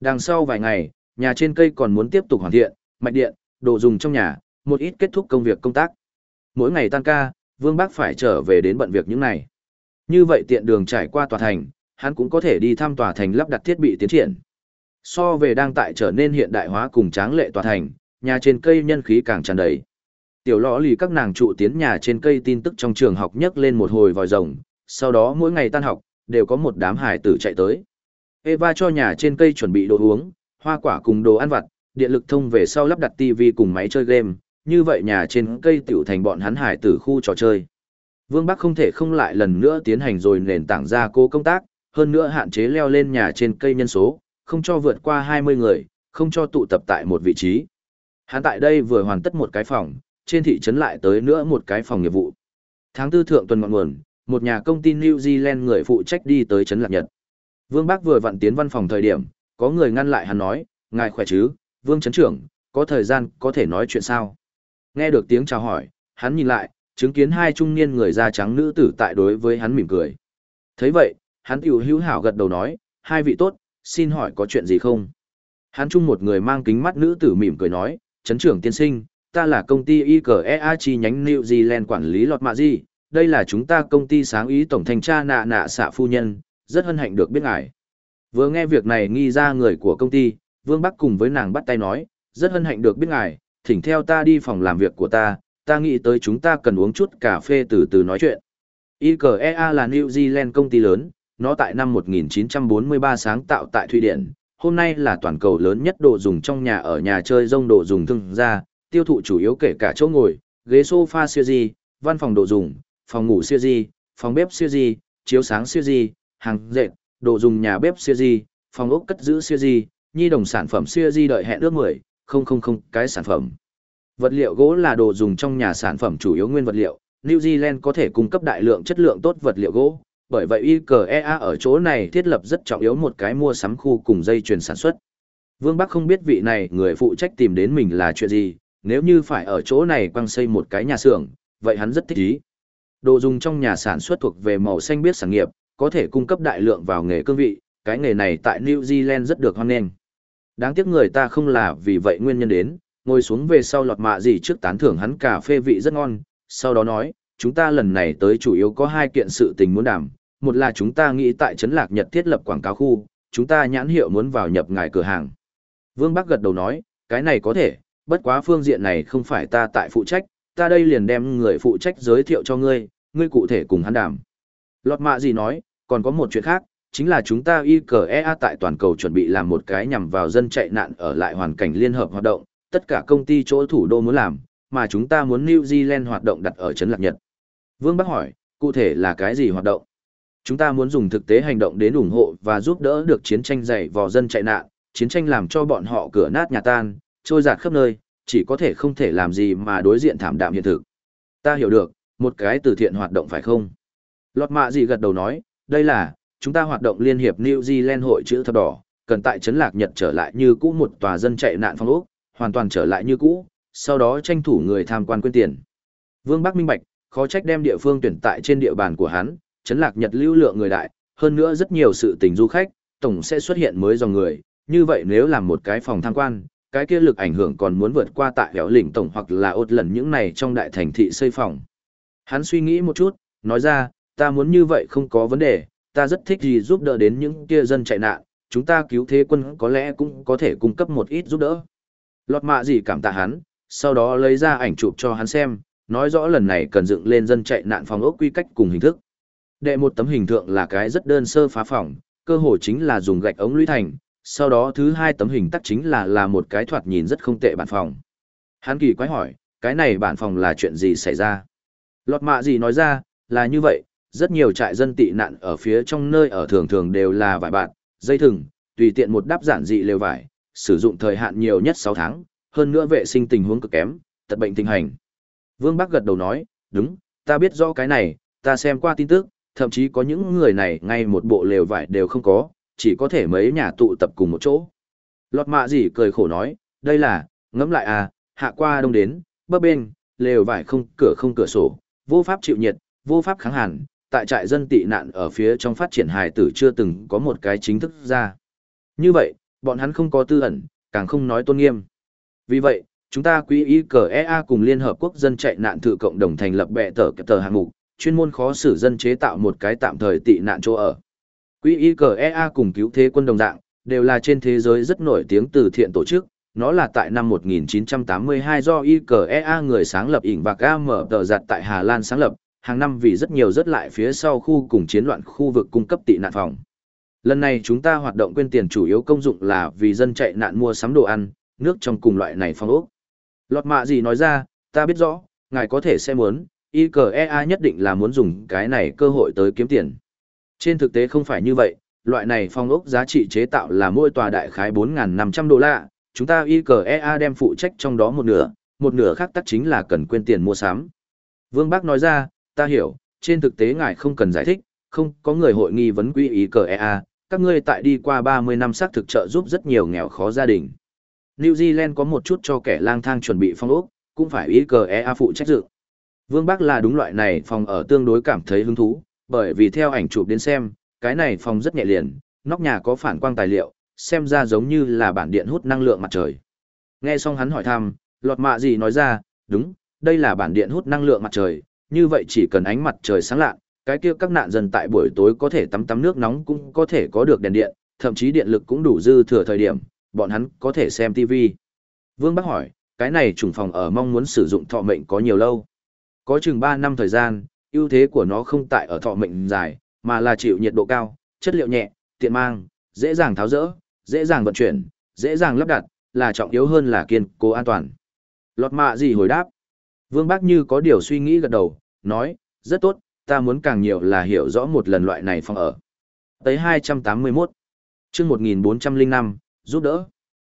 Đằng sau vài ngày, nhà trên cây còn muốn tiếp tục hoàn thiện, mạch điện, đồ dùng trong nhà, một ít kết thúc công việc công tác. Mỗi ngày tan ca, Vương Bác phải trở về đến bận việc những này. Như vậy tiện đường trải qua tòa thành, hắn cũng có thể đi thăm tòa thành lắp đặt thiết bị tiến triển. So về đang tại trở nên hiện đại hóa cùng tráng lệ tòa thành, nhà trên cây nhân khí càng tràn đầy. Tiểu lõ lì các nàng trụ tiến nhà trên cây tin tức trong trường học nhấc lên một hồi vòi rồng, sau đó mỗi ngày tan học, đều có một đám hải tử chạy tới. Eva cho nhà trên cây chuẩn bị đồ uống, hoa quả cùng đồ ăn vặt, điện lực thông về sau lắp đặt TV cùng máy chơi game, như vậy nhà trên cây tiểu thành bọn hắn hải tử khu trò chơi. Vương Bắc không thể không lại lần nữa tiến hành rồi nền tảng ra cố công tác, hơn nữa hạn chế leo lên nhà trên cây nhân số, không cho vượt qua 20 người, không cho tụ tập tại một vị trí. Hắn tại đây vừa hoàn tất một cái phòng, trên thị trấn lại tới nữa một cái phòng nghiệp vụ. Tháng tư thượng tuần ngọn nguồn, một nhà công ty New Zealand người phụ trách đi tới trấn Lạc Nhật. Vương bác vừa vặn tiến văn phòng thời điểm, có người ngăn lại hắn nói, ngài khỏe chứ, Vương Trấn Trưởng, có thời gian có thể nói chuyện sao? Nghe được tiếng chào hỏi, hắn nhìn lại, chứng kiến hai trung niên người da trắng nữ tử tại đối với hắn mỉm cười. thấy vậy, hắn tiểu hữu hảo gật đầu nói, hai vị tốt, xin hỏi có chuyện gì không? Hắn chung một người mang kính mắt nữ tử mỉm cười nói, Trấn Trưởng tiên sinh, ta là công ty IKEA chi nhánh New Zealand quản lý lọt mạ gì, đây là chúng ta công ty sáng ý tổng thanh tra nạ nạ xạ phu nhân, rất hân hạnh được biết ngài. Vừa nghe việc này nghi ra người của công ty, Vương Bắc cùng với nàng bắt tay nói, rất hân hạnh được biết ngài, thỉnh theo ta đi phòng làm việc của ta, ta nghĩ tới chúng ta cần uống chút cà phê từ từ nói chuyện. IKEA là New Zealand công ty lớn, nó tại năm 1943 sáng tạo tại Thụy Điển, hôm nay là toàn cầu lớn nhất đồ dùng trong nhà ở nhà chơi rông đồ dùng thương gia, tiêu thụ chủ yếu kể cả chỗ ngồi, ghế sofa siêu di, văn phòng đồ dùng, phòng ngủ siêu di, phòng bếp siêu di, chiếu sáng siêu di, hàng dệt, đồ dùng nhà bếp siêu di, phòng ốc cất giữ siêu di, nhi đồng sản phẩm siêu di đợi hẹn ước 10, không không không cái sản phẩm. Vật liệu gỗ là đồ dùng trong nhà sản phẩm chủ yếu nguyên vật liệu, New Zealand có thể cung cấp đại lượng chất lượng tốt vật liệu gỗ, bởi vậy IKEA ở chỗ này thiết lập rất trọng yếu một cái mua sắm khu cùng dây chuyền sản xuất. Vương Bắc không biết vị này người phụ trách tìm đến mình là chuyện gì, nếu như phải ở chỗ này quăng xây một cái nhà xưởng, vậy hắn rất thích ý. Đồ dùng trong nhà sản xuất thuộc về màu xanh biết sản nghiệp, có thể cung cấp đại lượng vào nghề cương vị, cái nghề này tại New Zealand rất được hoan nghênh. Đáng tiếc người ta không là vì vậy nguyên nhân đến, ngồi xuống về sau lọt mạ gì trước tán thưởng hắn cà phê vị rất ngon, sau đó nói, chúng ta lần này tới chủ yếu có hai kiện sự tình muốn đảm, một là chúng ta nghĩ tại Trấn Lạc Nhật thiết lập quảng cáo khu, chúng ta nhãn hiệu muốn vào nhập ngài cửa hàng. Vương Bắc gật đầu nói, cái này có thể, bất quá phương diện này không phải ta tại phụ trách, ta đây liền đem người phụ trách giới thiệu cho ngươi, ngươi cụ thể cùng hắn đảm. Lọt mạ gì nói, còn có một chuyện khác, chính là chúng ta IKEA tại toàn cầu chuẩn bị làm một cái nhằm vào dân chạy nạn ở lại hoàn cảnh liên hợp hoạt động, tất cả công ty chỗ thủ đô muốn làm, mà chúng ta muốn New Zealand hoạt động đặt ở Trấn Lạc Nhật. Vương Bắc hỏi, cụ thể là cái gì hoạt động? Chúng ta muốn dùng thực tế hành động đến ủng hộ và giúp đỡ được chiến tranh dày vò dân chạy nạn, chiến tranh làm cho bọn họ cửa nát nhà tan, trôi giạt khắp nơi, chỉ có thể không thể làm gì mà đối diện thảm đạm hiện thực. Ta hiểu được, một cái từ thiện hoạt động phải không? Lọt mạ gì gật đầu nói, đây là, chúng ta hoạt động liên hiệp New Zealand hội chữ thập đỏ, cần tại Trấn Lạc Nhật trở lại như cũ một tòa dân chạy nạn phong ốc, hoàn toàn trở lại như cũ, sau đó tranh thủ người tham quan quyên tiền. Vương Bắc minh bạch, khó trách đem địa phương tuyển tại trên địa bàn của hắn, Trấn Lạc Nhật lưu lượng người đại, hơn nữa rất nhiều sự tình du khách, tổng sẽ xuất hiện mới dòng người, như vậy nếu làm một cái phòng tham quan, cái kia lực ảnh hưởng còn muốn vượt qua tại hẻo lĩnh tổng hoặc là ốt lần những này trong đại thành thị xây phòng. Hắn suy nghĩ một chút, nói ra, ta muốn như vậy không có vấn đề, ta rất thích gì giúp đỡ đến những kia dân chạy nạn, chúng ta cứu thế quân có lẽ cũng có thể cung cấp một ít giúp đỡ. Lọt mạ gì cảm tạ hắn, sau đó lấy ra ảnh chụp cho hắn xem, nói rõ lần này cần dựng lên dân chạy nạn phòng ốc quy cách cùng hình thức. Đệ một tấm hình tượng là cái rất đơn sơ phá phòng, cơ hội chính là dùng gạch ống lũy thành, sau đó thứ hai tấm hình tắc chính là là một cái thoạt nhìn rất không tệ bản phòng. Hắn kỳ quái hỏi, cái này bản phòng là chuyện gì xảy ra? Lọt mạ gì nói ra, là như vậy, rất nhiều trại dân tị nạn ở phía trong nơi ở thường thường đều là vải bạt, dây thừng, tùy tiện một đáp giản dị lều vải, sử dụng thời hạn nhiều nhất 6 tháng, hơn nữa vệ sinh tình huống cực kém, tật bệnh tình hành. Vương Bắc gật đầu nói, đúng, ta biết rõ cái này, ta xem qua tin tức, thậm chí có những người này ngay một bộ lều vải đều không có, chỉ có thể mấy nhà tụ tập cùng một chỗ. Lọt mạ gì cười khổ nói, đây là, ngẫm lại à, hạ qua đông đến, bấp bên, lều vải không cửa không cửa sổ, vô pháp chịu nhiệt, vô pháp kháng hàn, tại trại dân tị nạn ở phía trong phát triển hài tử chưa từng có một cái chính thức ra. Như vậy, bọn hắn không có tư ẩn, càng không nói tôn nghiêm. Vì vậy, chúng ta quỹ ý cờ EA cùng Liên Hợp Quốc dân chạy nạn thử cộng đồng thành lập bệ tờ tờ hạng mục, chuyên môn khó xử dân chế tạo một cái tạm thời tị nạn chỗ ở. Quỹ ý cờ EA cùng cứu thế quân đồng dạng, đều là trên thế giới rất nổi tiếng từ thiện tổ chức. Nó là tại năm 1982 do ICEA người sáng lập ỉn và KM mở tờ giặt tại Hà Lan sáng lập, hàng năm vì rất nhiều rất lại phía sau khu cùng chiến loạn khu vực cung cấp tị nạn phòng. Lần này chúng ta hoạt động quên tiền chủ yếu công dụng là vì dân chạy nạn mua sắm đồ ăn, nước trong cùng loại này phong ốc. Lọt mạ gì nói ra, ta biết rõ, ngài có thể sẽ muốn, IKEA nhất định là muốn dùng cái này cơ hội tới kiếm tiền. Trên thực tế không phải như vậy, loại này phong ốc giá trị chế tạo là mỗi tòa đại khái 4.500 đô la, chúng ta IKEA đem phụ trách trong đó một nửa, một nửa khác tắc chính là cần quên tiền mua sắm. Vương Bắc nói ra, ta hiểu, trên thực tế ngài không cần giải thích, không có người hội nghi vấn quỹ EA. các ngươi tại đi qua 30 năm xác thực trợ giúp rất nhiều nghèo khó gia đình. New Zealand có một chút cho kẻ lang thang chuẩn bị phong ốc, cũng phải ý cờ EA phụ trách dự. Vương Bắc là đúng loại này phòng ở tương đối cảm thấy hứng thú, bởi vì theo ảnh chụp đến xem, cái này phòng rất nhẹ liền, nóc nhà có phản quang tài liệu, xem ra giống như là bản điện hút năng lượng mặt trời. Nghe xong hắn hỏi thăm, lọt mạ gì nói ra, đúng, đây là bản điện hút năng lượng mặt trời, như vậy chỉ cần ánh mặt trời sáng lạ, cái kia các nạn dân tại buổi tối có thể tắm tắm nước nóng cũng có thể có được đèn điện, thậm chí điện lực cũng đủ dư thừa thời điểm, bọn hắn có thể xem TV. Vương Bắc hỏi, cái này trùng phòng ở mong muốn sử dụng thọ mệnh có nhiều lâu? Có chừng 3 năm thời gian, ưu thế của nó không tại ở thọ mệnh dài, mà là chịu nhiệt độ cao, chất liệu nhẹ, tiện mang, dễ dàng tháo rỡ, dễ dàng vận chuyển, dễ dàng lắp đặt, là trọng yếu hơn là kiên cố an toàn. Lọt mạ gì hồi đáp? Vương Bác như có điều suy nghĩ gật đầu, nói, rất tốt, ta muốn càng nhiều là hiểu rõ một lần loại này phòng ở. Tới 281, chương 1405, giúp đỡ.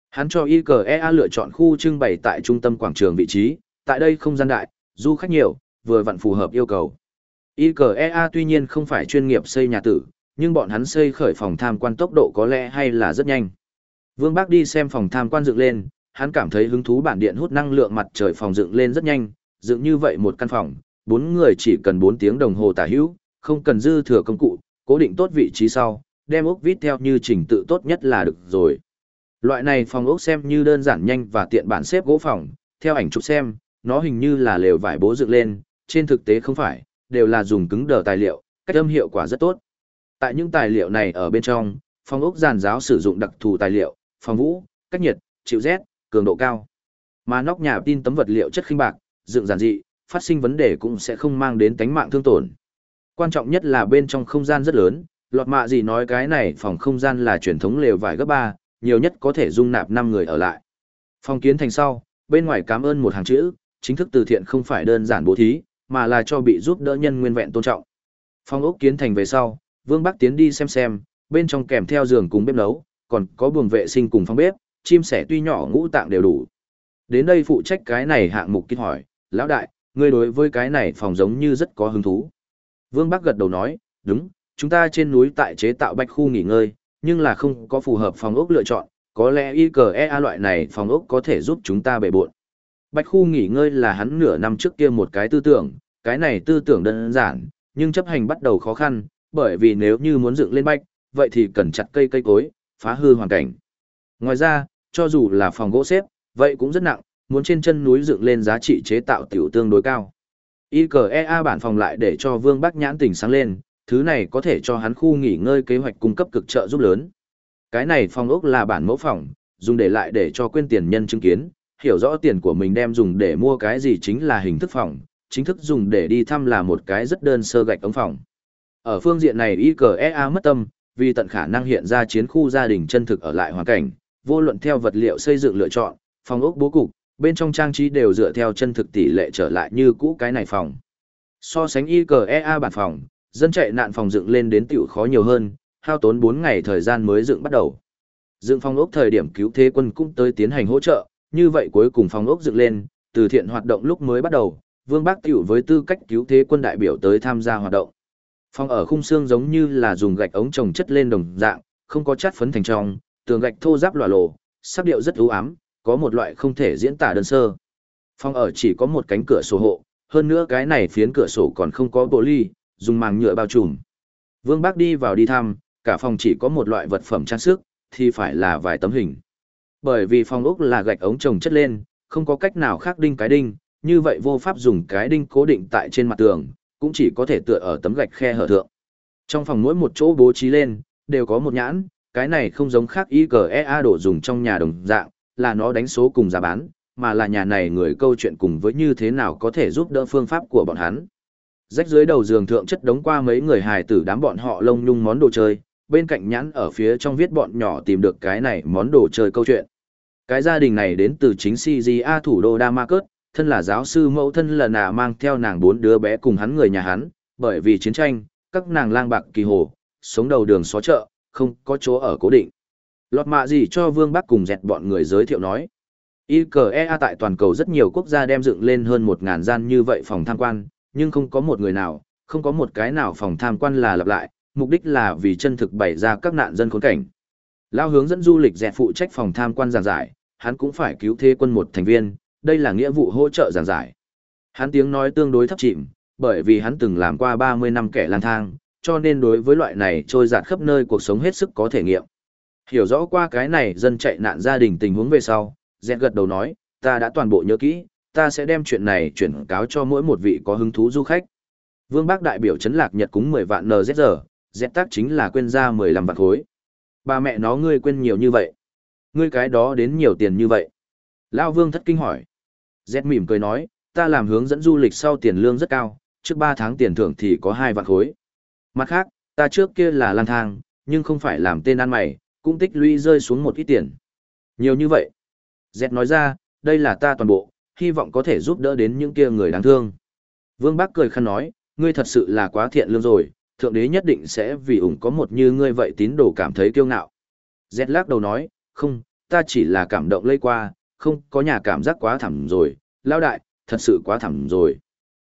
Hắn cho IKEA lựa chọn khu trưng bày tại trung tâm quảng trường vị trí, tại đây không gian đại, du khách nhiều, vừa vặn phù hợp yêu cầu. IKEA tuy nhiên không phải chuyên nghiệp xây nhà tử, nhưng bọn hắn xây khởi phòng tham quan tốc độ có lẽ hay là rất nhanh. Vương Bác đi xem phòng tham quan dựng lên, hắn cảm thấy hứng thú bản điện hút năng lượng mặt trời phòng dựng lên rất nhanh, dựng như vậy một căn phòng, bốn người chỉ cần 4 tiếng đồng hồ tả hữu, không cần dư thừa công cụ, cố định tốt vị trí sau, đem ốc vít theo như trình tự tốt nhất là được rồi. Loại này phòng ốc xem như đơn giản nhanh và tiện bản xếp gỗ phòng, theo ảnh chụp xem, nó hình như là lều vải bố dựng lên, trên thực tế không phải, đều là dùng cứng đờ tài liệu, cách âm hiệu quả rất tốt. Tại những tài liệu này ở bên trong, phòng ốc giàn giáo sử dụng đặc thù tài liệu, phòng vũ, cách nhiệt, chịu rét, cường độ cao. Mà nóc nhà tin tấm vật liệu chất khinh bạc, dựng giản dị, phát sinh vấn đề cũng sẽ không mang đến tánh mạng thương tổn. Quan trọng nhất là bên trong không gian rất lớn, lọt mạ gì nói cái này phòng không gian là truyền thống lều vải gấp 3, nhiều nhất có thể dung nạp 5 người ở lại. Phòng kiến thành sau, bên ngoài cảm ơn một hàng chữ, chính thức từ thiện không phải đơn giản bố thí, mà là cho bị giúp đỡ nhân nguyên vẹn tôn trọng. Phòng ốc kiến thành về sau, Vương Bắc tiến đi xem xem, bên trong kèm theo giường cùng bếp nấu, còn có buồng vệ sinh cùng phòng bếp, chim sẻ tuy nhỏ ngũ tạng đều đủ. Đến đây phụ trách cái này hạng mục kích hỏi, lão đại, ngươi đối với cái này phòng giống như rất có hứng thú. Vương Bắc gật đầu nói, đúng, chúng ta trên núi tại chế tạo bạch khu nghỉ ngơi, nhưng là không có phù hợp phòng ốc lựa chọn, có lẽ IKEA loại này phòng ốc có thể giúp chúng ta bề bộn. Bạch khu nghỉ ngơi là hắn nửa năm trước kia một cái tư tưởng, cái này tư tưởng đơn giản, nhưng chấp hành bắt đầu khó khăn, bởi vì nếu như muốn dựng lên bạch, vậy thì cần chặt cây cây cối, phá hư hoàn cảnh. Ngoài ra, cho dù là phòng gỗ xếp, vậy cũng rất nặng, muốn trên chân núi dựng lên giá trị chế tạo tiểu tương đối cao. IKEA bản phòng lại để cho Vương Bắc nhãn tỉnh sáng lên, thứ này có thể cho hắn khu nghỉ ngơi kế hoạch cung cấp cực trợ giúp lớn. Cái này phòng ốc là bản mẫu phòng, dùng để lại để cho quên tiền nhân chứng kiến, hiểu rõ tiền của mình đem dùng để mua cái gì chính là hình thức phòng, chính thức dùng để đi thăm là một cái rất đơn sơ gạch ống phòng. Ở phương diện này IKEA mất tâm, vì tận khả năng hiện ra chiến khu gia đình chân thực ở lại hoàn cảnh, vô luận theo vật liệu xây dựng lựa chọn, phòng ốc bố cục, bên trong trang trí đều dựa theo chân thực tỷ lệ trở lại như cũ cái này phòng. So sánh IKEA bản phòng, dân chạy nạn phòng dựng lên đến tiểu khó nhiều hơn, hao tốn 4 ngày thời gian mới dựng bắt đầu. Dựng phòng ốc thời điểm cứu thế quân cũng tới tiến hành hỗ trợ, như vậy cuối cùng phòng ốc dựng lên, từ thiện hoạt động lúc mới bắt đầu, Vương Bác tiểu với tư cách cứu thế quân đại biểu tới tham gia hoạt động. Phòng ở khung xương giống như là dùng gạch ống trồng chất lên đồng dạng, không có chất phấn thành trong, tường gạch thô ráp lòa lồ, sắc điệu rất u ám, có một loại không thể diễn tả đơn sơ. Phòng ở chỉ có một cánh cửa sổ hộ, hơn nữa cái này phiến cửa sổ còn không có bộ ly, dùng màng nhựa bao trùm. Vương Bác đi vào đi thăm, cả phòng chỉ có một loại vật phẩm trang sức, thì phải là vài tấm hình. Bởi vì phòng ốc là gạch ống trồng chất lên, không có cách nào khác đinh cái đinh, như vậy vô pháp dùng cái đinh cố định tại trên mặt tường, cũng chỉ có thể tựa ở tấm gạch khe hở thượng. Trong phòng mỗi một chỗ bố trí lên, đều có một nhãn, cái này không giống khác IGEA đổ dùng trong nhà đồng dạng, là nó đánh số cùng giá bán, mà là nhà này người câu chuyện cùng với như thế nào có thể giúp đỡ phương pháp của bọn hắn. Rách dưới đầu giường thượng chất đống qua mấy người hài tử đám bọn họ lông nhung món đồ chơi, bên cạnh nhãn ở phía trong viết bọn nhỏ tìm được cái này món đồ chơi câu chuyện. Cái gia đình này đến từ chính CGA thủ đô Damascus, thân là giáo sư mẫu thân lần nà mang theo nàng bốn đứa bé cùng hắn người nhà hắn, bởi vì chiến tranh, các nàng lang bạc kỳ hồ, sống đầu đường xó chợ, không có chỗ ở cố định. Lọt mạ gì cho Vương Bắc cùng dẹt bọn người giới thiệu nói. IKEA tại toàn cầu rất nhiều quốc gia đem dựng lên hơn 1.000 gian như vậy phòng tham quan, nhưng không có một người nào, không có một cái nào phòng tham quan là lặp lại, mục đích là vì chân thực bày ra các nạn dân khốn cảnh. Lao hướng dẫn du lịch dẹt phụ trách phòng tham quan giảng giải, hắn cũng phải cứu thế quân một thành viên, đây là nghĩa vụ hỗ trợ giảng giải. Hắn tiếng nói tương đối thấp chìm, bởi vì hắn từng làm qua 30 năm kẻ lang thang, cho nên đối với loại này trôi giạt khắp nơi cuộc sống hết sức có thể nghiệm. Hiểu rõ qua cái này dân chạy nạn gia đình tình huống về sau, dẹn gật đầu nói, ta đã toàn bộ nhớ kỹ, ta sẽ đem chuyện này chuyển cáo cho mỗi một vị có hứng thú du khách. Vương Bác đại biểu chấn lạc Nhật cúng 10 vạn NZR, dẹn tác chính là quên ra 15 vạn khối. Ba mẹ nó ngươi quên nhiều như vậy. Ngươi cái đó đến nhiều tiền như vậy. Lao Vương thất kinh hỏi. Dẹt mỉm cười nói, ta làm hướng dẫn du lịch sau tiền lương rất cao, trước 3 tháng tiền thưởng thì có 2 vạn khối. Mặt khác, ta trước kia là lang thang, nhưng không phải làm tên ăn mày, cũng tích lũy rơi xuống một ít tiền. Nhiều như vậy. Dẹt nói ra, đây là ta toàn bộ, hy vọng có thể giúp đỡ đến những kia người đáng thương. Vương Bác cười khăn nói, ngươi thật sự là quá thiện lương rồi, thượng đế nhất định sẽ vì ủng có một như ngươi vậy tín đồ cảm thấy kiêu ngạo. Dẹt lắc đầu nói, không, ta chỉ là cảm động lây qua, không có nhà cảm giác quá thẳm rồi, lao đại, thật sự quá thẳm rồi.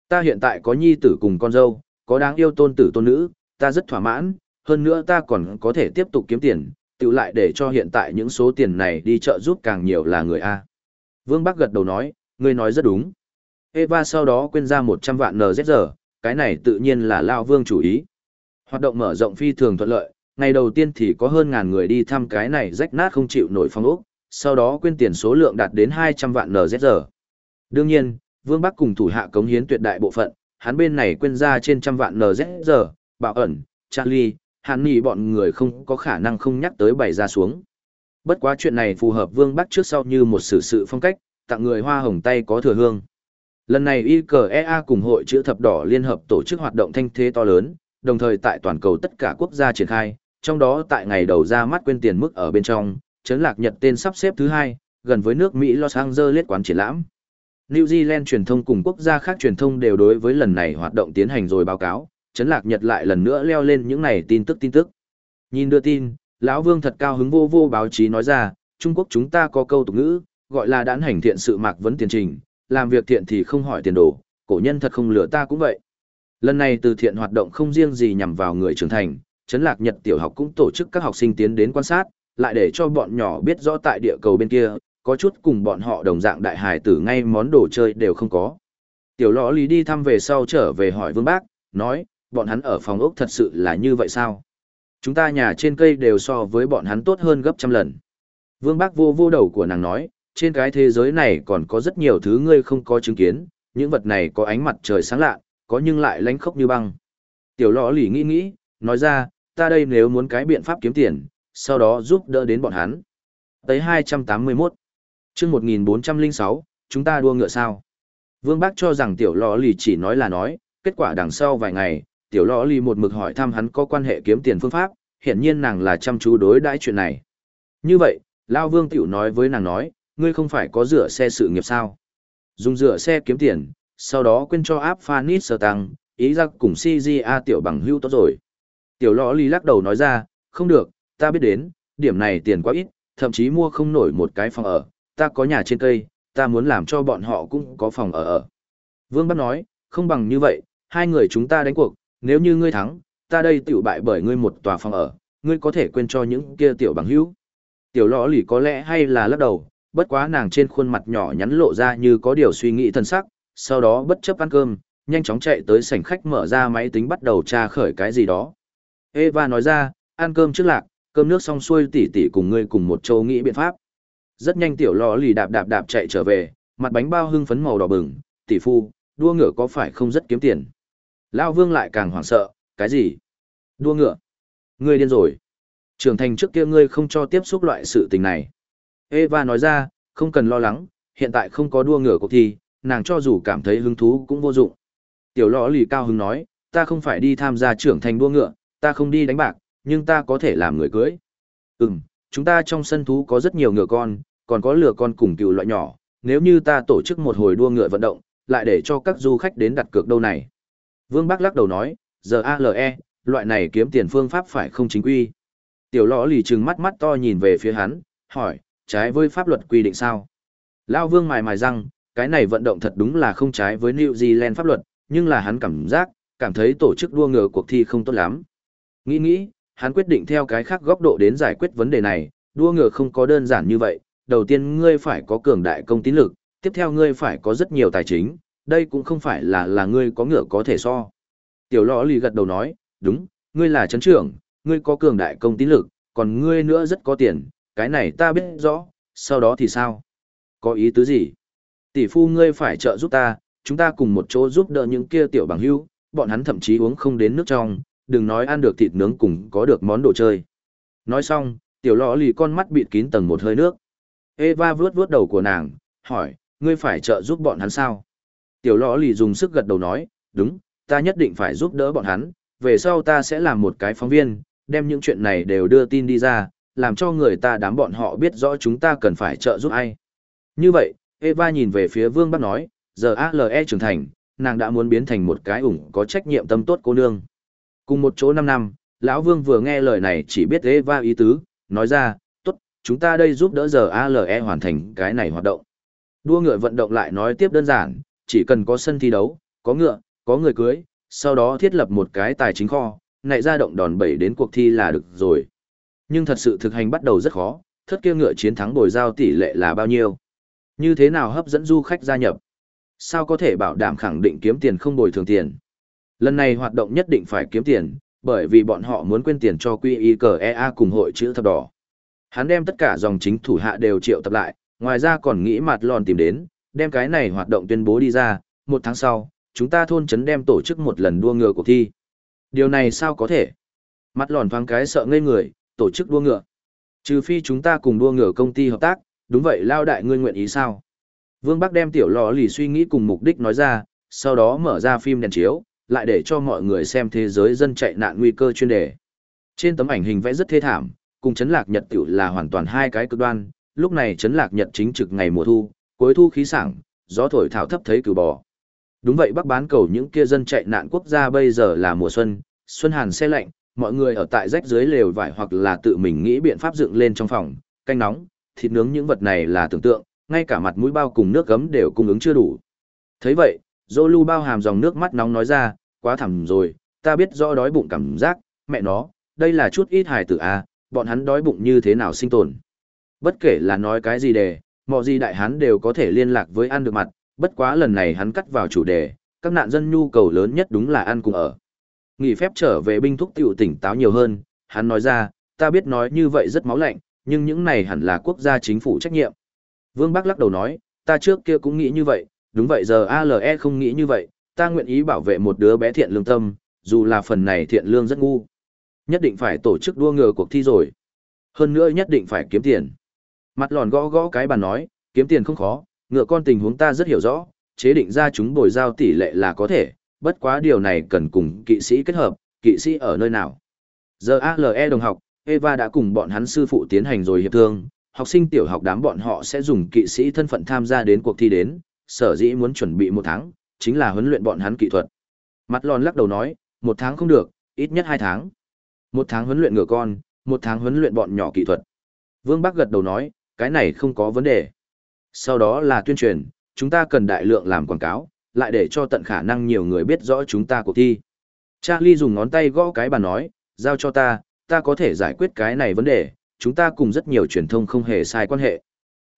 Ta hiện tại có nhi tử cùng con dâu, có đáng yêu tôn tử tôn nữ, ta rất thỏa mãn, hơn nữa ta còn có thể tiếp tục kiếm tiền, tự lại để cho hiện tại những số tiền này đi chợ giúp càng nhiều là người A. Vương Bắc gật đầu nói, ngươi nói rất đúng. Eva sau đó quên ra 100 vạn NZR, cái này tự nhiên là Lao Vương chủ ý. Hoạt động mở rộng phi thường thuận lợi, ngày đầu tiên thì có hơn ngàn người đi thăm cái này rách nát không chịu nổi phong ốc, sau đó quên tiền số lượng đạt đến 200 vạn NZR. Đương nhiên, Vương Bắc cùng thủ hạ cống hiến tuyệt đại bộ phận, hắn bên này quên ra trên trăm vạn NZR, bảo ẩn, Charlie, hàn nỉ bọn người không có khả năng không nhắc tới bày ra xuống. Bất quá chuyện này phù hợp Vương Bắc trước sau như một sự sự phong cách, tặng người hoa hồng tay có thừa hương. Lần này ICEA cùng hội chữ thập đỏ liên hợp tổ chức hoạt động thanh thế to lớn, đồng thời tại toàn cầu tất cả quốc gia triển khai, trong đó tại ngày đầu ra mắt quên tiền mức ở bên trong, chấn lạc Nhật tên sắp xếp thứ hai, gần với nước Mỹ Los Angeles quán triển lãm. New Zealand truyền thông cùng quốc gia khác truyền thông đều đối với lần này hoạt động tiến hành rồi báo cáo, chấn lạc Nhật lại lần nữa leo lên những này tin tức tin tức. Nhìn đưa tin, lão Vương thật cao hứng vô vô báo chí nói ra, Trung Quốc chúng ta có câu tục ngữ, gọi là đán hành thiện sự mạc vấn tiền trình, làm việc thiện thì không hỏi tiền đồ, cổ nhân thật không lừa ta cũng vậy. Lần này từ thiện hoạt động không riêng gì nhằm vào người trưởng thành, chấn lạc Nhật tiểu học cũng tổ chức các học sinh tiến đến quan sát, lại để cho bọn nhỏ biết rõ tại địa cầu bên kia, có chút cùng bọn họ đồng dạng đại hài tử ngay món đồ chơi đều không có. Tiểu lõ lý đi thăm về sau trở về hỏi vương bác, nói, bọn hắn ở phòng ốc thật sự là như vậy sao? Chúng ta nhà trên cây đều so với bọn hắn tốt hơn gấp trăm lần. Vương bác vô vô đầu của nàng nói, trên cái thế giới này còn có rất nhiều thứ ngươi không có chứng kiến, những vật này có ánh mặt trời sáng lạ, có nhưng lại lánh khốc như băng. Tiểu lọ lì nghĩ nghĩ, nói ra, ta đây nếu muốn cái biện pháp kiếm tiền, sau đó giúp đỡ đến bọn hắn. Tới 281 chương 1406, chúng ta đua ngựa sao? Vương Bác cho rằng tiểu lọ lì chỉ nói là nói, kết quả đằng sau vài ngày, tiểu lò lì một mực hỏi thăm hắn có quan hệ kiếm tiền phương pháp, hiển nhiên nàng là chăm chú đối đãi chuyện này. Như vậy, Lao Vương tiểu nói với nàng nói, ngươi không phải có rửa xe sự nghiệp sao? Dùng rửa xe kiếm tiền, sau đó quên cho áp Phanis sơ tăng, ý ra cùng CGA tiểu bằng hưu tốt rồi. Tiểu lò lì lắc đầu nói ra, không được, ta biết đến, điểm này tiền quá ít, thậm chí mua không nổi một cái phòng ở, ta có nhà trên cây, ta muốn làm cho bọn họ cũng có phòng ở ở. Vương Bắc nói, không bằng như vậy, hai người chúng ta đánh cuộc, nếu như ngươi thắng, ta đây tiểu bại bởi ngươi một tòa phòng ở, ngươi có thể quên cho những kia tiểu bằng hữu. Tiểu lõ lì có lẽ hay là lắc đầu, bất quá nàng trên khuôn mặt nhỏ nhắn lộ ra như có điều suy nghĩ thân sắc, sau đó bất chấp ăn cơm, nhanh chóng chạy tới sảnh khách mở ra máy tính bắt đầu tra khởi cái gì đó. Eva nói ra, ăn cơm trước lạc, cơm nước xong xuôi tỉ tỉ cùng ngươi cùng một châu nghĩ biện pháp. Rất nhanh tiểu lò lì đạp đạp đạp chạy trở về, mặt bánh bao hưng phấn màu đỏ bừng, tỷ phu, đua ngựa có phải không rất kiếm tiền. Lao vương lại càng hoảng sợ, cái gì? Đua ngựa? Ngươi điên rồi. Trưởng thành trước kia ngươi không cho tiếp xúc loại sự tình này. Eva nói ra, không cần lo lắng, hiện tại không có đua ngựa cuộc thi, nàng cho dù cảm thấy hứng thú cũng vô dụng. Tiểu lõ lì cao hứng nói, ta không phải đi tham gia trưởng thành đua ngựa, ta không đi đánh bạc, nhưng ta có thể làm người cưới. Ừm, chúng ta trong sân thú có rất nhiều ngựa con, còn có lừa con cùng cựu loại nhỏ, nếu như ta tổ chức một hồi đua ngựa vận động, lại để cho các du khách đến đặt cược đâu này. Vương Bắc lắc đầu nói, giờ ALE, loại này kiếm tiền phương pháp phải không chính quy. Tiểu lõ lì trừng mắt mắt to nhìn về phía hắn, hỏi, trái với pháp luật quy định sao? Lao Vương mài mài răng, cái này vận động thật đúng là không trái với New Zealand pháp luật, nhưng là hắn cảm giác, cảm thấy tổ chức đua ngựa cuộc thi không tốt lắm. Nghĩ nghĩ, hắn quyết định theo cái khác góc độ đến giải quyết vấn đề này, đua ngựa không có đơn giản như vậy, đầu tiên ngươi phải có cường đại công tín lực, tiếp theo ngươi phải có rất nhiều tài chính, đây cũng không phải là là ngươi có ngựa có thể so. Tiểu lọ lì gật đầu nói, đúng, ngươi là chấn trưởng, ngươi có cường đại công tín lực, còn ngươi nữa rất có tiền, cái này ta biết rõ, sau đó thì sao? Có ý tứ gì? Tỷ phu ngươi phải trợ giúp ta, chúng ta cùng một chỗ giúp đỡ những kia tiểu bằng hữu, bọn hắn thậm chí uống không đến nước trong, đừng nói ăn được thịt nướng cùng có được món đồ chơi. Nói xong, tiểu lọ lì con mắt bịt kín tầng một hơi nước. Eva vuốt vuốt đầu của nàng, hỏi, ngươi phải trợ giúp bọn hắn sao? Tiểu lọ lì dùng sức gật đầu nói, đúng, ta nhất định phải giúp đỡ bọn hắn, về sau ta sẽ làm một cái phóng viên, đem những chuyện này đều đưa tin đi ra, làm cho người ta đám bọn họ biết rõ chúng ta cần phải trợ giúp ai. Như vậy, Eva nhìn về phía Vương Bắc nói, giờ ALE trưởng thành, nàng đã muốn biến thành một cái ủng có trách nhiệm tâm tốt cô nương. Cùng một chỗ 5 năm, lão Vương vừa nghe lời này chỉ biết Eva ý tứ, nói ra, tốt, chúng ta đây giúp đỡ giờ ALE hoàn thành cái này hoạt động. Đua ngựa vận động lại nói tiếp đơn giản, chỉ cần có sân thi đấu, có ngựa, có người cưới, sau đó thiết lập một cái tài chính kho, nại ra động đòn bẩy đến cuộc thi là được rồi. Nhưng thật sự thực hành bắt đầu rất khó, thất kia ngựa chiến thắng bồi giao tỷ lệ là bao nhiêu? Như thế nào hấp dẫn du khách gia nhập? Sao có thể bảo đảm khẳng định kiếm tiền không bồi thường tiền? Lần này hoạt động nhất định phải kiếm tiền, bởi vì bọn họ muốn quên tiền cho QICEA cùng hội chữ thập đỏ. Hắn đem tất cả dòng chính thủ hạ đều triệu tập lại, ngoài ra còn nghĩ mặt lòn tìm đến, đem cái này hoạt động tuyên bố đi ra, một tháng sau, chúng ta thôn trấn đem tổ chức một lần đua ngựa cuộc thi. Điều này sao có thể? mắt lòn thoáng cái sợ ngây người, tổ chức đua ngựa. Trừ phi chúng ta cùng đua ngựa công ty hợp tác, đúng vậy lao đại ngươi nguyện ý sao? Vương Bắc đem tiểu lò lì suy nghĩ cùng mục đích nói ra, sau đó mở ra phim đèn chiếu, lại để cho mọi người xem thế giới dân chạy nạn nguy cơ chuyên đề. Trên tấm ảnh hình vẽ rất thê thảm, cùng chấn lạc nhật tiểu là hoàn toàn hai cái cực đoan, lúc này chấn lạc nhật chính trực ngày mùa thu, cuối thu khí sảng, gió thổi thảo thấp thấy cừu bò. Đúng vậy Bắc bán cầu những kia dân chạy nạn quốc gia bây giờ là mùa xuân, xuân hàn xe lạnh, mọi người ở tại rách dưới lều vải hoặc là tự mình nghĩ biện pháp dựng lên trong phòng, canh nóng, thịt nướng những vật này là tưởng tượng, ngay cả mặt mũi bao cùng nước gấm đều cung ứng chưa đủ. thấy vậy, Zolu bao hàm dòng nước mắt nóng nói ra, quá thẳm rồi, ta biết rõ đói bụng cảm giác, mẹ nó, đây là chút ít hài tử à, bọn hắn đói bụng như thế nào sinh tồn. Bất kể là nói cái gì đề, mọi gì đại hán đều có thể liên lạc với ăn được mặt, bất quá lần này hắn cắt vào chủ đề, các nạn dân nhu cầu lớn nhất đúng là ăn cùng ở. Nghỉ phép trở về binh thúc tiểu tỉnh táo nhiều hơn, hắn nói ra, ta biết nói như vậy rất máu lạnh, nhưng những này hẳn là quốc gia chính phủ trách nhiệm. Vương Bắc lắc đầu nói, ta trước kia cũng nghĩ như vậy, đúng vậy giờ ALE không nghĩ như vậy, ta nguyện ý bảo vệ một đứa bé thiện lương tâm, dù là phần này thiện lương rất ngu. Nhất định phải tổ chức đua ngựa cuộc thi rồi. Hơn nữa nhất định phải kiếm tiền. Mặt lòn gõ gõ cái bàn nói, kiếm tiền không khó, ngựa con tình huống ta rất hiểu rõ, chế định ra chúng bồi giao tỷ lệ là có thể, bất quá điều này cần cùng kỵ sĩ kết hợp, kỵ sĩ ở nơi nào. Giờ ALE đồng học, Eva đã cùng bọn hắn sư phụ tiến hành rồi hiệp thương, học sinh tiểu học đám bọn họ sẽ dùng kỵ sĩ thân phận tham gia đến cuộc thi đến, sở dĩ muốn chuẩn bị một tháng, chính là huấn luyện bọn hắn kỹ thuật. Mặt lòn lắc đầu nói, một tháng không được, ít nhất hai tháng. Một tháng huấn luyện ngựa con, một tháng huấn luyện bọn nhỏ kỹ thuật. Vương Bắc gật đầu nói, cái này không có vấn đề. Sau đó là tuyên truyền, chúng ta cần đại lượng làm quảng cáo, lại để cho tận khả năng nhiều người biết rõ chúng ta cuộc thi. Charlie dùng ngón tay gõ cái bàn nói, giao cho ta, ta có thể giải quyết cái này vấn đề, chúng ta cùng rất nhiều truyền thông không hề sai quan hệ.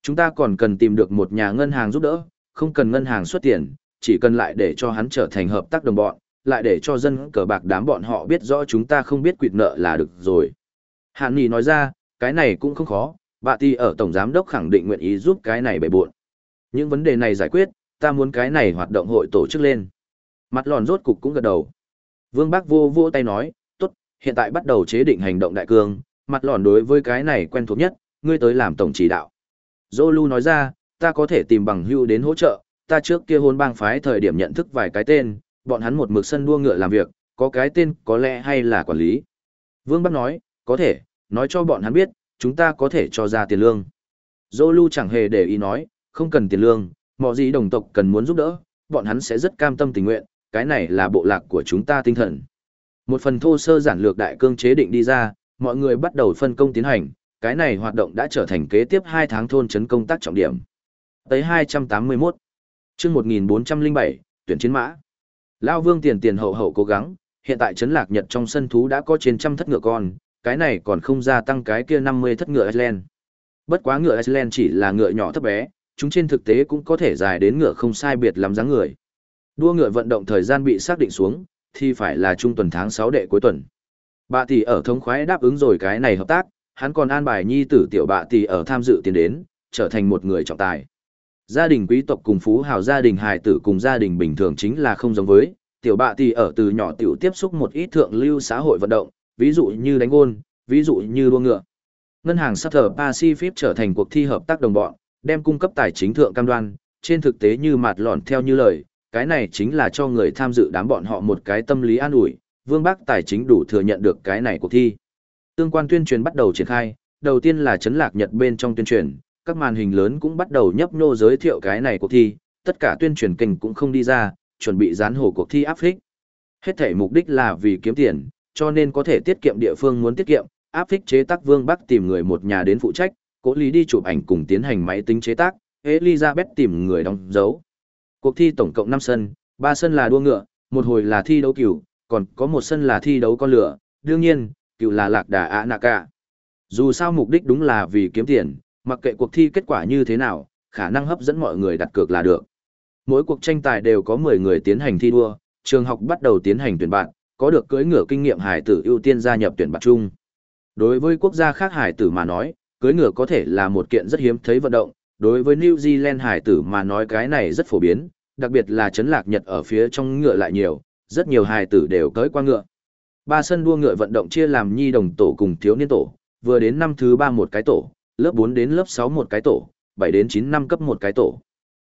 Chúng ta còn cần tìm được một nhà ngân hàng giúp đỡ, không cần ngân hàng xuất tiền, chỉ cần lại để cho hắn trở thành hợp tác đồng bọn, lại để cho dân cờ bạc đám bọn họ biết rõ chúng ta không biết quyệt nợ là được rồi. Hàn Nghị nói ra, cái này cũng không khó, bà ti ở tổng giám đốc khẳng định nguyện ý giúp cái này bề bộn Những vấn đề này giải quyết, ta muốn cái này hoạt động hội tổ chức lên. Mặt lòn rốt cục cũng gật đầu. Vương Bác vô vô tay nói, tốt, hiện tại bắt đầu chế định hành động đại cương, mặt lòn đối với cái này quen thuộc nhất, ngươi tới làm tổng chỉ đạo. Zolu nói ra, ta có thể tìm bằng hưu đến hỗ trợ, ta trước kia hôn bang phái thời điểm nhận thức vài cái tên, bọn hắn một mực sân đua ngựa làm việc, có cái tên có lẽ hay là quản lý. Vương Bắc nói, có thể, nói cho bọn hắn biết, chúng ta có thể cho ra tiền lương. Zolu chẳng hề để ý nói, không cần tiền lương, mọi gì đồng tộc cần muốn giúp đỡ, bọn hắn sẽ rất cam tâm tình nguyện, cái này là bộ lạc của chúng ta tinh thần. Một phần thô sơ giản lược đại cương chế định đi ra, mọi người bắt đầu phân công tiến hành, cái này hoạt động đã trở thành kế tiếp 2 tháng thôn chấn công tác trọng điểm. Tới 281, chương 1407, tuyển chiến mã. Lao Vương tiền tiền hậu hậu cố gắng, hiện tại chấn lạc Nhật trong sân thú đã có trên trăm thất ngựa con, cái này còn không gia tăng cái kia 50 thất ngựa Iceland. Bất quá ngựa Iceland chỉ là ngựa nhỏ thấp bé, chúng trên thực tế cũng có thể dài đến ngựa không sai biệt lắm dáng người. Đua ngựa vận động thời gian bị xác định xuống, thì phải là trung tuần tháng 6 đệ cuối tuần. Bà tỷ ở thống khoái đáp ứng rồi cái này hợp tác, hắn còn an bài nhi tử tiểu bạ tỷ ở tham dự tiền đến, trở thành một người trọng tài. Gia đình quý tộc cùng phú hào gia đình hài tử cùng gia đình bình thường chính là không giống với, tiểu bạ tỷ ở từ nhỏ tiểu tiếp xúc một ít thượng lưu xã hội vận động, ví dụ như đánh gôn, ví dụ như đua ngựa. Ngân hàng Sutter Pacific trở thành cuộc thi hợp tác đồng bọn, đem cung cấp tài chính thượng cam đoan, trên thực tế như mạt lọn theo như lời, cái này chính là cho người tham dự đám bọn họ một cái tâm lý an ủi, Vương Bắc tài chính đủ thừa nhận được cái này cuộc thi. Tương quan tuyên truyền bắt đầu triển khai, đầu tiên là chấn lạc Nhật bên trong tuyên truyền, các màn hình lớn cũng bắt đầu nhấp nhô giới thiệu cái này cuộc thi, tất cả tuyên truyền kênh cũng không đi ra, chuẩn bị dán hồ cuộc thi áp phích. Hết thể mục đích là vì kiếm tiền, cho nên có thể tiết kiệm địa phương muốn tiết kiệm, áp phích chế tác Vương Bắc tìm người một nhà đến phụ trách, cố lý đi chụp ảnh cùng tiến hành máy tính chế tác, Elizabeth tìm người đóng dấu. Cuộc thi tổng cộng 5 sân, 3 sân là đua ngựa, một hồi là thi đấu cựu, còn có một sân là thi đấu con lửa, đương nhiên, cựu là lạc đà ạ nạ cả. Dù sao mục đích đúng là vì kiếm tiền, mặc kệ cuộc thi kết quả như thế nào, khả năng hấp dẫn mọi người đặt cược là được. Mỗi cuộc tranh tài đều có 10 người tiến hành thi đua, trường học bắt đầu tiến hành tuyển bạn, có được cưỡi ngựa kinh nghiệm hải tử ưu tiên gia nhập tuyển bạc chung. Đối với quốc gia khác hải tử mà nói, cưỡi ngựa có thể là một kiện rất hiếm thấy vận động, đối với New Zealand hải tử mà nói cái này rất phổ biến, đặc biệt là chấn lạc Nhật ở phía trong ngựa lại nhiều, rất nhiều hải tử đều cưỡi qua ngựa. Ba sân đua ngựa vận động chia làm nhi đồng tổ cùng thiếu niên tổ, vừa đến năm thứ ba một cái tổ, lớp 4 đến lớp 6 một cái tổ, 7 đến 9 năm cấp một cái tổ.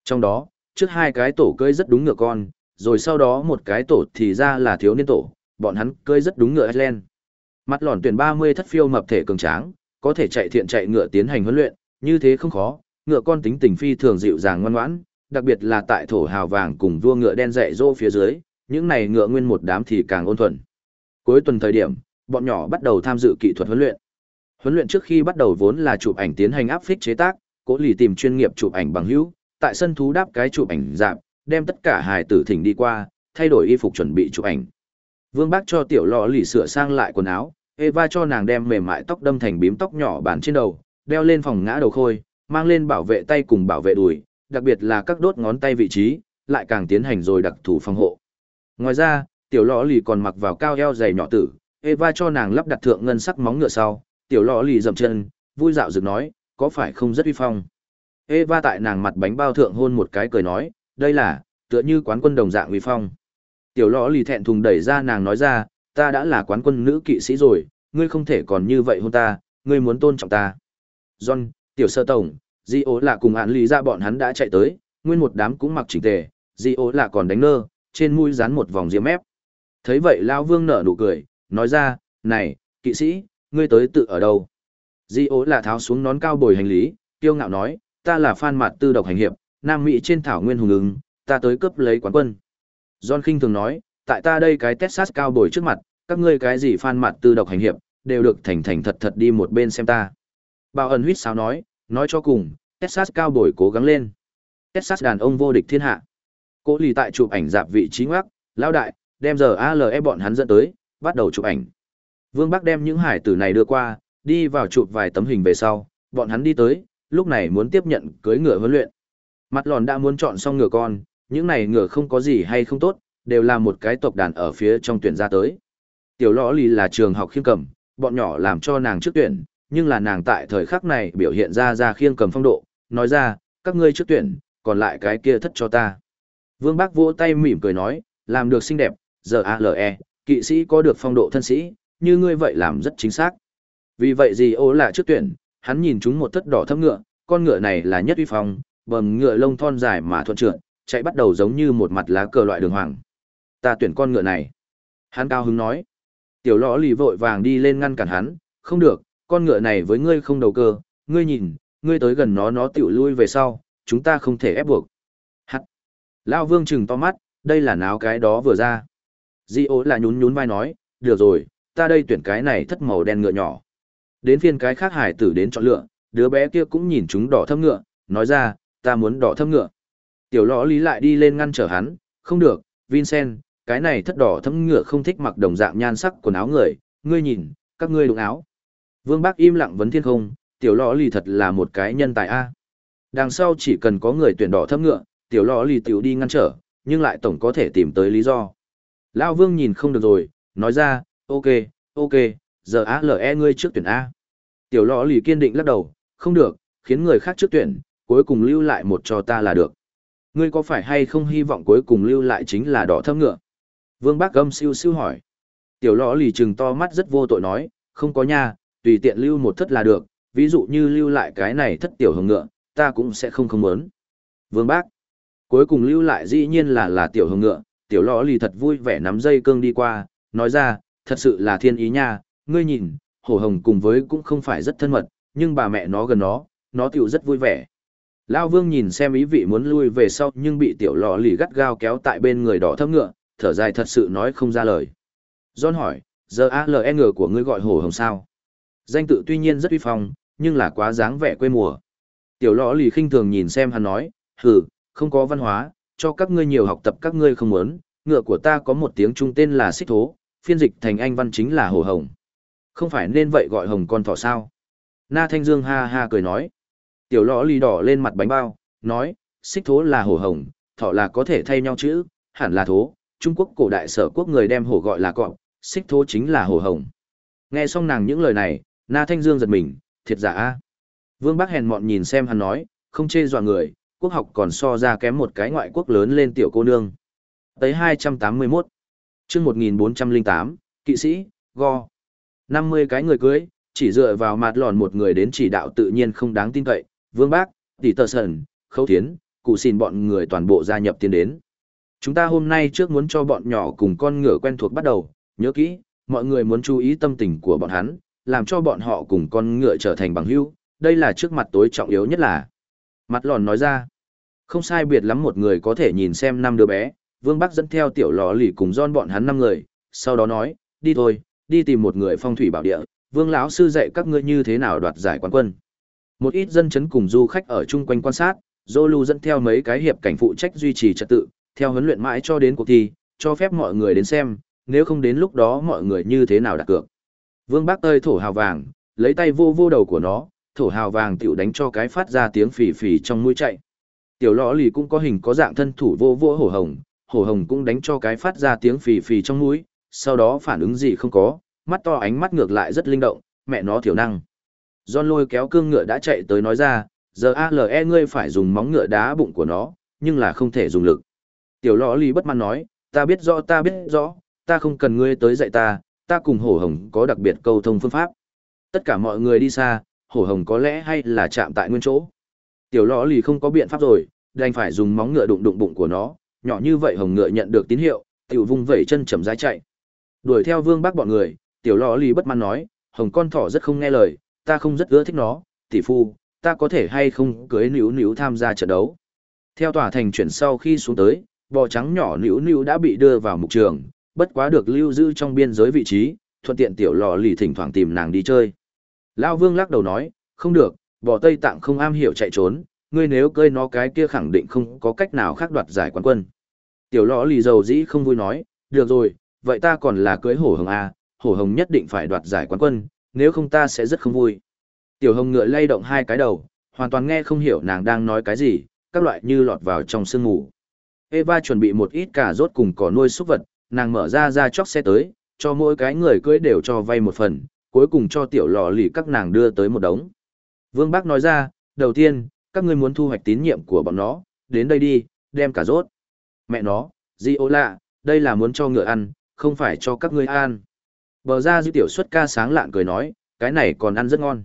Trong đó, trước hai cái tổ cưỡi rất đúng ngựa con, rồi sau đó một cái tổ thì ra là thiếu niên tổ, bọn hắn cơi rất đúng ngựa Iceland. Mặt lòn tuyển 30 thất phiêu mập thể cường tráng, có thể chạy thiện chạy ngựa tiến hành huấn luyện, như thế không khó, ngựa con tính tình phi thường dịu dàng ngoan ngoãn, đặc biệt là tại thổ hào vàng cùng vua ngựa đen dạy dỗ phía dưới, những này ngựa nguyên một đám thì càng ôn thuần. Cuối tuần thời điểm, bọn nhỏ bắt đầu tham dự kỹ thuật huấn luyện. Huấn luyện trước khi bắt đầu vốn là chụp ảnh tiến hành áp phích chế tác, cố lì tìm chuyên nghiệp chụp ảnh bằng hữu, tại sân thú đáp cái chụp ảnh giảm, đem tất cả hài tử thỉnh đi qua, thay đổi y phục chuẩn bị chụp ảnh. Vương Bác cho tiểu lọ lì sửa sang lại quần áo, Eva cho nàng đem mềm mại tóc đâm thành bím tóc nhỏ bàn trên đầu, đeo lên phòng ngã đầu khôi, mang lên bảo vệ tay cùng bảo vệ đùi, đặc biệt là các đốt ngón tay vị trí, lại càng tiến hành rồi đặc thủ phòng hộ. Ngoài ra, tiểu lọ lì còn mặc vào cao eo dày nhỏ tử, Eva cho nàng lắp đặt thượng ngân sắc móng ngựa sau, tiểu lọ lì dậm chân, vui dạo dựng nói, có phải không rất uy phong. Eva tại nàng mặt bánh bao thượng hôn một cái cười nói, đây là, tựa như quán quân đồng dạng uy phong. Tiểu lọ lì thẹn thùng đẩy ra nàng nói ra, ta đã là quán quân nữ kỵ sĩ rồi, ngươi không thể còn như vậy hôn ta, ngươi muốn tôn trọng ta. John, tiểu sơ tổng, di ố là cùng hạn lý ra bọn hắn đã chạy tới, nguyên một đám cũng mặc chỉnh tề, di ố là còn đánh nơ, trên mũi dán một vòng diêm ép. Thấy vậy Lao Vương nở nụ cười, nói ra, này, kỵ sĩ, ngươi tới tự ở đâu? Di ố là tháo xuống nón cao bồi hành lý, kiêu ngạo nói, ta là phan mạt tư độc hành hiệp, Nam Mỹ trên thảo nguyên hùng ứng, ta tới cướp lấy quán quân. John Kinh thường nói, tại ta đây cái Texas cao bồi trước mặt, các ngươi cái gì phan mặt tư độc hành hiệp, đều được thành thành thật thật đi một bên xem ta. Bảo ẩn huyết sao nói, nói cho cùng, Texas cao bồi cố gắng lên. Texas đàn ông vô địch thiên hạ. Cố lì tại chụp ảnh dạp vị trí ngoắc, lao đại, đem giờ ALE bọn hắn dẫn tới, bắt đầu chụp ảnh. Vương Bắc đem những hải tử này đưa qua, đi vào chụp vài tấm hình về sau, bọn hắn đi tới, lúc này muốn tiếp nhận cưới ngựa huấn luyện. Mặt lòn đã muốn chọn xong ngựa con, những này ngựa không có gì hay không tốt, đều là một cái tộc đàn ở phía trong tuyển ra tới. Tiểu lõ lì là trường học khiêm cầm, bọn nhỏ làm cho nàng trước tuyển, nhưng là nàng tại thời khắc này biểu hiện ra ra khiêng cầm phong độ, nói ra, các ngươi trước tuyển, còn lại cái kia thất cho ta. Vương Bác vỗ tay mỉm cười nói, làm được xinh đẹp, giờ ALE, kỵ sĩ có được phong độ thân sĩ, như ngươi vậy làm rất chính xác. Vì vậy gì ô là trước tuyển, hắn nhìn chúng một thất đỏ thâm ngựa, con ngựa này là nhất uy phong, bầm ngựa lông thon dài mà thuận trượt, chạy bắt đầu giống như một mặt lá cờ loại đường hoàng. Ta tuyển con ngựa này. Hắn cao hứng nói. Tiểu lõ lì vội vàng đi lên ngăn cản hắn, không được, con ngựa này với ngươi không đầu cơ, ngươi nhìn, ngươi tới gần nó nó tiểu lui về sau, chúng ta không thể ép buộc. Hắt. Lao vương trừng to mắt, đây là náo cái đó vừa ra. Di ố là nhún nhún vai nói, được rồi, ta đây tuyển cái này thất màu đen ngựa nhỏ. Đến phiên cái khác hải tử đến chọn lựa, đứa bé kia cũng nhìn chúng đỏ thâm ngựa, nói ra, ta muốn đỏ thâm ngựa. Tiểu lõ lý lại đi lên ngăn trở hắn, không được, Vincent, cái này thất đỏ thâm ngựa không thích mặc đồng dạng nhan sắc quần áo người, ngươi nhìn, các ngươi đụng áo. Vương Bác im lặng vấn thiên không, tiểu lõ lì thật là một cái nhân tài A. Đằng sau chỉ cần có người tuyển đỏ thâm ngựa, tiểu lõ lì tiểu đi ngăn trở, nhưng lại tổng có thể tìm tới lý do. Lao Vương nhìn không được rồi, nói ra, ok, ok, giờ ALE ngươi trước tuyển A. Tiểu lõ lì kiên định lắc đầu, không được, khiến người khác trước tuyển, cuối cùng lưu lại một cho ta là được. Ngươi có phải hay không hy vọng cuối cùng lưu lại chính là đỏ thâm ngựa? Vương Bác gâm siêu siêu hỏi. Tiểu lõ lì trừng to mắt rất vô tội nói, không có nha, tùy tiện lưu một thất là được, ví dụ như lưu lại cái này thất tiểu hồng ngựa, ta cũng sẽ không không muốn. Vương Bác. Cuối cùng lưu lại dĩ nhiên là là tiểu hồng ngựa, tiểu lõ lì thật vui vẻ nắm dây cương đi qua, nói ra, thật sự là thiên ý nha, ngươi nhìn, hổ hồng cùng với cũng không phải rất thân mật, nhưng bà mẹ nó gần nó, nó tiểu rất vui vẻ. Lao vương nhìn xem ý vị muốn lui về sau nhưng bị tiểu lò lì gắt gao kéo tại bên người đỏ thâm ngựa, thở dài thật sự nói không ra lời. John hỏi, giờ ALE ngựa của ngươi gọi hổ hồng sao? Danh tự tuy nhiên rất uy phong, nhưng là quá dáng vẻ quê mùa. Tiểu lò lì khinh thường nhìn xem hắn nói, hừ, không có văn hóa, cho các ngươi nhiều học tập các ngươi không muốn, ngựa của ta có một tiếng trung tên là xích thố, phiên dịch thành anh văn chính là hổ hồng. Không phải nên vậy gọi hồng con thỏ sao? Na Thanh Dương ha ha cười nói. Tiểu lò lì đỏ lên mặt bánh bao, nói, xích thố là hổ hồng, thỏ là có thể thay nhau chữ, hẳn là thố. Trung Quốc cổ đại sở quốc người đem hổ gọi là cọp, xích thố chính là hổ hồng. Nghe xong nàng những lời này, Na Thanh Dương giật mình, thiệt giả a. Vương Bắc hèn mọn nhìn xem hắn nói, không chê dọa người, quốc học còn so ra kém một cái ngoại quốc lớn lên tiểu cô nương. Tới 281. chương 1408, kỵ sĩ, go. 50 cái người cưới, chỉ dựa vào mặt lòn một người đến chỉ đạo tự nhiên không đáng tin cậy, Vương Bác, Tỷ Tờ Sần, Khâu Thiến, cụ xin bọn người toàn bộ gia nhập tiến đến. Chúng ta hôm nay trước muốn cho bọn nhỏ cùng con ngựa quen thuộc bắt đầu, nhớ kỹ, mọi người muốn chú ý tâm tình của bọn hắn, làm cho bọn họ cùng con ngựa trở thành bằng hữu, đây là trước mặt tối trọng yếu nhất là. Mặt lòn nói ra, không sai biệt lắm một người có thể nhìn xem năm đứa bé, Vương Bắc dẫn theo tiểu lò lì cùng don bọn hắn năm người, sau đó nói, đi thôi, đi tìm một người phong thủy bảo địa, Vương lão sư dạy các ngươi như thế nào đoạt giải quán quân. Một ít dân chấn cùng du khách ở chung quanh quan sát, Zolu dẫn theo mấy cái hiệp cảnh phụ trách duy trì trật tự, theo huấn luyện mãi cho đến cuộc thi, cho phép mọi người đến xem, nếu không đến lúc đó mọi người như thế nào đặt cược. Vương Bác tơi thổ hào vàng, lấy tay vô vô đầu của nó, thổ hào vàng tiểu đánh cho cái phát ra tiếng phì phì trong mũi chạy. Tiểu lõ lì cũng có hình có dạng thân thủ vô vô hổ hồng, hổ hồng cũng đánh cho cái phát ra tiếng phì phì trong mũi, sau đó phản ứng gì không có, mắt to ánh mắt ngược lại rất linh động, mẹ nó thiểu năng. John lôi kéo cương ngựa đã chạy tới nói ra, giờ ALE ngươi phải dùng móng ngựa đá bụng của nó, nhưng là không thể dùng lực. Tiểu lõ lì bất mãn nói, ta biết rõ ta biết rõ, ta không cần ngươi tới dạy ta, ta cùng hổ hồng có đặc biệt câu thông phương pháp. Tất cả mọi người đi xa, hổ hồng có lẽ hay là chạm tại nguyên chỗ. Tiểu lõ lì không có biện pháp rồi, đành phải dùng móng ngựa đụng đụng bụng của nó, nhỏ như vậy hồng ngựa nhận được tín hiệu, tiểu vung vẩy chân chậm rãi chạy. Đuổi theo vương bác bọn người, tiểu Lọ lì bất mãn nói, hồng con thỏ rất không nghe lời, ta không rất ưa thích nó, tỷ phu, ta có thể hay không cưới níu níu tham gia trận đấu. Theo tòa thành chuyển sau khi xuống tới, bò trắng nhỏ níu níu đã bị đưa vào mục trường, bất quá được lưu giữ trong biên giới vị trí, thuận tiện tiểu lò lì thỉnh thoảng tìm nàng đi chơi. Lao vương lắc đầu nói, không được, bò Tây Tạng không am hiểu chạy trốn, ngươi nếu cơi nó cái kia khẳng định không có cách nào khác đoạt giải quán quân. Tiểu lò lì dầu dĩ không vui nói, được rồi, vậy ta còn là cưới hổ hồng A, hổ hồng nhất định phải đoạt giải quán quân, nếu không ta sẽ rất không vui. Tiểu hồng ngựa lay động hai cái đầu, hoàn toàn nghe không hiểu nàng đang nói cái gì, các loại như lọt vào trong sương ngủ. Eva chuẩn bị một ít cà rốt cùng cỏ nuôi súc vật, nàng mở ra ra chóc xe tới, cho mỗi cái người cưới đều cho vay một phần, cuối cùng cho tiểu lò lì các nàng đưa tới một đống. Vương Bác nói ra, đầu tiên, các ngươi muốn thu hoạch tín nhiệm của bọn nó, đến đây đi, đem cà rốt. Mẹ nó, di ô lạ, đây là muốn cho ngựa ăn, không phải cho các ngươi ăn. Bờ ra dư tiểu xuất ca sáng lạn cười nói, cái này còn ăn rất ngon.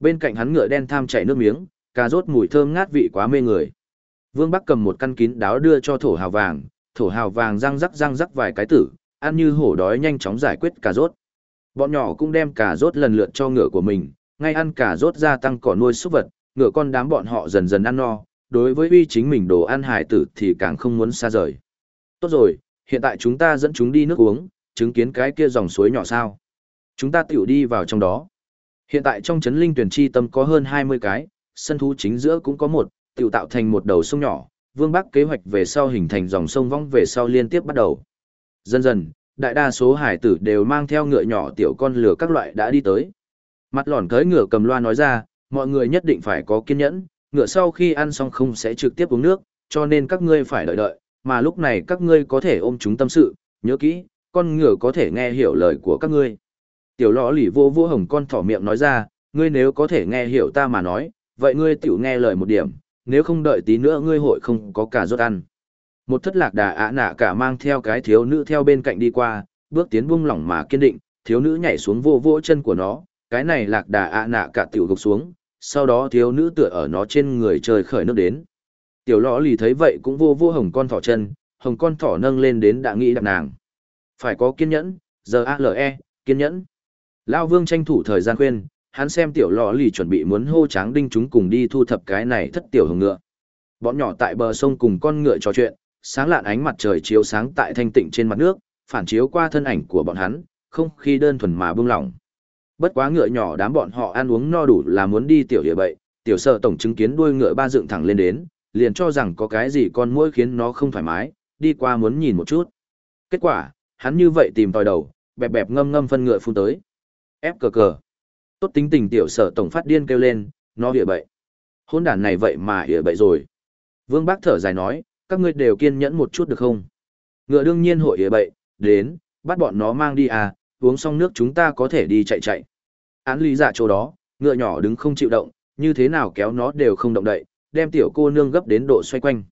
Bên cạnh hắn ngựa đen tham chảy nước miếng, cà rốt mùi thơm ngát vị quá mê người. Vương Bắc cầm một căn kín đáo đưa cho thổ hào vàng, thổ hào vàng răng rắc răng rắc vài cái tử, ăn như hổ đói nhanh chóng giải quyết cà rốt. Bọn nhỏ cũng đem cà rốt lần lượt cho ngựa của mình, ngay ăn cà rốt gia tăng cỏ nuôi súc vật, ngựa con đám bọn họ dần dần ăn no, đối với uy chính mình đồ ăn hải tử thì càng không muốn xa rời. Tốt rồi, hiện tại chúng ta dẫn chúng đi nước uống, chứng kiến cái kia dòng suối nhỏ sao. Chúng ta tiểu đi vào trong đó. Hiện tại trong trấn linh tuyển chi tâm có hơn 20 cái, sân thú chính giữa cũng có một, tiểu tạo thành một đầu sông nhỏ, vương bắc kế hoạch về sau hình thành dòng sông vong về sau liên tiếp bắt đầu. Dần dần, đại đa số hải tử đều mang theo ngựa nhỏ tiểu con lửa các loại đã đi tới. Mặt lòn cưới ngựa cầm loa nói ra, mọi người nhất định phải có kiên nhẫn, ngựa sau khi ăn xong không sẽ trực tiếp uống nước, cho nên các ngươi phải đợi đợi, mà lúc này các ngươi có thể ôm chúng tâm sự, nhớ kỹ, con ngựa có thể nghe hiểu lời của các ngươi. Tiểu lõ lì vô vô hồng con thỏ miệng nói ra, ngươi nếu có thể nghe hiểu ta mà nói, vậy ngươi tiểu nghe lời một điểm, nếu không đợi tí nữa ngươi hội không có cả rốt ăn. Một thất lạc đà ạ nạ cả mang theo cái thiếu nữ theo bên cạnh đi qua, bước tiến buông lỏng mà kiên định, thiếu nữ nhảy xuống vô vô chân của nó, cái này lạc đà ạ nạ cả tiểu gục xuống, sau đó thiếu nữ tựa ở nó trên người trời khởi nước đến. Tiểu lõ lì thấy vậy cũng vô vô hồng con thỏ chân, hồng con thỏ nâng lên đến đã nghĩ đạp nàng. Phải có kiên nhẫn, giờ ALE, kiên nhẫn. Lao vương tranh thủ thời gian khuyên, hắn xem tiểu lò lì chuẩn bị muốn hô tráng đinh chúng cùng đi thu thập cái này thất tiểu hồng ngựa. Bọn nhỏ tại bờ sông cùng con ngựa trò chuyện, sáng lạn ánh mặt trời chiếu sáng tại thanh tịnh trên mặt nước, phản chiếu qua thân ảnh của bọn hắn, không khí đơn thuần mà bưng lỏng. Bất quá ngựa nhỏ đám bọn họ ăn uống no đủ là muốn đi tiểu địa bậy, tiểu sợ tổng chứng kiến đuôi ngựa ba dựng thẳng lên đến, liền cho rằng có cái gì con mũi khiến nó không thoải mái, đi qua muốn nhìn một chút. Kết quả, hắn như vậy tìm tòi đầu, bẹp bẹp ngâm ngâm phân ngựa phun tới. Ép cờ cờ. Tốt tính tình tiểu sở tổng phát điên kêu lên, nó địa bậy. Hôn đàn này vậy mà địa bậy rồi. Vương Bác thở dài nói, các ngươi đều kiên nhẫn một chút được không? Ngựa đương nhiên hội địa bậy, đến, bắt bọn nó mang đi à, uống xong nước chúng ta có thể đi chạy chạy. Án lý giả chỗ đó, ngựa nhỏ đứng không chịu động, như thế nào kéo nó đều không động đậy, đem tiểu cô nương gấp đến độ xoay quanh.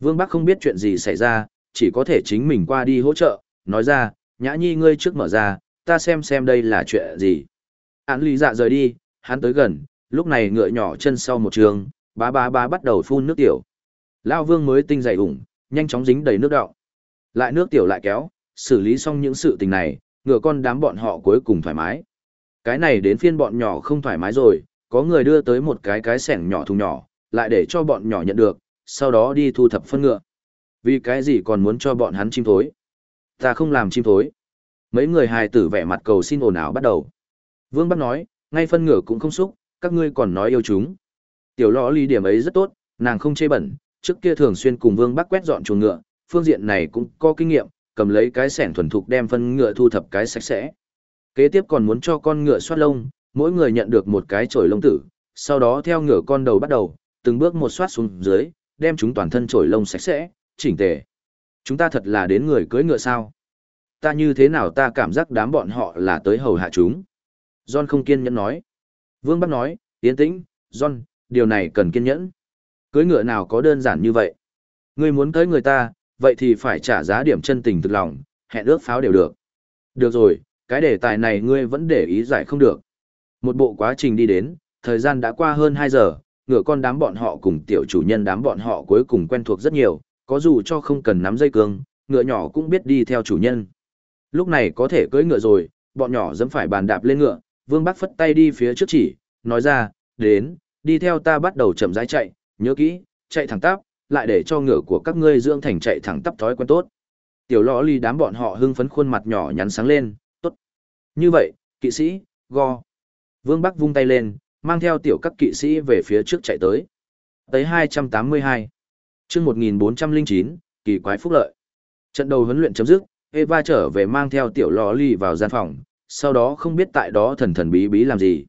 Vương Bắc không biết chuyện gì xảy ra, chỉ có thể chính mình qua đi hỗ trợ, nói ra, nhã nhi ngươi trước mở ra, ta xem xem đây là chuyện gì. Án lý dạ rời đi, hắn tới gần, lúc này ngựa nhỏ chân sau một trường, bá bá bá bắt đầu phun nước tiểu. Lao vương mới tinh dày ủng, nhanh chóng dính đầy nước đọng. Lại nước tiểu lại kéo, xử lý xong những sự tình này, ngựa con đám bọn họ cuối cùng thoải mái. Cái này đến phiên bọn nhỏ không thoải mái rồi, có người đưa tới một cái cái sẻng nhỏ thùng nhỏ, lại để cho bọn nhỏ nhận được, sau đó đi thu thập phân ngựa. Vì cái gì còn muốn cho bọn hắn chim thối? Ta không làm chim thối. Mấy người hài tử vẻ mặt cầu xin ồn ào bắt đầu. Vương Bắc nói, ngay phân ngựa cũng không xúc, các ngươi còn nói yêu chúng. Tiểu lõ ly điểm ấy rất tốt, nàng không chê bẩn, trước kia thường xuyên cùng Vương Bắc quét dọn chuồng ngựa, phương diện này cũng có kinh nghiệm, cầm lấy cái sẻng thuần thục đem phân ngựa thu thập cái sạch sẽ. Kế tiếp còn muốn cho con ngựa soát lông, mỗi người nhận được một cái chổi lông tử, sau đó theo ngựa con đầu bắt đầu, từng bước một soát xuống dưới, đem chúng toàn thân chổi lông sạch sẽ, chỉnh tề. Chúng ta thật là đến người cưới ngựa sao? Ta như thế nào ta cảm giác đám bọn họ là tới hầu hạ chúng? John không kiên nhẫn nói. Vương Bắc nói, yên tĩnh, John, điều này cần kiên nhẫn. Cưới ngựa nào có đơn giản như vậy? Ngươi muốn tới người ta, vậy thì phải trả giá điểm chân tình thực lòng, hẹn ước pháo đều được. Được rồi, cái đề tài này ngươi vẫn để ý giải không được. Một bộ quá trình đi đến, thời gian đã qua hơn 2 giờ, ngựa con đám bọn họ cùng tiểu chủ nhân đám bọn họ cuối cùng quen thuộc rất nhiều, có dù cho không cần nắm dây cương, ngựa nhỏ cũng biết đi theo chủ nhân. Lúc này có thể cưỡi ngựa rồi, bọn nhỏ dẫm phải bàn đạp lên ngựa, Vương Bắc phất tay đi phía trước chỉ, nói ra, đến, đi theo ta bắt đầu chậm rãi chạy, nhớ kỹ, chạy thẳng tắp, lại để cho ngựa của các ngươi dưỡng thành chạy thẳng tắp thói quen tốt. Tiểu lõ ly đám bọn họ hưng phấn khuôn mặt nhỏ nhắn sáng lên, tốt. Như vậy, kỵ sĩ, go. Vương Bắc vung tay lên, mang theo tiểu các kỵ sĩ về phía trước chạy tới. Tới 282. Trước 1409, kỳ quái phúc lợi. Trận đầu huấn luyện chấm dứt, Eva trở về mang theo tiểu lò Lì vào gian phòng, sau đó không biết tại đó thần thần bí bí làm gì.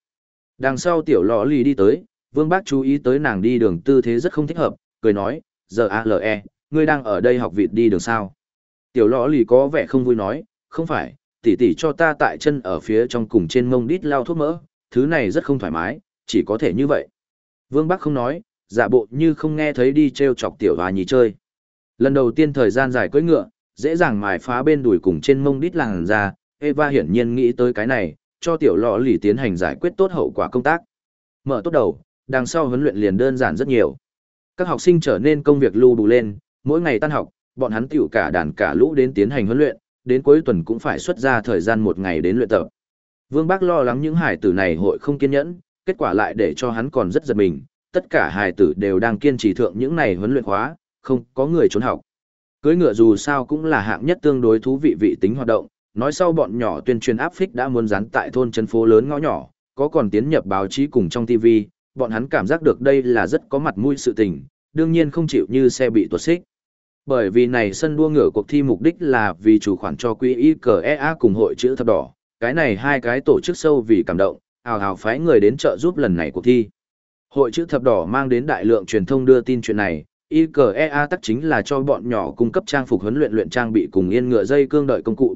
Đằng sau tiểu lò Lì đi tới, Vương Bác chú ý tới nàng đi đường tư thế rất không thích hợp, cười nói, giờ ALE, ngươi đang ở đây học vịt đi đường sao. Tiểu lò Lì có vẻ không vui nói, không phải, tỷ tỷ cho ta tại chân ở phía trong cùng trên mông đít lao thuốc mỡ, thứ này rất không thoải mái, chỉ có thể như vậy. Vương Bác không nói, giả bộ như không nghe thấy đi treo chọc tiểu hòa nhì chơi. Lần đầu tiên thời gian dài cưỡi ngựa, dễ dàng mài phá bên đùi cùng trên mông đít làng ra, Eva hiển nhiên nghĩ tới cái này, cho tiểu lọ lì tiến hành giải quyết tốt hậu quả công tác. Mở tốt đầu, đằng sau huấn luyện liền đơn giản rất nhiều. Các học sinh trở nên công việc lưu đủ lên, mỗi ngày tan học, bọn hắn tiểu cả đàn cả lũ đến tiến hành huấn luyện, đến cuối tuần cũng phải xuất ra thời gian một ngày đến luyện tập. Vương Bác lo lắng những hải tử này hội không kiên nhẫn, kết quả lại để cho hắn còn rất giật mình, tất cả hài tử đều đang kiên trì thượng những này huấn luyện khóa, không có người trốn học. Cưới ngựa dù sao cũng là hạng nhất tương đối thú vị vị tính hoạt động, nói sau bọn nhỏ tuyên truyền áp phích đã muốn dán tại thôn chân phố lớn ngõ nhỏ, có còn tiến nhập báo chí cùng trong TV, bọn hắn cảm giác được đây là rất có mặt mũi sự tình, đương nhiên không chịu như xe bị tuột xích. Bởi vì này sân đua ngựa cuộc thi mục đích là vì chủ khoản cho quỹ ICEA cùng hội chữ thập đỏ, cái này hai cái tổ chức sâu vì cảm động, hào hào phái người đến trợ giúp lần này cuộc thi. Hội chữ thập đỏ mang đến đại lượng truyền thông đưa tin chuyện này, IKEA tắc chính là cho bọn nhỏ cung cấp trang phục huấn luyện luyện trang bị cùng yên ngựa dây cương đợi công cụ.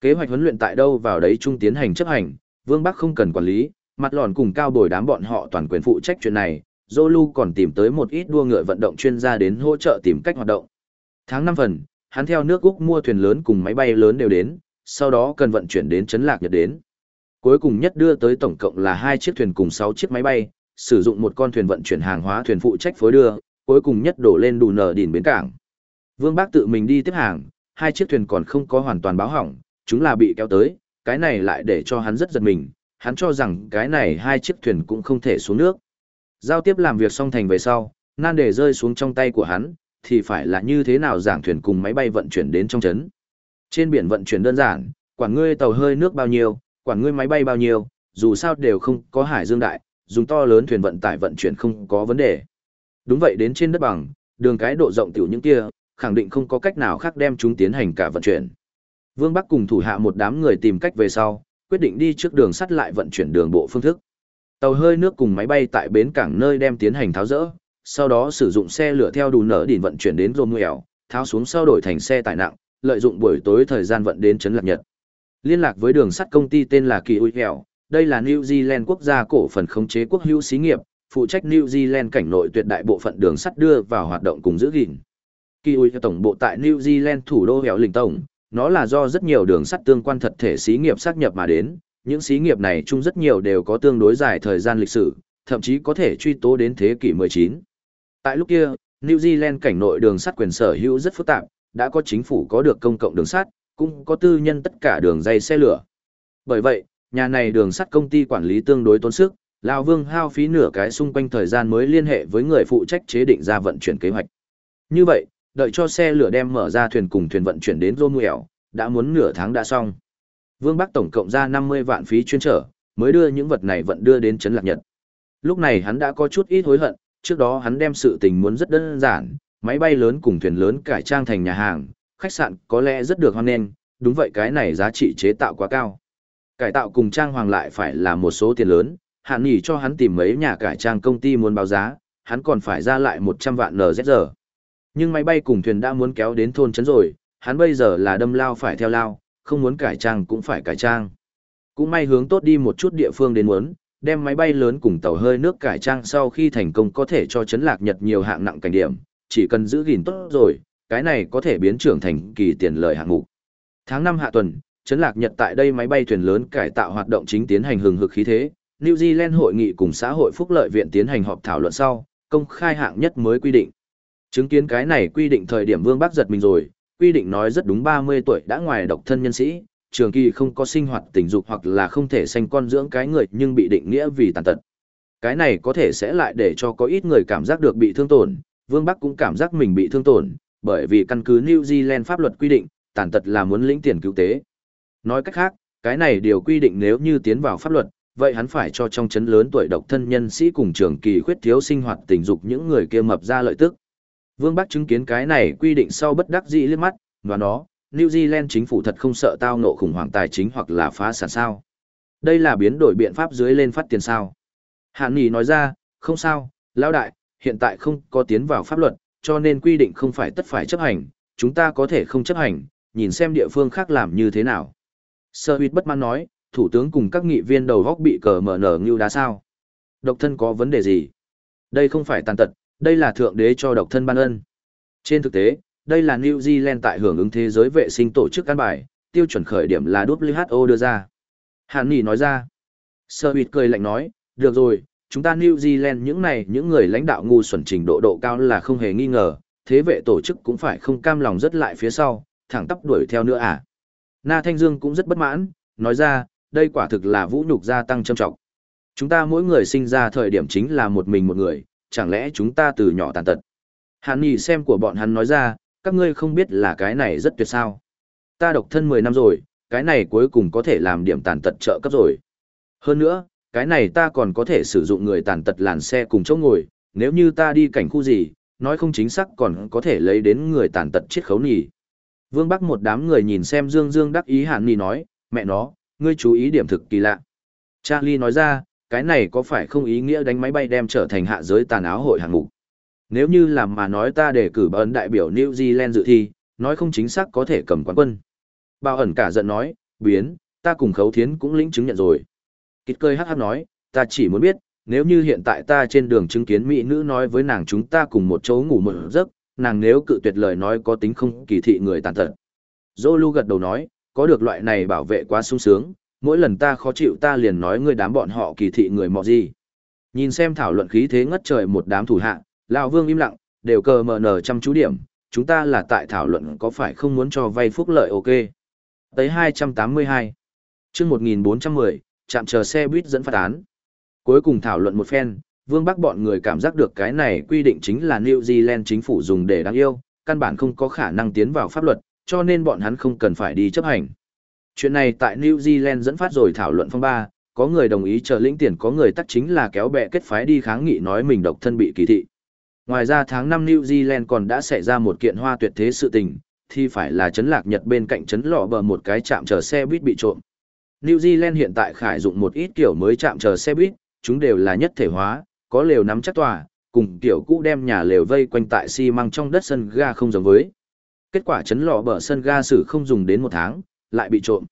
Kế hoạch huấn luyện tại đâu vào đấy trung tiến hành chấp hành, Vương Bắc không cần quản lý, mặt lòn cùng cao bồi đám bọn họ toàn quyền phụ trách chuyện này, Zolu còn tìm tới một ít đua ngựa vận động chuyên gia đến hỗ trợ tìm cách hoạt động. Tháng 5 phần, hắn theo nước Úc mua thuyền lớn cùng máy bay lớn đều đến, sau đó cần vận chuyển đến Trấn Lạc Nhật đến. Cuối cùng nhất đưa tới tổng cộng là hai chiếc thuyền cùng 6 chiếc máy bay, sử dụng một con thuyền vận chuyển hàng hóa thuyền phụ trách phối đưa, cuối cùng nhất đổ lên đủ nở đỉnh bến cảng. Vương Bác tự mình đi tiếp hàng, hai chiếc thuyền còn không có hoàn toàn báo hỏng, chúng là bị kéo tới, cái này lại để cho hắn rất giật mình, hắn cho rằng cái này hai chiếc thuyền cũng không thể xuống nước. Giao tiếp làm việc xong thành về sau, nan để rơi xuống trong tay của hắn, thì phải là như thế nào giảng thuyền cùng máy bay vận chuyển đến trong trấn. Trên biển vận chuyển đơn giản, quản ngươi tàu hơi nước bao nhiêu, quản ngươi máy bay bao nhiêu, dù sao đều không có hải dương đại, dùng to lớn thuyền vận tải vận chuyển không có vấn đề. Đúng vậy đến trên đất bằng, đường cái độ rộng tiểu những kia, khẳng định không có cách nào khác đem chúng tiến hành cả vận chuyển. Vương Bắc cùng thủ hạ một đám người tìm cách về sau, quyết định đi trước đường sắt lại vận chuyển đường bộ phương thức. Tàu hơi nước cùng máy bay tại bến cảng nơi đem tiến hành tháo rỡ, sau đó sử dụng xe lửa theo đủ nở đỉnh vận chuyển đến Romuel, tháo xuống sau đổi thành xe tải nặng, lợi dụng buổi tối thời gian vận đến trấn Lạc Nhật. Liên lạc với đường sắt công ty tên là Kỳ uy Hẻo, đây là New Zealand quốc gia cổ phần khống chế quốc hữu xí nghiệp, phụ trách New Zealand cảnh nội tuyệt đại bộ phận đường sắt đưa vào hoạt động cùng giữ gìn. Kỳ tổng bộ tại New Zealand thủ đô Hẻo Lình Tổng, nó là do rất nhiều đường sắt tương quan thật thể xí nghiệp xác nhập mà đến, những xí nghiệp này chung rất nhiều đều có tương đối dài thời gian lịch sử, thậm chí có thể truy tố đến thế kỷ 19. Tại lúc kia, New Zealand cảnh nội đường sắt quyền sở hữu rất phức tạp, đã có chính phủ có được công cộng đường sắt, cũng có tư nhân tất cả đường dây xe lửa. Bởi vậy, nhà này đường sắt công ty quản lý tương đối tốn sức, Lão Vương hao phí nửa cái xung quanh thời gian mới liên hệ với người phụ trách chế định ra vận chuyển kế hoạch. Như vậy, đợi cho xe lửa đem mở ra thuyền cùng thuyền vận chuyển đến Romuel, đã muốn nửa tháng đã xong. Vương Bắc tổng cộng ra 50 vạn phí chuyên trở, mới đưa những vật này vận đưa đến Trấn Lạc Nhật. Lúc này hắn đã có chút ít hối hận, trước đó hắn đem sự tình muốn rất đơn giản, máy bay lớn cùng thuyền lớn cải trang thành nhà hàng, khách sạn có lẽ rất được hoan nghênh, đúng vậy cái này giá trị chế tạo quá cao. Cải tạo cùng trang hoàng lại phải là một số tiền lớn, hạn nghỉ cho hắn tìm mấy nhà cải trang công ty muốn báo giá, hắn còn phải ra lại 100 vạn NZR. Nhưng máy bay cùng thuyền đã muốn kéo đến thôn trấn rồi, hắn bây giờ là đâm lao phải theo lao, không muốn cải trang cũng phải cải trang. Cũng may hướng tốt đi một chút địa phương đến muốn, đem máy bay lớn cùng tàu hơi nước cải trang sau khi thành công có thể cho chấn lạc nhật nhiều hạng nặng cảnh điểm, chỉ cần giữ gìn tốt rồi, cái này có thể biến trưởng thành kỳ tiền lợi hạng mục. Tháng 5 hạ tuần, chấn lạc nhật tại đây máy bay thuyền lớn cải tạo hoạt động chính tiến hành hừng hực khí thế, New Zealand hội nghị cùng xã hội phúc lợi viện tiến hành họp thảo luận sau, công khai hạng nhất mới quy định. Chứng kiến cái này quy định thời điểm Vương Bắc giật mình rồi, quy định nói rất đúng 30 tuổi đã ngoài độc thân nhân sĩ, trường kỳ không có sinh hoạt tình dục hoặc là không thể sanh con dưỡng cái người nhưng bị định nghĩa vì tàn tật. Cái này có thể sẽ lại để cho có ít người cảm giác được bị thương tổn, Vương Bắc cũng cảm giác mình bị thương tổn, bởi vì căn cứ New Zealand pháp luật quy định, tàn tật là muốn lĩnh tiền cứu tế. Nói cách khác, cái này điều quy định nếu như tiến vào pháp luật, vậy hắn phải cho trong chấn lớn tuổi độc thân nhân sĩ cùng trường kỳ khuyết thiếu sinh hoạt tình dục những người kia mập ra lợi tức. Vương Bắc chứng kiến cái này quy định sau bất đắc dĩ liếc mắt, và nó, New Zealand chính phủ thật không sợ tao nộ khủng hoảng tài chính hoặc là phá sản sao. Đây là biến đổi biện pháp dưới lên phát tiền sao. Hạn Nghị nói ra, không sao, lão đại, hiện tại không có tiến vào pháp luật, cho nên quy định không phải tất phải chấp hành, chúng ta có thể không chấp hành, nhìn xem địa phương khác làm như thế nào. Sơ huyết bất mãn nói, thủ tướng cùng các nghị viên đầu góc bị cờ mở nở như đá sao. Độc thân có vấn đề gì? Đây không phải tàn tật, đây là thượng đế cho độc thân ban ân. Trên thực tế, đây là New Zealand tại hưởng ứng thế giới vệ sinh tổ chức căn bài, tiêu chuẩn khởi điểm là WHO đưa ra. Hàn Nghị nói ra. Sơ huyết cười lạnh nói, được rồi, chúng ta New Zealand những này những người lãnh đạo ngu xuẩn trình độ độ cao là không hề nghi ngờ, thế vệ tổ chức cũng phải không cam lòng rất lại phía sau, thẳng tắp đuổi theo nữa à. Na Thanh Dương cũng rất bất mãn, nói ra, đây quả thực là vũ nhục gia tăng trầm trọng. Chúng ta mỗi người sinh ra thời điểm chính là một mình một người, chẳng lẽ chúng ta từ nhỏ tàn tật. Hàn Nghị xem của bọn hắn nói ra, các ngươi không biết là cái này rất tuyệt sao. Ta độc thân 10 năm rồi, cái này cuối cùng có thể làm điểm tàn tật trợ cấp rồi. Hơn nữa, cái này ta còn có thể sử dụng người tàn tật làn xe cùng chỗ ngồi, nếu như ta đi cảnh khu gì, nói không chính xác còn có thể lấy đến người tàn tật chiết khấu nhỉ. Vương Bắc một đám người nhìn xem Dương Dương đắc ý hàn nì nói, mẹ nó, ngươi chú ý điểm thực kỳ lạ. Charlie nói ra, cái này có phải không ý nghĩa đánh máy bay đem trở thành hạ giới tàn áo hội hạng mục. Nếu như làm mà nói ta để cử bấn đại biểu New Zealand dự thi, nói không chính xác có thể cầm quán quân. Bao ẩn cả giận nói, biến, ta cùng khấu thiến cũng lĩnh chứng nhận rồi. Kít cơi hát hát nói, ta chỉ muốn biết, nếu như hiện tại ta trên đường chứng kiến mỹ nữ nói với nàng chúng ta cùng một chỗ ngủ một giấc, nàng nếu cự tuyệt lời nói có tính không kỳ thị người tàn tật. Dô lưu gật đầu nói, có được loại này bảo vệ quá sung sướng, mỗi lần ta khó chịu ta liền nói người đám bọn họ kỳ thị người mọ gì. Nhìn xem thảo luận khí thế ngất trời một đám thủ hạ, lão Vương im lặng, đều cờ mờ nở chăm chú điểm, chúng ta là tại thảo luận có phải không muốn cho vay phúc lợi ok. Tới 282. Chương 1410, chạm chờ xe buýt dẫn phát án. Cuối cùng thảo luận một phen, Vương Bắc bọn người cảm giác được cái này quy định chính là New Zealand chính phủ dùng để đáng yêu, căn bản không có khả năng tiến vào pháp luật, cho nên bọn hắn không cần phải đi chấp hành. Chuyện này tại New Zealand dẫn phát rồi thảo luận phong ba, có người đồng ý chờ lĩnh tiền có người tắc chính là kéo bè kết phái đi kháng nghị nói mình độc thân bị kỳ thị. Ngoài ra tháng 5 New Zealand còn đã xảy ra một kiện hoa tuyệt thế sự tình, thì phải là chấn lạc Nhật bên cạnh chấn lọ bờ một cái trạm chờ xe buýt bị trộm. New Zealand hiện tại khải dụng một ít kiểu mới chạm chờ xe buýt, chúng đều là nhất thể hóa, có lều nắm chắc tòa, cùng tiểu cũ đem nhà lều vây quanh tại xi măng trong đất sân ga không giống với. Kết quả chấn lọ bờ sân ga sử không dùng đến một tháng, lại bị trộm.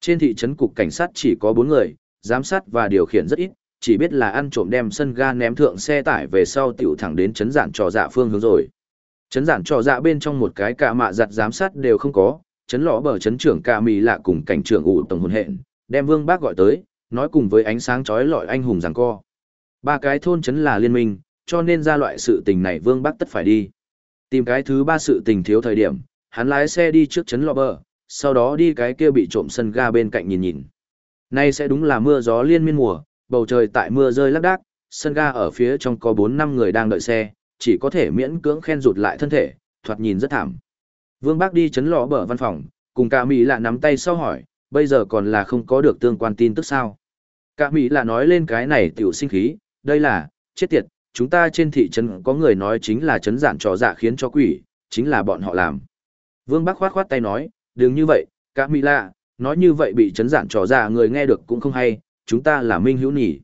Trên thị trấn cục cảnh sát chỉ có 4 người, giám sát và điều khiển rất ít, chỉ biết là ăn trộm đem sân ga ném thượng xe tải về sau tiểu thẳng đến chấn giản trò dạ phương hướng rồi. Chấn giản trò dạ bên trong một cái cả mạ giặt giám sát đều không có, chấn lọ bờ chấn trưởng ca mì lạ cùng cảnh trưởng ủ tổng hồn hện, đem vương bác gọi tới, nói cùng với ánh sáng chói lọi anh hùng rằng co. Ba cái thôn chấn là liên minh, cho nên ra loại sự tình này vương bác tất phải đi. Tìm cái thứ ba sự tình thiếu thời điểm, hắn lái xe đi trước chấn lọ bờ, sau đó đi cái kia bị trộm sân ga bên cạnh nhìn nhìn. Nay sẽ đúng là mưa gió liên miên mùa, bầu trời tại mưa rơi lác đác, sân ga ở phía trong có 4 năm người đang đợi xe, chỉ có thể miễn cưỡng khen rụt lại thân thể, thoạt nhìn rất thảm. Vương Bác đi chấn lọ bờ văn phòng, cùng cả Mỹ lạ nắm tay sau hỏi, bây giờ còn là không có được tương quan tin tức sao. Cả Mỹ lạ nói lên cái này tiểu sinh khí, đây là, chết tiệt, chúng ta trên thị trấn có người nói chính là trấn giản trò dạ khiến cho quỷ, chính là bọn họ làm. Vương Bác khoát khoát tay nói, đừng như vậy, cả Mỹ lạ, nói như vậy bị trấn giản trò dạ người nghe được cũng không hay, chúng ta là minh hữu nhỉ.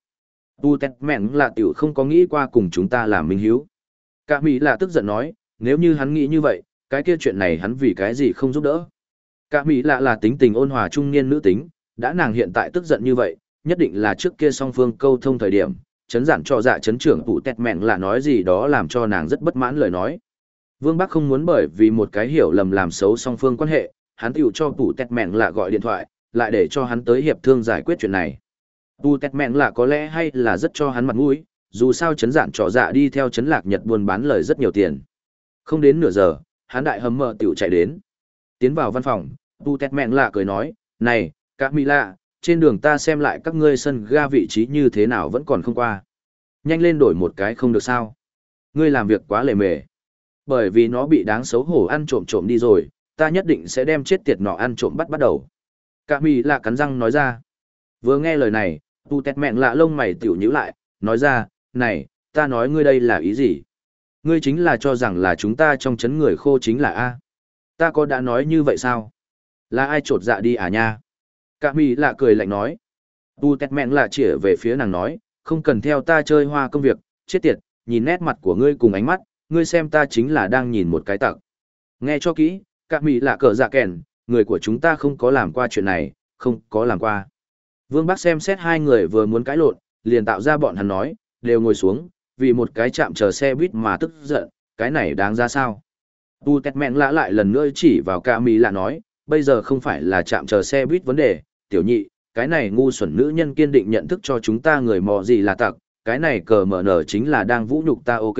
Tu tét mẹn là tiểu không có nghĩ qua cùng chúng ta là minh hữu. Cả Mỹ lạ tức giận nói, nếu như hắn nghĩ như vậy, cái kia chuyện này hắn vì cái gì không giúp đỡ. Cả Mỹ lạ là tính tình ôn hòa trung niên nữ tính, đã nàng hiện tại tức giận như vậy, nhất định là trước kia song phương câu thông thời điểm, chấn giản cho dạ chấn trưởng phụ tẹt mẹn là nói gì đó làm cho nàng rất bất mãn lời nói. Vương Bắc không muốn bởi vì một cái hiểu lầm làm xấu song phương quan hệ, hắn tiểu cho phụ tẹt mẹn là gọi điện thoại, lại để cho hắn tới hiệp thương giải quyết chuyện này. Phụ tẹt mẹn là có lẽ hay là rất cho hắn mặt mũi, dù sao chấn giản trò dạ đi theo chấn lạc nhật buôn bán lời rất nhiều tiền. Không đến nửa giờ, hắn đại hầm mờ tiểu chạy đến. Tiến vào văn phòng, tu tét mẹn lạ cười nói, này, các mỹ lạ, trên đường ta xem lại các ngươi sân ga vị trí như thế nào vẫn còn không qua. Nhanh lên đổi một cái không được sao. Ngươi làm việc quá lề mề. Bởi vì nó bị đáng xấu hổ ăn trộm trộm đi rồi, ta nhất định sẽ đem chết tiệt nọ ăn trộm bắt bắt đầu. Cả mì lạ cắn răng nói ra. Vừa nghe lời này, tu tét mẹn lạ lông mày tiểu nhíu lại, nói ra, này, ta nói ngươi đây là ý gì? Ngươi chính là cho rằng là chúng ta trong chấn người khô chính là A. Ta có đã nói như vậy sao? Là ai trột dạ đi à nha? Cả mì lạ cười lạnh nói. Tu tẹt mẹn lạ chỉ về phía nàng nói, không cần theo ta chơi hoa công việc, chết tiệt, nhìn nét mặt của ngươi cùng ánh mắt, ngươi xem ta chính là đang nhìn một cái tặc. Nghe cho kỹ, cả mì lạ cờ dạ kèn, người của chúng ta không có làm qua chuyện này, không có làm qua. Vương Bắc xem xét hai người vừa muốn cãi lộn, liền tạo ra bọn hắn nói, đều ngồi xuống, vì một cái chạm chờ xe buýt mà tức giận, cái này đáng ra sao? Tu Tẹt Mẹn lạ lại lần nữa chỉ vào Cả mỹ lạ nói, bây giờ không phải là chạm chờ xe buýt vấn đề, tiểu nhị, cái này ngu xuẩn nữ nhân kiên định nhận thức cho chúng ta người mò gì là tặc, cái này cờ mở nở chính là đang vũ nhục ta ok.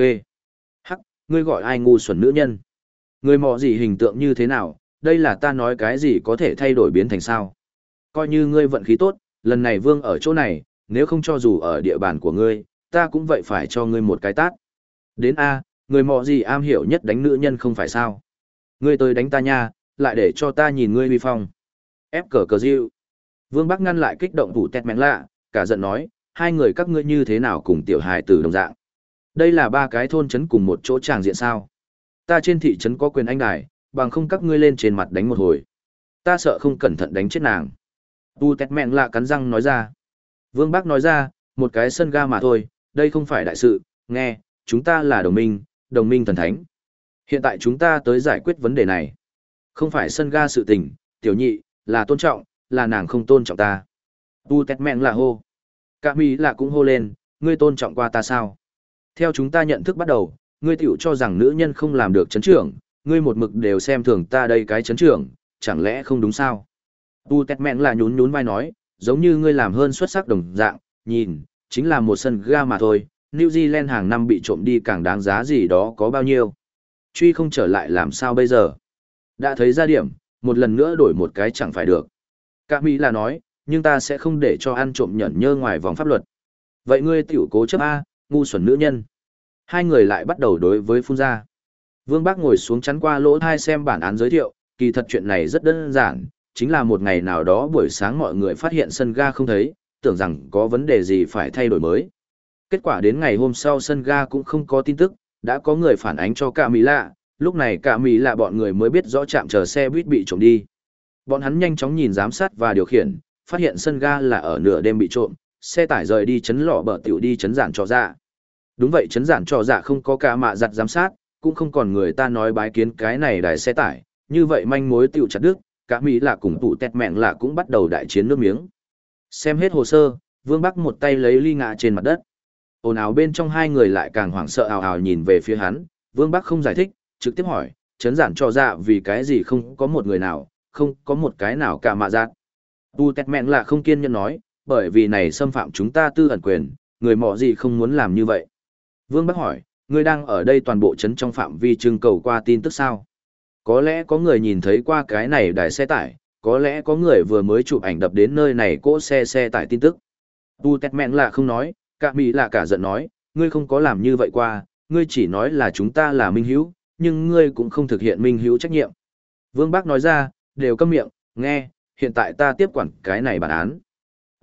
Hắc, ngươi gọi ai ngu xuẩn nữ nhân? Người mò gì hình tượng như thế nào, đây là ta nói cái gì có thể thay đổi biến thành sao? Coi như ngươi vận khí tốt, lần này vương ở chỗ này, nếu không cho dù ở địa bàn của ngươi, ta cũng vậy phải cho ngươi một cái tát. Đến A, người mò gì am hiểu nhất đánh nữ nhân không phải sao? Ngươi tới đánh ta nha, lại để cho ta nhìn ngươi uy phong. Ép cờ cờ diệu. Vương Bắc ngăn lại kích động vụ tẹt mẹn lạ, cả giận nói, hai người các ngươi như thế nào cùng tiểu hài tử đồng dạng. Đây là ba cái thôn trấn cùng một chỗ tràng diện sao. Ta trên thị trấn có quyền anh đài, bằng không các ngươi lên trên mặt đánh một hồi. Ta sợ không cẩn thận đánh chết nàng. Tu tẹt mẹn lạ cắn răng nói ra. Vương Bắc nói ra, một cái sân ga mà thôi, đây không phải đại sự, nghe, chúng ta là đồng minh, đồng minh thần thánh. Hiện tại chúng ta tới giải quyết vấn đề này. Không phải sân ga sự tình, tiểu nhị, là tôn trọng, là nàng không tôn trọng ta. Tu tét mẹn là hô. Cả mỹ là cũng hô lên, ngươi tôn trọng qua ta sao? Theo chúng ta nhận thức bắt đầu, ngươi tiểu cho rằng nữ nhân không làm được chấn trưởng, ngươi một mực đều xem thường ta đây cái chấn trưởng, chẳng lẽ không đúng sao? Tu tét mẹn là nhún nhún vai nói, giống như ngươi làm hơn xuất sắc đồng dạng, nhìn, chính là một sân ga mà thôi, New Zealand hàng năm bị trộm đi càng đáng giá gì đó có bao nhiêu. Truy không trở lại làm sao bây giờ? Đã thấy ra điểm, một lần nữa đổi một cái chẳng phải được. Cả Mỹ là nói, nhưng ta sẽ không để cho ăn trộm nhẫn nhơ ngoài vòng pháp luật. Vậy ngươi tiểu cố chấp A, ngu xuẩn nữ nhân. Hai người lại bắt đầu đối với phun ra. Vương Bác ngồi xuống chắn qua lỗ thai xem bản án giới thiệu, kỳ thật chuyện này rất đơn giản, chính là một ngày nào đó buổi sáng mọi người phát hiện sân ga không thấy, tưởng rằng có vấn đề gì phải thay đổi mới. Kết quả đến ngày hôm sau sân ga cũng không có tin tức, đã có người phản ánh cho cả Mỹ lạ, lúc này cả Mỹ lạ bọn người mới biết rõ chạm chờ xe buýt bị trộm đi. Bọn hắn nhanh chóng nhìn giám sát và điều khiển, phát hiện sân ga là ở nửa đêm bị trộm, xe tải rời đi chấn lọ bờ tiểu đi chấn giản trò dạ. Đúng vậy chấn giản trò dạ không có cả mạ giặt giám sát, cũng không còn người ta nói bái kiến cái này đài xe tải, như vậy manh mối tiểu chặt đứt, cả Mỹ là cùng tụ tẹt mẹn là cũng bắt đầu đại chiến nước miếng. Xem hết hồ sơ, Vương Bắc một tay lấy ly ngã trên mặt đất. Ồn ào bên trong hai người lại càng hoảng sợ ào ào nhìn về phía hắn, Vương Bắc không giải thích, trực tiếp hỏi, chấn giản cho dạ vì cái gì không có một người nào, không có một cái nào cả mạ giác. Tu tẹt mẹn là không kiên nhẫn nói, bởi vì này xâm phạm chúng ta tư ẩn quyền, người mọ gì không muốn làm như vậy. Vương Bắc hỏi, ngươi đang ở đây toàn bộ chấn trong phạm vi trưng cầu qua tin tức sao? Có lẽ có người nhìn thấy qua cái này đài xe tải, có lẽ có người vừa mới chụp ảnh đập đến nơi này cỗ xe xe tải tin tức. Tu tẹt mẹn là không nói, cả mỹ là cả giận nói, ngươi không có làm như vậy qua, ngươi chỉ nói là chúng ta là minh hữu, nhưng ngươi cũng không thực hiện minh hữu trách nhiệm. Vương Bác nói ra, đều câm miệng, nghe, hiện tại ta tiếp quản cái này bản án.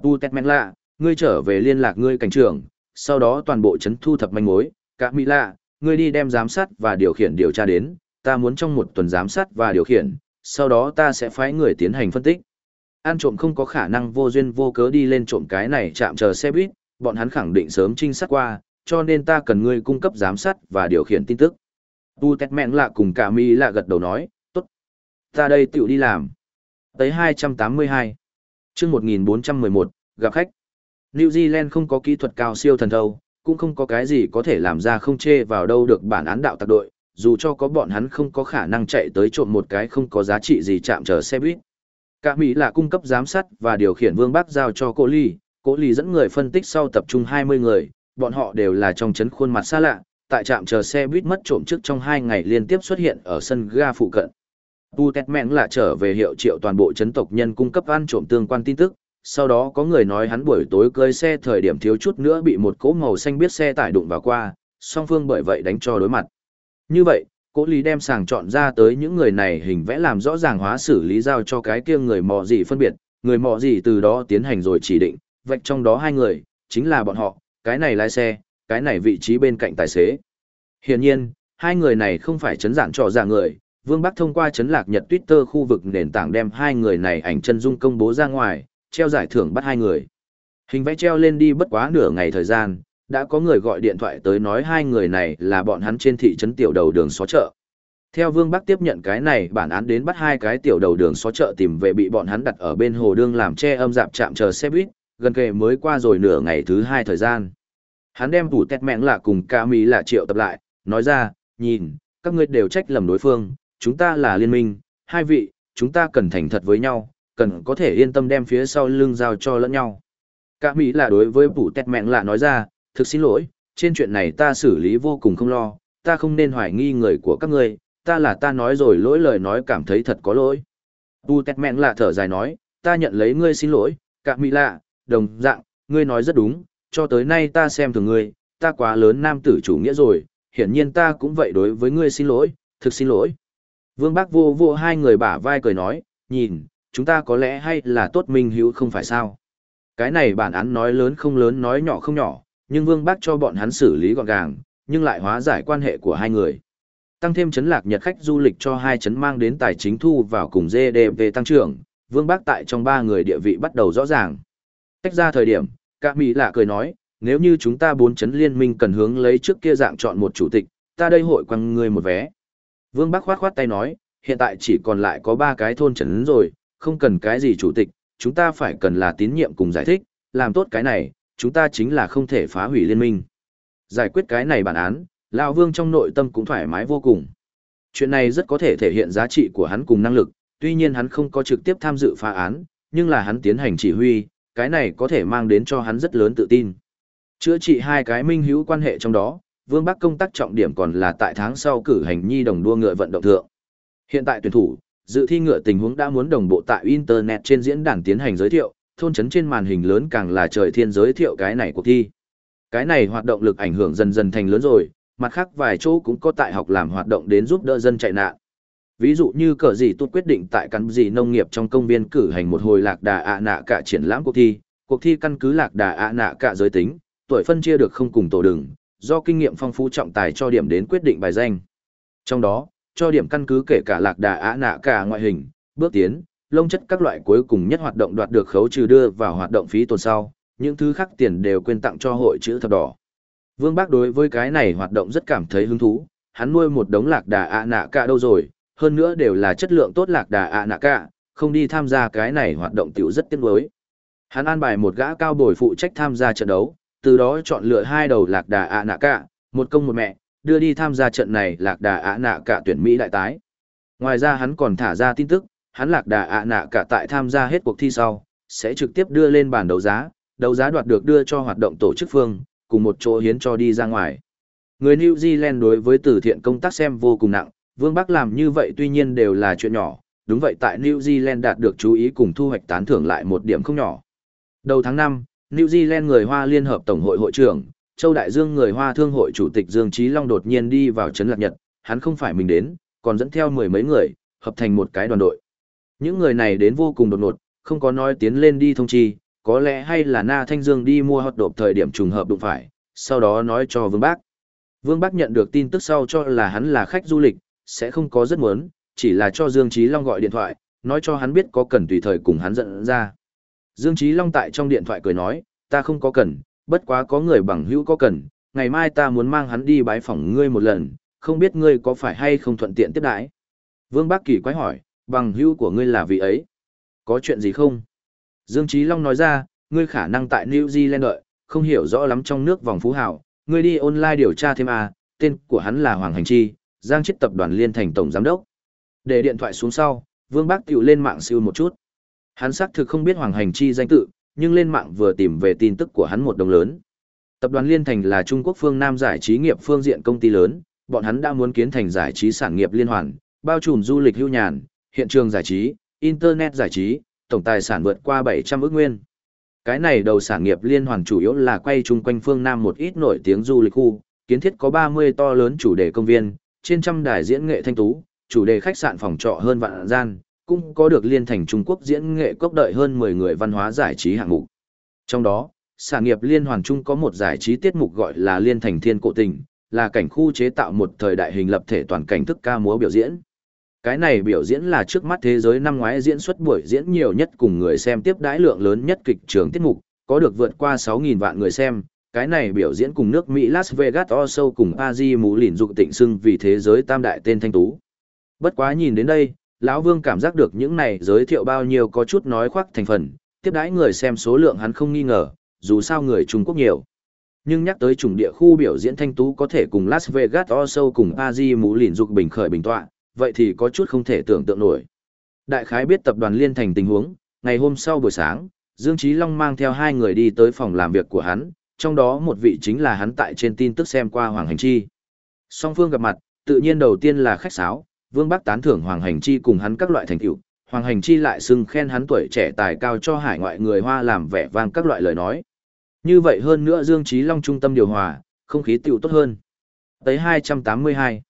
Tu tẹt mẹn lạ, ngươi trở về liên lạc ngươi cảnh trưởng, sau đó toàn bộ chấn thu thập manh mối, cả mỹ lạ, ngươi đi đem giám sát và điều khiển điều tra đến, ta muốn trong một tuần giám sát và điều khiển, sau đó ta sẽ phái người tiến hành phân tích. An trộm không có khả năng vô duyên vô cớ đi lên trộm cái này chạm chờ xe buýt, bọn hắn khẳng định sớm trinh sát qua, cho nên ta cần ngươi cung cấp giám sát và điều khiển tin tức. Tu Tét Mẹn lạ cùng cả mi lạ gật đầu nói. Ta đây tự đi làm. Tới 282. chương 1411, gặp khách. New Zealand không có kỹ thuật cao siêu thần thâu, cũng không có cái gì có thể làm ra không chê vào đâu được bản án đạo tạc đội, dù cho có bọn hắn không có khả năng chạy tới trộm một cái không có giá trị gì chạm chờ xe buýt. Cả Mỹ là cung cấp giám sát và điều khiển Vương bác giao cho cô Ly, cô Ly dẫn người phân tích sau tập trung 20 người, bọn họ đều là trong chấn khuôn mặt xa lạ, tại trạm chờ xe buýt mất trộm trước trong hai ngày liên tiếp xuất hiện ở sân ga phụ cận. Tu Tét Mẹn là trở về hiệu triệu toàn bộ chấn tộc nhân cung cấp ăn trộm tương quan tin tức, sau đó có người nói hắn buổi tối cơi xe thời điểm thiếu chút nữa bị một cỗ màu xanh biết xe tải đụng vào qua, song phương bởi vậy đánh cho đối mặt. Như vậy, cố lý đem sàng chọn ra tới những người này hình vẽ làm rõ ràng hóa xử lý giao cho cái kia người mò gì phân biệt, người mò gì từ đó tiến hành rồi chỉ định, vạch trong đó hai người, chính là bọn họ, cái này lái xe, cái này vị trí bên cạnh tài xế. Hiển nhiên, hai người này không phải chấn giản trò ra người, Vương Bắc thông qua chấn lạc nhật Twitter khu vực nền tảng đem hai người này ảnh chân dung công bố ra ngoài, treo giải thưởng bắt hai người. Hình vẽ treo lên đi bất quá nửa ngày thời gian, đã có người gọi điện thoại tới nói hai người này là bọn hắn trên thị trấn tiểu đầu đường xó chợ. Theo Vương Bắc tiếp nhận cái này bản án đến bắt hai cái tiểu đầu đường xó chợ tìm về bị bọn hắn đặt ở bên hồ đương làm che âm dạp chạm chờ xe buýt, gần kề mới qua rồi nửa ngày thứ hai thời gian. Hắn đem tủ tét mẹn lạ cùng ca mỹ lạ triệu tập lại, nói ra, nhìn, các ngươi đều trách lầm đối phương, chúng ta là liên minh, hai vị, chúng ta cần thành thật với nhau, cần có thể yên tâm đem phía sau lưng giao cho lẫn nhau. Cả Mỹ là đối với Bù Tẹt Mẹn lạ nói ra, thực xin lỗi, trên chuyện này ta xử lý vô cùng không lo, ta không nên hoài nghi người của các ngươi, ta là ta nói rồi lỗi lời nói cảm thấy thật có lỗi. Bù Tẹt Mẹn lạ thở dài nói, ta nhận lấy ngươi xin lỗi, Cả Mỹ lạ, đồng dạng, ngươi nói rất đúng, cho tới nay ta xem thường ngươi, ta quá lớn nam tử chủ nghĩa rồi, hiển nhiên ta cũng vậy đối với ngươi xin lỗi, thực xin lỗi. Vương Bác vô vô hai người bả vai cười nói, nhìn, chúng ta có lẽ hay là tốt minh hữu không phải sao. Cái này bản án nói lớn không lớn nói nhỏ không nhỏ, nhưng Vương Bác cho bọn hắn xử lý gọn gàng, nhưng lại hóa giải quan hệ của hai người. Tăng thêm chấn lạc nhật khách du lịch cho hai chấn mang đến tài chính thu vào cùng GDP tăng trưởng, Vương Bác tại trong ba người địa vị bắt đầu rõ ràng. Tách ra thời điểm, các Mỹ lạ cười nói, nếu như chúng ta bốn chấn liên minh cần hướng lấy trước kia dạng chọn một chủ tịch, ta đây hội quăng người một vé. Vương Bắc khoát khoát tay nói, hiện tại chỉ còn lại có ba cái thôn trấn rồi, không cần cái gì chủ tịch, chúng ta phải cần là tín nhiệm cùng giải thích, làm tốt cái này, chúng ta chính là không thể phá hủy liên minh. Giải quyết cái này bản án, Lão Vương trong nội tâm cũng thoải mái vô cùng. Chuyện này rất có thể thể hiện giá trị của hắn cùng năng lực, tuy nhiên hắn không có trực tiếp tham dự phá án, nhưng là hắn tiến hành chỉ huy, cái này có thể mang đến cho hắn rất lớn tự tin. Chữa trị hai cái minh hữu quan hệ trong đó, Vương Bắc công tác trọng điểm còn là tại tháng sau cử hành nhi đồng đua ngựa vận động thượng. Hiện tại tuyển thủ, dự thi ngựa tình huống đã muốn đồng bộ tại internet trên diễn đàn tiến hành giới thiệu, thôn trấn trên màn hình lớn càng là trời thiên giới thiệu cái này cuộc thi. Cái này hoạt động lực ảnh hưởng dần dần thành lớn rồi, mặt khác vài chỗ cũng có tại học làm hoạt động đến giúp đỡ dân chạy nạn. Ví dụ như cờ gì tốt quyết định tại căn gì nông nghiệp trong công viên cử hành một hồi lạc đà ạ nạ cả triển lãm cuộc thi, cuộc thi căn cứ lạc đà ạ nạ cả giới tính, tuổi phân chia được không cùng tổ đường, do kinh nghiệm phong phú trọng tài cho điểm đến quyết định bài danh. Trong đó, cho điểm căn cứ kể cả lạc đà á nạ cả ngoại hình, bước tiến, lông chất các loại cuối cùng nhất hoạt động đoạt được khấu trừ đưa vào hoạt động phí tồn sau, những thứ khác tiền đều quên tặng cho hội chữ thập đỏ. Vương Bác đối với cái này hoạt động rất cảm thấy hứng thú, hắn nuôi một đống lạc đà ạ nạ cả đâu rồi, hơn nữa đều là chất lượng tốt lạc đà ạ nạ cả, không đi tham gia cái này hoạt động tiểu rất tiếc nuối. Hắn an bài một gã cao bồi phụ trách tham gia trận đấu, từ đó chọn lựa hai đầu lạc đà ạ nạ cả, một công một mẹ, đưa đi tham gia trận này lạc đà ạ nạ cả tuyển Mỹ đại tái. Ngoài ra hắn còn thả ra tin tức, hắn lạc đà ạ nạ cả tại tham gia hết cuộc thi sau, sẽ trực tiếp đưa lên bàn đấu giá, đấu giá đoạt được đưa cho hoạt động tổ chức phương, cùng một chỗ hiến cho đi ra ngoài. Người New Zealand đối với từ thiện công tác xem vô cùng nặng, Vương Bắc làm như vậy tuy nhiên đều là chuyện nhỏ, đúng vậy tại New Zealand đạt được chú ý cùng thu hoạch tán thưởng lại một điểm không nhỏ. Đầu tháng 5, New Zealand người Hoa Liên hợp Tổng hội hội trưởng, Châu Đại Dương người Hoa Thương hội Chủ tịch Dương Trí Long đột nhiên đi vào Trấn Lạc Nhật, hắn không phải mình đến, còn dẫn theo mười mấy người, hợp thành một cái đoàn đội. Những người này đến vô cùng đột ngột, không có nói tiến lên đi thông chi, có lẽ hay là Na Thanh Dương đi mua hot độp thời điểm trùng hợp đụng phải, sau đó nói cho Vương Bác. Vương Bác nhận được tin tức sau cho là hắn là khách du lịch, sẽ không có rất muốn, chỉ là cho Dương Trí Long gọi điện thoại, nói cho hắn biết có cần tùy thời cùng hắn dẫn ra. Dương Trí Long tại trong điện thoại cười nói, ta không có cần, bất quá có người bằng hữu có cần, ngày mai ta muốn mang hắn đi bái phỏng ngươi một lần, không biết ngươi có phải hay không thuận tiện tiếp đãi. Vương Bác Kỳ quái hỏi, bằng hữu của ngươi là vị ấy? Có chuyện gì không? Dương Trí Long nói ra, ngươi khả năng tại New Zealand đợi, không hiểu rõ lắm trong nước vòng phú hào, ngươi đi online điều tra thêm à, tên của hắn là Hoàng Hành Chi, Giang Chết Tập đoàn Liên Thành Tổng Giám Đốc. Để điện thoại xuống sau, Vương Bác tiểu lên mạng siêu một chút. Hắn xác thực không biết Hoàng Hành Chi danh tự, nhưng lên mạng vừa tìm về tin tức của hắn một đồng lớn. Tập đoàn Liên Thành là Trung Quốc phương Nam giải trí nghiệp phương diện công ty lớn, bọn hắn đã muốn kiến thành giải trí sản nghiệp liên hoàn, bao trùm du lịch hưu nhàn, hiện trường giải trí, internet giải trí, tổng tài sản vượt qua 700 ức nguyên. Cái này đầu sản nghiệp liên hoàn chủ yếu là quay chung quanh phương Nam một ít nổi tiếng du lịch khu, kiến thiết có 30 to lớn chủ đề công viên, trên trăm đài diễn nghệ thanh tú, chủ đề khách sạn phòng trọ hơn vạn gian, cũng có được liên thành Trung Quốc diễn nghệ cốc đợi hơn 10 người văn hóa giải trí hạng mục. Trong đó, sản nghiệp liên hoàn trung có một giải trí tiết mục gọi là liên thành thiên cổ tình, là cảnh khu chế tạo một thời đại hình lập thể toàn cảnh thức ca múa biểu diễn. Cái này biểu diễn là trước mắt thế giới năm ngoái diễn xuất buổi diễn nhiều nhất cùng người xem tiếp đãi lượng lớn nhất kịch trường tiết mục, có được vượt qua 6.000 vạn người xem. Cái này biểu diễn cùng nước Mỹ Las Vegas Oso cùng Paris mũ lìn dụng tịnh sưng vì thế giới tam đại tên thanh tú. Bất quá nhìn đến đây, lão Vương cảm giác được những này giới thiệu bao nhiêu có chút nói khoác thành phần, tiếp đãi người xem số lượng hắn không nghi ngờ, dù sao người Trung Quốc nhiều. Nhưng nhắc tới chủng địa khu biểu diễn thanh tú có thể cùng Las Vegas Oso cùng Aji Mũ Lìn Dục bình khởi bình tọa, vậy thì có chút không thể tưởng tượng nổi. Đại khái biết tập đoàn liên thành tình huống, ngày hôm sau buổi sáng, Dương Chí Long mang theo hai người đi tới phòng làm việc của hắn, trong đó một vị chính là hắn tại trên tin tức xem qua Hoàng Hành Chi. Song phương gặp mặt, tự nhiên đầu tiên là khách sáo, Vương Bắc tán thưởng Hoàng Hành Chi cùng hắn các loại thành tựu, Hoàng Hành Chi lại xưng khen hắn tuổi trẻ tài cao cho hải ngoại người Hoa làm vẻ vang các loại lời nói. Như vậy hơn nữa Dương Chí Long trung tâm điều hòa, không khí tiểu tốt hơn. Tới 282.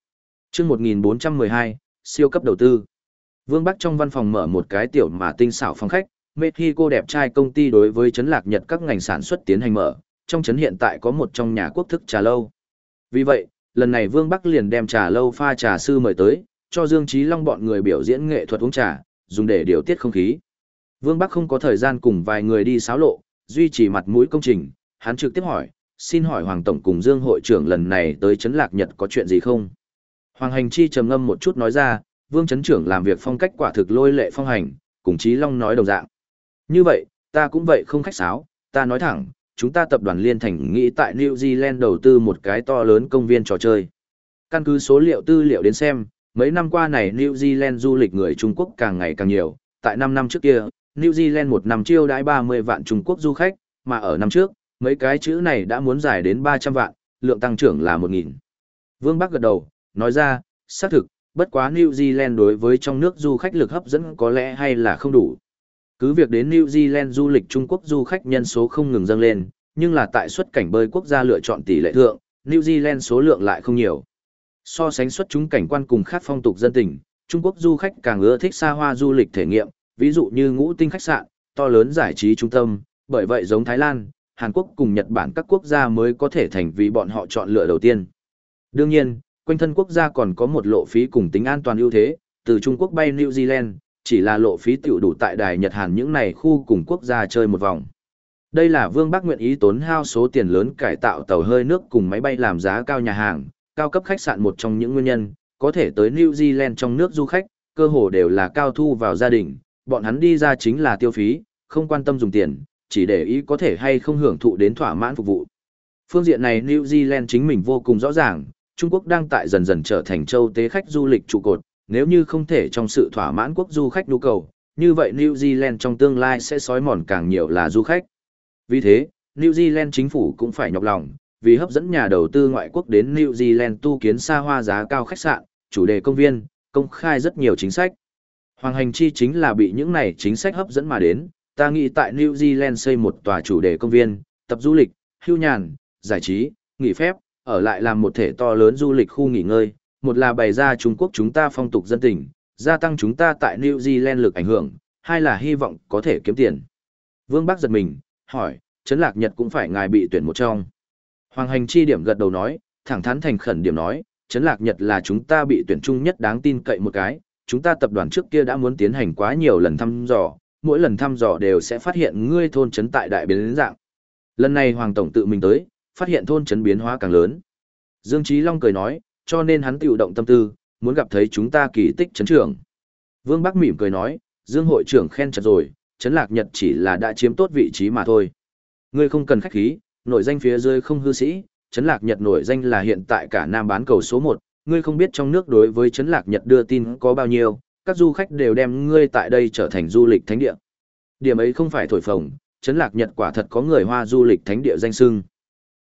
Chương 1412, siêu cấp đầu tư. Vương Bắc trong văn phòng mở một cái tiểu mà tinh xảo phòng khách, Mexico đẹp trai công ty đối với chấn lạc Nhật các ngành sản xuất tiến hành mở, trong chấn hiện tại có một trong nhà quốc thức trà lâu. Vì vậy, lần này Vương Bắc liền đem trà lâu pha trà sư mời tới, cho Dương Chí Long bọn người biểu diễn nghệ thuật uống trà, dùng để điều tiết không khí. Vương Bắc không có thời gian cùng vài người đi xáo lộ, duy trì mặt mũi công trình, hắn trực tiếp hỏi, xin hỏi Hoàng Tổng cùng Dương hội trưởng lần này tới Trấn lạc Nhật có chuyện gì không? Hoàng Hành Chi trầm ngâm một chút nói ra, Vương Trấn trưởng làm việc phong cách quả thực lôi lệ phong hành, cùng Chí Long nói đồng dạng. Như vậy, ta cũng vậy không khách sáo, ta nói thẳng, chúng ta tập đoàn Liên Thành nghĩ tại New Zealand đầu tư một cái to lớn công viên trò chơi. Căn cứ số liệu tư liệu đến xem, mấy năm qua này New Zealand du lịch người Trung Quốc càng ngày càng nhiều, tại 5 năm trước kia, New Zealand một năm chiêu đãi 30 vạn Trung Quốc du khách, mà ở năm trước, mấy cái chữ này đã muốn giải đến 300 vạn, lượng tăng trưởng là 1.000. Vương Bắc gật đầu, nói ra, xác thực, bất quá New Zealand đối với trong nước du khách lực hấp dẫn có lẽ hay là không đủ. Cứ việc đến New Zealand du lịch Trung Quốc du khách nhân số không ngừng dâng lên, nhưng là tại xuất cảnh bơi quốc gia lựa chọn tỷ lệ thượng, New Zealand số lượng lại không nhiều. So sánh xuất chúng cảnh quan cùng khác phong tục dân tình, Trung Quốc du khách càng ưa thích xa hoa du lịch thể nghiệm, ví dụ như ngũ tinh khách sạn, to lớn giải trí trung tâm, bởi vậy giống Thái Lan, Hàn Quốc cùng Nhật Bản các quốc gia mới có thể thành vì bọn họ chọn lựa đầu tiên. Đương nhiên, quanh thân quốc gia còn có một lộ phí cùng tính an toàn ưu thế, từ Trung Quốc bay New Zealand, chỉ là lộ phí tiểu đủ tại đài Nhật Hàn những này khu cùng quốc gia chơi một vòng. Đây là Vương Bắc nguyện ý tốn hao số tiền lớn cải tạo tàu hơi nước cùng máy bay làm giá cao nhà hàng, cao cấp khách sạn một trong những nguyên nhân, có thể tới New Zealand trong nước du khách, cơ hồ đều là cao thu vào gia đình, bọn hắn đi ra chính là tiêu phí, không quan tâm dùng tiền, chỉ để ý có thể hay không hưởng thụ đến thỏa mãn phục vụ. Phương diện này New Zealand chính mình vô cùng rõ ràng, Trung Quốc đang tại dần dần trở thành châu tế khách du lịch trụ cột, nếu như không thể trong sự thỏa mãn quốc du khách nhu cầu, như vậy New Zealand trong tương lai sẽ sói mòn càng nhiều là du khách. Vì thế, New Zealand chính phủ cũng phải nhọc lòng, vì hấp dẫn nhà đầu tư ngoại quốc đến New Zealand tu kiến xa hoa giá cao khách sạn, chủ đề công viên, công khai rất nhiều chính sách. Hoàng hành chi chính là bị những này chính sách hấp dẫn mà đến, ta nghĩ tại New Zealand xây một tòa chủ đề công viên, tập du lịch, hưu nhàn, giải trí, nghỉ phép, ở lại làm một thể to lớn du lịch khu nghỉ ngơi, một là bày ra Trung Quốc chúng ta phong tục dân tình, gia tăng chúng ta tại New Zealand lực ảnh hưởng, hai là hy vọng có thể kiếm tiền. Vương Bắc giật mình, hỏi, Trấn Lạc Nhật cũng phải ngài bị tuyển một trong. Hoàng hành chi điểm gật đầu nói, thẳng thắn thành khẩn điểm nói, Trấn Lạc Nhật là chúng ta bị tuyển trung nhất đáng tin cậy một cái, chúng ta tập đoàn trước kia đã muốn tiến hành quá nhiều lần thăm dò, mỗi lần thăm dò đều sẽ phát hiện ngươi thôn trấn tại đại biến dạng. Lần này Hoàng Tổng tự mình tới, phát hiện thôn trấn biến hóa càng lớn. Dương Trí Long cười nói, cho nên hắn tự động tâm tư, muốn gặp thấy chúng ta kỳ tích trấn trưởng. Vương Bắc mỉm cười nói, Dương hội trưởng khen chặt rồi, trấn lạc nhật chỉ là đã chiếm tốt vị trí mà thôi. Ngươi không cần khách khí, nổi danh phía dưới không hư sĩ, trấn lạc nhật nổi danh là hiện tại cả Nam bán cầu số 1, ngươi không biết trong nước đối với trấn lạc nhật đưa tin có bao nhiêu, các du khách đều đem ngươi tại đây trở thành du lịch thánh địa. Điểm ấy không phải thổi phồng, trấn lạc nhật quả thật có người hoa du lịch thánh địa danh sưng.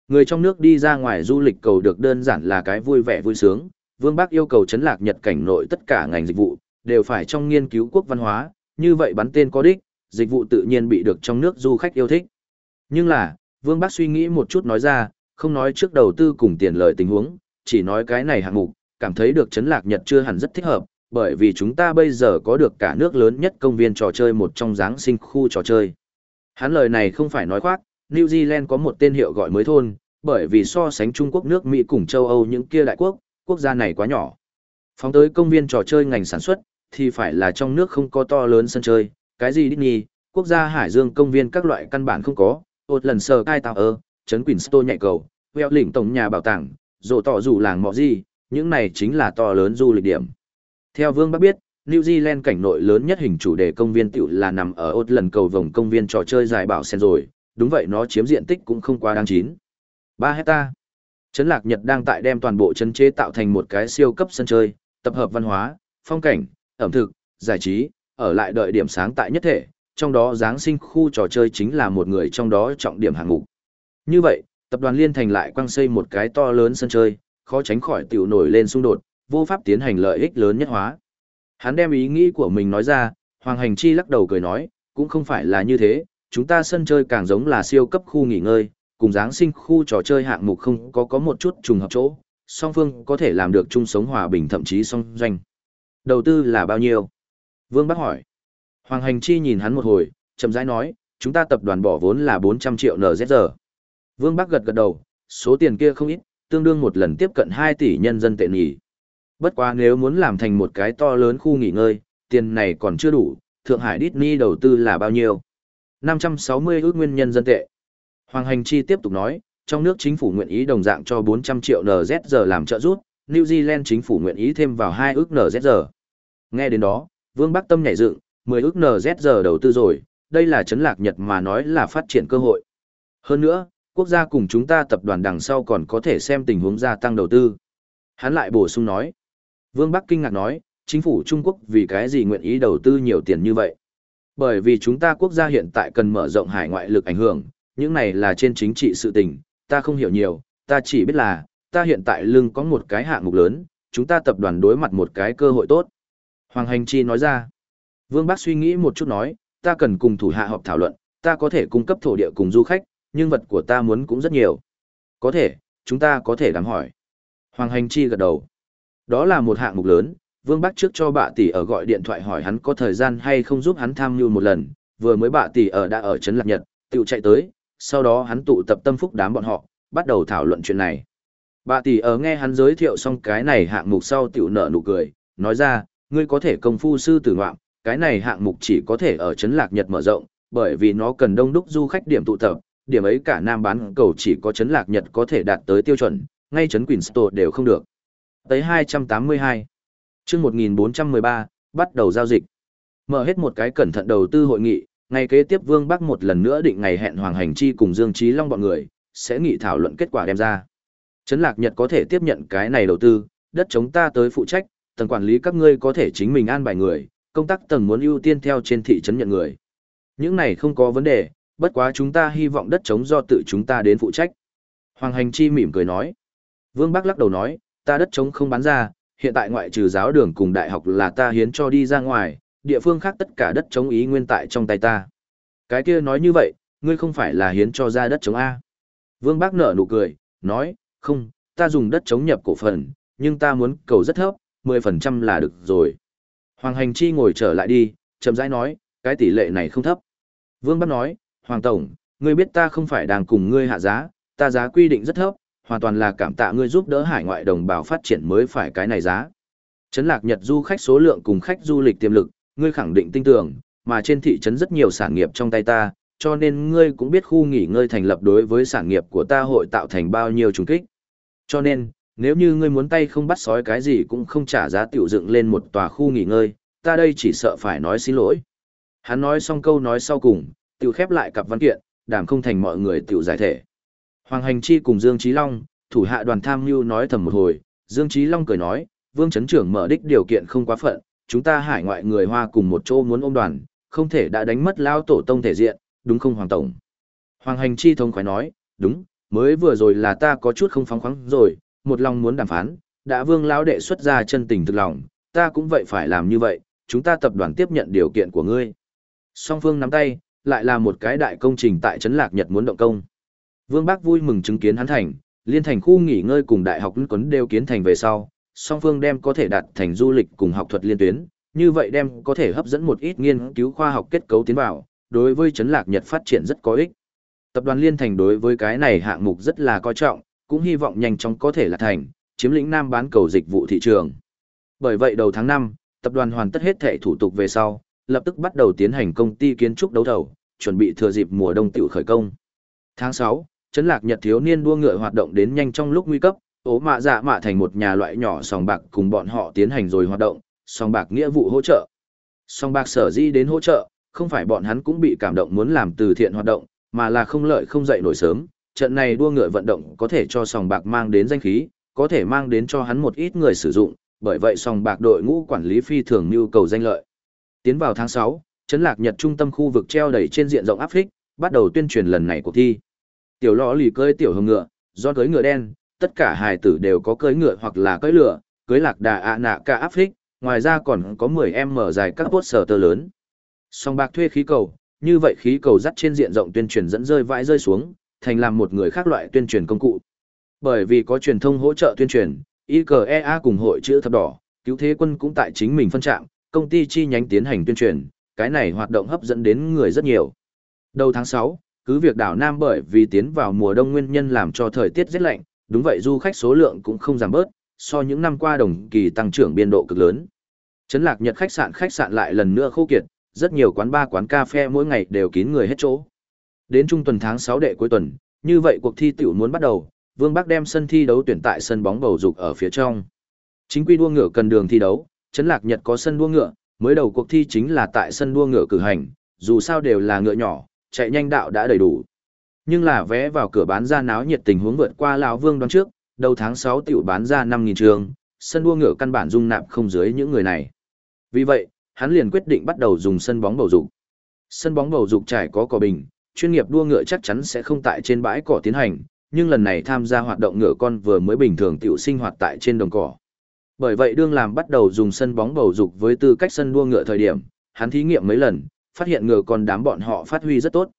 Người trong nước đi ra ngoài du lịch cầu được đơn giản là cái vui vẻ vui sướng, Vương Bắc yêu cầu chấn lạc Nhật cảnh nội tất cả ngành dịch vụ, đều phải trong nghiên cứu quốc văn hóa, như vậy bắn tên có đích, dịch vụ tự nhiên bị được trong nước du khách yêu thích. Nhưng là, Vương Bắc suy nghĩ một chút nói ra, không nói trước đầu tư cùng tiền lợi tình huống, chỉ nói cái này hạng mục, cảm thấy được chấn lạc Nhật chưa hẳn rất thích hợp, bởi vì chúng ta bây giờ có được cả nước lớn nhất công viên trò chơi một trong dáng sinh khu trò chơi. Hắn lời này không phải nói khoác, New Zealand có một tên hiệu gọi mới thôn, bởi vì so sánh Trung Quốc nước Mỹ cùng châu Âu những kia đại quốc, quốc gia này quá nhỏ. Phóng tới công viên trò chơi ngành sản xuất, thì phải là trong nước không có to lớn sân chơi, cái gì Disney, quốc gia Hải Dương công viên các loại căn bản không có, ột lần sờ cai tạo ơ, chấn Quỳnh Sto nhạy cầu, veo lỉnh tổng nhà bảo tàng, rổ tỏ rủ làng mọ gì, những này chính là to lớn du lịch điểm. Theo Vương Bắc biết, New Zealand cảnh nội lớn nhất hình chủ đề công viên tựu là nằm ở ột lần cầu vòng công viên trò chơi dài bảo sen rồi, đúng vậy nó chiếm diện tích cũng không quá đáng chín. ba hecta. Trấn Lạc Nhật đang tại đem toàn bộ trấn chế tạo thành một cái siêu cấp sân chơi, tập hợp văn hóa, phong cảnh, ẩm thực, giải trí, ở lại đợi điểm sáng tại nhất thể, trong đó Giáng sinh khu trò chơi chính là một người trong đó trọng điểm hạng mục. Như vậy, tập đoàn Liên Thành lại quang xây một cái to lớn sân chơi, khó tránh khỏi tiểu nổi lên xung đột, vô pháp tiến hành lợi ích lớn nhất hóa. Hắn đem ý nghĩ của mình nói ra, Hoàng Hành Chi lắc đầu cười nói, cũng không phải là như thế, chúng ta sân chơi càng giống là siêu cấp khu nghỉ ngơi, cùng Giáng sinh khu trò chơi hạng mục không có có một chút trùng hợp chỗ, song phương có thể làm được chung sống hòa bình thậm chí song doanh. Đầu tư là bao nhiêu? Vương Bắc hỏi. Hoàng Hành Chi nhìn hắn một hồi, chậm rãi nói, chúng ta tập đoàn bỏ vốn là 400 triệu NZR. Vương Bắc gật gật đầu, số tiền kia không ít, tương đương một lần tiếp cận 2 tỷ nhân dân tệ nghỉ. Bất quá nếu muốn làm thành một cái to lớn khu nghỉ ngơi, tiền này còn chưa đủ, Thượng Hải Disney đầu tư là bao nhiêu? 560 ước nguyên nhân dân tệ. Hoàng Hành Chi tiếp tục nói, trong nước chính phủ nguyện ý đồng dạng cho 400 triệu NZR làm trợ giúp, New Zealand chính phủ nguyện ý thêm vào 2 ước NZR. Nghe đến đó, Vương Bắc Tâm nhảy dựng, 10 ước NZR đầu tư rồi, đây là chấn lạc Nhật mà nói là phát triển cơ hội. Hơn nữa, quốc gia cùng chúng ta tập đoàn đằng sau còn có thể xem tình huống gia tăng đầu tư. Hắn lại bổ sung nói. Vương Bắc kinh ngạc nói, chính phủ Trung Quốc vì cái gì nguyện ý đầu tư nhiều tiền như vậy? Bởi vì chúng ta quốc gia hiện tại cần mở rộng hải ngoại lực ảnh hưởng, những này là trên chính trị sự tình, ta không hiểu nhiều, ta chỉ biết là, ta hiện tại lưng có một cái hạng mục lớn, chúng ta tập đoàn đối mặt một cái cơ hội tốt. Hoàng Hành Chi nói ra, Vương Bác suy nghĩ một chút nói, ta cần cùng thủ hạ họp thảo luận, ta có thể cung cấp thổ địa cùng du khách, nhưng vật của ta muốn cũng rất nhiều. Có thể, chúng ta có thể đám hỏi. Hoàng Hành Chi gật đầu. Đó là một hạng mục lớn, Vương Bắc trước cho bà tỷ ở gọi điện thoại hỏi hắn có thời gian hay không giúp hắn tham mưu một lần, vừa mới bà tỷ ở đã ở Trấn Lạc Nhật, tự chạy tới, sau đó hắn tụ tập tâm phúc đám bọn họ, bắt đầu thảo luận chuyện này. Bà tỷ ở nghe hắn giới thiệu xong cái này hạng mục sau tiểu nở nụ cười, nói ra, ngươi có thể công phu sư tử ngoạm, cái này hạng mục chỉ có thể ở Trấn Lạc Nhật mở rộng, bởi vì nó cần đông đúc du khách điểm tụ tập, điểm ấy cả Nam bán cầu chỉ có Trấn Lạc Nhật có thể đạt tới tiêu chuẩn, ngay Trấn Queenstown đều không được. Tới 282. chương 1413, bắt đầu giao dịch. Mở hết một cái cẩn thận đầu tư hội nghị, ngày kế tiếp Vương Bắc một lần nữa định ngày hẹn Hoàng Hành Chi cùng Dương Trí Long bọn người, sẽ nghị thảo luận kết quả đem ra. Trấn Lạc Nhật có thể tiếp nhận cái này đầu tư, đất chống ta tới phụ trách, tầng quản lý các ngươi có thể chính mình an bài người, công tác tầng muốn ưu tiên theo trên thị trấn nhận người. Những này không có vấn đề, bất quá chúng ta hy vọng đất chống do tự chúng ta đến phụ trách. Hoàng Hành Chi mỉm cười nói. Vương Bắc lắc đầu nói, ta đất chống không bán ra, hiện tại ngoại trừ giáo đường cùng đại học là ta hiến cho đi ra ngoài, địa phương khác tất cả đất chống ý nguyên tại trong tay ta. Cái kia nói như vậy, ngươi không phải là hiến cho ra đất chống A. Vương Bắc nở nụ cười, nói, không, ta dùng đất chống nhập cổ phần, nhưng ta muốn cầu rất thấp, 10% là được rồi. Hoàng Hành Chi ngồi trở lại đi, chậm rãi nói, cái tỷ lệ này không thấp. Vương Bắc nói, Hoàng Tổng, ngươi biết ta không phải đang cùng ngươi hạ giá, ta giá quy định rất thấp, hoàn toàn là cảm tạ ngươi giúp đỡ hải ngoại đồng bào phát triển mới phải cái này giá. Trấn lạc Nhật du khách số lượng cùng khách du lịch tiềm lực, ngươi khẳng định tin tưởng, mà trên thị trấn rất nhiều sản nghiệp trong tay ta, cho nên ngươi cũng biết khu nghỉ ngơi thành lập đối với sản nghiệp của ta hội tạo thành bao nhiêu trùng kích. Cho nên, nếu như ngươi muốn tay không bắt sói cái gì cũng không trả giá tiểu dựng lên một tòa khu nghỉ ngơi, ta đây chỉ sợ phải nói xin lỗi. Hắn nói xong câu nói sau cùng, tiểu khép lại cặp văn kiện, đảm không thành mọi người tiểu giải thể. Hoàng Hành Chi cùng Dương Trí Long, thủ hạ đoàn tham mưu nói thầm một hồi, Dương Trí Long cười nói, Vương Trấn Trưởng mở đích điều kiện không quá phận, chúng ta hải ngoại người Hoa cùng một chỗ muốn ôm đoàn, không thể đã đánh mất lao tổ tông thể diện, đúng không Hoàng Tổng? Hoàng Hành Chi thông khoái nói, đúng, mới vừa rồi là ta có chút không phóng khoáng rồi, một lòng muốn đàm phán, đã Vương lão đệ xuất ra chân tình thực lòng, ta cũng vậy phải làm như vậy, chúng ta tập đoàn tiếp nhận điều kiện của ngươi. Song Phương nắm tay, lại là một cái đại công trình tại Trấn Lạc Nhật muốn động công. Vương Bác vui mừng chứng kiến hắn thành, liên thành khu nghỉ ngơi cùng đại học Quấn đều kiến thành về sau, song phương đem có thể đạt thành du lịch cùng học thuật liên tuyến, như vậy đem có thể hấp dẫn một ít nghiên cứu khoa học kết cấu tiến vào, đối với Trấn lạc Nhật phát triển rất có ích. Tập đoàn Liên Thành đối với cái này hạng mục rất là coi trọng, cũng hy vọng nhanh chóng có thể là thành, chiếm lĩnh Nam bán cầu dịch vụ thị trường. Bởi vậy đầu tháng 5, tập đoàn hoàn tất hết thể thủ tục về sau, lập tức bắt đầu tiến hành công ty kiến trúc đấu thầu, chuẩn bị thừa dịp mùa đông tiểu khởi công. Tháng 6, chấn lạc Nhật thiếu niên đua ngựa hoạt động đến nhanh trong lúc nguy cấp, ố mạ dạ mạ thành một nhà loại nhỏ sòng bạc cùng bọn họ tiến hành rồi hoạt động, song bạc nghĩa vụ hỗ trợ. Song bạc sở di đến hỗ trợ, không phải bọn hắn cũng bị cảm động muốn làm từ thiện hoạt động, mà là không lợi không dậy nổi sớm. Trận này đua ngựa vận động có thể cho sòng bạc mang đến danh khí, có thể mang đến cho hắn một ít người sử dụng, bởi vậy sòng bạc đội ngũ quản lý phi thường nhu cầu danh lợi. Tiến vào tháng 6, Trấn Lạc Nhật trung tâm khu vực treo đầy trên diện rộng áp phích, bắt đầu tuyên truyền lần này cuộc thi. Tiểu lọ lì cưỡi tiểu hồng ngựa, do cưỡi ngựa đen, tất cả hài tử đều có cưỡi ngựa hoặc là cưỡi lửa, cưỡi lạc đà ạ nạ cả áp phích, ngoài ra còn có 10 mở dài các sở tơ lớn. Song bạc thuê khí cầu, như vậy khí cầu dắt trên diện rộng tuyên truyền dẫn rơi vãi rơi xuống, thành làm một người khác loại tuyên truyền công cụ. Bởi vì có truyền thông hỗ trợ tuyên truyền, IKEA cùng hội chữ thập đỏ, cứu thế quân cũng tại chính mình phân trạng, công ty chi nhánh tiến hành tuyên truyền, cái này hoạt động hấp dẫn đến người rất nhiều. Đầu tháng 6, cứ việc đảo Nam bởi vì tiến vào mùa đông nguyên nhân làm cho thời tiết rất lạnh, đúng vậy du khách số lượng cũng không giảm bớt, so những năm qua đồng kỳ tăng trưởng biên độ cực lớn. Trấn Lạc Nhật khách sạn khách sạn lại lần nữa khô kiệt, rất nhiều quán bar quán cà phê mỗi ngày đều kín người hết chỗ. Đến trung tuần tháng 6 đệ cuối tuần, như vậy cuộc thi tiểu muốn bắt đầu, Vương Bắc đem sân thi đấu tuyển tại sân bóng bầu dục ở phía trong. Chính quy đua ngựa cần đường thi đấu, Trấn Lạc Nhật có sân đua ngựa, mới đầu cuộc thi chính là tại sân đua ngựa cử hành, dù sao đều là ngựa nhỏ, chạy nhanh đạo đã đầy đủ. Nhưng là vé vào cửa bán ra náo nhiệt tình huống vượt qua lão Vương đoán trước, đầu tháng 6 tiểu bán ra 5000 trường, sân đua ngựa căn bản dung nạp không dưới những người này. Vì vậy, hắn liền quyết định bắt đầu dùng sân bóng bầu dục. Sân bóng bầu dục trải có cỏ bình, chuyên nghiệp đua ngựa chắc chắn sẽ không tại trên bãi cỏ tiến hành, nhưng lần này tham gia hoạt động ngựa con vừa mới bình thường tiểu sinh hoạt tại trên đồng cỏ. Bởi vậy đương làm bắt đầu dùng sân bóng bầu dục với tư cách sân đua ngựa thời điểm, hắn thí nghiệm mấy lần, phát hiện ngựa con đám bọn họ phát huy rất tốt.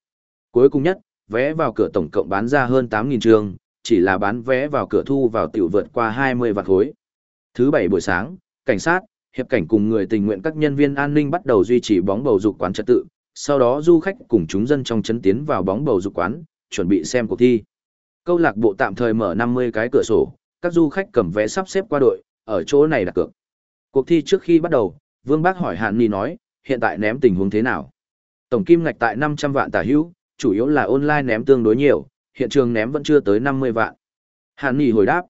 Cuối cùng nhất, vé vào cửa tổng cộng bán ra hơn 8.000 trường, chỉ là bán vé vào cửa thu vào tiểu vượt qua 20 vạn khối. Thứ bảy buổi sáng, cảnh sát, hiệp cảnh cùng người tình nguyện các nhân viên an ninh bắt đầu duy trì bóng bầu dục quán trật tự, sau đó du khách cùng chúng dân trong chấn tiến vào bóng bầu dục quán, chuẩn bị xem cuộc thi. Câu lạc bộ tạm thời mở 50 cái cửa sổ, các du khách cầm vé sắp xếp qua đội, ở chỗ này đặt cược. Cuộc thi trước khi bắt đầu, Vương Bác hỏi Hàn Ni nói, hiện tại ném tình huống thế nào? Tổng kim ngạch tại 500 vạn tả hữu, chủ yếu là online ném tương đối nhiều, hiện trường ném vẫn chưa tới 50 vạn. Hàn Ni hồi đáp.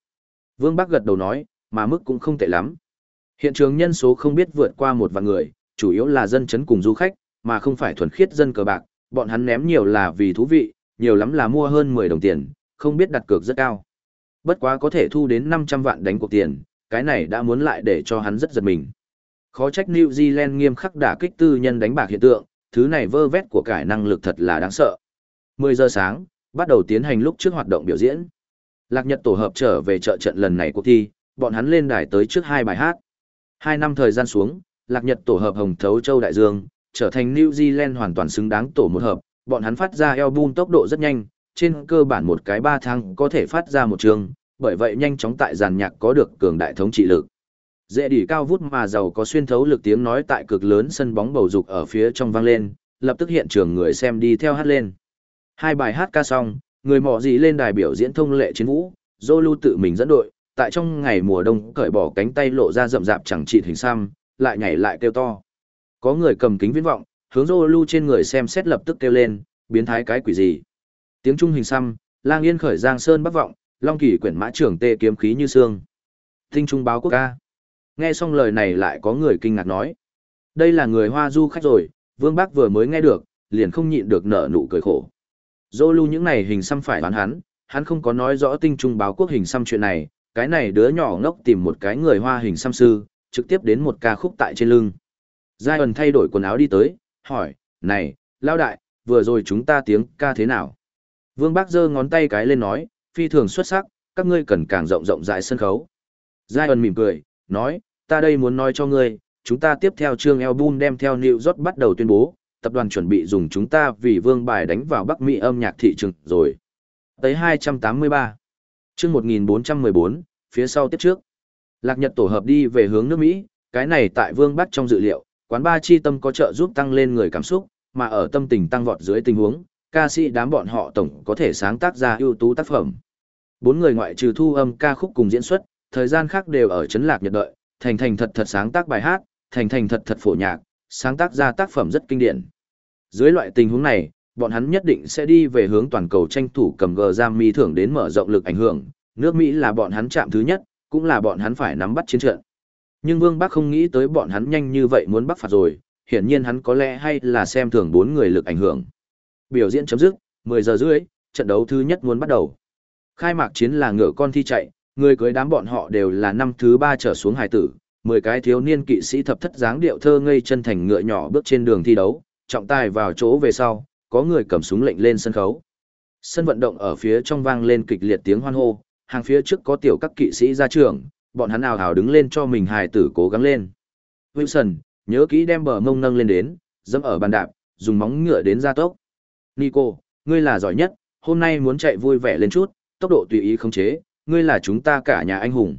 Vương Bác gật đầu nói, mà mức cũng không tệ lắm. Hiện trường nhân số không biết vượt qua một vạn người, chủ yếu là dân chấn cùng du khách, mà không phải thuần khiết dân cờ bạc, bọn hắn ném nhiều là vì thú vị, nhiều lắm là mua hơn 10 đồng tiền, không biết đặt cược rất cao. Bất quá có thể thu đến 500 vạn đánh cuộc tiền, cái này đã muốn lại để cho hắn rất giật mình. Khó trách New Zealand nghiêm khắc đả kích tư nhân đánh bạc hiện tượng, thứ này vơ vét của cải năng lực thật là đáng sợ. 10 giờ sáng, bắt đầu tiến hành lúc trước hoạt động biểu diễn. Lạc Nhật tổ hợp trở về trợ trận lần này cuộc thi, bọn hắn lên đài tới trước hai bài hát. Hai năm thời gian xuống, Lạc Nhật tổ hợp Hồng Thấu Châu Đại Dương, trở thành New Zealand hoàn toàn xứng đáng tổ một hợp, bọn hắn phát ra album tốc độ rất nhanh, trên cơ bản một cái ba tháng có thể phát ra một trường, bởi vậy nhanh chóng tại giàn nhạc có được cường đại thống trị lực. Dễ đỉ cao vút mà giàu có xuyên thấu lực tiếng nói tại cực lớn sân bóng bầu dục ở phía trong vang lên, lập tức hiện trường người xem đi theo hát lên. Hai bài hát ca xong, người mỏ gì lên đài biểu diễn thông lệ chiến vũ, Zolu tự mình dẫn đội, tại trong ngày mùa đông cởi bỏ cánh tay lộ ra rậm rạp chẳng trị hình xăm, lại nhảy lại kêu to. Có người cầm kính viễn vọng, hướng Zolu trên người xem xét lập tức kêu lên, biến thái cái quỷ gì. Tiếng trung hình xăm, lang yên khởi giang sơn bắc vọng, long kỳ quyển mã trưởng tê kiếm khí như xương. Tinh trung báo quốc ca. Nghe xong lời này lại có người kinh ngạc nói. Đây là người hoa du khách rồi, vương bác vừa mới nghe được, liền không nhịn được nở nụ cười khổ. Dô Lu những này hình xăm phải đoán hắn, hắn không có nói rõ tinh trung báo quốc hình xăm chuyện này, cái này đứa nhỏ ngốc tìm một cái người hoa hình xăm sư, trực tiếp đến một ca khúc tại trên lưng. Giai ẩn thay đổi quần áo đi tới, hỏi, này, lao đại, vừa rồi chúng ta tiếng ca thế nào? Vương Bác giơ ngón tay cái lên nói, phi thường xuất sắc, các ngươi cần càng rộng rộng rãi sân khấu. Giai ẩn mỉm cười, nói, ta đây muốn nói cho ngươi, chúng ta tiếp theo chương album đem theo New York bắt đầu tuyên bố, tập đoàn chuẩn bị dùng chúng ta vì vương bài đánh vào Bắc Mỹ âm nhạc thị trường rồi. Tới 283. Chương 1414, phía sau tiếp trước. Lạc Nhật tổ hợp đi về hướng nước Mỹ, cái này tại Vương Bắc trong dự liệu, quán ba chi tâm có trợ giúp tăng lên người cảm xúc, mà ở tâm tình tăng vọt dưới tình huống, ca sĩ đám bọn họ tổng có thể sáng tác ra ưu tú tác phẩm. Bốn người ngoại trừ thu âm ca khúc cùng diễn xuất, thời gian khác đều ở chấn lạc nhật đợi, thành thành thật thật sáng tác bài hát, thành thành thật thật phổ nhạc, sáng tác ra tác phẩm rất kinh điển. Dưới loại tình huống này, bọn hắn nhất định sẽ đi về hướng toàn cầu tranh thủ cầm gờ giam mi thưởng đến mở rộng lực ảnh hưởng, nước Mỹ là bọn hắn chạm thứ nhất, cũng là bọn hắn phải nắm bắt chiến trận. Nhưng Vương Bắc không nghĩ tới bọn hắn nhanh như vậy muốn bắt phạt rồi, hiển nhiên hắn có lẽ hay là xem thường bốn người lực ảnh hưởng. Biểu diễn chấm dứt, 10 giờ rưỡi, trận đấu thứ nhất muốn bắt đầu. Khai mạc chiến là ngựa con thi chạy, người cưới đám bọn họ đều là năm thứ ba trở xuống hài tử, 10 cái thiếu niên kỵ sĩ thập thất dáng điệu thơ ngây chân thành ngựa nhỏ bước trên đường thi đấu, trọng tài vào chỗ về sau, có người cầm súng lệnh lên sân khấu. Sân vận động ở phía trong vang lên kịch liệt tiếng hoan hô, hàng phía trước có tiểu các kỵ sĩ ra trường, bọn hắn ào ào đứng lên cho mình hài tử cố gắng lên. Wilson, nhớ kỹ đem bờ mông nâng lên đến, dẫm ở bàn đạp, dùng móng ngựa đến gia tốc. Nico, ngươi là giỏi nhất, hôm nay muốn chạy vui vẻ lên chút, tốc độ tùy ý khống chế, ngươi là chúng ta cả nhà anh hùng.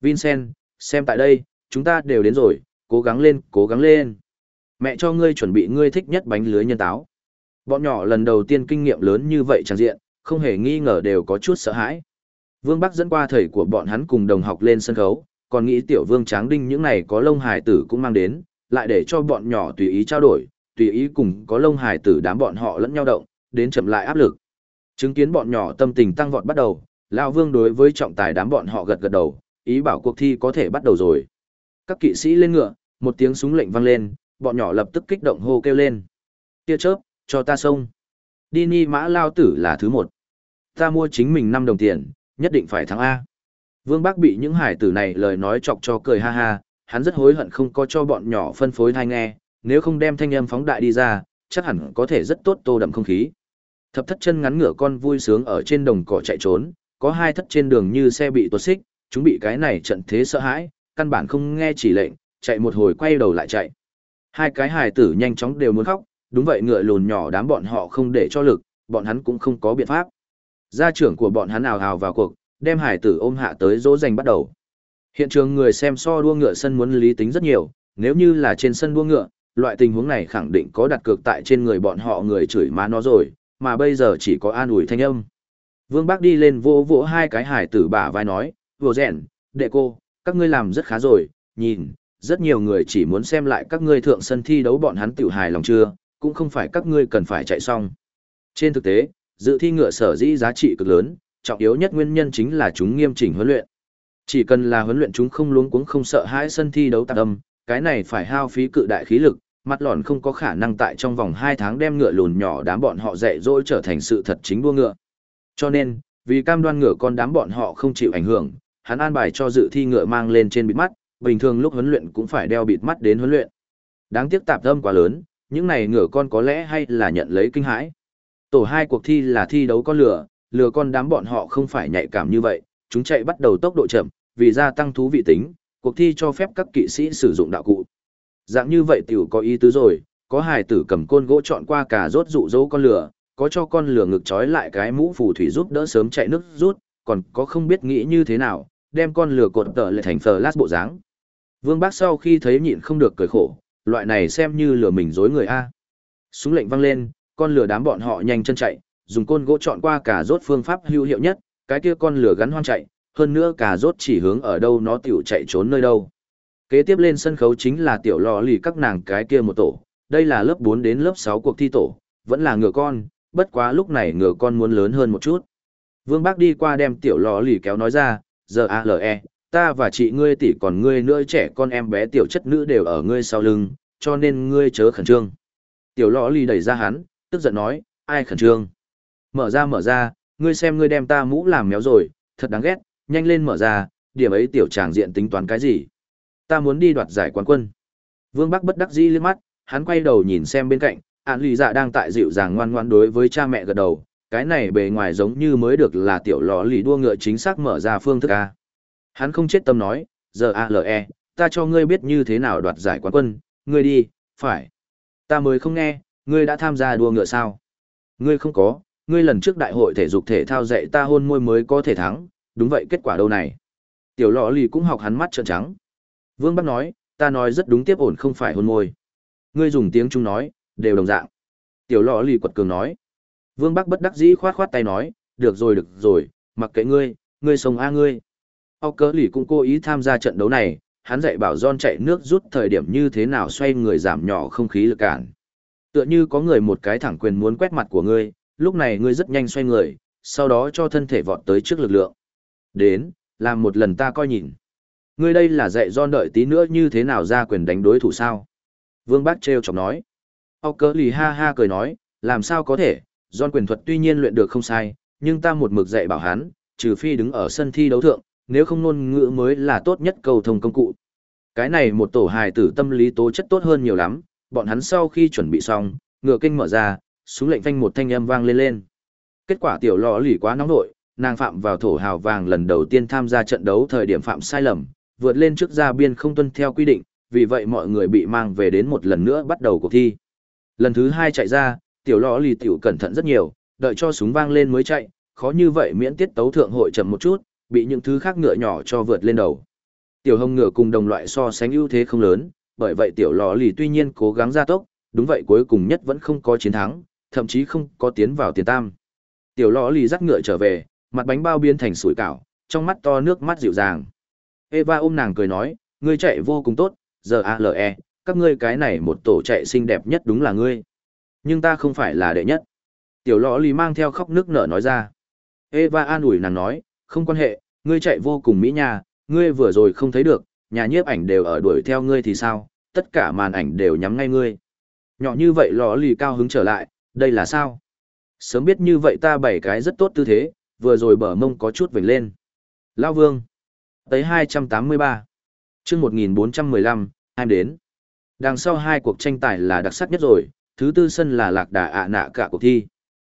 Vincent, xem tại đây, chúng ta đều đến rồi, cố gắng lên, cố gắng lên. Mẹ cho ngươi chuẩn bị ngươi thích nhất bánh lưới nhân táo. Bọn nhỏ lần đầu tiên kinh nghiệm lớn như vậy chẳng diện, không hề nghi ngờ đều có chút sợ hãi. Vương Bắc dẫn qua thầy của bọn hắn cùng đồng học lên sân khấu, còn nghĩ tiểu vương tráng đinh những này có lông hài tử cũng mang đến, lại để cho bọn nhỏ tùy ý trao đổi, tùy ý cùng có lông hài tử đám bọn họ lẫn nhau động, đến chậm lại áp lực. Chứng kiến bọn nhỏ tâm tình tăng vọt bắt đầu, lão Vương đối với trọng tài đám bọn họ gật gật đầu, ý bảo cuộc thi có thể bắt đầu rồi. Các kỵ sĩ lên ngựa, một tiếng súng lệnh vang lên, bọn nhỏ lập tức kích động hô kêu lên. Tia chớp, cho ta xông. Đi ni mã lao tử là thứ một. Ta mua chính mình 5 đồng tiền, nhất định phải thắng A. Vương Bác bị những hải tử này lời nói chọc cho cười ha ha, hắn rất hối hận không có cho bọn nhỏ phân phối thai nghe, nếu không đem thanh âm phóng đại đi ra, chắc hẳn có thể rất tốt tô đậm không khí. Thập thất chân ngắn ngựa con vui sướng ở trên đồng cỏ chạy trốn, có hai thất trên đường như xe bị tuột xích, chúng bị cái này trận thế sợ hãi, căn bản không nghe chỉ lệnh, chạy một hồi quay đầu lại chạy. Hai cái hài tử nhanh chóng đều muốn khóc, đúng vậy ngựa lùn nhỏ đám bọn họ không để cho lực, bọn hắn cũng không có biện pháp. Gia trưởng của bọn hắn ào ào vào cuộc, đem hải tử ôm hạ tới dỗ dành bắt đầu. Hiện trường người xem so đua ngựa sân muốn lý tính rất nhiều, nếu như là trên sân đua ngựa, loại tình huống này khẳng định có đặt cược tại trên người bọn họ người chửi má nó rồi, mà bây giờ chỉ có an ủi thanh âm. Vương Bác đi lên vỗ vỗ hai cái hải tử bả vai nói, vừa rèn, đệ cô, các ngươi làm rất khá rồi, nhìn, rất nhiều người chỉ muốn xem lại các ngươi thượng sân thi đấu bọn hắn tiểu hài lòng chưa, cũng không phải các ngươi cần phải chạy xong. Trên thực tế, dự thi ngựa sở dĩ giá trị cực lớn, trọng yếu nhất nguyên nhân chính là chúng nghiêm chỉnh huấn luyện. Chỉ cần là huấn luyện chúng không luống cuống không sợ hãi sân thi đấu tạc âm, cái này phải hao phí cự đại khí lực, mặt lòn không có khả năng tại trong vòng 2 tháng đem ngựa lùn nhỏ đám bọn họ dạy dỗ trở thành sự thật chính đua ngựa. Cho nên, vì cam đoan ngựa con đám bọn họ không chịu ảnh hưởng, hắn an bài cho dự thi ngựa mang lên trên bịt mắt, bình thường lúc huấn luyện cũng phải đeo bịt mắt đến huấn luyện. Đáng tiếc tạp âm quá lớn, những này ngựa con có lẽ hay là nhận lấy kinh hãi. Tổ hai cuộc thi là thi đấu con lửa, lừa con đám bọn họ không phải nhạy cảm như vậy, chúng chạy bắt đầu tốc độ chậm, vì gia tăng thú vị tính, cuộc thi cho phép các kỵ sĩ sử dụng đạo cụ. Dạng như vậy tiểu có ý tứ rồi, có hài tử cầm côn gỗ chọn qua cả rốt dụ dỗ con lửa, có cho con lửa ngực trói lại cái mũ phù thủy giúp đỡ sớm chạy nước rút, còn có không biết nghĩ như thế nào, đem con lửa cột tợ lại thành lát bộ dáng. Vương Bác sau khi thấy nhịn không được cười khổ, loại này xem như lửa mình dối người A. Súng lệnh văng lên, con lửa đám bọn họ nhanh chân chạy, dùng côn gỗ chọn qua cả rốt phương pháp hữu hiệu nhất, cái kia con lửa gắn hoang chạy, hơn nữa cả rốt chỉ hướng ở đâu nó tiểu chạy trốn nơi đâu. Kế tiếp lên sân khấu chính là tiểu lò lì các nàng cái kia một tổ, đây là lớp 4 đến lớp 6 cuộc thi tổ, vẫn là ngựa con, bất quá lúc này ngựa con muốn lớn hơn một chút. Vương Bác đi qua đem tiểu lò lì kéo nói ra, giờ ALE, ta và chị ngươi tỷ còn ngươi nữa trẻ con em bé tiểu chất nữ đều ở ngươi sau lưng, cho nên ngươi chớ khẩn trương. Tiểu lò lì đẩy ra hắn, tức giận nói, ai khẩn trương. Mở ra mở ra, ngươi xem ngươi đem ta mũ làm méo rồi, thật đáng ghét, nhanh lên mở ra, điểm ấy tiểu tràng diện tính toán cái gì. Ta muốn đi đoạt giải quán quân. Vương Bắc bất đắc dĩ liếc mắt, hắn quay đầu nhìn xem bên cạnh, ạn lì dạ đang tại dịu dàng ngoan ngoan đối với cha mẹ gật đầu, cái này bề ngoài giống như mới được là tiểu lò lì đua ngựa chính xác mở ra phương thức A. Hắn không chết tâm nói, giờ ALE, ta cho ngươi biết như thế nào đoạt giải quán quân, ngươi đi, phải. Ta mới không nghe, ngươi đã tham gia đua ngựa sao? Ngươi không có, ngươi lần trước đại hội thể dục thể thao dạy ta hôn môi mới có thể thắng, đúng vậy kết quả đâu này. Tiểu lọ lì cũng học hắn mắt trợn trắng. Vương Bắc nói, ta nói rất đúng tiếp ổn không phải hôn môi. Ngươi dùng tiếng Trung nói, đều đồng dạng. Tiểu lọ lì quật cường nói. Vương Bắc bất đắc dĩ khoát khoát tay nói, được rồi được rồi, mặc kệ ngươi, ngươi sống a ngươi. Âu cớ lì cũng cố ý tham gia trận đấu này, hắn dạy bảo John chạy nước rút thời điểm như thế nào xoay người giảm nhỏ không khí lực cản. Tựa như có người một cái thẳng quyền muốn quét mặt của ngươi, lúc này ngươi rất nhanh xoay người, sau đó cho thân thể vọt tới trước lực lượng. Đến, làm một lần ta coi nhìn. Ngươi đây là dạy John đợi tí nữa như thế nào ra quyền đánh đối thủ sao? Vương Bác treo chọc nói. Âu cỡ lì ha ha cười nói, làm sao có thể, John quyền thuật tuy nhiên luyện được không sai, nhưng ta một mực dạy bảo hắn, trừ phi đứng ở sân thi đấu thượng, nếu không ngôn ngữ mới là tốt nhất cầu thông công cụ. Cái này một tổ hài tử tâm lý tố chất tốt hơn nhiều lắm, bọn hắn sau khi chuẩn bị xong, ngựa kinh mở ra, súng lệnh phanh một thanh âm vang lên lên. Kết quả tiểu Lọ lì quá nóng nội, nàng phạm vào thổ hào vàng lần đầu tiên tham gia trận đấu thời điểm phạm sai lầm, vượt lên trước ra biên không tuân theo quy định, vì vậy mọi người bị mang về đến một lần nữa bắt đầu cuộc thi. Lần thứ hai chạy ra, tiểu Lọ lì tiểu cẩn thận rất nhiều, đợi cho súng vang lên mới chạy, khó như vậy miễn tiết tấu thượng hội chậm một chút, bị những thứ khác ngựa nhỏ cho vượt lên đầu. Tiểu hồng ngựa cùng đồng loại so sánh ưu thế không lớn, bởi vậy tiểu lò lì tuy nhiên cố gắng gia tốc, đúng vậy cuối cùng nhất vẫn không có chiến thắng, thậm chí không có tiến vào tiền tam. Tiểu lò lì dắt ngựa trở về, mặt bánh bao biến thành sủi cảo, trong mắt to nước mắt dịu dàng. Eva ôm nàng cười nói, ngươi chạy vô cùng tốt, giờ ALE, các ngươi cái này một tổ chạy xinh đẹp nhất đúng là ngươi. Nhưng ta không phải là đệ nhất. Tiểu lò lì mang theo khóc nước nở nói ra. Eva an ủi nàng nói, không quan hệ, ngươi chạy vô cùng mỹ nha, ngươi vừa rồi không thấy được, nhà nhiếp ảnh đều ở đuổi theo ngươi thì sao, tất cả màn ảnh đều nhắm ngay ngươi. Nhỏ như vậy lò lì cao hứng trở lại, đây là sao? Sớm biết như vậy ta bảy cái rất tốt tư thế, vừa rồi bờ mông có chút vểnh lên. Lao vương. Tới 283. chương 1415, em đến. Đằng sau hai cuộc tranh tài là đặc sắc nhất rồi, thứ tư sân là lạc đà ạ nạ cả cuộc thi.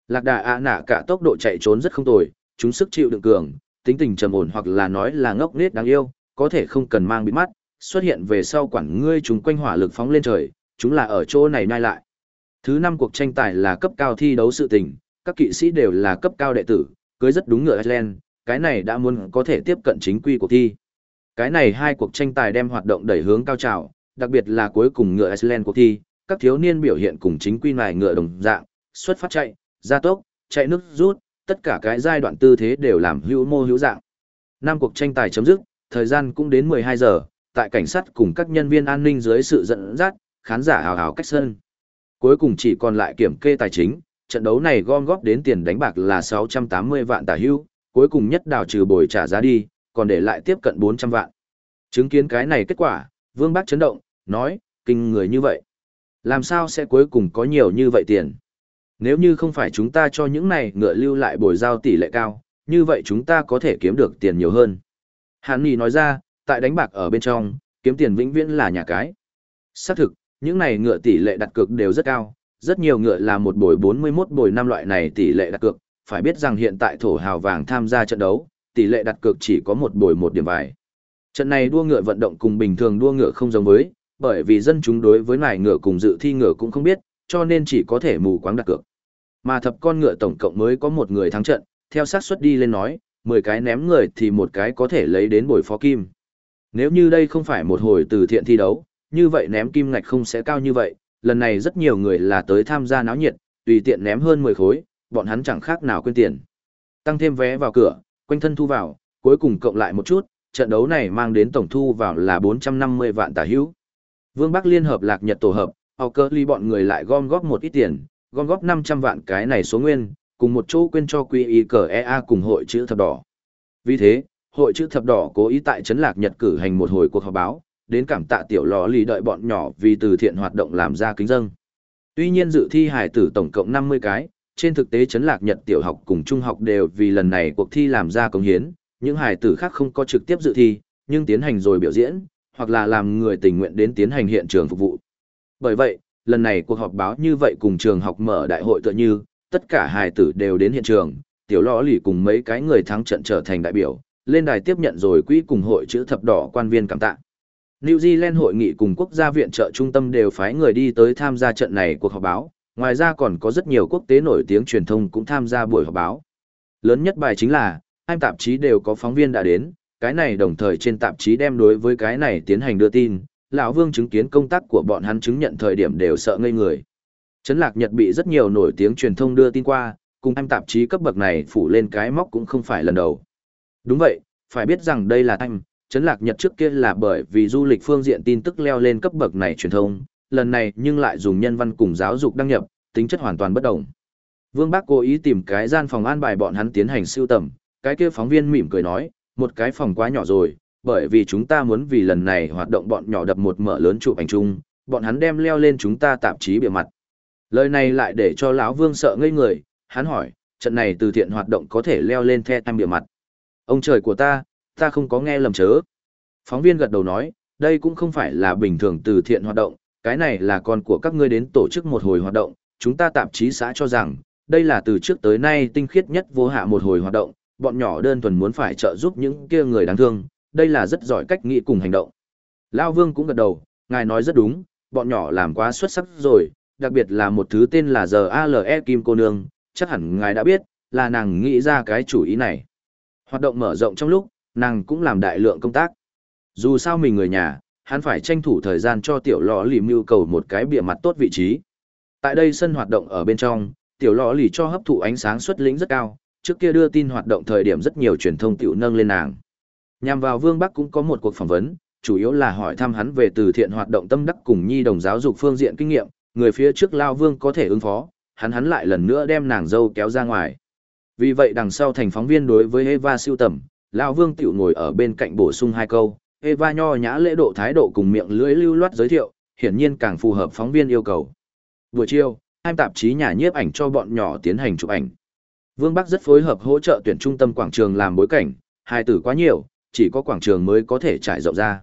Lạc đà ạ nạ cả tốc độ chạy trốn rất không tồi, chúng sức chịu đựng cường, tính tình trầm ổn hoặc là nói là ngốc nết đáng yêu, có thể không cần mang bị mắt, xuất hiện về sau quản ngươi chúng quanh hỏa lực phóng lên trời, chúng là ở chỗ này nhai lại. Thứ năm cuộc tranh tài là cấp cao thi đấu sự tình, các kỵ sĩ đều là cấp cao đệ tử, cưới rất đúng ngựa Iceland, cái này đã muốn có thể tiếp cận chính quy cuộc thi. Cái này hai cuộc tranh tài đem hoạt động đẩy hướng cao trào, đặc biệt là cuối cùng ngựa Iceland cuộc thi, các thiếu niên biểu hiện cùng chính quy này ngựa đồng dạng, xuất phát chạy, gia tốc, chạy nước rút, tất cả cái giai đoạn tư thế đều làm hữu mô hữu dạng. Năm cuộc tranh tài chấm dứt, thời gian cũng đến 12 giờ, tại cảnh sát cùng các nhân viên an ninh dưới sự dẫn dắt, khán giả hào hào cách sân. Cuối cùng chỉ còn lại kiểm kê tài chính, trận đấu này gom góp đến tiền đánh bạc là 680 vạn tả hưu, cuối cùng nhất đào trừ bồi trả giá đi, còn để lại tiếp cận 400 vạn. Chứng kiến cái này kết quả, Vương Bác chấn động, nói, kinh người như vậy. Làm sao sẽ cuối cùng có nhiều như vậy tiền? Nếu như không phải chúng ta cho những này ngựa lưu lại bồi giao tỷ lệ cao, như vậy chúng ta có thể kiếm được tiền nhiều hơn. Hàn Nghị nói ra, tại đánh bạc ở bên trong, kiếm tiền vĩnh viễn là nhà cái. Xác thực, những này ngựa tỷ lệ đặt cược đều rất cao, rất nhiều ngựa là một bồi 41 bồi năm loại này tỷ lệ đặt cược, phải biết rằng hiện tại thổ hào vàng tham gia trận đấu, tỷ lệ đặt cược chỉ có một bồi một điểm vài. Trận này đua ngựa vận động cùng bình thường đua ngựa không giống với, bởi vì dân chúng đối với nải ngựa cùng dự thi ngựa cũng không biết, cho nên chỉ có thể mù quáng đặt cược. Mà thập con ngựa tổng cộng mới có một người thắng trận, theo sát suất đi lên nói, 10 cái ném người thì một cái có thể lấy đến bồi phó kim. Nếu như đây không phải một hồi từ thiện thi đấu, như vậy ném kim ngạch không sẽ cao như vậy, lần này rất nhiều người là tới tham gia náo nhiệt, tùy tiện ném hơn 10 khối, bọn hắn chẳng khác nào quên tiền. Tăng thêm vé vào cửa, quanh thân thu vào, cuối cùng cộng lại một chút, trận đấu này mang đến tổng thu vào là 450 vạn tà hữu. Vương Bắc Liên hợp lạc Nhật tổ hợp, học cơ ly bọn người lại gom góp một ít tiền, gom góp 500 vạn cái này số nguyên, cùng một chỗ quên cho quy y cờ EA cùng hội chữ thập đỏ. Vì thế, hội chữ thập đỏ cố ý tại trấn lạc Nhật cử hành một hồi cuộc họp báo, đến cảm tạ tiểu lò lì đợi bọn nhỏ vì từ thiện hoạt động làm ra kính dâng. Tuy nhiên dự thi hải tử tổng cộng 50 cái, trên thực tế trấn lạc Nhật tiểu học cùng trung học đều vì lần này cuộc thi làm ra công hiến, những hải tử khác không có trực tiếp dự thi, nhưng tiến hành rồi biểu diễn, hoặc là làm người tình nguyện đến tiến hành hiện trường phục vụ. Bởi vậy, lần này cuộc họp báo như vậy cùng trường học mở đại hội tựa như, tất cả hài tử đều đến hiện trường, tiểu lõ lì cùng mấy cái người thắng trận trở thành đại biểu, lên đài tiếp nhận rồi quỹ cùng hội chữ thập đỏ quan viên cảm tạ. New Zealand hội nghị cùng quốc gia viện trợ trung tâm đều phái người đi tới tham gia trận này cuộc họp báo, ngoài ra còn có rất nhiều quốc tế nổi tiếng truyền thông cũng tham gia buổi họp báo. Lớn nhất bài chính là, hai tạp chí đều có phóng viên đã đến, cái này đồng thời trên tạp chí đem đối với cái này tiến hành đưa tin, lão Vương chứng kiến công tác của bọn hắn chứng nhận thời điểm đều sợ ngây người. Trấn Lạc Nhật bị rất nhiều nổi tiếng truyền thông đưa tin qua, cùng anh tạp chí cấp bậc này phủ lên cái móc cũng không phải lần đầu. Đúng vậy, phải biết rằng đây là anh, Trấn Lạc Nhật trước kia là bởi vì du lịch phương diện tin tức leo lên cấp bậc này truyền thông, lần này nhưng lại dùng nhân văn cùng giáo dục đăng nhập, tính chất hoàn toàn bất đồng. Vương Bác cố ý tìm cái gian phòng an bài bọn hắn tiến hành siêu tầm, cái kia phóng viên mỉm cười nói, một cái phòng quá nhỏ rồi, bởi vì chúng ta muốn vì lần này hoạt động bọn nhỏ đập một mở lớn chụp ảnh chung, bọn hắn đem leo lên chúng ta tạp chí bìa mặt. Lời này lại để cho lão Vương sợ ngây người, hắn hỏi, trận này từ thiện hoạt động có thể leo lên the tam địa mặt. Ông trời của ta, ta không có nghe lầm chớ. Phóng viên gật đầu nói, đây cũng không phải là bình thường từ thiện hoạt động, cái này là con của các ngươi đến tổ chức một hồi hoạt động, chúng ta tạp chí xã cho rằng, đây là từ trước tới nay tinh khiết nhất vô hạ một hồi hoạt động, bọn nhỏ đơn thuần muốn phải trợ giúp những kia người đáng thương, đây là rất giỏi cách nghĩ cùng hành động. Lao Vương cũng gật đầu, ngài nói rất đúng, bọn nhỏ làm quá xuất sắc rồi, đặc biệt là một thứ tên là giờ ALE Kim Cô Nương, chắc hẳn ngài đã biết, là nàng nghĩ ra cái chủ ý này. Hoạt động mở rộng trong lúc, nàng cũng làm đại lượng công tác. Dù sao mình người nhà, hắn phải tranh thủ thời gian cho tiểu lò lì mưu cầu một cái bìa mặt tốt vị trí. Tại đây sân hoạt động ở bên trong, tiểu lò lì cho hấp thụ ánh sáng xuất lĩnh rất cao, trước kia đưa tin hoạt động thời điểm rất nhiều truyền thông tiểu nâng lên nàng. Nhằm vào Vương Bắc cũng có một cuộc phỏng vấn, chủ yếu là hỏi thăm hắn về từ thiện hoạt động tâm đắc cùng nhi đồng giáo dục phương diện kinh nghiệm, người phía trước Lao Vương có thể ứng phó, hắn hắn lại lần nữa đem nàng dâu kéo ra ngoài. Vì vậy đằng sau thành phóng viên đối với Eva siêu tầm, Lao Vương tiểu ngồi ở bên cạnh bổ sung hai câu, Eva nho nhã lễ độ thái độ cùng miệng lưỡi lưu loát giới thiệu, hiển nhiên càng phù hợp phóng viên yêu cầu. Buổi chiều, hai tạp chí nhà nhiếp ảnh cho bọn nhỏ tiến hành chụp ảnh. Vương Bắc rất phối hợp hỗ trợ tuyển trung tâm quảng trường làm bối cảnh, hai tử quá nhiều, chỉ có quảng trường mới có thể trải rộng ra.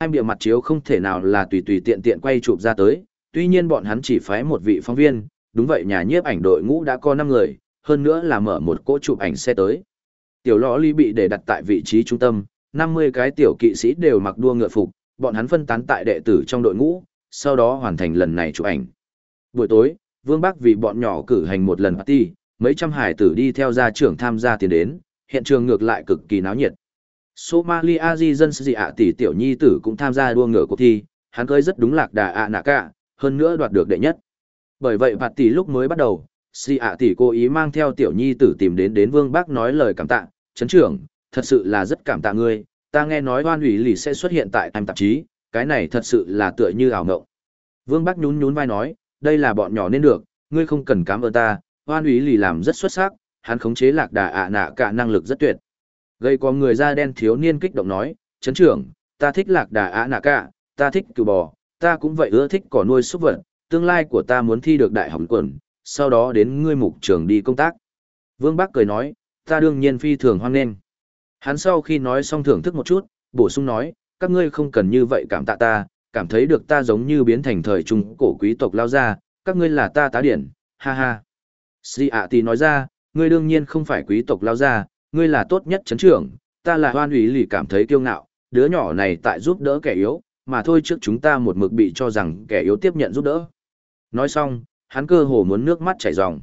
Hai bìa mặt chiếu không thể nào là tùy tùy tiện tiện quay chụp ra tới, tuy nhiên bọn hắn chỉ phái một vị phóng viên, đúng vậy nhà nhiếp ảnh đội ngũ đã có 5 người, hơn nữa là mở một cỗ chụp ảnh xe tới. Tiểu lõ ly bị để đặt tại vị trí trung tâm, 50 cái tiểu kỵ sĩ đều mặc đua ngựa phục, bọn hắn phân tán tại đệ tử trong đội ngũ, sau đó hoàn thành lần này chụp ảnh. Buổi tối, Vương Bắc vì bọn nhỏ cử hành một lần party, mấy trăm hải tử đi theo gia trưởng tham gia tiền đến, hiện trường ngược lại cực kỳ náo nhiệt. Somalia di dân dị ạ tỷ tiểu nhi tử cũng tham gia đua ngựa cuộc thi, hắn cưới rất đúng lạc đà ạ nạ cả, hơn nữa đoạt được đệ nhất. Bởi vậy phạt tỷ lúc mới bắt đầu, si ạ tỷ cố ý mang theo tiểu nhi tử tìm đến đến vương bác nói lời cảm tạ, chấn trưởng, thật sự là rất cảm tạ ngươi, ta nghe nói đoan ủy lì sẽ xuất hiện tại time tạp chí, cái này thật sự là tựa như ảo ngộng. Vương bác nhún nhún vai nói, đây là bọn nhỏ nên được, ngươi không cần cảm ơn ta, đoan ủy lì làm rất xuất sắc, hắn khống chế lạc đà ạ nạ cả năng lực rất tuyệt. Gây có người da đen thiếu niên kích động nói, chấn trưởng, ta thích lạc đà ạ nạ cả, ta thích cừu bò, ta cũng vậy ưa thích cỏ nuôi súc vật, tương lai của ta muốn thi được đại học quần, sau đó đến ngươi mục trường đi công tác. Vương Bắc cười nói, ta đương nhiên phi thường hoan nghênh. Hắn sau khi nói xong thưởng thức một chút, bổ sung nói, các ngươi không cần như vậy cảm tạ ta, cảm thấy được ta giống như biến thành thời trung cổ quý tộc lao ra, các ngươi là ta tá điển, ha ha. Si ạ tì nói ra, ngươi đương nhiên không phải quý tộc lao ra, ngươi là tốt nhất chấn trưởng, ta là hoan ủy lì cảm thấy kiêu ngạo, đứa nhỏ này tại giúp đỡ kẻ yếu, mà thôi trước chúng ta một mực bị cho rằng kẻ yếu tiếp nhận giúp đỡ. Nói xong, hắn cơ hồ muốn nước mắt chảy ròng.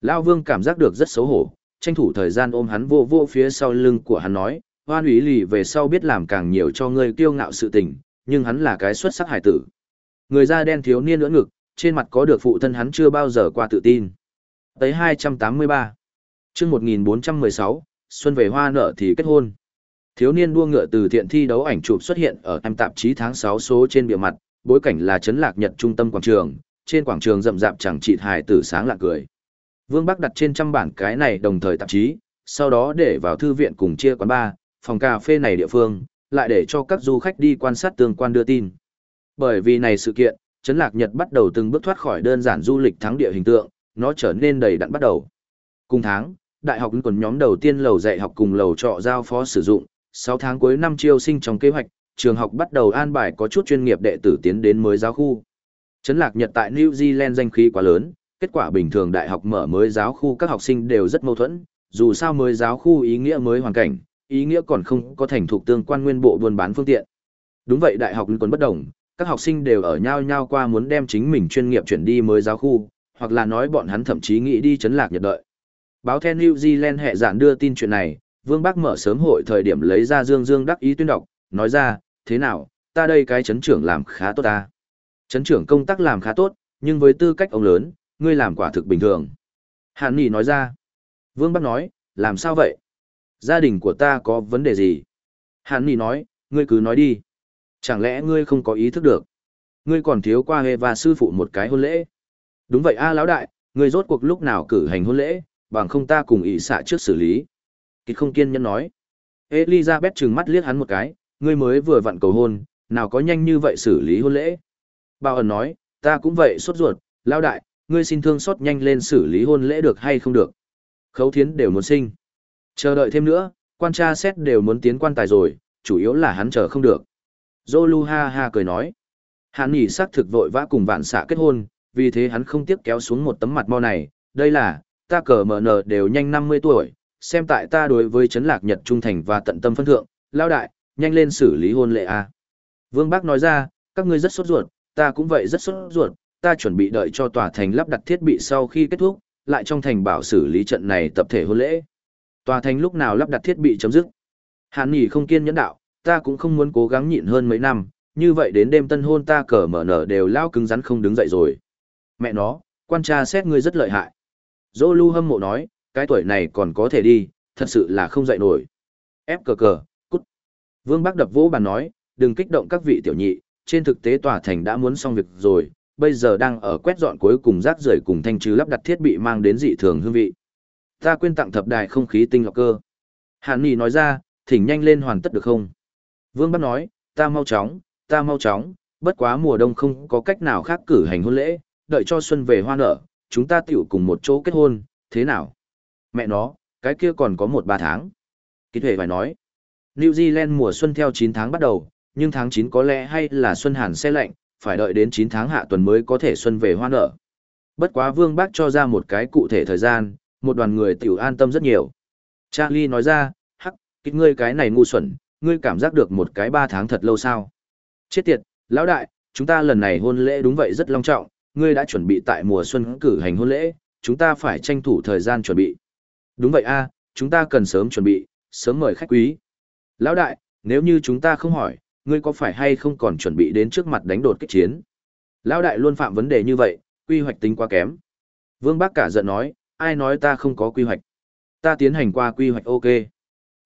Lao vương cảm giác được rất xấu hổ, tranh thủ thời gian ôm hắn vô vô phía sau lưng của hắn nói, hoan ủy lì về sau biết làm càng nhiều cho ngươi kiêu ngạo sự tình, nhưng hắn là cái xuất sắc hải tử. Người da đen thiếu niên ưỡn ngực, trên mặt có được phụ thân hắn chưa bao giờ qua tự tin. Tới 283. chương 1416, Xuân về hoa nở thì kết hôn. Thiếu niên đua ngựa từ thiện thi đấu ảnh chụp xuất hiện ở em tạp chí tháng 6 số trên bìa mặt, bối cảnh là trấn lạc nhật trung tâm quảng trường, trên quảng trường rậm rạp chẳng chịt hài tử sáng lạ cười. Vương Bắc đặt trên trăm bản cái này đồng thời tạp chí, sau đó để vào thư viện cùng chia quán bar, phòng cà phê này địa phương, lại để cho các du khách đi quan sát tương quan đưa tin. Bởi vì này sự kiện, Trấn Lạc Nhật bắt đầu từng bước thoát khỏi đơn giản du lịch thắng địa hình tượng, nó trở nên đầy đặn bắt đầu. Cùng tháng, đại học còn nhóm đầu tiên lầu dạy học cùng lầu trọ giao phó sử dụng, 6 tháng cuối năm chiêu sinh trong kế hoạch, trường học bắt đầu an bài có chút chuyên nghiệp đệ tử tiến đến mới giáo khu. Trấn Lạc Nhật tại New Zealand danh khí quá lớn, kết quả bình thường đại học mở mới giáo khu các học sinh đều rất mâu thuẫn, dù sao mới giáo khu ý nghĩa mới hoàn cảnh, ý nghĩa còn không có thành thuộc tương quan nguyên bộ buôn bán phương tiện. Đúng vậy đại học còn bất đồng, các học sinh đều ở nhau nhau qua muốn đem chính mình chuyên nghiệp chuyển đi mới giáo khu, hoặc là nói bọn hắn thậm chí nghĩ đi chấn lạc nhật đợi. Báo The New Zealand hệ giản đưa tin chuyện này, Vương Bắc mở sớm hội thời điểm lấy ra Dương Dương đắc ý tuyên đọc, nói ra, thế nào, ta đây cái chấn trưởng làm khá tốt ta. Chấn trưởng công tác làm khá tốt, nhưng với tư cách ông lớn, ngươi làm quả thực bình thường. Hàn Nghị nói ra. Vương Bắc nói, làm sao vậy? Gia đình của ta có vấn đề gì? Hàn Nghị nói, ngươi cứ nói đi. Chẳng lẽ ngươi không có ý thức được? Ngươi còn thiếu qua hề và sư phụ một cái hôn lễ. Đúng vậy a lão đại, ngươi rốt cuộc lúc nào cử hành hôn lễ, bằng không ta cùng ý xạ trước xử lý. Kịch không kiên nhẫn nói. Elizabeth trừng mắt liếc hắn một cái, ngươi mới vừa vặn cầu hôn, nào có nhanh như vậy xử lý hôn lễ. Bao ẩn nói, ta cũng vậy sốt ruột, lao đại, ngươi xin thương xót nhanh lên xử lý hôn lễ được hay không được. Khấu thiến đều muốn sinh. Chờ đợi thêm nữa, quan tra xét đều muốn tiến quan tài rồi, chủ yếu là hắn chờ không được. Zolu ha ha cười nói. Hắn nhỉ xác thực vội vã cùng vạn xạ kết hôn, vì thế hắn không tiếc kéo xuống một tấm mặt mau này. Đây là, ta cờ mở nở đều nhanh 50 tuổi, xem tại ta đối với chấn lạc nhật trung thành và tận tâm phân thượng, lao đại, nhanh lên xử lý hôn lệ a. Vương Bác nói ra, các ngươi rất sốt ruột, ta cũng vậy rất sốt ruột, ta chuẩn bị đợi cho tòa thành lắp đặt thiết bị sau khi kết thúc, lại trong thành bảo xử lý trận này tập thể hôn lễ. Tòa thành lúc nào lắp đặt thiết bị chấm dứt. Hàn Nghị không kiên nhẫn đạo, ta cũng không muốn cố gắng nhịn hơn mấy năm, như vậy đến đêm tân hôn ta cờ mở nở đều lao cứng rắn không đứng dậy rồi. Mẹ nó, quan tra xét ngươi rất lợi hại. Dô lưu hâm mộ nói, cái tuổi này còn có thể đi, thật sự là không dậy nổi. Ép cờ cờ, cút. Vương Bắc đập vỗ bàn nói, đừng kích động các vị tiểu nhị, trên thực tế tòa thành đã muốn xong việc rồi, bây giờ đang ở quét dọn cuối cùng rác rưởi cùng thanh trừ lắp đặt thiết bị mang đến dị thường hương vị. Ta quên tặng thập đài không khí tinh lọc cơ. Hàn Nghị nói ra, thỉnh nhanh lên hoàn tất được không? Vương Bắc nói, ta mau chóng, ta mau chóng, bất quá mùa đông không có cách nào khác cử hành hôn lễ, đợi cho xuân về hoa nở, chúng ta tiểu cùng một chỗ kết hôn, thế nào? Mẹ nó, cái kia còn có một ba tháng. Kỹ thuệ phải nói, New Zealand mùa xuân theo 9 tháng bắt đầu, nhưng tháng 9 có lẽ hay là xuân hàn xe lạnh, phải đợi đến 9 tháng hạ tuần mới có thể xuân về hoa nở. Bất quá Vương Bác cho ra một cái cụ thể thời gian, một đoàn người tiểu an tâm rất nhiều. Charlie nói ra, hắc, kích ngươi cái này ngu xuẩn, ngươi cảm giác được một cái 3 tháng thật lâu sao. Chết tiệt, lão đại, chúng ta lần này hôn lễ đúng vậy rất long trọng, ngươi đã chuẩn bị tại mùa xuân cử hành hôn lễ, chúng ta phải tranh thủ thời gian chuẩn bị. Đúng vậy a, chúng ta cần sớm chuẩn bị, sớm mời khách quý. Lão đại, nếu như chúng ta không hỏi, ngươi có phải hay không còn chuẩn bị đến trước mặt đánh đột kích chiến? Lão đại luôn phạm vấn đề như vậy, quy hoạch tính quá kém. Vương Bác cả giận nói, ai nói ta không có quy hoạch? Ta tiến hành qua quy hoạch ok.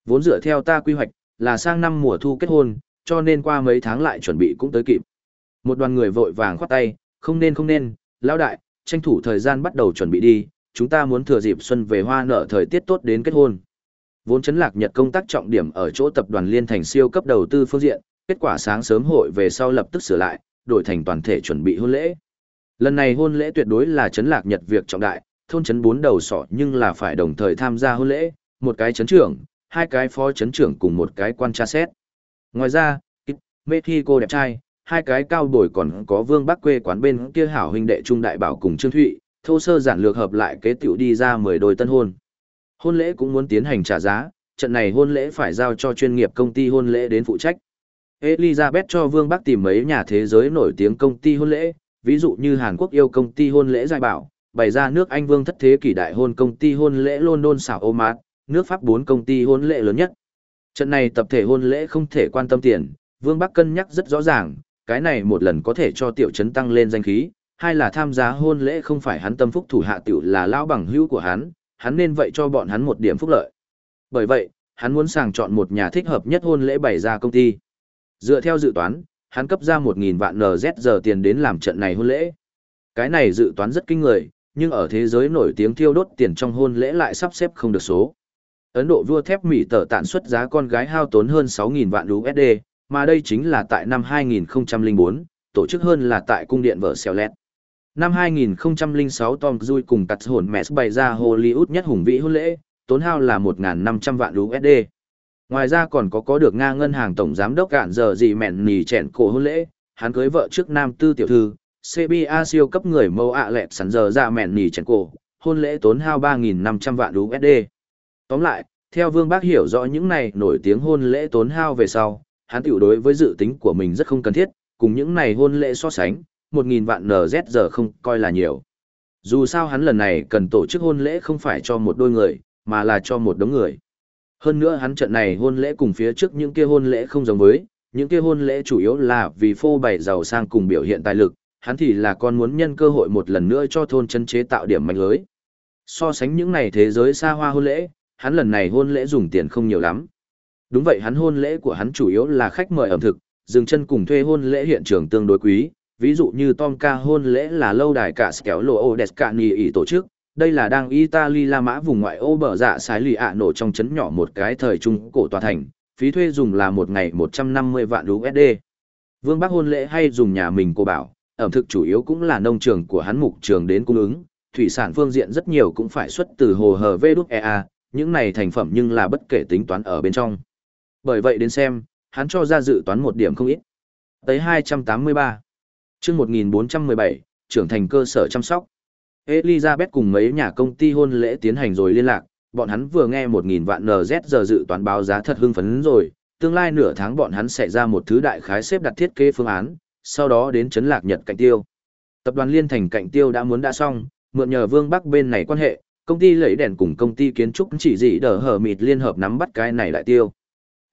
Vốn dựa theo ta quy hoạch, là sang năm mùa thu kết hôn, cho nên qua mấy tháng lại chuẩn bị cũng tới kịp. Một đoàn người vội vàng khoát tay, không nên không nên, lão đại, tranh thủ thời gian bắt đầu chuẩn bị đi, chúng ta muốn thừa dịp xuân về hoa nở thời tiết tốt đến kết hôn. Vốn chấn lạc Nhật công tác trọng điểm ở chỗ tập đoàn liên thành siêu cấp đầu tư phương diện, kết quả sáng sớm hội về sau lập tức sửa lại, đổi thành toàn thể chuẩn bị hôn lễ. Lần này hôn lễ tuyệt đối là chấn lạc Nhật việc trọng đại, thôn chấn bốn đầu sọ nhưng là phải đồng thời tham gia hôn lễ, một cái chấn trưởng, hai cái phó chấn trưởng cùng một cái quan tra xét. Ngoài ra, Mexico đẹp trai, hai cái cao bồi còn có vương bắc quê quán bên kia hảo huynh đệ trung đại bảo cùng Trương Thụy, thô sơ giản lược hợp lại kế tiểu đi ra 10 đôi tân hôn. Hôn lễ cũng muốn tiến hành trả giá, trận này hôn lễ phải giao cho chuyên nghiệp công ty hôn lễ đến phụ trách. Elizabeth cho Vương Bắc tìm mấy nhà thế giới nổi tiếng công ty hôn lễ, ví dụ như Hàn Quốc yêu công ty hôn lễ Giai Bảo, bày ra nước Anh Vương thất thế kỷ đại hôn công ty hôn lễ London xảo ô mát, nước Pháp bốn công ty hôn lễ lớn nhất. Trận này tập thể hôn lễ không thể quan tâm tiền, Vương Bắc cân nhắc rất rõ ràng, cái này một lần có thể cho tiểu trấn tăng lên danh khí, hay là tham gia hôn lễ không phải hắn tâm phúc thủ hạ tiểu là lão bằng hữu của hắn, hắn nên vậy cho bọn hắn một điểm phúc lợi. Bởi vậy, hắn muốn sàng chọn một nhà thích hợp nhất hôn lễ bày ra công ty. Dựa theo dự toán, hắn cấp ra 1.000 vạn NZ giờ tiền đến làm trận này hôn lễ. Cái này dự toán rất kinh người, nhưng ở thế giới nổi tiếng thiêu đốt tiền trong hôn lễ lại sắp xếp không được số. Ấn Độ vua thép Mỹ tở tản xuất giá con gái hao tốn hơn 6.000 vạn USD, mà đây chính là tại năm 2004, tổ chức hơn là tại cung điện vợ xèo lẹt. Năm 2006 Tom Cruise cùng cắt hồn mẹ bày ra Hollywood nhất hùng vĩ hôn lễ, tốn hao là 1.500 vạn USD. Ngoài ra còn có có được Nga ngân hàng tổng giám đốc cản giờ gì mẹn nì chẹn cổ hôn lễ, hắn cưới vợ trước nam tư tiểu thư, CBA siêu cấp người mâu ạ lẹt sẵn giờ ra mẹn nì chẹn cổ, hôn lễ tốn hao 3.500 vạn USD. Tóm lại, theo Vương Bác hiểu rõ những này nổi tiếng hôn lễ tốn hao về sau, hắn tiểu đối với dự tính của mình rất không cần thiết, cùng những này hôn lễ so sánh, 1.000 vạn NZ giờ không coi là nhiều. Dù sao hắn lần này cần tổ chức hôn lễ không phải cho một đôi người, mà là cho một đống người. Hơn nữa hắn trận này hôn lễ cùng phía trước những kia hôn lễ không giống với, những kia hôn lễ chủ yếu là vì phô bày giàu sang cùng biểu hiện tài lực, hắn thì là con muốn nhân cơ hội một lần nữa cho thôn chân chế tạo điểm mạnh lưới. So sánh những này thế giới xa hoa hôn lễ, hắn lần này hôn lễ dùng tiền không nhiều lắm. Đúng vậy hắn hôn lễ của hắn chủ yếu là khách mời ẩm thực, dừng chân cùng thuê hôn lễ hiện trường tương đối quý, ví dụ như Tom ca hôn lễ là lâu đài cả kéo lộ Odescani ý tổ chức, đây là đang Italy La Mã vùng ngoại ô bờ dạ sái lì ạ nổ trong chấn nhỏ một cái thời trung cổ tòa thành, Phí thuê dùng là một ngày 150 vạn USD. Vương Bắc hôn lễ hay dùng nhà mình cô bảo, ẩm thực chủ yếu cũng là nông trường của hắn mục trường đến cung ứng, thủy sản phương diện rất nhiều cũng phải xuất từ hồ hờ VWEA, những này thành phẩm nhưng là bất kể tính toán ở bên trong. Bởi vậy đến xem, hắn cho ra dự toán một điểm không ít. Tới 283 chương 1417, trưởng thành cơ sở chăm sóc. Elizabeth cùng mấy nhà công ty hôn lễ tiến hành rồi liên lạc, bọn hắn vừa nghe 1.000 vạn NZ giờ dự toán báo giá thật hưng phấn rồi, tương lai nửa tháng bọn hắn sẽ ra một thứ đại khái xếp đặt thiết kế phương án, sau đó đến chấn lạc Nhật cạnh tiêu. Tập đoàn Liên Thành cạnh tiêu đã muốn đã xong, mượn nhờ Vương Bắc bên này quan hệ, công ty lấy đèn cùng công ty kiến trúc chỉ dị đỡ hở mịt liên hợp nắm bắt cái này lại tiêu.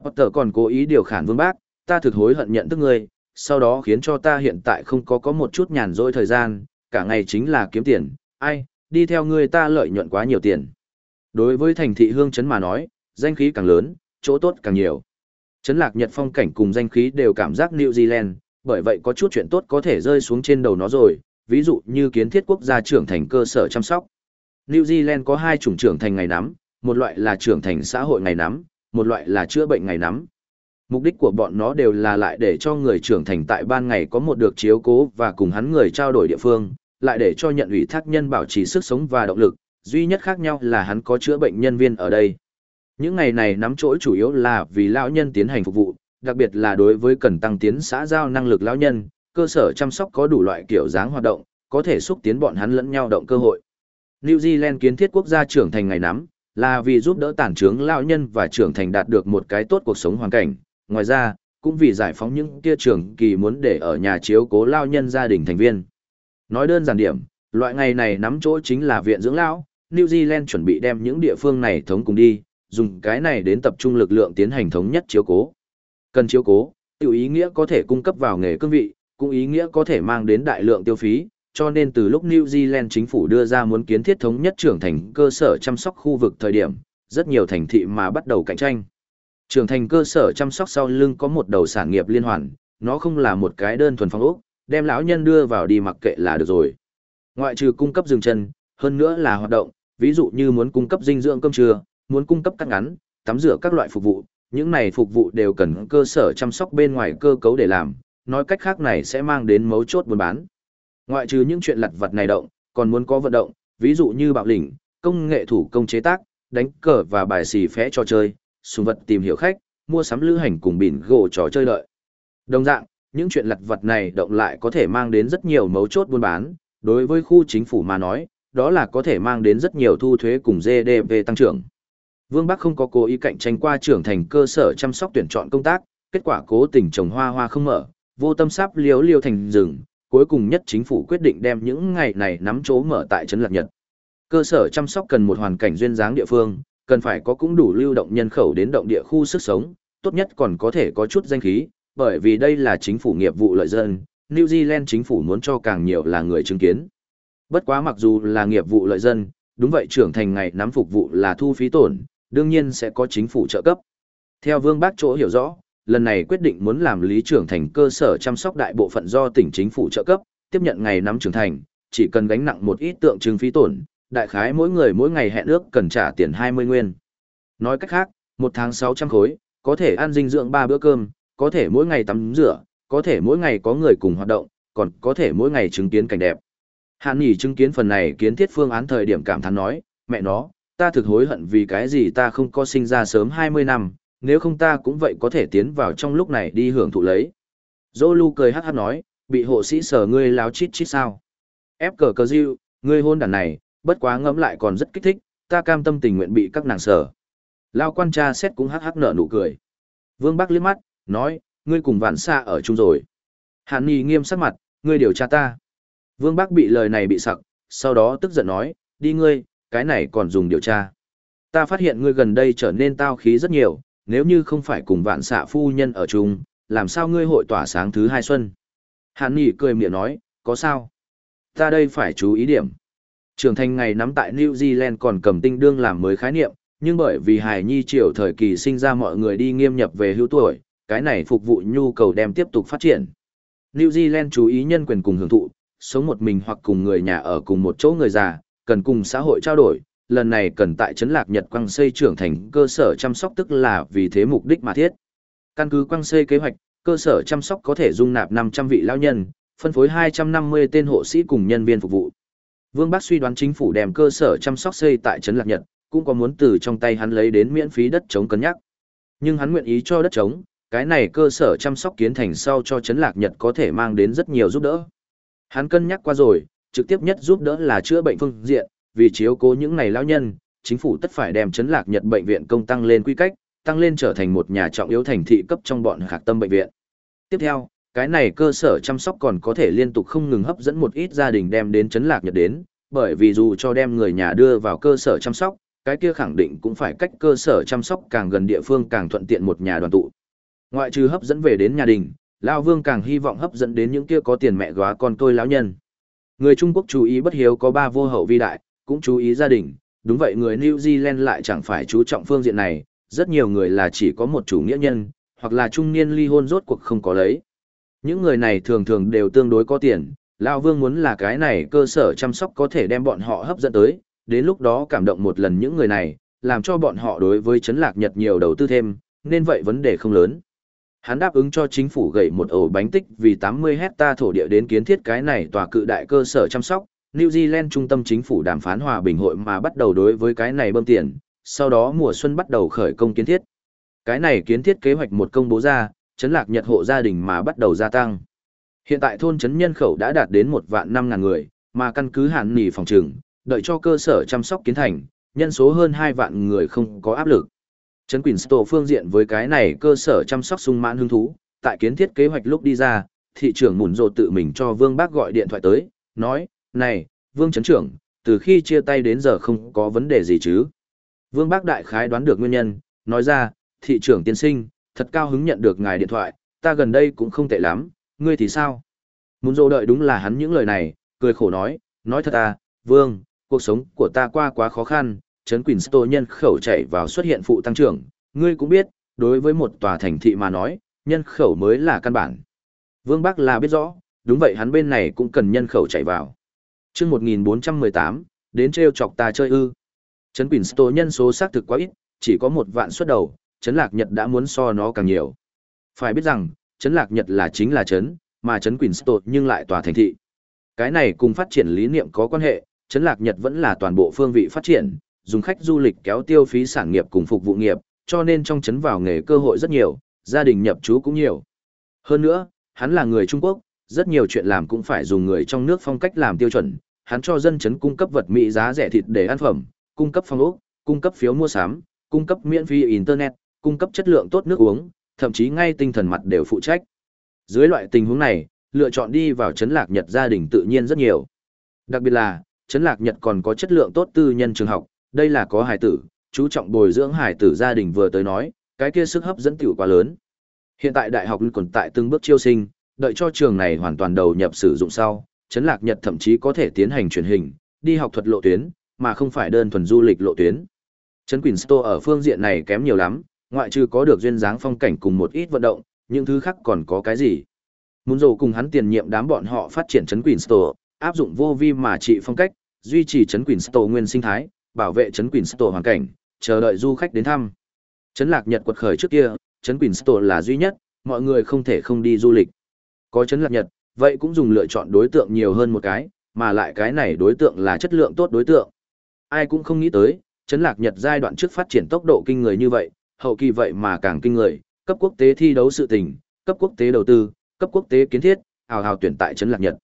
Potter còn cố ý điều khản Vương Bác, ta thực hối hận nhận tức ngươi, sau đó khiến cho ta hiện tại không có có một chút nhàn rỗi thời gian, cả ngày chính là kiếm tiền, ai, đi theo ngươi ta lợi nhuận quá nhiều tiền. Đối với thành thị hương chấn mà nói, danh khí càng lớn, chỗ tốt càng nhiều. Chấn lạc Nhật phong cảnh cùng danh khí đều cảm giác New Zealand, bởi vậy có chút chuyện tốt có thể rơi xuống trên đầu nó rồi, ví dụ như kiến thiết quốc gia trưởng thành cơ sở chăm sóc. New Zealand có hai chủng trưởng thành ngày nắm, một loại là trưởng thành xã hội ngày nắm, một loại là chữa bệnh ngày nắm. Mục đích của bọn nó đều là lại để cho người trưởng thành tại ban ngày có một được chiếu cố và cùng hắn người trao đổi địa phương, lại để cho nhận ủy thác nhân bảo trì sức sống và động lực, duy nhất khác nhau là hắn có chữa bệnh nhân viên ở đây. Những ngày này nắm chỗ chủ yếu là vì lão nhân tiến hành phục vụ, đặc biệt là đối với cần tăng tiến xã giao năng lực lão nhân, cơ sở chăm sóc có đủ loại kiểu dáng hoạt động, có thể xúc tiến bọn hắn lẫn nhau động cơ hội. New Zealand kiến thiết quốc gia trưởng thành ngày nắm, là vì giúp đỡ tản trướng lão nhân và trưởng thành đạt được một cái tốt cuộc sống hoàn cảnh. Ngoài ra, cũng vì giải phóng những kia trưởng kỳ muốn để ở nhà chiếu cố lao nhân gia đình thành viên. Nói đơn giản điểm, loại ngày này nắm chỗ chính là viện dưỡng lão, New Zealand chuẩn bị đem những địa phương này thống cùng đi, dùng cái này đến tập trung lực lượng tiến hành thống nhất chiếu cố. Cần chiếu cố, tiểu ý nghĩa có thể cung cấp vào nghề cương vị, cũng ý nghĩa có thể mang đến đại lượng tiêu phí, cho nên từ lúc New Zealand chính phủ đưa ra muốn kiến thiết thống nhất trưởng thành cơ sở chăm sóc khu vực thời điểm, rất nhiều thành thị mà bắt đầu cạnh tranh. Trưởng thành cơ sở chăm sóc sau lưng có một đầu sản nghiệp liên hoàn, nó không là một cái đơn thuần phong ốc, đem lão nhân đưa vào đi mặc kệ là được rồi. Ngoại trừ cung cấp dừng chân, hơn nữa là hoạt động, ví dụ như muốn cung cấp dinh dưỡng cơm trưa, muốn cung cấp cắt ngắn, tắm rửa các loại phục vụ, những này phục vụ đều cần cơ sở chăm sóc bên ngoài cơ cấu để làm, nói cách khác này sẽ mang đến mấu chốt buôn bán. Ngoại trừ những chuyện lặt vặt này động, còn muốn có vận động, ví dụ như bạo lĩnh, công nghệ thủ công chế tác, đánh cờ và bài xì phé trò chơi, sùng vật tìm hiểu khách, mua sắm lữ hành cùng bỉn gỗ trò chơi lợi. Đồng dạng, những chuyện lặt vặt này động lại có thể mang đến rất nhiều mấu chốt buôn bán, đối với khu chính phủ mà nói, đó là có thể mang đến rất nhiều thu thuế cùng GDP tăng trưởng. Vương Bắc không có cố ý cạnh tranh qua trưởng thành cơ sở chăm sóc tuyển chọn công tác, kết quả cố tình trồng hoa hoa không mở, vô tâm sáp liếu liêu thành rừng, cuối cùng nhất chính phủ quyết định đem những ngày này nắm chỗ mở tại trấn Lạc Nhật. Cơ sở chăm sóc cần một hoàn cảnh duyên dáng địa phương, cần phải có cũng đủ lưu động nhân khẩu đến động địa khu sức sống, tốt nhất còn có thể có chút danh khí, bởi vì đây là chính phủ nghiệp vụ lợi dân, New Zealand chính phủ muốn cho càng nhiều là người chứng kiến. Bất quá mặc dù là nghiệp vụ lợi dân, đúng vậy trưởng thành ngày nắm phục vụ là thu phí tổn, đương nhiên sẽ có chính phủ trợ cấp. Theo Vương Bác chỗ hiểu rõ, lần này quyết định muốn làm lý trưởng thành cơ sở chăm sóc đại bộ phận do tỉnh chính phủ trợ cấp, tiếp nhận ngày nắm trưởng thành, chỉ cần gánh nặng một ít tượng trưng phí tổn, đại khái mỗi người mỗi ngày hẹn ước cần trả tiền 20 nguyên. Nói cách khác, một tháng 600 khối, có thể ăn dinh dưỡng 3 bữa cơm, có thể mỗi ngày tắm rửa, có thể mỗi ngày có người cùng hoạt động, còn có thể mỗi ngày chứng kiến cảnh đẹp. Hàn Nghị chứng kiến phần này kiến thiết phương án thời điểm cảm thán nói, mẹ nó, ta thực hối hận vì cái gì ta không có sinh ra sớm 20 năm, nếu không ta cũng vậy có thể tiến vào trong lúc này đi hưởng thụ lấy. Zolu cười hát hát nói, bị hộ sĩ sở ngươi láo chít chít sao. Ép cờ cờ diêu, ngươi hôn đàn này, bất quá ngẫm lại còn rất kích thích, ta cam tâm tình nguyện bị các nàng sở. Lao quan cha xét cũng hắc hắc nở nụ cười. Vương Bắc liếc mắt, nói, ngươi cùng vạn xa ở chung rồi. Hàn Nhi nghiêm sắc mặt, ngươi điều tra ta. Vương Bắc bị lời này bị sặc, sau đó tức giận nói, đi ngươi, cái này còn dùng điều tra. Ta phát hiện ngươi gần đây trở nên tao khí rất nhiều, nếu như không phải cùng vạn xạ phu nhân ở chung, làm sao ngươi hội tỏa sáng thứ hai xuân? Hàn Nhi cười miệng nói, có sao? Ta đây phải chú ý điểm. Trưởng thành ngày nắm tại New Zealand còn cầm tinh đương làm mới khái niệm, nhưng bởi vì hài nhi triều thời kỳ sinh ra mọi người đi nghiêm nhập về hưu tuổi, cái này phục vụ nhu cầu đem tiếp tục phát triển. New Zealand chú ý nhân quyền cùng hưởng thụ, sống một mình hoặc cùng người nhà ở cùng một chỗ người già, cần cùng xã hội trao đổi, lần này cần tại trấn lạc Nhật Quang xây trưởng thành cơ sở chăm sóc tức là vì thế mục đích mà thiết. Căn cứ Quang xây kế hoạch, cơ sở chăm sóc có thể dung nạp 500 vị lão nhân, phân phối 250 tên hộ sĩ cùng nhân viên phục vụ. Vương Bắc suy đoán chính phủ đem cơ sở chăm sóc xây tại trấn Lạc Nhật, cũng có muốn từ trong tay hắn lấy đến miễn phí đất trống cân nhắc. Nhưng hắn nguyện ý cho đất trống, cái này cơ sở chăm sóc kiến thành sau cho trấn Lạc Nhật có thể mang đến rất nhiều giúp đỡ. Hắn cân nhắc qua rồi, trực tiếp nhất giúp đỡ là chữa bệnh phương diện, vì chiếu cố những này lão nhân, chính phủ tất phải đem trấn Lạc Nhật bệnh viện công tăng lên quy cách, tăng lên trở thành một nhà trọng yếu thành thị cấp trong bọn hạc tâm bệnh viện. Tiếp theo, cái này cơ sở chăm sóc còn có thể liên tục không ngừng hấp dẫn một ít gia đình đem đến chấn lạc nhật đến, bởi vì dù cho đem người nhà đưa vào cơ sở chăm sóc, cái kia khẳng định cũng phải cách cơ sở chăm sóc càng gần địa phương càng thuận tiện một nhà đoàn tụ. Ngoại trừ hấp dẫn về đến nhà đình, Lao Vương càng hy vọng hấp dẫn đến những kia có tiền mẹ góa con tôi lão nhân. Người Trung Quốc chú ý bất hiếu có ba vô hậu vi đại, cũng chú ý gia đình, đúng vậy người New Zealand lại chẳng phải chú trọng phương diện này, rất nhiều người là chỉ có một chủ nghĩa nhân, hoặc là trung niên ly hôn rốt cuộc không có lấy. Những người này thường thường đều tương đối có tiền, Lao Vương muốn là cái này cơ sở chăm sóc có thể đem bọn họ hấp dẫn tới, đến lúc đó cảm động một lần những người này, làm cho bọn họ đối với chấn lạc Nhật nhiều đầu tư thêm, nên vậy vấn đề không lớn. Hắn đáp ứng cho chính phủ gậy một ổ bánh tích vì 80 hecta thổ địa đến kiến thiết cái này tòa cự đại cơ sở chăm sóc, New Zealand trung tâm chính phủ đàm phán hòa bình hội mà bắt đầu đối với cái này bơm tiền, sau đó mùa xuân bắt đầu khởi công kiến thiết. Cái này kiến thiết kế hoạch một công bố ra, chấn lạc nhật hộ gia đình mà bắt đầu gia tăng. Hiện tại thôn chấn nhân khẩu đã đạt đến một vạn năm ngàn người, mà căn cứ hạn nỉ phòng trừng, đợi cho cơ sở chăm sóc kiến thành, nhân số hơn hai vạn người không có áp lực. chấn quỳnh Queenstow phương diện với cái này cơ sở chăm sóc sung mãn hứng thú, tại kiến thiết kế hoạch lúc đi ra, thị trưởng mùn rồ tự mình cho Vương Bác gọi điện thoại tới, nói, này, Vương Trấn trưởng, từ khi chia tay đến giờ không có vấn đề gì chứ. Vương Bác đại khái đoán được nguyên nhân, nói ra, thị trưởng tiên sinh, thật cao hứng nhận được ngài điện thoại, ta gần đây cũng không tệ lắm, ngươi thì sao? Muốn dô đợi đúng là hắn những lời này, cười khổ nói, nói thật à, vương, cuộc sống của ta qua quá khó khăn, Trấn Quỳnh Tô nhân khẩu chạy vào xuất hiện phụ tăng trưởng, ngươi cũng biết, đối với một tòa thành thị mà nói, nhân khẩu mới là căn bản. Vương Bắc là biết rõ, đúng vậy hắn bên này cũng cần nhân khẩu chạy vào. chương 1418, đến treo chọc ta chơi ư. Trấn Quỳnh Tô nhân số xác thực quá ít, chỉ có một vạn xuất đầu, Trấn Lạc Nhật đã muốn so nó càng nhiều. Phải biết rằng, Trấn Lạc Nhật là chính là trấn, mà trấn Queenstown nhưng lại tòa thành thị. Cái này cùng phát triển lý niệm có quan hệ, Trấn Lạc Nhật vẫn là toàn bộ phương vị phát triển, dùng khách du lịch kéo tiêu phí sản nghiệp cùng phục vụ nghiệp, cho nên trong trấn vào nghề cơ hội rất nhiều, gia đình nhập trú cũng nhiều. Hơn nữa, hắn là người Trung Quốc, rất nhiều chuyện làm cũng phải dùng người trong nước phong cách làm tiêu chuẩn, hắn cho dân trấn cung cấp vật mỹ giá rẻ thịt để ăn phẩm, cung cấp phong ốc, cung cấp phiếu mua sắm, cung cấp miễn phí internet, cung cấp chất lượng tốt nước uống, thậm chí ngay tinh thần mặt đều phụ trách. Dưới loại tình huống này, lựa chọn đi vào chấn lạc Nhật gia đình tự nhiên rất nhiều. Đặc biệt là, chấn lạc Nhật còn có chất lượng tốt tư nhân trường học, đây là có hài tử, chú trọng bồi dưỡng hài tử gia đình vừa tới nói, cái kia sức hấp dẫn tiểu quá lớn. Hiện tại đại học còn tại từng bước chiêu sinh, đợi cho trường này hoàn toàn đầu nhập sử dụng sau, chấn lạc Nhật thậm chí có thể tiến hành truyền hình, đi học thuật lộ tuyến, mà không phải đơn thuần du lịch lộ tuyến. Trấn sto ở phương diện này kém nhiều lắm, ngoại trừ có được duyên dáng phong cảnh cùng một ít vận động, những thứ khác còn có cái gì. Muốn dầu cùng hắn tiền nhiệm đám bọn họ phát triển chấn quỷ store, áp dụng vô vi mà trị phong cách, duy trì chấn quỷ store nguyên sinh thái, bảo vệ chấn quỷ store hoàn cảnh, chờ đợi du khách đến thăm. Chấn Lạc Nhật quật khởi trước kia, chấn quỷ store là duy nhất, mọi người không thể không đi du lịch. Có chấn Lạc Nhật, vậy cũng dùng lựa chọn đối tượng nhiều hơn một cái, mà lại cái này đối tượng là chất lượng tốt đối tượng. Ai cũng không nghĩ tới, chấn lạc Nhật giai đoạn trước phát triển tốc độ kinh người như vậy, hậu kỳ vậy mà càng kinh người, cấp quốc tế thi đấu sự tình, cấp quốc tế đầu tư, cấp quốc tế kiến thiết, hào hào tuyển tại trấn lạc Nhật.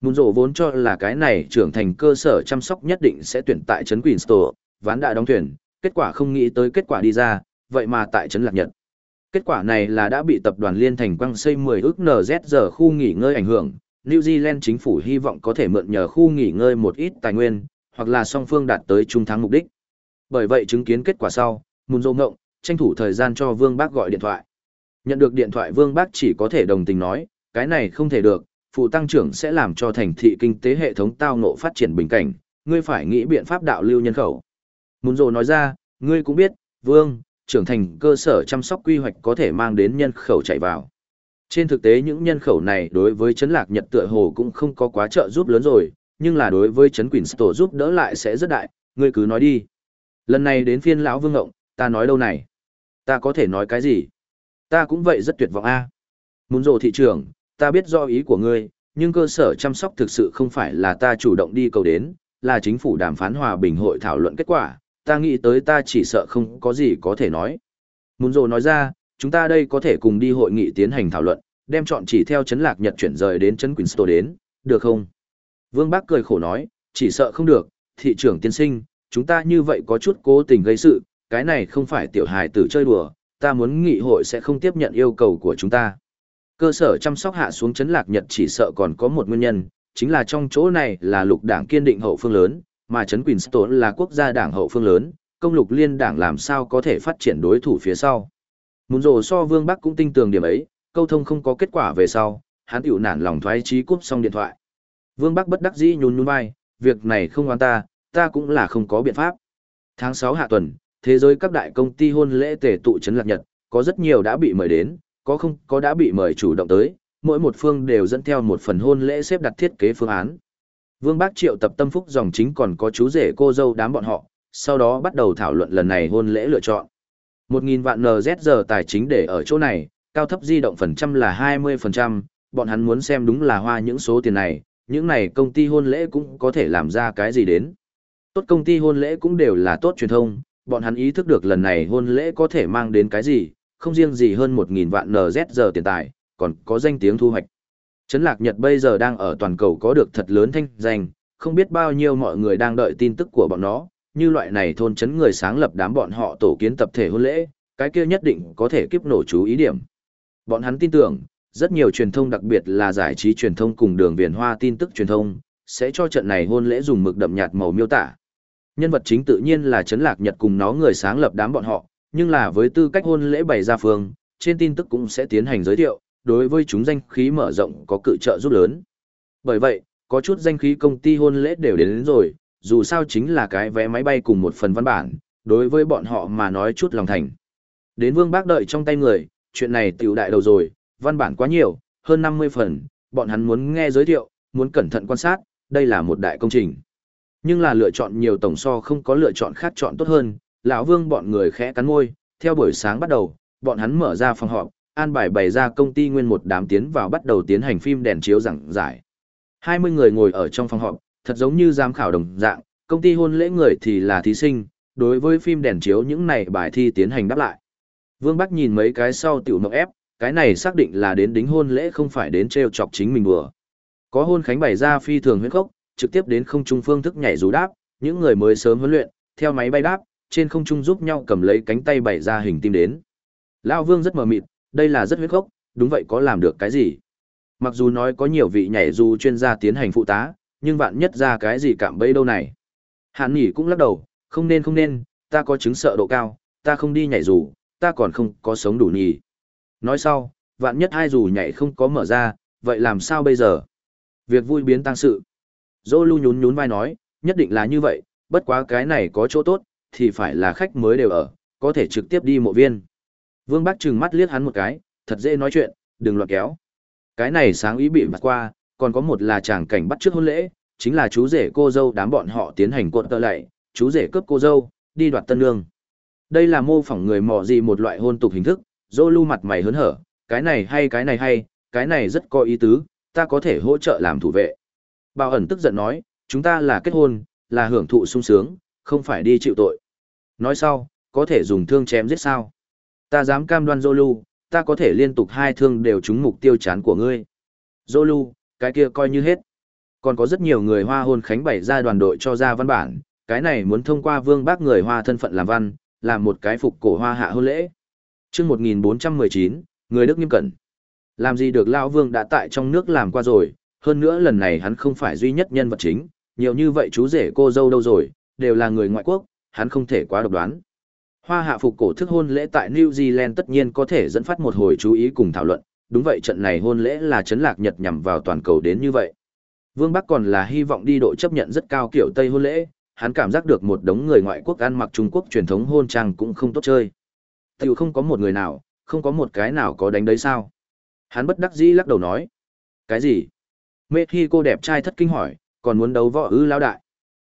Mùn rổ vốn cho là cái này trưởng thành cơ sở chăm sóc nhất định sẽ tuyển tại trấn Queenstown, ván đã đóng thuyền, kết quả không nghĩ tới kết quả đi ra, vậy mà tại trấn lạc Nhật. Kết quả này là đã bị tập đoàn Liên Thành quăng xây 10 ước NZ giờ khu nghỉ ngơi ảnh hưởng, New Zealand chính phủ hy vọng có thể mượn nhờ khu nghỉ ngơi một ít tài nguyên, hoặc là song phương đạt tới trung thắng mục đích. Bởi vậy chứng kiến kết quả sau, Mùn Dô ngộng, tranh thủ thời gian cho Vương Bác gọi điện thoại. Nhận được điện thoại Vương Bác chỉ có thể đồng tình nói, cái này không thể được, phụ tăng trưởng sẽ làm cho thành thị kinh tế hệ thống tao ngộ phát triển bình cảnh, ngươi phải nghĩ biện pháp đạo lưu nhân khẩu. Muốn Dô nói ra, ngươi cũng biết, Vương, trưởng thành cơ sở chăm sóc quy hoạch có thể mang đến nhân khẩu chạy vào. Trên thực tế những nhân khẩu này đối với chấn lạc Nhật tựa hồ cũng không có quá trợ giúp lớn rồi, nhưng là đối với chấn quỷ Tổ giúp đỡ lại sẽ rất đại, ngươi cứ nói đi. Lần này đến phiên lão Vương Ngộng, ta nói đâu này? Ta có thể nói cái gì? Ta cũng vậy rất tuyệt vọng a. Muốn rồ thị trường, ta biết do ý của ngươi, nhưng cơ sở chăm sóc thực sự không phải là ta chủ động đi cầu đến, là chính phủ đàm phán hòa bình hội thảo luận kết quả, ta nghĩ tới ta chỉ sợ không có gì có thể nói. Muốn rồ nói ra, chúng ta đây có thể cùng đi hội nghị tiến hành thảo luận, đem chọn chỉ theo chấn lạc Nhật chuyển rời đến chấn Queenstown đến, được không? Vương Bác cười khổ nói, chỉ sợ không được, thị trưởng tiên sinh, chúng ta như vậy có chút cố tình gây sự, cái này không phải tiểu hài tử chơi đùa, ta muốn nghị hội sẽ không tiếp nhận yêu cầu của chúng ta. Cơ sở chăm sóc hạ xuống chấn lạc Nhật chỉ sợ còn có một nguyên nhân, chính là trong chỗ này là lục đảng kiên định hậu phương lớn, mà chấn quỳnh Queenstown là quốc gia đảng hậu phương lớn, công lục liên đảng làm sao có thể phát triển đối thủ phía sau. Muốn rồ so Vương Bắc cũng tin tường điểm ấy, câu thông không có kết quả về sau, hắn tiểu nản lòng thoái trí cúp xong điện thoại. Vương Bắc bất đắc dĩ nhún nhún vai, việc này không oan ta, ta cũng là không có biện pháp. Tháng 6 hạ tuần, thế giới các đại công ty hôn lễ tề tụ chấn lạc nhật, có rất nhiều đã bị mời đến, có không có đã bị mời chủ động tới, mỗi một phương đều dẫn theo một phần hôn lễ xếp đặt thiết kế phương án. Vương Bác Triệu tập tâm phúc dòng chính còn có chú rể cô dâu đám bọn họ, sau đó bắt đầu thảo luận lần này hôn lễ lựa chọn. 1.000 vạn NZ giờ tài chính để ở chỗ này, cao thấp di động phần trăm là 20%, bọn hắn muốn xem đúng là hoa những số tiền này, những này công ty hôn lễ cũng có thể làm ra cái gì đến. Tốt công ty hôn lễ cũng đều là tốt truyền thông, bọn hắn ý thức được lần này hôn lễ có thể mang đến cái gì, không riêng gì hơn 1.000 vạn NZ giờ tiền tài, còn có danh tiếng thu hoạch. Trấn Lạc Nhật bây giờ đang ở toàn cầu có được thật lớn thanh danh, không biết bao nhiêu mọi người đang đợi tin tức của bọn nó, như loại này thôn trấn người sáng lập đám bọn họ tổ kiến tập thể hôn lễ, cái kia nhất định có thể kiếp nổ chú ý điểm. Bọn hắn tin tưởng, rất nhiều truyền thông đặc biệt là giải trí truyền thông cùng đường viền hoa tin tức truyền thông, sẽ cho trận này hôn lễ dùng mực đậm nhạt màu miêu tả. Nhân vật chính tự nhiên là Trấn Lạc Nhật cùng nó người sáng lập đám bọn họ, nhưng là với tư cách hôn lễ bày ra phương, trên tin tức cũng sẽ tiến hành giới thiệu, đối với chúng danh khí mở rộng có cự trợ giúp lớn. Bởi vậy, có chút danh khí công ty hôn lễ đều đến, đến rồi, dù sao chính là cái vé máy bay cùng một phần văn bản, đối với bọn họ mà nói chút lòng thành. Đến Vương Bác đợi trong tay người, chuyện này tiểu đại đầu rồi, văn bản quá nhiều, hơn 50 phần, bọn hắn muốn nghe giới thiệu, muốn cẩn thận quan sát, đây là một đại công trình. Nhưng là lựa chọn nhiều tổng so không có lựa chọn khác chọn tốt hơn, lão Vương bọn người khẽ cắn môi, theo buổi sáng bắt đầu, bọn hắn mở ra phòng họp, an bài bày ra công ty nguyên một đám tiến vào bắt đầu tiến hành phim đèn chiếu giảng giải. 20 người ngồi ở trong phòng họp, thật giống như giám khảo đồng dạng, công ty hôn lễ người thì là thí sinh, đối với phim đèn chiếu những này bài thi tiến hành đáp lại. Vương Bắc nhìn mấy cái sau tiểu mộng ép, cái này xác định là đến đính hôn lễ không phải đến treo chọc chính mình vừa Có hôn khánh bày ra phi thường huyết khốc, trực tiếp đến không trung phương thức nhảy dù đáp, những người mới sớm huấn luyện, theo máy bay đáp, trên không trung giúp nhau cầm lấy cánh tay bày ra hình tim đến. Lão Vương rất mờ mịt, đây là rất huyết khốc, đúng vậy có làm được cái gì? Mặc dù nói có nhiều vị nhảy dù chuyên gia tiến hành phụ tá, nhưng vạn nhất ra cái gì cảm bấy đâu này. Hàn Nhỉ cũng lắc đầu, không nên không nên, ta có chứng sợ độ cao, ta không đi nhảy dù, ta còn không có sống đủ nhỉ. Nói sau, vạn nhất hai dù nhảy không có mở ra, vậy làm sao bây giờ? Việc vui biến tăng sự. Dô lưu nhún nhún vai nói, nhất định là như vậy, bất quá cái này có chỗ tốt, thì phải là khách mới đều ở, có thể trực tiếp đi mộ viên. Vương Bắc trừng mắt liếc hắn một cái, thật dễ nói chuyện, đừng loạt kéo. Cái này sáng ý bị vặt qua, còn có một là chàng cảnh bắt trước hôn lễ, chính là chú rể cô dâu đám bọn họ tiến hành cuộn tơ lạy, chú rể cướp cô dâu, đi đoạt tân nương. Đây là mô phỏng người mò gì một loại hôn tục hình thức, dô lưu mặt mày hớn hở, cái này hay cái này hay, cái này rất có ý tứ, ta có thể hỗ trợ làm thủ vệ. Bảo ẩn tức giận nói, chúng ta là kết hôn, là hưởng thụ sung sướng, không phải đi chịu tội. Nói sau, có thể dùng thương chém giết sao. Ta dám cam đoan Zolu, ta có thể liên tục hai thương đều trúng mục tiêu chán của ngươi. Zolu, cái kia coi như hết. Còn có rất nhiều người hoa hôn khánh bày ra đoàn đội cho ra văn bản, cái này muốn thông qua vương bác người hoa thân phận làm văn, làm một cái phục cổ hoa hạ hôn lễ. chương 1419, người Đức nghiêm cẩn. Làm gì được Lão Vương đã tại trong nước làm qua rồi, hơn nữa lần này hắn không phải duy nhất nhân vật chính, nhiều như vậy chú rể cô dâu đâu rồi, đều là người ngoại quốc, hắn không thể quá độc đoán. Hoa hạ phục cổ thức hôn lễ tại New Zealand tất nhiên có thể dẫn phát một hồi chú ý cùng thảo luận, đúng vậy trận này hôn lễ là chấn lạc Nhật nhằm vào toàn cầu đến như vậy. Vương Bắc còn là hy vọng đi độ chấp nhận rất cao kiểu Tây hôn lễ, hắn cảm giác được một đống người ngoại quốc ăn mặc Trung Quốc truyền thống hôn trang cũng không tốt chơi. Tiểu không có một người nào, không có một cái nào có đánh đấy sao. Hắn bất đắc dĩ lắc đầu nói. Cái gì? Mê khi cô đẹp trai thất kinh hỏi, còn muốn đấu võ ư lao đại.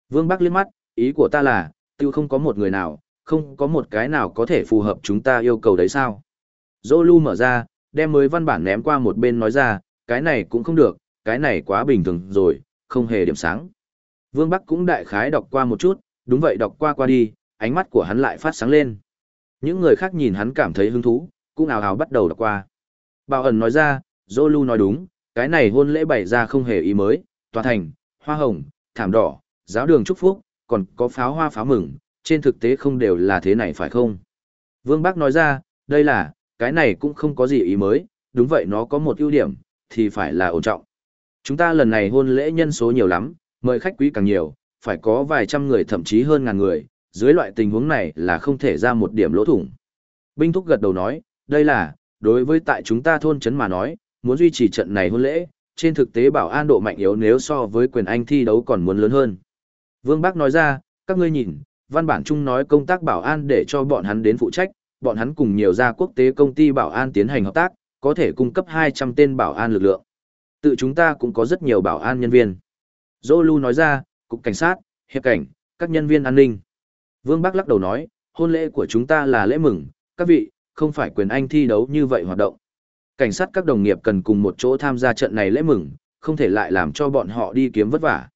Vương Bắc liếc mắt, Ý của ta là, tiêu không có một người nào, không có một cái nào có thể phù hợp chúng ta yêu cầu đấy sao. Zolu mở ra, đem mới văn bản ném qua một bên nói ra, cái này cũng không được, cái này quá bình thường rồi, không hề điểm sáng. Vương Bắc cũng đại khái đọc qua một chút, đúng vậy đọc qua qua đi, ánh mắt của hắn lại phát sáng lên. Những người khác nhìn hắn cảm thấy hứng thú, cũng ào ào bắt đầu đọc qua. Bảo ẩn nói ra, Zolu nói đúng, cái này hôn lễ bày ra không hề ý mới, tòa thành, hoa hồng, thảm đỏ, giáo đường chúc phúc, còn có pháo hoa pháo mừng, trên thực tế không đều là thế này phải không? Vương Bác nói ra, đây là, cái này cũng không có gì ý mới, đúng vậy nó có một ưu điểm, thì phải là ổn trọng. Chúng ta lần này hôn lễ nhân số nhiều lắm, mời khách quý càng nhiều, phải có vài trăm người thậm chí hơn ngàn người, dưới loại tình huống này là không thể ra một điểm lỗ thủng. Binh Thúc gật đầu nói, đây là, đối với tại chúng ta thôn chấn mà nói, muốn duy trì trận này hôn lễ, trên thực tế bảo an độ mạnh yếu nếu so với quyền anh thi đấu còn muốn lớn hơn. Vương Bác nói ra, các ngươi nhìn, văn bản chung nói công tác bảo an để cho bọn hắn đến phụ trách, bọn hắn cùng nhiều gia quốc tế công ty bảo an tiến hành hợp tác, có thể cung cấp 200 tên bảo an lực lượng. Tự chúng ta cũng có rất nhiều bảo an nhân viên. Zolu nói ra, cục cảnh sát, hiệp cảnh, các nhân viên an ninh. Vương Bắc lắc đầu nói, hôn lễ của chúng ta là lễ mừng, các vị, không phải quyền anh thi đấu như vậy hoạt động. Cảnh sát các đồng nghiệp cần cùng một chỗ tham gia trận này lễ mừng, không thể lại làm cho bọn họ đi kiếm vất vả.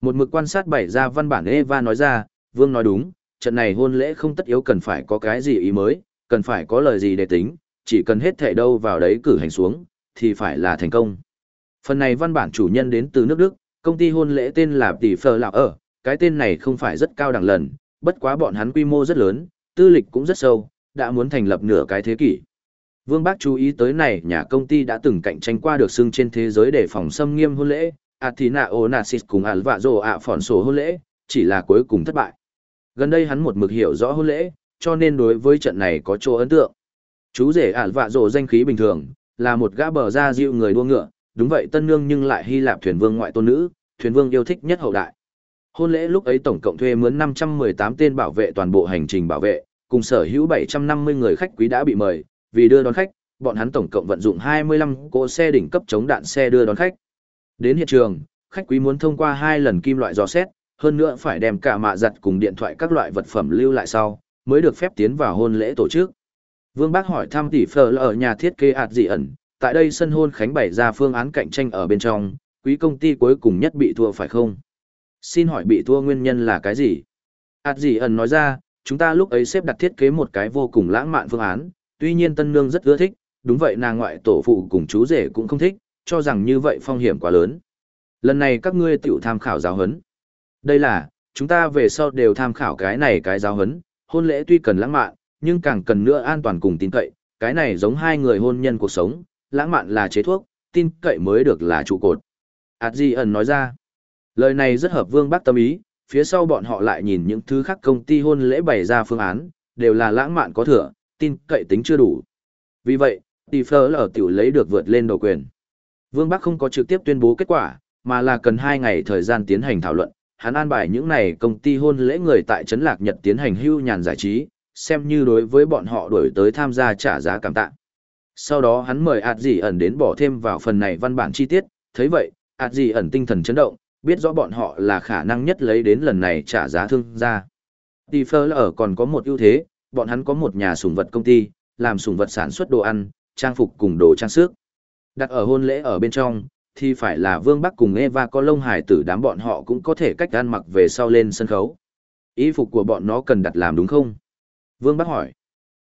Một mực quan sát bảy ra văn bản Eva nói ra, Vương nói đúng, trận này hôn lễ không tất yếu cần phải có cái gì ý mới, cần phải có lời gì để tính, chỉ cần hết thể đâu vào đấy cử hành xuống, thì phải là thành công. Phần này văn bản chủ nhân đến từ nước Đức, công ty hôn lễ tên là Tỷ Phờ Lạc ở, cái tên này không phải rất cao đẳng lần, bất quá bọn hắn quy mô rất lớn, tư lịch cũng rất sâu, đã muốn thành lập nửa cái thế kỷ. Vương Bác chú ý tới này nhà công ty đã từng cạnh tranh qua được xưng trên thế giới để phòng xâm nghiêm hôn lễ, Athena Onassis cùng Alvaro ạ phỏn sổ hôn lễ, chỉ là cuối cùng thất bại. Gần đây hắn một mực hiểu rõ hôn lễ, cho nên đối với trận này có chỗ ấn tượng. Chú rể Alvaro danh khí bình thường, là một gã bờ ra dịu người đua ngựa, đúng vậy tân nương nhưng lại Hy Lạp thuyền vương ngoại tôn nữ, thuyền vương yêu thích nhất hậu đại. Hôn lễ lúc ấy tổng cộng thuê mướn 518 tên bảo vệ toàn bộ hành trình bảo vệ, cùng sở hữu 750 người khách quý đã bị mời, vì đưa đón khách, bọn hắn tổng cộng vận dụng 25 cỗ xe đỉnh cấp chống đạn xe đưa đón khách. Đến hiện trường, khách quý muốn thông qua hai lần kim loại dò xét, hơn nữa phải đem cả mạ giặt cùng điện thoại các loại vật phẩm lưu lại sau, mới được phép tiến vào hôn lễ tổ chức. Vương Bác hỏi thăm tỷ phở ở nhà thiết kế ạt dị ẩn, tại đây sân hôn khánh bày ra phương án cạnh tranh ở bên trong, quý công ty cuối cùng nhất bị thua phải không? Xin hỏi bị thua nguyên nhân là cái gì? ạt dị ẩn nói ra, chúng ta lúc ấy xếp đặt thiết kế một cái vô cùng lãng mạn phương án, tuy nhiên tân nương rất ưa thích, đúng vậy nàng ngoại tổ phụ cùng chú rể cũng không thích, cho rằng như vậy phong hiểm quá lớn. Lần này các ngươi tiểu tham khảo giáo huấn. Đây là, chúng ta về sau đều tham khảo cái này cái giáo huấn, hôn lễ tuy cần lãng mạn, nhưng càng cần nữa an toàn cùng tin cậy, cái này giống hai người hôn nhân cuộc sống, lãng mạn là chế thuốc, tin cậy mới được là trụ cột. Ảt Di ẩn nói ra, lời này rất hợp vương bác tâm ý, phía sau bọn họ lại nhìn những thứ khác công ty hôn lễ bày ra phương án, đều là lãng mạn có thừa, tin cậy tính chưa đủ. Vì vậy, tỷ phở ở tiểu lấy được vượt lên đầu quyền. Vương Bắc không có trực tiếp tuyên bố kết quả, mà là cần 2 ngày thời gian tiến hành thảo luận. Hắn an bài những này công ty hôn lễ người tại Trấn Lạc Nhật tiến hành hưu nhàn giải trí, xem như đối với bọn họ đổi tới tham gia trả giá cảm tạ. Sau đó hắn mời ạt dì ẩn đến bỏ thêm vào phần này văn bản chi tiết, thấy vậy, ạt dì ẩn tinh thần chấn động, biết rõ bọn họ là khả năng nhất lấy đến lần này trả giá thương gia. Tỷ phơ ở còn có một ưu thế, bọn hắn có một nhà sủng vật công ty, làm sủng vật sản xuất đồ ăn, trang phục cùng đồ trang sức. Đặt ở hôn lễ ở bên trong, thì phải là Vương Bắc cùng Eva có lông hải tử đám bọn họ cũng có thể cách ăn mặc về sau lên sân khấu. Y phục của bọn nó cần đặt làm đúng không? Vương Bắc hỏi.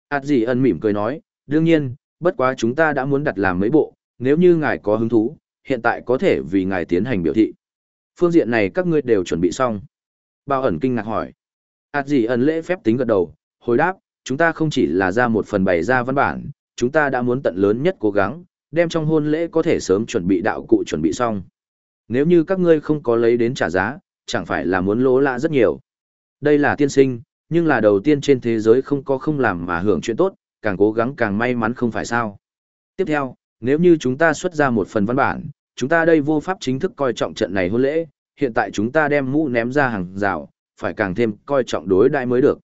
Át gì ân mỉm cười nói, đương nhiên, bất quá chúng ta đã muốn đặt làm mấy bộ, nếu như ngài có hứng thú, hiện tại có thể vì ngài tiến hành biểu thị. Phương diện này các ngươi đều chuẩn bị xong. Bao ẩn kinh ngạc hỏi. Át gì ẩn lễ phép tính gật đầu, hồi đáp, chúng ta không chỉ là ra một phần bày ra văn bản, chúng ta đã muốn tận lớn nhất cố gắng, đem trong hôn lễ có thể sớm chuẩn bị đạo cụ chuẩn bị xong. Nếu như các ngươi không có lấy đến trả giá, chẳng phải là muốn lỗ lạ rất nhiều. Đây là tiên sinh, nhưng là đầu tiên trên thế giới không có không làm mà hưởng chuyện tốt, càng cố gắng càng may mắn không phải sao. Tiếp theo, nếu như chúng ta xuất ra một phần văn bản, chúng ta đây vô pháp chính thức coi trọng trận này hôn lễ, hiện tại chúng ta đem mũ ném ra hàng rào, phải càng thêm coi trọng đối đại mới được.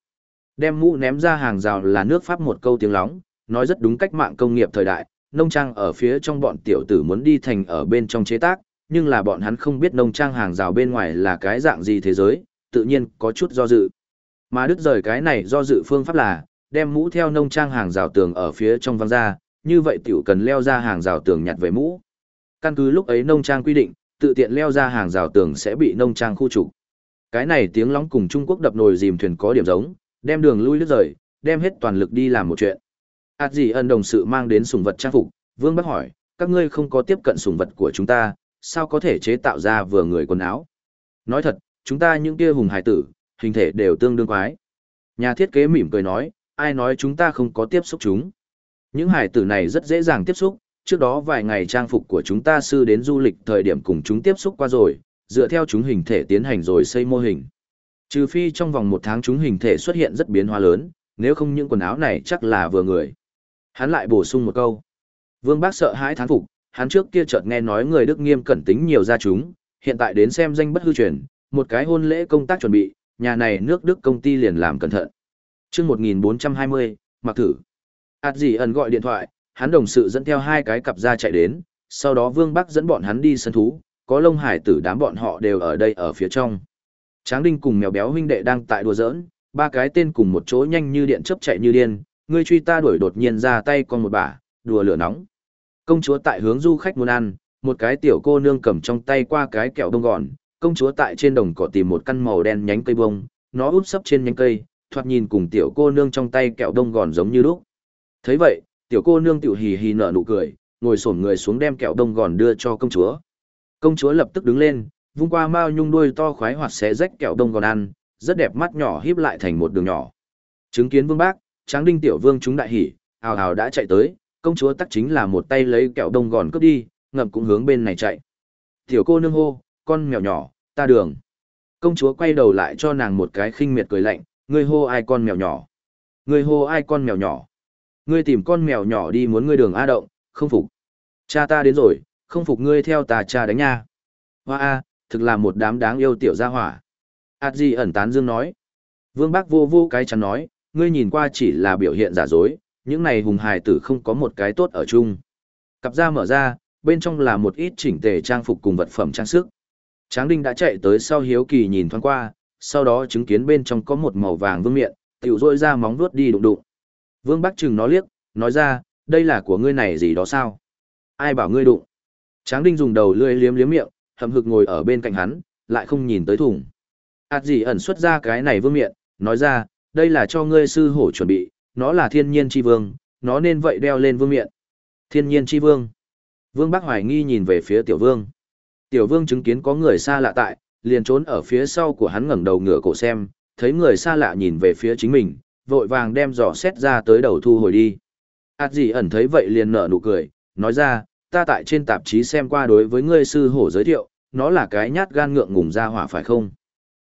Đem mũ ném ra hàng rào là nước Pháp một câu tiếng lóng, nói rất đúng cách mạng công nghiệp thời đại, nông trang ở phía trong bọn tiểu tử muốn đi thành ở bên trong chế tác, nhưng là bọn hắn không biết nông trang hàng rào bên ngoài là cái dạng gì thế giới, tự nhiên có chút do dự. Mà đứt rời cái này do dự phương pháp là, đem mũ theo nông trang hàng rào tường ở phía trong văng ra, như vậy tiểu cần leo ra hàng rào tường nhặt về mũ. Căn cứ lúc ấy nông trang quy định, tự tiện leo ra hàng rào tường sẽ bị nông trang khu trục. Cái này tiếng lóng cùng Trung Quốc đập nồi dìm thuyền có điểm giống, đem đường lui lướt rời, đem hết toàn lực đi làm một chuyện. Át gì ân đồng sự mang đến sùng vật trang phục, Vương Bắc hỏi, các ngươi không có tiếp cận sùng vật của chúng ta, sao có thể chế tạo ra vừa người quần áo? Nói thật, chúng ta những kia hùng hải tử, hình thể đều tương đương quái. Nhà thiết kế mỉm cười nói, ai nói chúng ta không có tiếp xúc chúng. Những hải tử này rất dễ dàng tiếp xúc, trước đó vài ngày trang phục của chúng ta sư đến du lịch thời điểm cùng chúng tiếp xúc qua rồi, dựa theo chúng hình thể tiến hành rồi xây mô hình. Trừ phi trong vòng một tháng chúng hình thể xuất hiện rất biến hóa lớn, nếu không những quần áo này chắc là vừa người. Hắn lại bổ sung một câu. Vương Bác sợ hãi thán phục, hắn trước kia chợt nghe nói người Đức nghiêm cẩn tính nhiều ra chúng, hiện tại đến xem danh bất hư truyền, một cái hôn lễ công tác chuẩn bị, nhà này nước Đức công ty liền làm cẩn thận. chương 1420, mặc thử. Ảt gì ẩn gọi điện thoại, hắn đồng sự dẫn theo hai cái cặp ra chạy đến, sau đó Vương Bắc dẫn bọn hắn đi sân thú, có lông hải tử đám bọn họ đều ở đây ở phía trong. Tráng Đinh cùng mèo béo huynh đệ đang tại đùa giỡn, ba cái tên cùng một chỗ nhanh như điện chớp chạy như điên, ngươi truy ta đuổi đột nhiên ra tay con một bả, đùa lửa nóng. Công chúa tại hướng du khách muốn ăn, một cái tiểu cô nương cầm trong tay qua cái kẹo đông gòn, công chúa tại trên đồng cỏ tìm một căn màu đen nhánh cây bông, nó úp sấp trên nhánh cây, thoạt nhìn cùng tiểu cô nương trong tay kẹo đông gòn giống như lúc. Thấy vậy, tiểu cô nương tiểu hì hì nở nụ cười, ngồi xổm người xuống đem kẹo đông gòn đưa cho công chúa. Công chúa lập tức đứng lên, vung qua mao nhung đuôi to khoái hoặc xé rách kẹo đông gòn ăn, rất đẹp mắt nhỏ híp lại thành một đường nhỏ. Chứng kiến vương bác, tráng đinh tiểu vương chúng đại hỉ, hào hào đã chạy tới, công chúa tắc chính là một tay lấy kẹo đông gòn cướp đi, ngậm cũng hướng bên này chạy. Tiểu cô nương hô, con mèo nhỏ, ta đường. Công chúa quay đầu lại cho nàng một cái khinh miệt cười lạnh, ngươi hô ai con mèo nhỏ. Ngươi hô ai con mèo nhỏ. Ngươi tìm con mèo nhỏ đi muốn ngươi đường A động, không phục. Cha ta đến rồi, không phục ngươi theo ta cha đánh nha. Hoa A, thực là một đám đáng yêu tiểu gia hỏa. Ad Di ẩn tán dương nói. Vương Bác vô vô cái chắn nói, ngươi nhìn qua chỉ là biểu hiện giả dối, những này hùng hài tử không có một cái tốt ở chung. Cặp da mở ra, bên trong là một ít chỉnh tề trang phục cùng vật phẩm trang sức. Tráng Đinh đã chạy tới sau hiếu kỳ nhìn thoáng qua, sau đó chứng kiến bên trong có một màu vàng vương miện, tiểu rôi ra móng vuốt đi đụng đụng. Vương Bắc Trừng nó liếc, nói ra, đây là của ngươi này gì đó sao? Ai bảo ngươi đụng? Tráng Đinh dùng đầu lưỡi liếm liếm miệng, hậm hực ngồi ở bên cạnh hắn, lại không nhìn tới thùng. Át gì ẩn xuất ra cái này vương miện, nói ra, đây là cho ngươi sư hổ chuẩn bị, nó là thiên nhiên chi vương, nó nên vậy đeo lên vương miện. Thiên nhiên chi vương. Vương Bắc hoài nghi nhìn về phía tiểu vương. Tiểu vương chứng kiến có người xa lạ tại, liền trốn ở phía sau của hắn ngẩng đầu ngửa cổ xem, thấy người xa lạ nhìn về phía chính mình, vội vàng đem giỏ xét ra tới đầu thu hồi đi. Át gì ẩn thấy vậy liền nở nụ cười, nói ra, ta tại trên tạp chí xem qua đối với ngươi sư hổ giới thiệu, nó là cái nhát gan ngượng ngùng ra hỏa phải không?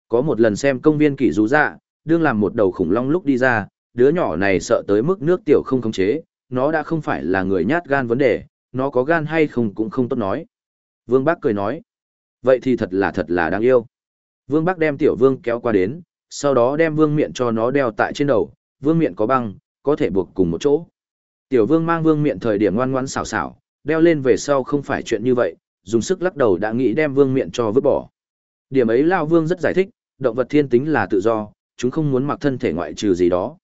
Có một lần xem công viên kỷ rú dạ, đương làm một đầu khủng long lúc đi ra, đứa nhỏ này sợ tới mức nước tiểu không khống chế, nó đã không phải là người nhát gan vấn đề, nó có gan hay không cũng không tốt nói. Vương Bác cười nói, vậy thì thật là thật là đáng yêu. Vương Bác đem tiểu vương kéo qua đến, sau đó đem vương miện cho nó đeo tại trên đầu, vương miện có băng, có thể buộc cùng một chỗ. Tiểu vương mang vương miện thời điểm ngoan ngoãn xảo xảo, đeo lên về sau không phải chuyện như vậy, dùng sức lắc đầu đã nghĩ đem vương miện cho vứt bỏ. Điểm ấy Lao Vương rất giải thích, động vật thiên tính là tự do, chúng không muốn mặc thân thể ngoại trừ gì đó.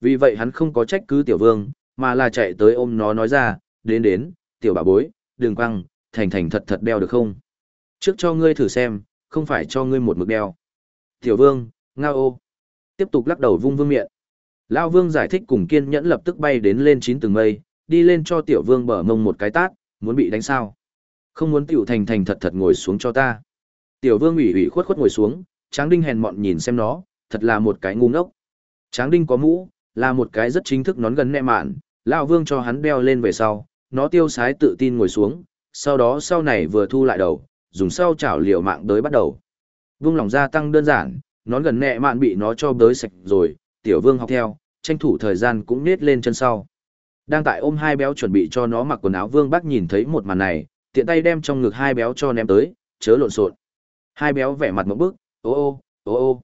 Vì vậy hắn không có trách cứ tiểu vương, mà là chạy tới ôm nó nói ra, đến đến, tiểu bà bối, đừng quăng, thành thành thật thật đeo được không? Trước cho ngươi thử xem, không phải cho ngươi một mực đeo. Tiểu vương, ngao ô. Tiếp tục lắc đầu vung vương miệng. Lao vương giải thích cùng kiên nhẫn lập tức bay đến lên chín tầng mây, đi lên cho tiểu vương bờ mông một cái tát, muốn bị đánh sao. Không muốn tiểu thành thành thật thật ngồi xuống cho ta. Tiểu vương ủy ủy khuất khuất ngồi xuống, tráng đinh hèn mọn nhìn xem nó, thật là một cái ngu ngốc. Tráng đinh có mũ, là một cái rất chính thức nón gần nẹ mạn, lão vương cho hắn đeo lên về sau, nó tiêu sái tự tin ngồi xuống, sau đó sau này vừa thu lại đầu, dùng sau chảo liều mạng tới bắt đầu. Vương lòng gia tăng đơn giản, nón gần nẹ mạn bị nó cho bới sạch rồi, tiểu vương học theo, tranh thủ thời gian cũng nết lên chân sau. Đang tại ôm hai béo chuẩn bị cho nó mặc quần áo vương bác nhìn thấy một màn này, tiện tay đem trong ngực hai béo cho ném tới, chớ lộn xộn. Hai béo vẻ mặt một bức, ô ô, ô ô.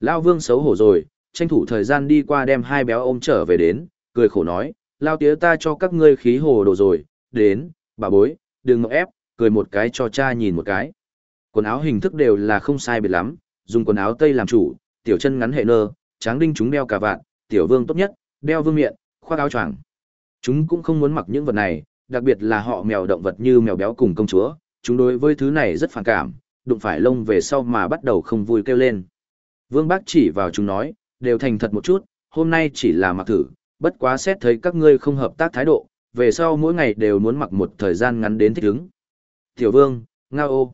Lao vương xấu hổ rồi, tranh thủ thời gian đi qua đem hai béo ôm trở về đến, cười khổ nói, lao tía ta cho các ngươi khí hồ đồ rồi, đến, bà bối, đừng ngọc ép, cười một cái cho cha nhìn một cái. Quần áo hình thức đều là không sai biệt lắm, dùng quần áo tây làm chủ, tiểu chân ngắn hệ nơ, tráng đinh chúng đeo cà vạn tiểu vương tốt nhất, đeo vương miện, khoác áo choàng. Chúng cũng không muốn mặc những vật này, đặc biệt là họ mèo động vật như mèo béo cùng công chúa, chúng đối với thứ này rất phản cảm, đụng phải lông về sau mà bắt đầu không vui kêu lên. Vương Bác chỉ vào chúng nói, đều thành thật một chút, hôm nay chỉ là mặc thử, bất quá xét thấy các ngươi không hợp tác thái độ, về sau mỗi ngày đều muốn mặc một thời gian ngắn đến thích ứng. Tiểu Vương, Nga ô,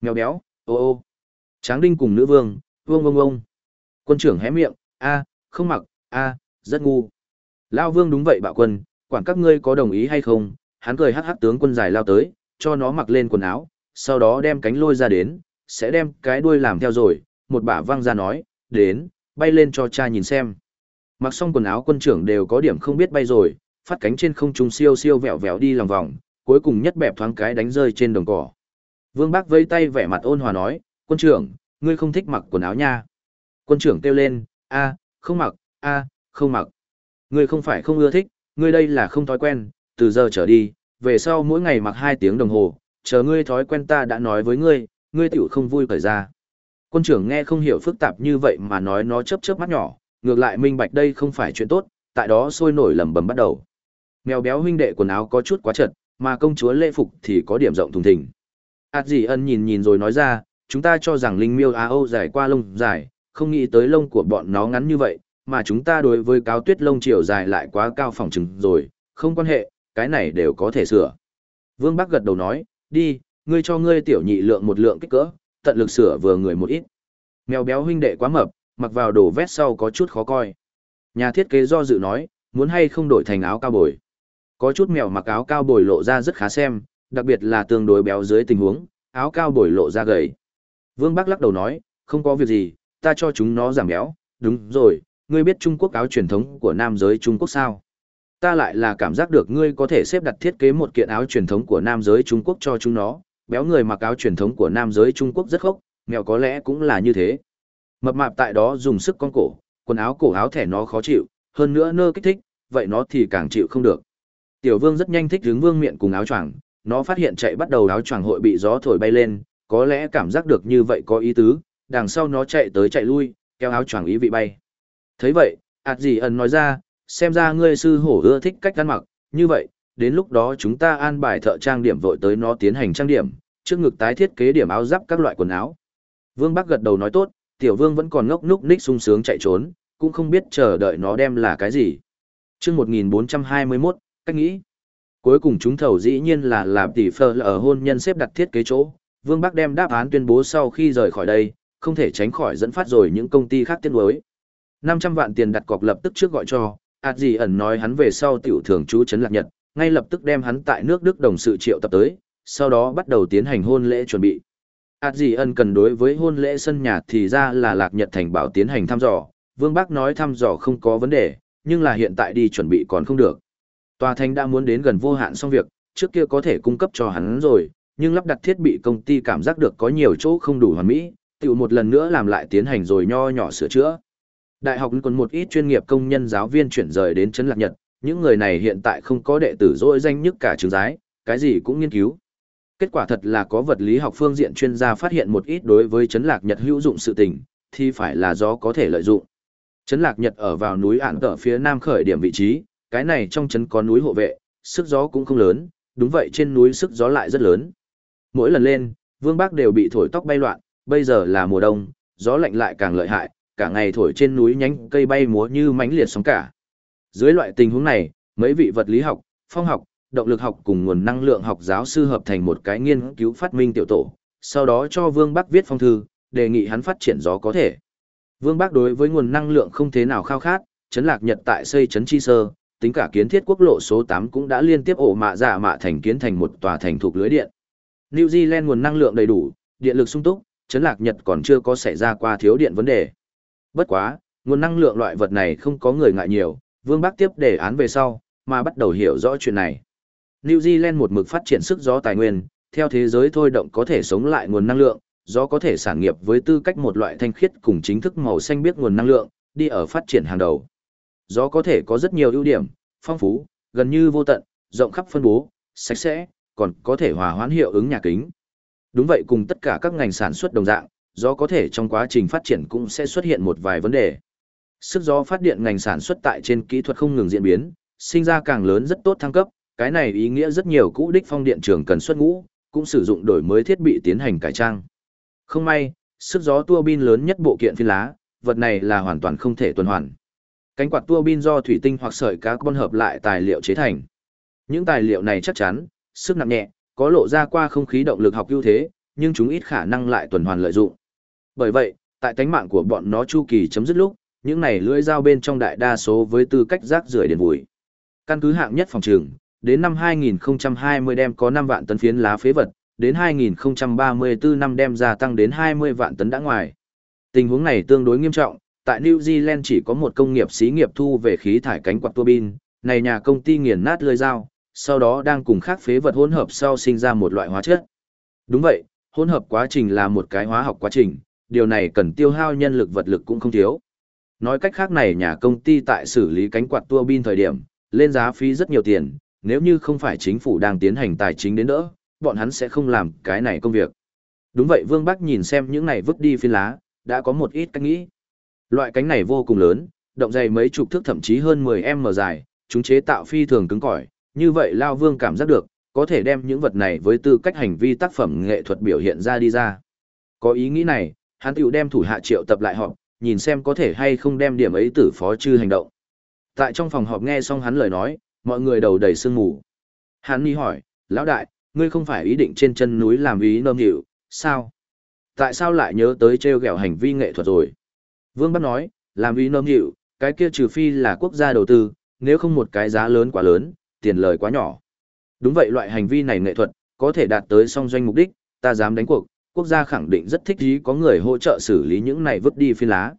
mèo béo, ô ô, Tráng Đinh cùng nữ vương, vương vương vương. Quân trưởng hé miệng, a, không mặc, a, rất ngu. Lao Vương đúng vậy bạo quân, quản các ngươi có đồng ý hay không, hắn cười hắc hắc tướng quân dài lao tới, cho nó mặc lên quần áo, sau đó đem cánh lôi ra đến, sẽ đem cái đuôi làm theo rồi, một bả văng ra nói, đến, bay lên cho cha nhìn xem. Mặc xong quần áo quân trưởng đều có điểm không biết bay rồi, phát cánh trên không trung siêu siêu vẹo vẹo đi lòng vòng, cuối cùng nhất bẹp thoáng cái đánh rơi trên đồng cỏ. Vương Bác vây tay vẻ mặt ôn hòa nói, quân trưởng, ngươi không thích mặc quần áo nha. Quân trưởng kêu lên, a, không mặc, a, không mặc. Ngươi không phải không ưa thích, ngươi đây là không thói quen, từ giờ trở đi, về sau mỗi ngày mặc hai tiếng đồng hồ, chờ ngươi thói quen ta đã nói với ngươi, ngươi tiểu không vui cởi ra. Quân trưởng nghe không hiểu phức tạp như vậy mà nói nó chớp chớp mắt nhỏ, ngược lại minh bạch đây không phải chuyện tốt, tại đó sôi nổi lầm bầm bắt đầu. Mèo béo huynh đệ quần áo có chút quá chật, mà công chúa lễ phục thì có điểm rộng thùng thình. Át gì ân nhìn nhìn rồi nói ra, chúng ta cho rằng linh miêu á âu dài qua lông dài, không nghĩ tới lông của bọn nó ngắn như vậy, mà chúng ta đối với cáo tuyết lông chiều dài lại quá cao phòng trừng rồi, không quan hệ, cái này đều có thể sửa. Vương Bắc gật đầu nói, đi, ngươi cho ngươi tiểu nhị lượng một lượng kích cỡ, tận lực sửa vừa người một ít. Mèo béo huynh đệ quá mập, mặc vào đồ vest sau có chút khó coi. Nhà thiết kế do dự nói, muốn hay không đổi thành áo cao bồi. Có chút mèo mặc áo cao bồi lộ ra rất khá xem, đặc biệt là tương đối béo dưới tình huống, áo cao bồi lộ ra gầy. Vương Bắc lắc đầu nói, không có việc gì, ta cho chúng nó giảm béo, đúng rồi, ngươi biết Trung Quốc áo truyền thống của nam giới Trung Quốc sao? Ta lại là cảm giác được ngươi có thể xếp đặt thiết kế một kiện áo truyền thống của nam giới Trung Quốc cho chúng nó, béo người mặc áo truyền thống của nam giới Trung Quốc rất khốc, mèo có lẽ cũng là như thế. Mập mạp tại đó dùng sức con cổ, quần áo cổ áo thẻ nó khó chịu, hơn nữa nơ kích thích, vậy nó thì càng chịu không được. Tiểu vương rất nhanh thích hướng vương miệng cùng áo choàng, nó phát hiện chạy bắt đầu áo choàng hội bị gió thổi bay lên, có lẽ cảm giác được như vậy có ý tứ, đằng sau nó chạy tới chạy lui, kéo áo choàng ý vị bay thấy vậy, ạt gì ẩn nói ra, xem ra ngươi sư hổ ưa thích cách ăn mặc, như vậy, đến lúc đó chúng ta an bài thợ trang điểm vội tới nó tiến hành trang điểm, trước ngực tái thiết kế điểm áo giáp các loại quần áo. Vương Bắc gật đầu nói tốt, tiểu vương vẫn còn ngốc núc ních sung sướng chạy trốn, cũng không biết chờ đợi nó đem là cái gì. chương 1421, cách nghĩ. Cuối cùng chúng thầu dĩ nhiên là làm tỷ phơ là ở hôn nhân xếp đặt thiết kế chỗ, Vương Bắc đem đáp án tuyên bố sau khi rời khỏi đây, không thể tránh khỏi dẫn phát rồi những công ty khác tiết đối. 500 vạn tiền đặt cọc lập tức trước gọi cho, ạt gì ẩn nói hắn về sau tiểu thường chú Trấn lạc nhật, ngay lập tức đem hắn tại nước Đức đồng sự triệu tập tới, sau đó bắt đầu tiến hành hôn lễ chuẩn bị. ạt gì ẩn cần đối với hôn lễ sân nhà thì ra là lạc nhật thành bảo tiến hành thăm dò, Vương Bác nói thăm dò không có vấn đề, nhưng là hiện tại đi chuẩn bị còn không được. Tòa thành đã muốn đến gần vô hạn xong việc, trước kia có thể cung cấp cho hắn rồi, nhưng lắp đặt thiết bị công ty cảm giác được có nhiều chỗ không đủ hoàn mỹ, tiểu một lần nữa làm lại tiến hành rồi nho nhỏ sửa chữa. Đại học còn một ít chuyên nghiệp công nhân giáo viên chuyển rời đến Trấn Lạc Nhật, những người này hiện tại không có đệ tử dỗi danh nhất cả trường giái, cái gì cũng nghiên cứu. Kết quả thật là có vật lý học phương diện chuyên gia phát hiện một ít đối với Trấn Lạc Nhật hữu dụng sự tình, thì phải là do có thể lợi dụng. Trấn Lạc Nhật ở vào núi ản tở phía nam khởi điểm vị trí, cái này trong trấn có núi hộ vệ, sức gió cũng không lớn, đúng vậy trên núi sức gió lại rất lớn. Mỗi lần lên, Vương Bác đều bị thổi tóc bay loạn, bây giờ là mùa đông, gió lạnh lại càng lợi hại, cả ngày thổi trên núi nhánh cây bay múa như mánh liệt sóng cả. Dưới loại tình huống này, mấy vị vật lý học, phong học, động lực học cùng nguồn năng lượng học giáo sư hợp thành một cái nghiên cứu phát minh tiểu tổ, sau đó cho Vương Bắc viết phong thư, đề nghị hắn phát triển gió có thể. Vương Bắc đối với nguồn năng lượng không thế nào khao khát, chấn lạc Nhật tại xây chấn chi sơ, tính cả kiến thiết quốc lộ số 8 cũng đã liên tiếp ổ mạ giả mạ thành kiến thành một tòa thành thuộc lưới điện. New Zealand nguồn năng lượng đầy đủ, điện lực sung túc, chấn lạc Nhật còn chưa có xảy ra qua thiếu điện vấn đề. Bất quá, nguồn năng lượng loại vật này không có người ngại nhiều, Vương Bắc tiếp đề án về sau, mà bắt đầu hiểu rõ chuyện này. New Zealand một mực phát triển sức gió tài nguyên, theo thế giới thôi động có thể sống lại nguồn năng lượng, gió có thể sản nghiệp với tư cách một loại thanh khiết cùng chính thức màu xanh biết nguồn năng lượng, đi ở phát triển hàng đầu. Gió có thể có rất nhiều ưu điểm, phong phú, gần như vô tận, rộng khắp phân bố, sạch sẽ, còn có thể hòa hoãn hiệu ứng nhà kính. Đúng vậy cùng tất cả các ngành sản xuất đồng dạng, gió có thể trong quá trình phát triển cũng sẽ xuất hiện một vài vấn đề. Sức gió phát điện ngành sản xuất tại trên kỹ thuật không ngừng diễn biến, sinh ra càng lớn rất tốt thăng cấp, cái này ý nghĩa rất nhiều cũ đích phong điện trường cần xuất ngũ, cũng sử dụng đổi mới thiết bị tiến hành cải trang. Không may, sức gió tua bin lớn nhất bộ kiện phi lá, vật này là hoàn toàn không thể tuần hoàn. Cánh quạt tua bin do thủy tinh hoặc sợi carbon hợp lại tài liệu chế thành. Những tài liệu này chắc chắn, sức nặng nhẹ, có lộ ra qua không khí động lực học ưu thế, nhưng chúng ít khả năng lại tuần hoàn lợi dụng. Bởi vậy, tại tánh mạng của bọn nó chu kỳ chấm dứt lúc, những này lưỡi dao bên trong đại đa số với tư cách rác rưởi điện vùi. Căn cứ hạng nhất phòng trường, đến năm 2020 đem có 5 vạn tấn phiến lá phế vật, đến 2034 năm đem gia tăng đến 20 vạn tấn đã ngoài. Tình huống này tương đối nghiêm trọng, tại New Zealand chỉ có một công nghiệp xí nghiệp thu về khí thải cánh quạt tua bin, này nhà công ty nghiền nát lưỡi dao, sau đó đang cùng khác phế vật hỗn hợp sau sinh ra một loại hóa chất. Đúng vậy, hỗn hợp quá trình là một cái hóa học quá trình, điều này cần tiêu hao nhân lực vật lực cũng không thiếu. Nói cách khác này nhà công ty tại xử lý cánh quạt tua bin thời điểm, lên giá phí rất nhiều tiền, nếu như không phải chính phủ đang tiến hành tài chính đến đỡ, bọn hắn sẽ không làm cái này công việc. Đúng vậy Vương Bắc nhìn xem những này vứt đi phiên lá, đã có một ít cách nghĩ. Loại cánh này vô cùng lớn, động dày mấy chục thước thậm chí hơn 10m dài, chúng chế tạo phi thường cứng cỏi, như vậy Lao Vương cảm giác được, có thể đem những vật này với tư cách hành vi tác phẩm nghệ thuật biểu hiện ra đi ra. Có ý nghĩ này, hắn tựu đem thủ hạ triệu tập lại họp, nhìn xem có thể hay không đem điểm ấy tử phó chư hành động. Tại trong phòng họp nghe xong hắn lời nói, mọi người đầu đầy sương mù. Hắn đi hỏi, lão đại, ngươi không phải ý định trên chân núi làm ý nơm hiệu, sao? Tại sao lại nhớ tới treo gẹo hành vi nghệ thuật rồi? Vương Bắc nói, làm ý nơm hiệu, cái kia trừ phi là quốc gia đầu tư, nếu không một cái giá lớn quá lớn, tiền lời quá nhỏ. Đúng vậy loại hành vi này nghệ thuật, có thể đạt tới song doanh mục đích, ta dám đánh cuộc, quốc gia khẳng định rất thích ý có người hỗ trợ xử lý những này vứt đi phi lá.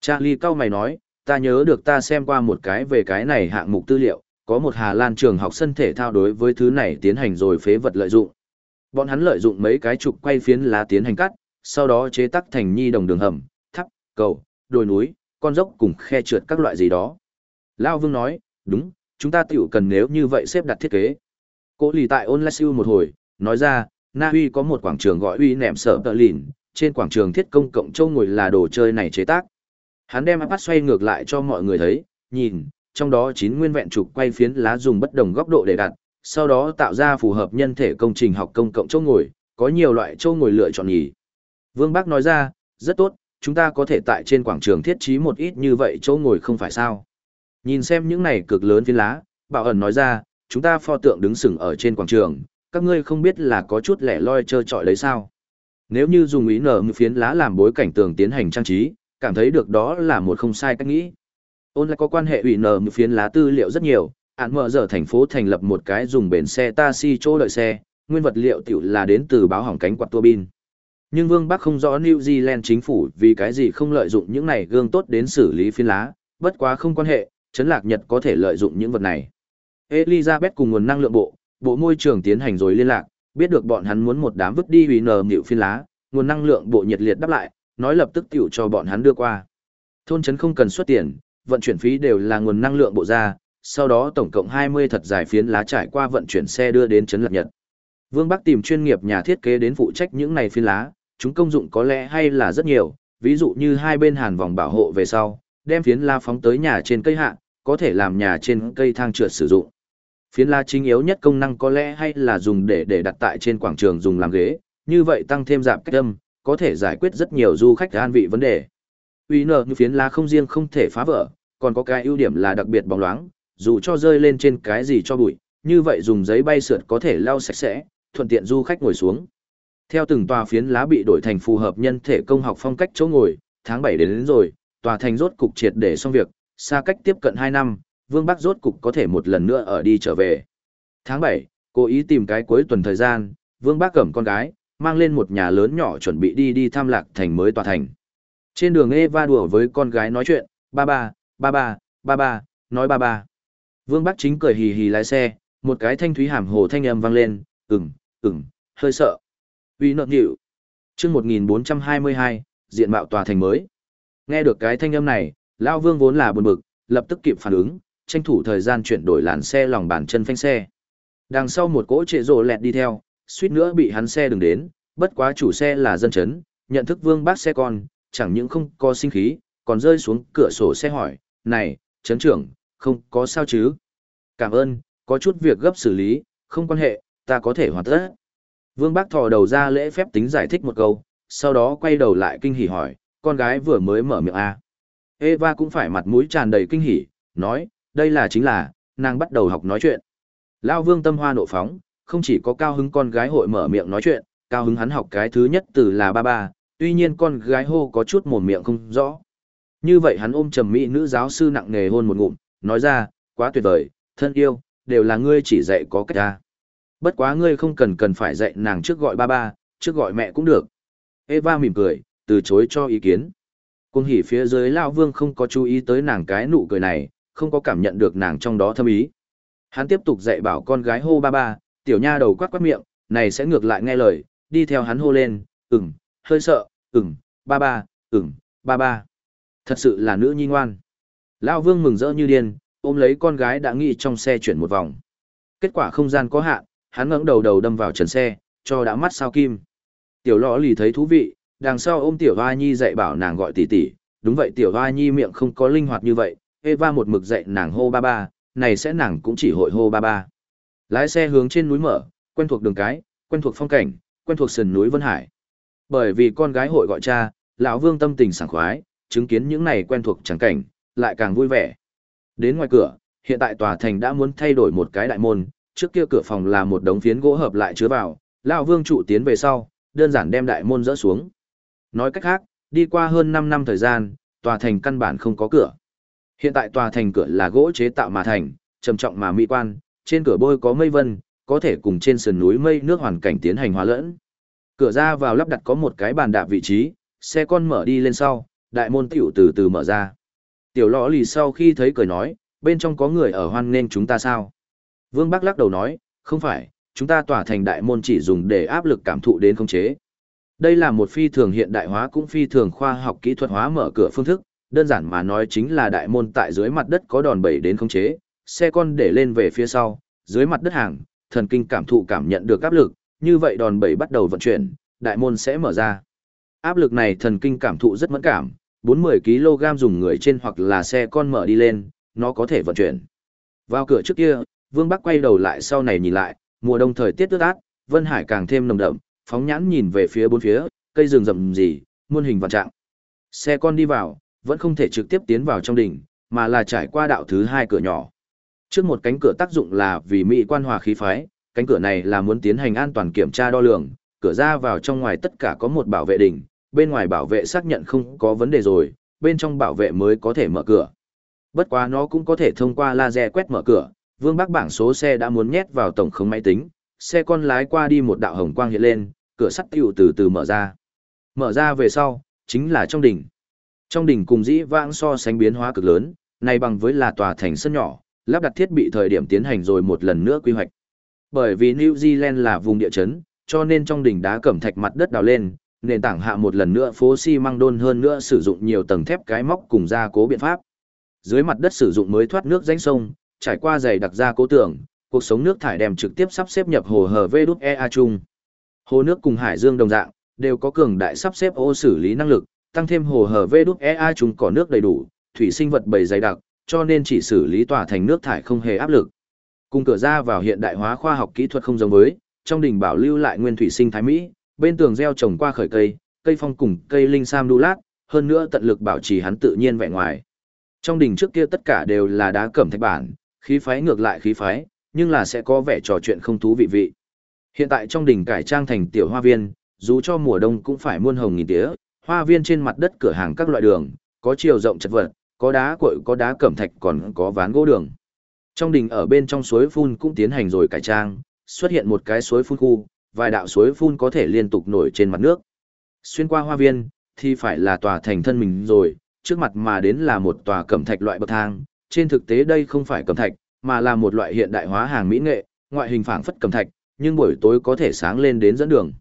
Charlie cao mày nói, ta nhớ được ta xem qua một cái về cái này hạng mục tư liệu, có một Hà Lan trường học sân thể thao đối với thứ này tiến hành rồi phế vật lợi dụng. Bọn hắn lợi dụng mấy cái trục quay phiến lá tiến hành cắt, sau đó chế tác thành nhi đồng đường hầm, tháp, cầu, đồi núi, con dốc cùng khe trượt các loại gì đó. Lao Vương nói, đúng, chúng ta tiểu cần nếu như vậy xếp đặt thiết kế. Cố lì tại ôn siêu một hồi, nói ra, Na Uy có một quảng trường gọi Uy nệm sở tợ lìn, trên quảng trường thiết công cộng châu ngồi là đồ chơi này chế tác. Hắn đem iPad xoay ngược lại cho mọi người thấy, nhìn, trong đó chín nguyên vẹn trục quay phiến lá dùng bất đồng góc độ để đặt, sau đó tạo ra phù hợp nhân thể công trình học công cộng châu ngồi, có nhiều loại châu ngồi lựa chọn nhỉ. Vương Bắc nói ra, rất tốt, chúng ta có thể tại trên quảng trường thiết trí một ít như vậy châu ngồi không phải sao. Nhìn xem những này cực lớn phiến lá, Bảo ẩn nói ra, chúng ta pho tượng đứng sừng ở trên quảng trường, các ngươi không biết là có chút lẻ loi trơ trọi đấy sao. Nếu như dùng ý nở như phiến lá làm bối cảnh tường tiến hành trang trí, cảm thấy được đó là một không sai cách nghĩ. Ôn lại có quan hệ ủy nở như phiến lá tư liệu rất nhiều, ản mở giờ thành phố thành lập một cái dùng bến xe taxi chỗ đợi xe, nguyên vật liệu tiểu là đến từ báo hỏng cánh quạt tua bin. Nhưng Vương Bắc không rõ New Zealand chính phủ vì cái gì không lợi dụng những này gương tốt đến xử lý phiến lá, bất quá không quan hệ, Trấn Lạc Nhật có thể lợi dụng những vật này. Elizabeth cùng nguồn năng lượng bộ, bộ môi trường tiến hành rồi liên lạc, biết được bọn hắn muốn một đám vứt đi vì nờ nhịu phiên lá, nguồn năng lượng bộ nhiệt liệt đáp lại, nói lập tức tiểu cho bọn hắn đưa qua. Thôn trấn không cần xuất tiền, vận chuyển phí đều là nguồn năng lượng bộ ra, sau đó tổng cộng 20 thật dài phiến lá trải qua vận chuyển xe đưa đến trấn Lập Nhật. Vương Bắc tìm chuyên nghiệp nhà thiết kế đến phụ trách những này phiến lá, chúng công dụng có lẽ hay là rất nhiều, ví dụ như hai bên hàn vòng bảo hộ về sau, đem phiến lá phóng tới nhà trên cây hạ, có thể làm nhà trên cây thang trượt sử dụng. Phiến lá chính yếu nhất công năng có lẽ hay là dùng để để đặt tại trên quảng trường dùng làm ghế, như vậy tăng thêm dạp cách âm, có thể giải quyết rất nhiều du khách an vị vấn đề. Uy nở như phiến lá không riêng không thể phá vỡ, còn có cái ưu điểm là đặc biệt bóng loáng, dù cho rơi lên trên cái gì cho bụi, như vậy dùng giấy bay sượt có thể lau sạch sẽ, thuận tiện du khách ngồi xuống. Theo từng tòa phiến lá bị đổi thành phù hợp nhân thể công học phong cách chỗ ngồi, tháng 7 đến, đến rồi, tòa thành rốt cục triệt để xong việc, xa cách tiếp cận 2 năm, Vương Bắc rốt cục có thể một lần nữa ở đi trở về. Tháng 7, cố ý tìm cái cuối tuần thời gian, Vương Bắc cầm con gái, mang lên một nhà lớn nhỏ chuẩn bị đi đi thăm lạc thành mới tòa thành. Trên đường Eva đùa với con gái nói chuyện, ba ba, ba ba, ba ba, nói ba ba. Vương Bắc chính cười hì hì lái xe, một cái thanh thúy hàm hồ thanh âm vang lên, ừm, ừm, hơi sợ. Vì nợ nhịu. chương 1422, diện mạo tòa thành mới. Nghe được cái thanh âm này, Lao Vương vốn là buồn bực, lập tức kịp phản ứng, tranh thủ thời gian chuyển đổi làn xe lòng bàn chân phanh xe. Đằng sau một cỗ trệ rồ lẹt đi theo, suýt nữa bị hắn xe đừng đến, bất quá chủ xe là dân chấn, nhận thức vương bác xe con, chẳng những không có sinh khí, còn rơi xuống cửa sổ xe hỏi, này, chấn trưởng, không có sao chứ? Cảm ơn, có chút việc gấp xử lý, không quan hệ, ta có thể hoàn tất. Vương bác thò đầu ra lễ phép tính giải thích một câu, sau đó quay đầu lại kinh hỉ hỏi, con gái vừa mới mở miệng a Eva cũng phải mặt mũi tràn đầy kinh hỉ, nói, đây là chính là, nàng bắt đầu học nói chuyện. Lao vương tâm hoa nộ phóng, không chỉ có cao hứng con gái hội mở miệng nói chuyện, cao hứng hắn học cái thứ nhất từ là ba ba, tuy nhiên con gái hô có chút mồm miệng không rõ. Như vậy hắn ôm trầm mỹ nữ giáo sư nặng nề hôn một ngụm, nói ra, quá tuyệt vời, thân yêu, đều là ngươi chỉ dạy có cách ta. Bất quá ngươi không cần cần phải dạy nàng trước gọi ba ba, trước gọi mẹ cũng được. Eva mỉm cười, từ chối cho ý kiến. Cung hỉ phía dưới Lao Vương không có chú ý tới nàng cái nụ cười này, không có cảm nhận được nàng trong đó thâm ý. Hắn tiếp tục dạy bảo con gái hô ba ba, tiểu nha đầu quát quát miệng, này sẽ ngược lại nghe lời, đi theo hắn hô lên, ừm, hơi sợ, ừm, ba ba, ừm, ba ba. Thật sự là nữ nhi ngoan. Lão Vương mừng rỡ như điên, ôm lấy con gái đã nghĩ trong xe chuyển một vòng. Kết quả không gian có hạn, hắn ngẩng đầu đầu đâm vào trần xe, cho đã mắt sao kim. Tiểu lọ lì thấy thú vị, đằng sau ôm tiểu hoa nhi dạy bảo nàng gọi tỷ tỷ, đúng vậy tiểu hoa nhi miệng không có linh hoạt như vậy, Eva một mực dạy nàng hô ba ba, này sẽ nàng cũng chỉ hội hô ba ba. Lái xe hướng trên núi mở, quen thuộc đường cái, quen thuộc phong cảnh, quen thuộc sườn núi Vân Hải. Bởi vì con gái hội gọi cha, lão Vương tâm tình sảng khoái, chứng kiến những này quen thuộc chẳng cảnh, lại càng vui vẻ. Đến ngoài cửa, hiện tại tòa thành đã muốn thay đổi một cái đại môn, trước kia cửa phòng là một đống phiến gỗ hợp lại chứa vào, lão Vương trụ tiến về sau, đơn giản đem đại môn dỡ xuống. Nói cách khác, đi qua hơn 5 năm thời gian, tòa thành căn bản không có cửa. Hiện tại tòa thành cửa là gỗ chế tạo mà thành, trầm trọng mà mỹ quan, trên cửa bôi có mây vân, có thể cùng trên sườn núi mây nước hoàn cảnh tiến hành hòa lẫn. Cửa ra vào lắp đặt có một cái bàn đạp vị trí, xe con mở đi lên sau, đại môn tiểu từ từ mở ra. Tiểu lõ lì sau khi thấy cười nói, bên trong có người ở hoan nên chúng ta sao? Vương Bắc lắc đầu nói, không phải, chúng ta tỏa thành đại môn chỉ dùng để áp lực cảm thụ đến khống chế. Đây là một phi thường hiện đại hóa cũng phi thường khoa học kỹ thuật hóa mở cửa phương thức, đơn giản mà nói chính là đại môn tại dưới mặt đất có đòn bẩy đến khống chế, xe con để lên về phía sau, dưới mặt đất hàng, thần kinh cảm thụ cảm nhận được áp lực, như vậy đòn bẩy bắt đầu vận chuyển, đại môn sẽ mở ra. Áp lực này thần kinh cảm thụ rất mẫn cảm, 40 kg dùng người trên hoặc là xe con mở đi lên, nó có thể vận chuyển. Vào cửa trước kia, Vương Bắc quay đầu lại sau này nhìn lại, mùa đông thời tiết ướt át, Vân Hải càng thêm nồng đậm, phóng nhãn nhìn về phía bốn phía, cây rừng rậm gì, muôn hình vạn trạng. Xe con đi vào, vẫn không thể trực tiếp tiến vào trong đỉnh, mà là trải qua đạo thứ hai cửa nhỏ. Trước một cánh cửa tác dụng là vì mỹ quan hòa khí phái, cánh cửa này là muốn tiến hành an toàn kiểm tra đo lường, cửa ra vào trong ngoài tất cả có một bảo vệ đỉnh, bên ngoài bảo vệ xác nhận không có vấn đề rồi, bên trong bảo vệ mới có thể mở cửa. Bất quá nó cũng có thể thông qua laser quét mở cửa, Vương Bắc bảng số xe đã muốn nhét vào tổng khống máy tính, xe con lái qua đi một đạo hồng quang hiện lên, cửa sắt tiểu từ từ mở ra. Mở ra về sau, chính là trong đỉnh. Trong đỉnh cùng dĩ vãng so sánh biến hóa cực lớn, này bằng với là tòa thành sân nhỏ, lắp đặt thiết bị thời điểm tiến hành rồi một lần nữa quy hoạch. Bởi vì New Zealand là vùng địa chấn, cho nên trong đỉnh đá cẩm thạch mặt đất đào lên, nền tảng hạ một lần nữa phố xi măng đôn hơn nữa sử dụng nhiều tầng thép cái móc cùng gia cố biện pháp. Dưới mặt đất sử dụng mới thoát nước rãnh sông, trải qua dày đặc gia cố tường, cuộc sống nước thải đem trực tiếp sắp xếp nhập hồ hở VĐEA chung. Hồ nước cùng hải dương đồng dạng, đều có cường đại sắp xếp ô xử lý năng lực, tăng thêm hồ hở vây đúc ea chúng có nước đầy đủ, thủy sinh vật bầy dày đặc, cho nên chỉ xử lý tỏa thành nước thải không hề áp lực. Cùng cửa ra vào hiện đại hóa khoa học kỹ thuật không giống với, trong đỉnh bảo lưu lại nguyên thủy sinh thái Mỹ, bên tường gieo trồng qua khởi cây, cây phong cùng cây linh sam đu lát, hơn nữa tận lực bảo trì hắn tự nhiên vẻ ngoài. Trong đỉnh trước kia tất cả đều là đá cẩm thạch bản, khí phái ngược lại khí phái, nhưng là sẽ có vẻ trò chuyện không thú vị vị. Hiện tại trong đỉnh cải trang thành tiểu hoa viên, dù cho mùa đông cũng phải muôn hồng nghìn tía, hoa viên trên mặt đất cửa hàng các loại đường, có chiều rộng chật vật, có đá cội có đá cẩm thạch còn có ván gỗ đường. Trong đình ở bên trong suối phun cũng tiến hành rồi cải trang, xuất hiện một cái suối phun khu, vài đạo suối phun có thể liên tục nổi trên mặt nước. Xuyên qua hoa viên, thì phải là tòa thành thân mình rồi, trước mặt mà đến là một tòa cẩm thạch loại bậc thang, trên thực tế đây không phải cẩm thạch, mà là một loại hiện đại hóa hàng mỹ nghệ, ngoại hình phảng phất cẩm thạch, nhưng buổi tối có thể sáng lên đến dẫn đường.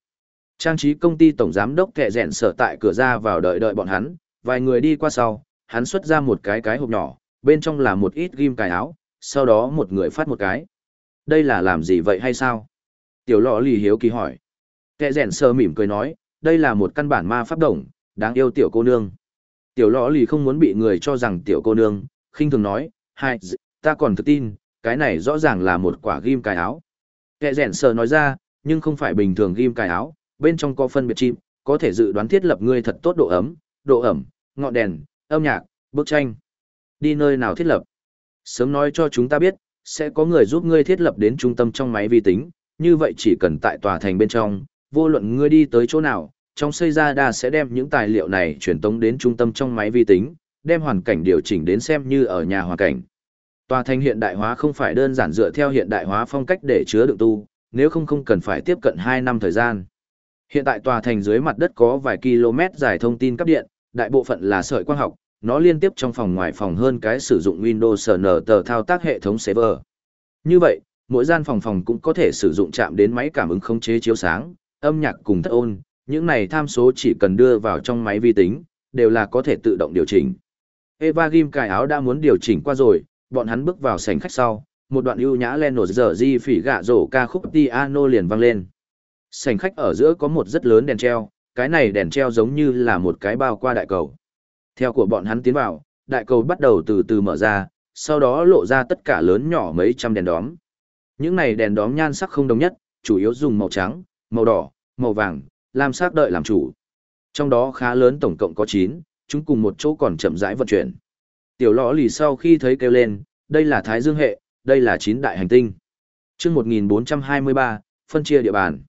Trang trí công ty tổng giám đốc kệ rèn sở tại cửa ra vào đợi đợi bọn hắn, vài người đi qua sau, hắn xuất ra một cái cái hộp nhỏ, bên trong là một ít ghim cài áo, sau đó một người phát một cái. Đây là làm gì vậy hay sao? Tiểu lọ lì hiếu kỳ hỏi. Kệ rèn sơ mỉm cười nói, đây là một căn bản ma pháp đồng, đáng yêu tiểu cô nương. Tiểu lọ lì không muốn bị người cho rằng tiểu cô nương, khinh thường nói, hai, ta còn thực tin, cái này rõ ràng là một quả ghim cài áo. Kệ rèn sơ nói ra, nhưng không phải bình thường ghim cài áo, bên trong có phân biệt chim, có thể dự đoán thiết lập ngươi thật tốt độ ấm, độ ẩm, ngọn đèn, âm nhạc, bức tranh. Đi nơi nào thiết lập? Sớm nói cho chúng ta biết, sẽ có người giúp ngươi thiết lập đến trung tâm trong máy vi tính, như vậy chỉ cần tại tòa thành bên trong, vô luận ngươi đi tới chỗ nào, trong xây ra đa sẽ đem những tài liệu này truyền tống đến trung tâm trong máy vi tính, đem hoàn cảnh điều chỉnh đến xem như ở nhà hoàn cảnh. Tòa thành hiện đại hóa không phải đơn giản dựa theo hiện đại hóa phong cách để chứa đựng tu, nếu không không cần phải tiếp cận 2 năm thời gian. Hiện tại tòa thành dưới mặt đất có vài km dài thông tin cấp điện, đại bộ phận là sợi quang học, nó liên tiếp trong phòng ngoài phòng hơn cái sử dụng Windows SN tờ thao tác hệ thống server. Như vậy, mỗi gian phòng phòng cũng có thể sử dụng chạm đến máy cảm ứng khống chế chiếu sáng, âm nhạc cùng thất ôn, những này tham số chỉ cần đưa vào trong máy vi tính, đều là có thể tự động điều chỉnh. Eva Gim cài áo đã muốn điều chỉnh qua rồi, bọn hắn bước vào sảnh khách sau, một đoạn ưu nhã len nổ giờ di phỉ gạ rổ ca khúc piano liền vang lên. Sảnh khách ở giữa có một rất lớn đèn treo, cái này đèn treo giống như là một cái bao qua đại cầu. Theo của bọn hắn tiến vào, đại cầu bắt đầu từ từ mở ra, sau đó lộ ra tất cả lớn nhỏ mấy trăm đèn đóm. Những này đèn đóm nhan sắc không đồng nhất, chủ yếu dùng màu trắng, màu đỏ, màu vàng, làm sắc đợi làm chủ. Trong đó khá lớn tổng cộng có 9, chúng cùng một chỗ còn chậm rãi vận chuyển. Tiểu lõ lì sau khi thấy kêu lên, đây là Thái Dương hệ, đây là 9 đại hành tinh. chương 1423, phân chia địa bàn.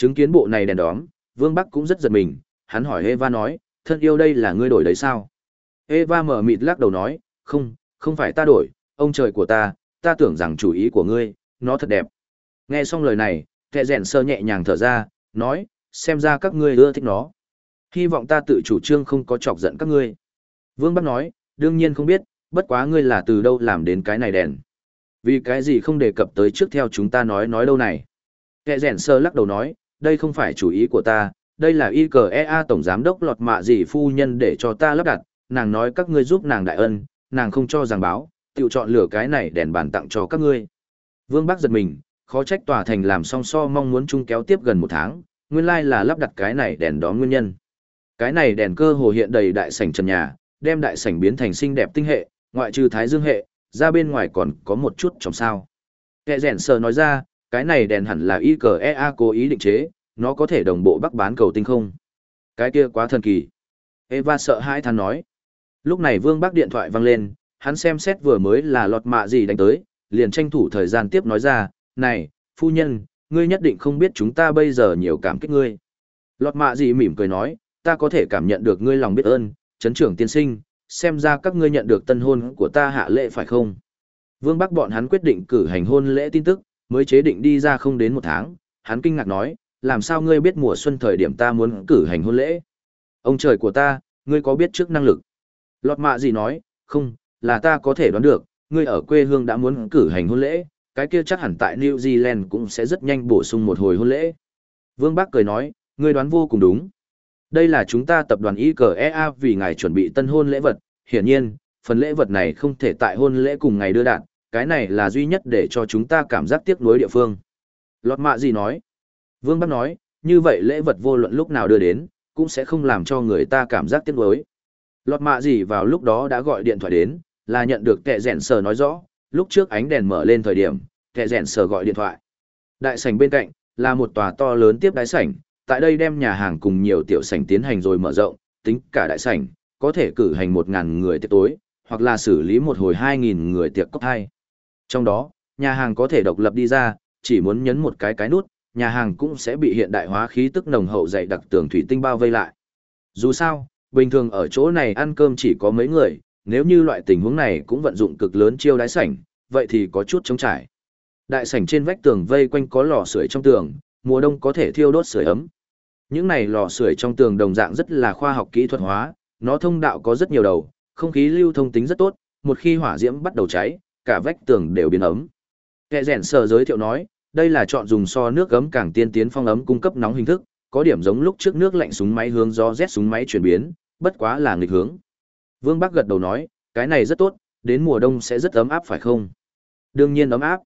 Chứng kiến bộ này đèn đóm, Vương Bắc cũng rất giật mình, hắn hỏi Eva nói, thân yêu đây là ngươi đổi đấy sao? Eva mở mịt lắc đầu nói, không, không phải ta đổi, ông trời của ta, ta tưởng rằng chủ ý của ngươi, nó thật đẹp. Nghe xong lời này, kẻ rèn sơ nhẹ nhàng thở ra, nói, xem ra các ngươi ưa thích nó. Hy vọng ta tự chủ trương không có chọc giận các ngươi. Vương Bắc nói, đương nhiên không biết, bất quá ngươi là từ đâu làm đến cái này đèn. Vì cái gì không đề cập tới trước theo chúng ta nói nói đâu này. Kẻ rèn sơ lắc đầu nói, đây không phải chủ ý của ta, đây là ICEA tổng giám đốc lọt mạ gì phu nhân để cho ta lắp đặt, nàng nói các ngươi giúp nàng đại ân, nàng không cho rằng báo, tự chọn lửa cái này đèn bàn tặng cho các ngươi. Vương Bắc giật mình, khó trách tòa thành làm song so mong muốn chung kéo tiếp gần một tháng, nguyên lai là lắp đặt cái này đèn đó nguyên nhân. Cái này đèn cơ hồ hiện đầy đại sảnh trần nhà, đem đại sảnh biến thành xinh đẹp tinh hệ, ngoại trừ thái dương hệ, ra bên ngoài còn có một chút trong sao. Kẻ rèn sờ nói ra, cái này đèn hẳn là ICEA cố ý định chế, nó có thể đồng bộ bắc bán cầu tinh không. Cái kia quá thần kỳ. Eva sợ hãi than nói. Lúc này Vương Bắc điện thoại vang lên, hắn xem xét vừa mới là lọt mạ gì đánh tới, liền tranh thủ thời gian tiếp nói ra, này, phu nhân, ngươi nhất định không biết chúng ta bây giờ nhiều cảm kích ngươi. Lọt mạ gì mỉm cười nói, ta có thể cảm nhận được ngươi lòng biết ơn, chấn trưởng tiên sinh, xem ra các ngươi nhận được tân hôn của ta hạ lệ phải không? Vương Bắc bọn hắn quyết định cử hành hôn lễ tin tức, mới chế định đi ra không đến một tháng, hắn kinh ngạc nói, làm sao ngươi biết mùa xuân thời điểm ta muốn cử hành hôn lễ? Ông trời của ta, ngươi có biết trước năng lực? Lọt mạ gì nói, không, là ta có thể đoán được, ngươi ở quê hương đã muốn cử hành hôn lễ, cái kia chắc hẳn tại New Zealand cũng sẽ rất nhanh bổ sung một hồi hôn lễ. Vương Bắc cười nói, ngươi đoán vô cùng đúng. Đây là chúng ta tập đoàn ICEA vì ngài chuẩn bị tân hôn lễ vật, hiển nhiên, phần lễ vật này không thể tại hôn lễ cùng ngày đưa đạn, cái này là duy nhất để cho chúng ta cảm giác tiếc nuối địa phương. Lọt mạ gì nói? Vương Bắc nói, như vậy lễ vật vô luận lúc nào đưa đến, cũng sẽ không làm cho người ta cảm giác tiếc nuối. Lọt mạ gì vào lúc đó đã gọi điện thoại đến, là nhận được kẻ rèn sờ nói rõ, lúc trước ánh đèn mở lên thời điểm, kẻ rèn sờ gọi điện thoại. Đại sảnh bên cạnh, là một tòa to lớn tiếp đái sảnh, tại đây đem nhà hàng cùng nhiều tiểu sảnh tiến hành rồi mở rộng, tính cả đại sảnh, có thể cử hành 1.000 người tiệc tối, hoặc là xử lý một hồi 2.000 người tiệc cốc hai. Trong đó, nhà hàng có thể độc lập đi ra, chỉ muốn nhấn một cái cái nút, nhà hàng cũng sẽ bị hiện đại hóa khí tức nồng hậu dày đặc tường thủy tinh bao vây lại. Dù sao, bình thường ở chỗ này ăn cơm chỉ có mấy người, nếu như loại tình huống này cũng vận dụng cực lớn chiêu đái sảnh, vậy thì có chút chống trải. Đại sảnh trên vách tường vây quanh có lò sưởi trong tường, mùa đông có thể thiêu đốt sưởi ấm. Những này lò sưởi trong tường đồng dạng rất là khoa học kỹ thuật hóa, nó thông đạo có rất nhiều đầu, không khí lưu thông tính rất tốt, một khi hỏa diễm bắt đầu cháy, cả vách tường đều biến ấm. Kẻ rèn sở giới thiệu nói, đây là chọn dùng so nước ấm càng tiên tiến phong ấm cung cấp nóng hình thức, có điểm giống lúc trước nước lạnh súng máy hướng gió rét súng máy chuyển biến, bất quá là nghịch hướng. Vương Bắc gật đầu nói, cái này rất tốt, đến mùa đông sẽ rất ấm áp phải không? Đương nhiên ấm áp.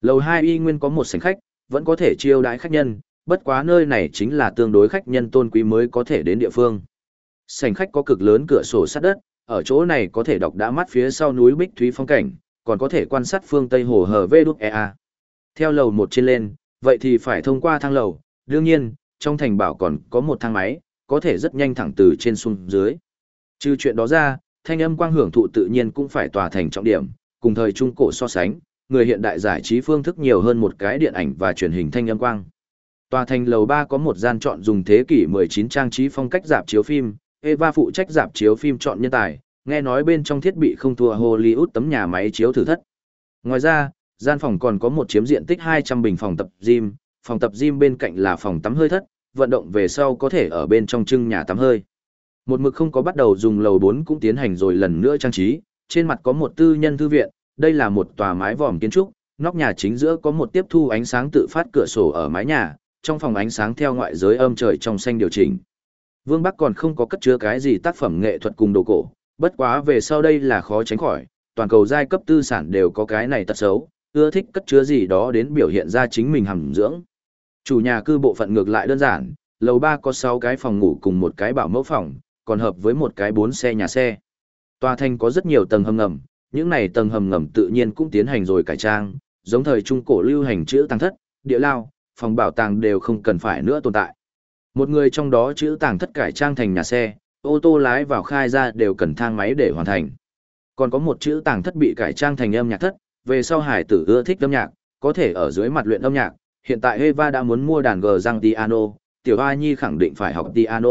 Lầu 2 y nguyên có một sảnh khách, vẫn có thể chiêu đãi khách nhân, Bất quá nơi này chính là tương đối khách nhân tôn quý mới có thể đến địa phương. Sảnh khách có cực lớn cửa sổ sát đất, ở chỗ này có thể đọc đã mắt phía sau núi Bích Thúy phong cảnh, còn có thể quan sát phương Tây hồ hở vê đúc EA. Theo lầu một trên lên, vậy thì phải thông qua thang lầu, đương nhiên, trong thành bảo còn có một thang máy, có thể rất nhanh thẳng từ trên xuống dưới. Trừ chuyện đó ra, thanh âm quang hưởng thụ tự nhiên cũng phải tòa thành trọng điểm, cùng thời trung cổ so sánh, người hiện đại giải trí phương thức nhiều hơn một cái điện ảnh và truyền hình thanh âm quang. Tòa thành lầu 3 có một gian chọn dùng thế kỷ 19 trang trí phong cách dạp chiếu phim, Eva phụ trách dạp chiếu phim chọn nhân tài, nghe nói bên trong thiết bị không thua Hollywood tấm nhà máy chiếu thử thất. Ngoài ra, gian phòng còn có một chiếm diện tích 200 bình phòng tập gym, phòng tập gym bên cạnh là phòng tắm hơi thất, vận động về sau có thể ở bên trong trưng nhà tắm hơi. Một mực không có bắt đầu dùng lầu 4 cũng tiến hành rồi lần nữa trang trí, trên mặt có một tư nhân thư viện, đây là một tòa mái vòm kiến trúc, nóc nhà chính giữa có một tiếp thu ánh sáng tự phát cửa sổ ở mái nhà, trong phòng ánh sáng theo ngoại giới âm trời trong xanh điều chỉnh. Vương Bắc còn không có cất chứa cái gì tác phẩm nghệ thuật cùng đồ cổ, bất quá về sau đây là khó tránh khỏi, toàn cầu giai cấp tư sản đều có cái này tật xấu, ưa thích cất chứa gì đó đến biểu hiện ra chính mình hàm dưỡng. Chủ nhà cư bộ phận ngược lại đơn giản, lầu 3 có 6 cái phòng ngủ cùng một cái bảo mẫu phòng, còn hợp với một cái 4 xe nhà xe. Tòa thành có rất nhiều tầng hầm ngầm, những này tầng hầm ngầm tự nhiên cũng tiến hành rồi cải trang, giống thời trung cổ lưu hành chữ tăng thất, địa lao, phòng bảo tàng đều không cần phải nữa tồn tại. Một người trong đó chữ tàng thất cải trang thành nhà xe, ô tô lái vào khai ra đều cần thang máy để hoàn thành. Còn có một chữ tàng thất bị cải trang thành âm nhạc thất, về sau hải tử ưa thích âm nhạc, có thể ở dưới mặt luyện âm nhạc. Hiện tại Eva đã muốn mua đàn gờ răng piano, tiểu hoa nhi khẳng định phải học piano.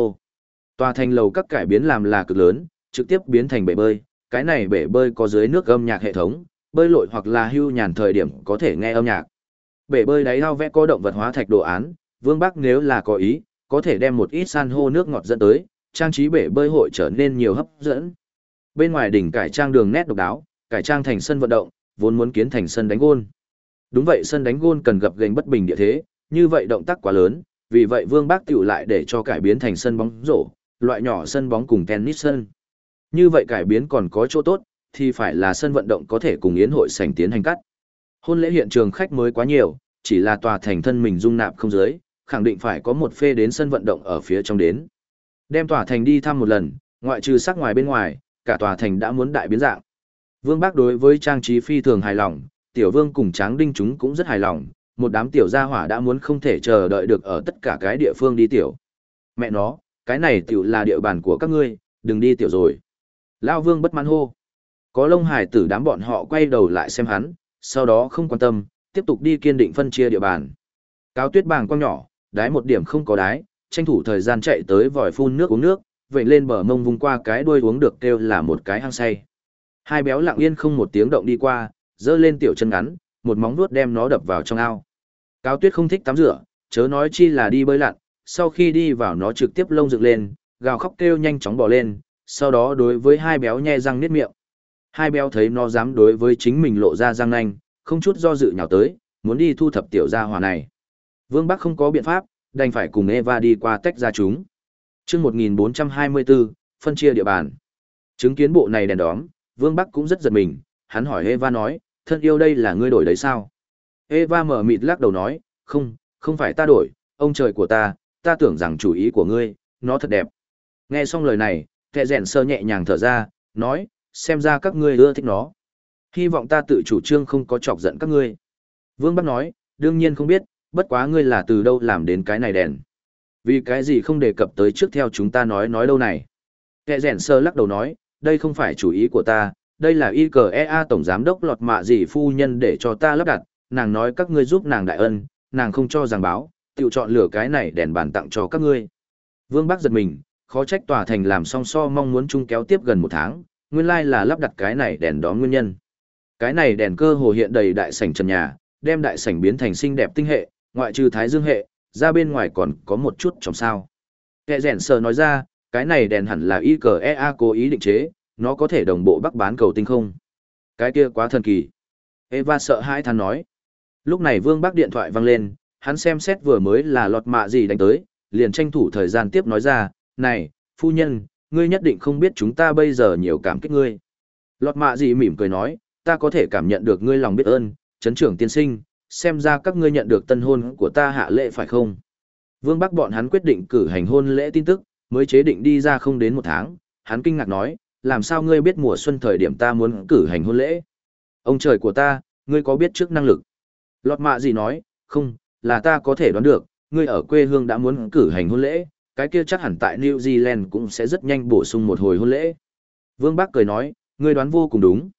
Tòa thành lầu các cải biến làm là cực lớn, trực tiếp biến thành bể bơi, cái này bể bơi có dưới nước âm nhạc hệ thống, bơi lội hoặc là hưu nhàn thời điểm có thể nghe âm nhạc. Bể bơi đáy ao vẽ có động vật hóa thạch đồ án, Vương Bắc nếu là có ý, có thể đem một ít san hô nước ngọt dẫn tới, trang trí bể bơi hội trở nên nhiều hấp dẫn. Bên ngoài đỉnh cải trang đường nét độc đáo, cải trang thành sân vận động, vốn muốn kiến thành sân đánh gôn. Đúng vậy sân đánh gôn cần gặp gành bất bình địa thế, như vậy động tác quá lớn, vì vậy Vương Bác tiểu lại để cho cải biến thành sân bóng rổ, loại nhỏ sân bóng cùng tennis sân. Như vậy cải biến còn có chỗ tốt, thì phải là sân vận động có thể cùng yến hội sảnh tiến hành cắt. Hôn lễ hiện trường khách mới quá nhiều, chỉ là tòa thành thân mình dung nạp không giới, khẳng định phải có một phê đến sân vận động ở phía trong đến. Đem tòa thành đi thăm một lần, ngoại trừ sắc ngoài bên ngoài, cả tòa thành đã muốn đại biến dạng. Vương Bác đối với trang trí phi thường hài lòng, tiểu vương cùng tráng đinh chúng cũng rất hài lòng, một đám tiểu gia hỏa đã muốn không thể chờ đợi được ở tất cả cái địa phương đi tiểu. Mẹ nó, cái này tiểu là địa bàn của các ngươi, đừng đi tiểu rồi. Lao vương bất mãn hô. Có lông hải tử đám bọn họ quay đầu lại xem hắn, sau đó không quan tâm, tiếp tục đi kiên định phân chia địa bàn. Cáo tuyết bàng quang nhỏ, đái một điểm không có đái, tranh thủ thời gian chạy tới vòi phun nước uống nước, vậy lên bờ mông vung qua cái đuôi uống được kêu là một cái hang say. Hai béo lặng yên không một tiếng động đi qua, dơ lên tiểu chân ngắn, một móng vuốt đem nó đập vào trong ao. Cáo tuyết không thích tắm rửa, chớ nói chi là đi bơi lặn, sau khi đi vào nó trực tiếp lông dựng lên, gào khóc kêu nhanh chóng bỏ lên, sau đó đối với hai béo nhe răng niết miệng. Hai béo thấy nó dám đối với chính mình lộ ra răng nanh, không chút do dự nhào tới, muốn đi thu thập tiểu gia hỏa này. Vương Bắc không có biện pháp, đành phải cùng Eva đi qua tách ra chúng. Trước 1424, phân chia địa bàn. Chứng kiến bộ này đèn đóm, Vương Bắc cũng rất giật mình, hắn hỏi Eva nói, thân yêu đây là ngươi đổi đấy sao? Eva mở mịt lắc đầu nói, không, không phải ta đổi, ông trời của ta, ta tưởng rằng chủ ý của ngươi, nó thật đẹp. Nghe xong lời này, kẻ rèn sơ nhẹ nhàng thở ra, nói, xem ra các ngươi ưa thích nó. Hy vọng ta tự chủ trương không có chọc giận các ngươi. Vương Bắc nói, đương nhiên không biết, bất quá ngươi là từ đâu làm đến cái này đèn. Vì cái gì không đề cập tới trước theo chúng ta nói nói đâu này. Kẻ rèn sơ lắc đầu nói, đây không phải chủ ý của ta, đây là ICEA tổng giám đốc lọt mạ gì phu nhân để cho ta lắp đặt, nàng nói các ngươi giúp nàng đại ân, nàng không cho giảng báo, tự chọn lửa cái này đèn bàn tặng cho các ngươi. Vương Bắc giật mình, khó trách tòa thành làm song so mong muốn chung kéo tiếp gần một tháng, nguyên lai là lắp đặt cái này đèn đó nguyên nhân. Cái này đèn cơ hồ hiện đầy đại sảnh trần nhà, đem đại sảnh biến thành xinh đẹp tinh hệ, ngoại trừ thái dương hệ, ra bên ngoài còn có một chút trong sao. Kẻ rèn sờ nói ra, cái này đèn hẳn là ICEA cố ý định chế, nó có thể đồng bộ bắc bán cầu tinh không. Cái kia quá thần kỳ. Eva sợ hãi than nói. Lúc này vương bác điện thoại văng lên, hắn xem xét vừa mới là lọt mạ gì đánh tới, liền tranh thủ thời gian tiếp nói ra, này, phu nhân, ngươi nhất định không biết chúng ta bây giờ nhiều cảm kích ngươi. Lọt mạ gì mỉm cười nói, ta có thể cảm nhận được ngươi lòng biết ơn, chấn trưởng tiên sinh, xem ra các ngươi nhận được tân hôn của ta hạ lệ phải không? Vương Bắc bọn hắn quyết định cử hành hôn lễ tin tức, mới chế định đi ra không đến một tháng, hắn kinh ngạc nói, làm sao ngươi biết mùa xuân thời điểm ta muốn cử hành hôn lễ? Ông trời của ta, ngươi có biết trước năng lực? Lọt mạ gì nói, không, là ta có thể đoán được, ngươi ở quê hương đã muốn cử hành hôn lễ, cái kia chắc hẳn tại New Zealand cũng sẽ rất nhanh bổ sung một hồi hôn lễ. Vương Bắc cười nói, ngươi đoán vô cùng đúng.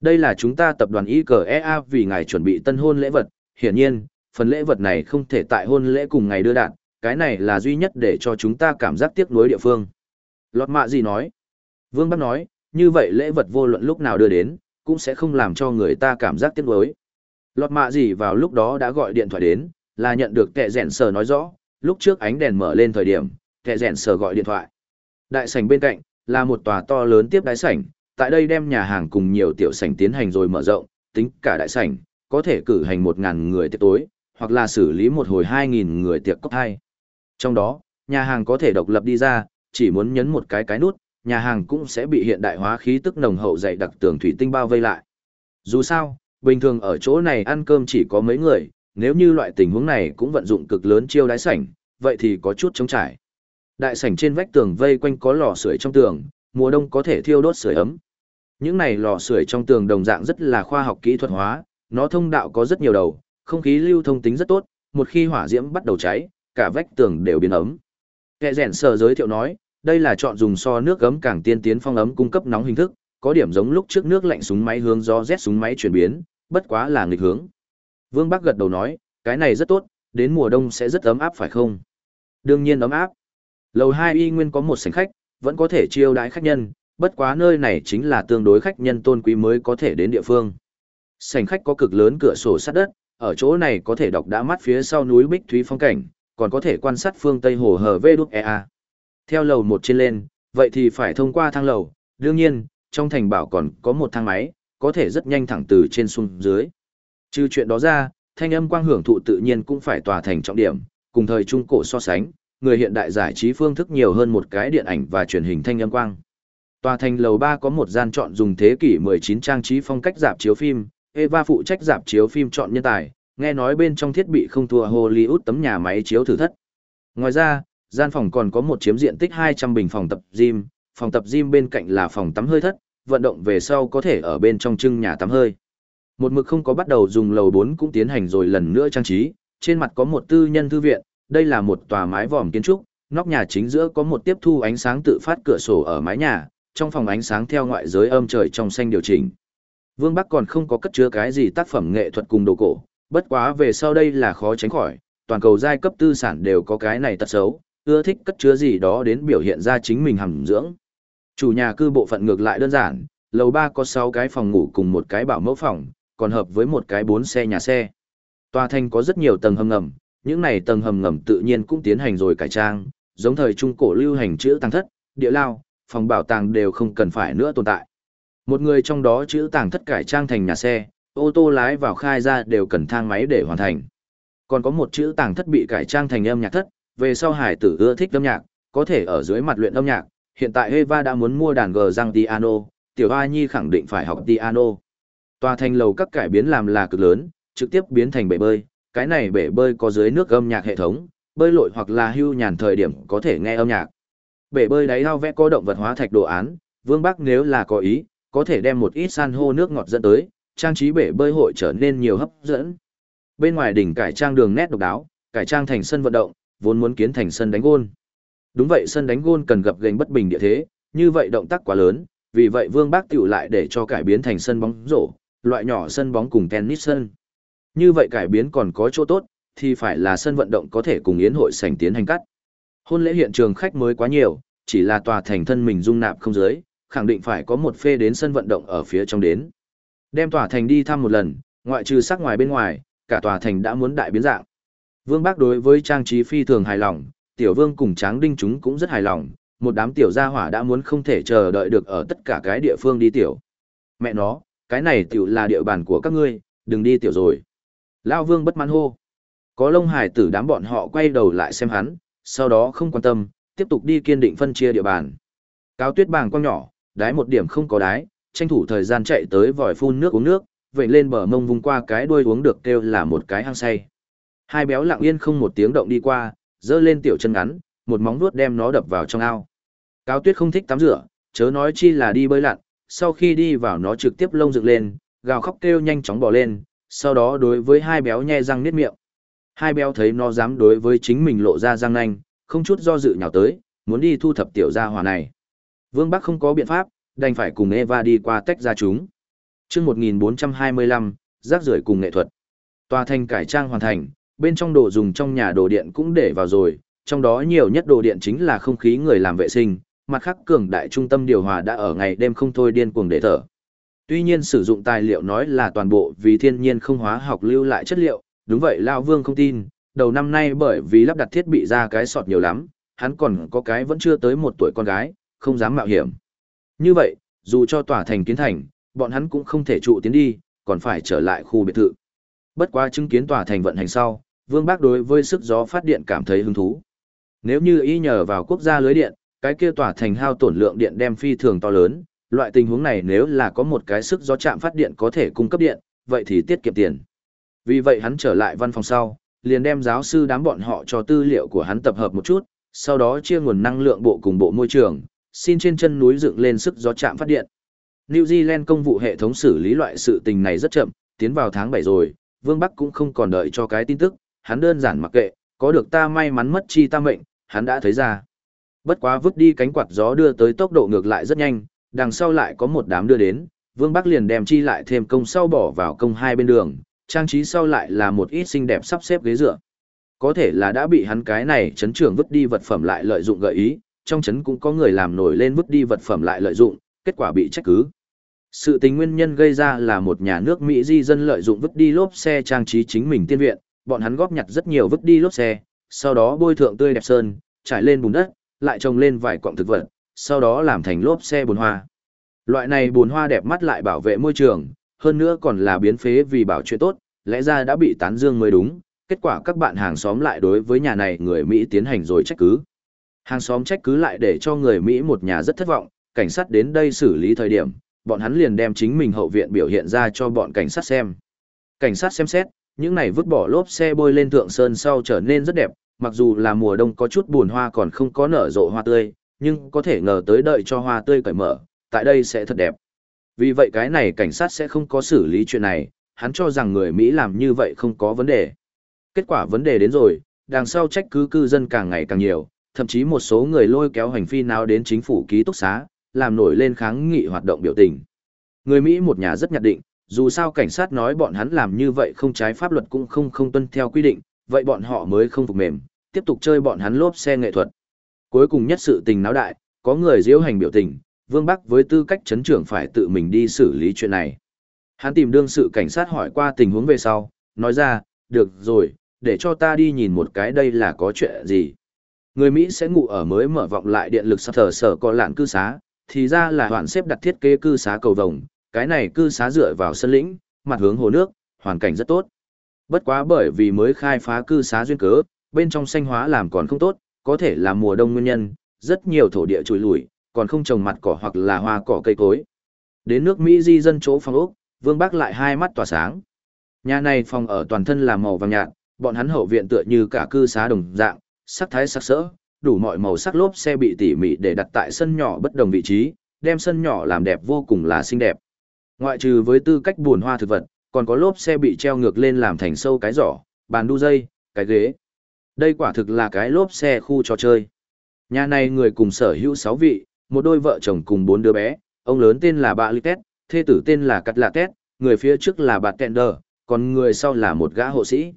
Đây là chúng ta tập đoàn IKEA vì ngài chuẩn bị tân hôn lễ vật, hiển nhiên, phần lễ vật này không thể tại hôn lễ cùng ngày đưa đạn, cái này là duy nhất để cho chúng ta cảm giác tiếc nuối địa phương. Lọt mạ gì nói? Vương Bắc nói, như vậy lễ vật vô luận lúc nào đưa đến, cũng sẽ không làm cho người ta cảm giác tiếc nuối. Lọt mạ gì vào lúc đó đã gọi điện thoại đến, là nhận được kẻ rèn sờ nói rõ, lúc trước ánh đèn mở lên thời điểm, kẻ rèn sờ gọi điện thoại. Đại sảnh bên cạnh, là một tòa to lớn tiếp đái sảnh, tại đây đem nhà hàng cùng nhiều tiểu sảnh tiến hành rồi mở rộng, tính cả đại sảnh, có thể cử hành 1.000 người tiệc tối, hoặc là xử lý một hồi 2.000 người tiệc cốc hai. Trong đó, nhà hàng có thể độc lập đi ra, chỉ muốn nhấn một cái cái nút, nhà hàng cũng sẽ bị hiện đại hóa khí tức nồng hậu dày đặc tường thủy tinh bao vây lại. Dù sao, bình thường ở chỗ này ăn cơm chỉ có mấy người, nếu như loại tình huống này cũng vận dụng cực lớn chiêu đái sảnh, vậy thì có chút chống trải. Đại sảnh trên vách tường vây quanh có lò sưởi trong tường, mùa đông có thể thiêu đốt sưởi ấm. Những này lò sưởi trong tường đồng dạng rất là khoa học kỹ thuật hóa, nó thông đạo có rất nhiều đầu, không khí lưu thông tính rất tốt, một khi hỏa diễm bắt đầu cháy, cả vách tường đều biến ấm. Kẻ rèn sở giới thiệu nói, đây là chọn dùng so nước ấm càng tiên tiến phong ấm cung cấp nóng hình thức, có điểm giống lúc trước nước lạnh súng máy hướng do rét súng máy chuyển biến, bất quá là nghịch hướng. Vương Bắc gật đầu nói, cái này rất tốt, đến mùa đông sẽ rất ấm áp phải không? Đương nhiên ấm áp. Lầu 2 y nguyên có một sảnh khách, vẫn có thể chiêu đãi khách nhân, bất quá nơi này chính là tương đối khách nhân tôn quý mới có thể đến địa phương. Sảnh khách có cực lớn cửa sổ sát đất, ở chỗ này có thể đọc đã mắt phía sau núi Bích Thúy phong cảnh, còn có thể quan sát phương Tây hồ hờ VđEA. Theo lầu một trên lên, vậy thì phải thông qua thang lầu, đương nhiên, trong thành bảo còn có một thang máy, có thể rất nhanh thẳng từ trên xuống dưới. Trừ chuyện đó ra, thanh âm quang hưởng thụ tự nhiên cũng phải tòa thành trọng điểm, cùng thời trung cổ so sánh, người hiện đại giải trí phương thức nhiều hơn một cái điện ảnh và truyền hình thanh âm quang. Tòa thành lầu 3 có một gian chọn dùng thế kỷ 19 trang trí phong cách dạp chiếu phim, Eva phụ trách dạp chiếu phim chọn nhân tài, nghe nói bên trong thiết bị không thua Hollywood tấm nhà máy chiếu thử thất. Ngoài ra, gian phòng còn có một chiếm diện tích 200 bình phòng tập gym, phòng tập gym bên cạnh là phòng tắm hơi thất, vận động về sau có thể ở bên trong trưng nhà tắm hơi. Một mực không có bắt đầu dùng lầu 4 cũng tiến hành rồi lần nữa trang trí, trên mặt có một tư nhân thư viện, đây là một tòa mái vòm kiến trúc, nóc nhà chính giữa có một tiếp thu ánh sáng tự phát cửa sổ ở mái nhà, trong phòng ánh sáng theo ngoại giới âm trời trong xanh điều chỉnh. Vương Bắc còn không có cất chứa cái gì tác phẩm nghệ thuật cùng đồ cổ, bất quá về sau đây là khó tránh khỏi, toàn cầu giai cấp tư sản đều có cái này tật xấu, ưa thích cất chứa gì đó đến biểu hiện ra chính mình hàm dưỡng. Chủ nhà cư bộ phận ngược lại đơn giản, lầu 3 có 6 cái phòng ngủ cùng một cái bảo mẫu phòng, còn hợp với một cái 4 xe nhà xe. Tòa thành có rất nhiều tầng hầm ngầm, những này tầng hầm ngầm tự nhiên cũng tiến hành rồi cải trang, giống thời trung cổ lưu hành chữ tăng thất, địa lao, phòng bảo tàng đều không cần phải nữa tồn tại. Một người trong đó chữ tàng thất cải trang thành nhà xe, ô tô lái vào khai ra đều cần thang máy để hoàn thành. Còn có một chữ tàng thất bị cải trang thành âm nhạc thất, về sau hải tử ưa thích âm nhạc, có thể ở dưới mặt luyện âm nhạc. Hiện tại Eva đã muốn mua đàn gờ răng piano, tiểu A Nhi khẳng định phải học piano. Tòa thành lầu các cải biến làm là cực lớn, trực tiếp biến thành bể bơi, cái này bể bơi có dưới nước âm nhạc hệ thống, bơi lội hoặc là hưu nhàn thời điểm có thể nghe âm nhạc. Bể bơi đáy ao vẽ có động vật hóa thạch đồ án, Vương Bắc nếu là có ý, có thể đem một ít san hô nước ngọt dẫn tới, trang trí bể bơi hội trở nên nhiều hấp dẫn. Bên ngoài đỉnh cải trang đường nét độc đáo, cải trang thành sân vận động, vốn muốn kiến thành sân đánh gôn. Đúng vậy sân đánh gôn cần gặp gành bất bình địa thế, như vậy động tác quá lớn, vì vậy Vương Bác tiểu lại để cho cải biến thành sân bóng rổ, loại nhỏ sân bóng cùng tennis sân. Như vậy cải biến còn có chỗ tốt, thì phải là sân vận động có thể cùng yến hội sảnh tiến hành cắt. Hôn lễ hiện trường khách mới quá nhiều, chỉ là tòa thành thân mình dung nạp không giới, khẳng định phải có một phê đến sân vận động ở phía trong đến. Đem tòa thành đi thăm một lần, ngoại trừ sắc ngoài bên ngoài, cả tòa thành đã muốn đại biến dạng. Vương Bác đối với trang trí phi thường hài lòng, tiểu vương cùng tráng đinh chúng cũng rất hài lòng, một đám tiểu gia hỏa đã muốn không thể chờ đợi được ở tất cả cái địa phương đi tiểu. Mẹ nó, cái này tiểu là địa bàn của các ngươi, đừng đi tiểu rồi. Lao vương bất mãn hô. Có lông hải tử đám bọn họ quay đầu lại xem hắn, sau đó không quan tâm, tiếp tục đi kiên định phân chia địa bàn. Cáo tuyết bàng con nhỏ, đái một điểm không có đái, tranh thủ thời gian chạy tới vòi phun nước uống nước, vậy lên bờ mông vung qua cái đuôi uống được kêu là một cái hang say. Hai béo lặng yên không một tiếng động đi qua, dơ lên tiểu chân ngắn, một móng vuốt đem nó đập vào trong ao. Cao Tuyết không thích tắm rửa, chớ nói chi là đi bơi lặn, sau khi đi vào nó trực tiếp lông dựng lên, gào khóc kêu nhanh chóng bỏ lên, sau đó đối với hai béo nhe răng niết miệng. Hai béo thấy nó dám đối với chính mình lộ ra răng nanh, không chút do dự nhào tới, muốn đi thu thập tiểu gia hỏa này. Vương Bắc không có biện pháp, đành phải cùng Eva đi qua tách ra chúng. Trước 1425, rác rưởi cùng nghệ thuật. Tòa thành cải trang hoàn thành, bên trong đồ dùng trong nhà đồ điện cũng để vào rồi, trong đó nhiều nhất đồ điện chính là không khí người làm vệ sinh, mặt khác cường đại trung tâm điều hòa đã ở ngày đêm không thôi điên cuồng để thở. Tuy nhiên sử dụng tài liệu nói là toàn bộ vì thiên nhiên không hóa học lưu lại chất liệu, đúng vậy Lao Vương không tin, đầu năm nay bởi vì lắp đặt thiết bị ra cái sọt nhiều lắm, hắn còn có cái vẫn chưa tới một tuổi con gái, không dám mạo hiểm. Như vậy, dù cho tỏa thành kiến thành, bọn hắn cũng không thể trụ tiến đi, còn phải trở lại khu biệt thự. Bất quá chứng kiến tòa thành vận hành sau, Vương Bác đối với sức gió phát điện cảm thấy hứng thú. Nếu như y nhờ vào quốc gia lưới điện, cái kia tòa thành hao tổn lượng điện đem phi thường to lớn, loại tình huống này nếu là có một cái sức gió chạm phát điện có thể cung cấp điện, vậy thì tiết kiệm tiền. Vì vậy hắn trở lại văn phòng sau, liền đem giáo sư đám bọn họ cho tư liệu của hắn tập hợp một chút, sau đó chia nguồn năng lượng bộ cùng bộ môi trường, xin trên chân núi dựng lên sức gió chạm phát điện. New Zealand công vụ hệ thống xử lý loại sự tình này rất chậm, tiến vào tháng 7 rồi, Vương Bắc cũng không còn đợi cho cái tin tức, hắn đơn giản mặc kệ, có được ta may mắn mất chi ta mệnh, hắn đã thấy ra. Bất quá vứt đi cánh quạt gió đưa tới tốc độ ngược lại rất nhanh, đằng sau lại có một đám đưa đến, Vương Bắc liền đem chi lại thêm công sau bỏ vào công hai bên đường, trang trí sau lại là một ít xinh đẹp sắp xếp ghế dựa. Có thể là đã bị hắn cái này chấn trưởng vứt đi vật phẩm lại lợi dụng gợi ý, trong chấn cũng có người làm nổi lên vứt đi vật phẩm lại lợi dụng, kết quả bị trách cứ. Sự tình nguyên nhân gây ra là một nhà nước Mỹ di dân lợi dụng vứt đi lốp xe trang trí chính mình tiên viện, bọn hắn góp nhặt rất nhiều vứt đi lốp xe, sau đó bôi thượng tươi đẹp sơn, trải lên bùn đất, lại trồng lên vài cọng thực vật, sau đó làm thành lốp xe bùn hoa. Loại này bùn hoa đẹp mắt lại bảo vệ môi trường, hơn nữa còn là biến phế vì bảo chuyện tốt, lẽ ra đã bị tán dương mới đúng, kết quả các bạn hàng xóm lại đối với nhà này người Mỹ tiến hành rồi trách cứ. Hàng xóm trách cứ lại để cho người Mỹ một nhà rất thất vọng, cảnh sát đến đây xử lý thời điểm, bọn hắn liền đem chính mình hậu viện biểu hiện ra cho bọn cảnh sát xem. Cảnh sát xem xét, những này vứt bỏ lốp xe bôi lên thượng sơn sau trở nên rất đẹp, mặc dù là mùa đông có chút buồn hoa còn không có nở rộ hoa tươi, nhưng có thể ngờ tới đợi cho hoa tươi cởi mở, tại đây sẽ thật đẹp. Vì vậy cái này cảnh sát sẽ không có xử lý chuyện này, hắn cho rằng người Mỹ làm như vậy không có vấn đề. Kết quả vấn đề đến rồi, đằng sau trách cứ cư dân càng ngày càng nhiều, thậm chí một số người lôi kéo hành phi nào đến chính phủ ký túc xá, làm nổi lên kháng nghị hoạt động biểu tình. Người Mỹ một nhà rất nhạt định, dù sao cảnh sát nói bọn hắn làm như vậy không trái pháp luật cũng không không tuân theo quy định, vậy bọn họ mới không phục mềm, tiếp tục chơi bọn hắn lốp xe nghệ thuật. Cuối cùng nhất sự tình náo đại, có người diễu hành biểu tình, Vương Bắc với tư cách chấn trưởng phải tự mình đi xử lý chuyện này. Hắn tìm đương sự cảnh sát hỏi qua tình huống về sau, nói ra, được rồi, để cho ta đi nhìn một cái đây là có chuyện gì. Người Mỹ sẽ ngủ ở mới mở vọng lại điện lực thờ sở có lạn cư xá, thì ra là hoàn xếp đặt thiết kế cư xá cầu vồng, cái này cư xá dựa vào sân lĩnh, mặt hướng hồ nước, hoàn cảnh rất tốt. Bất quá bởi vì mới khai phá cư xá duyên cớ, bên trong xanh hóa làm còn không tốt, có thể là mùa đông nguyên nhân, rất nhiều thổ địa trùi lủi, còn không trồng mặt cỏ hoặc là hoa cỏ cây cối. Đến nước Mỹ di dân chỗ phòng ốc, Vương Bắc lại hai mắt tỏa sáng. Nhà này phòng ở toàn thân là màu vàng nhạt, bọn hắn hậu viện tựa như cả cư xá đồng dạng, sắc thái sắc sỡ, đủ mọi màu sắc lốp xe bị tỉ mỉ để đặt tại sân nhỏ bất đồng vị trí, đem sân nhỏ làm đẹp vô cùng là xinh đẹp. Ngoại trừ với tư cách buồn hoa thực vật, còn có lốp xe bị treo ngược lên làm thành sâu cái giỏ, bàn đu dây, cái ghế. Đây quả thực là cái lốp xe khu trò chơi. Nhà này người cùng sở hữu 6 vị, một đôi vợ chồng cùng bốn đứa bé, ông lớn tên là Bạ Litet, thê tử tên là Cắt Lạ Tét, người phía trước là Bạt Đờ, còn người sau là một gã hộ sĩ.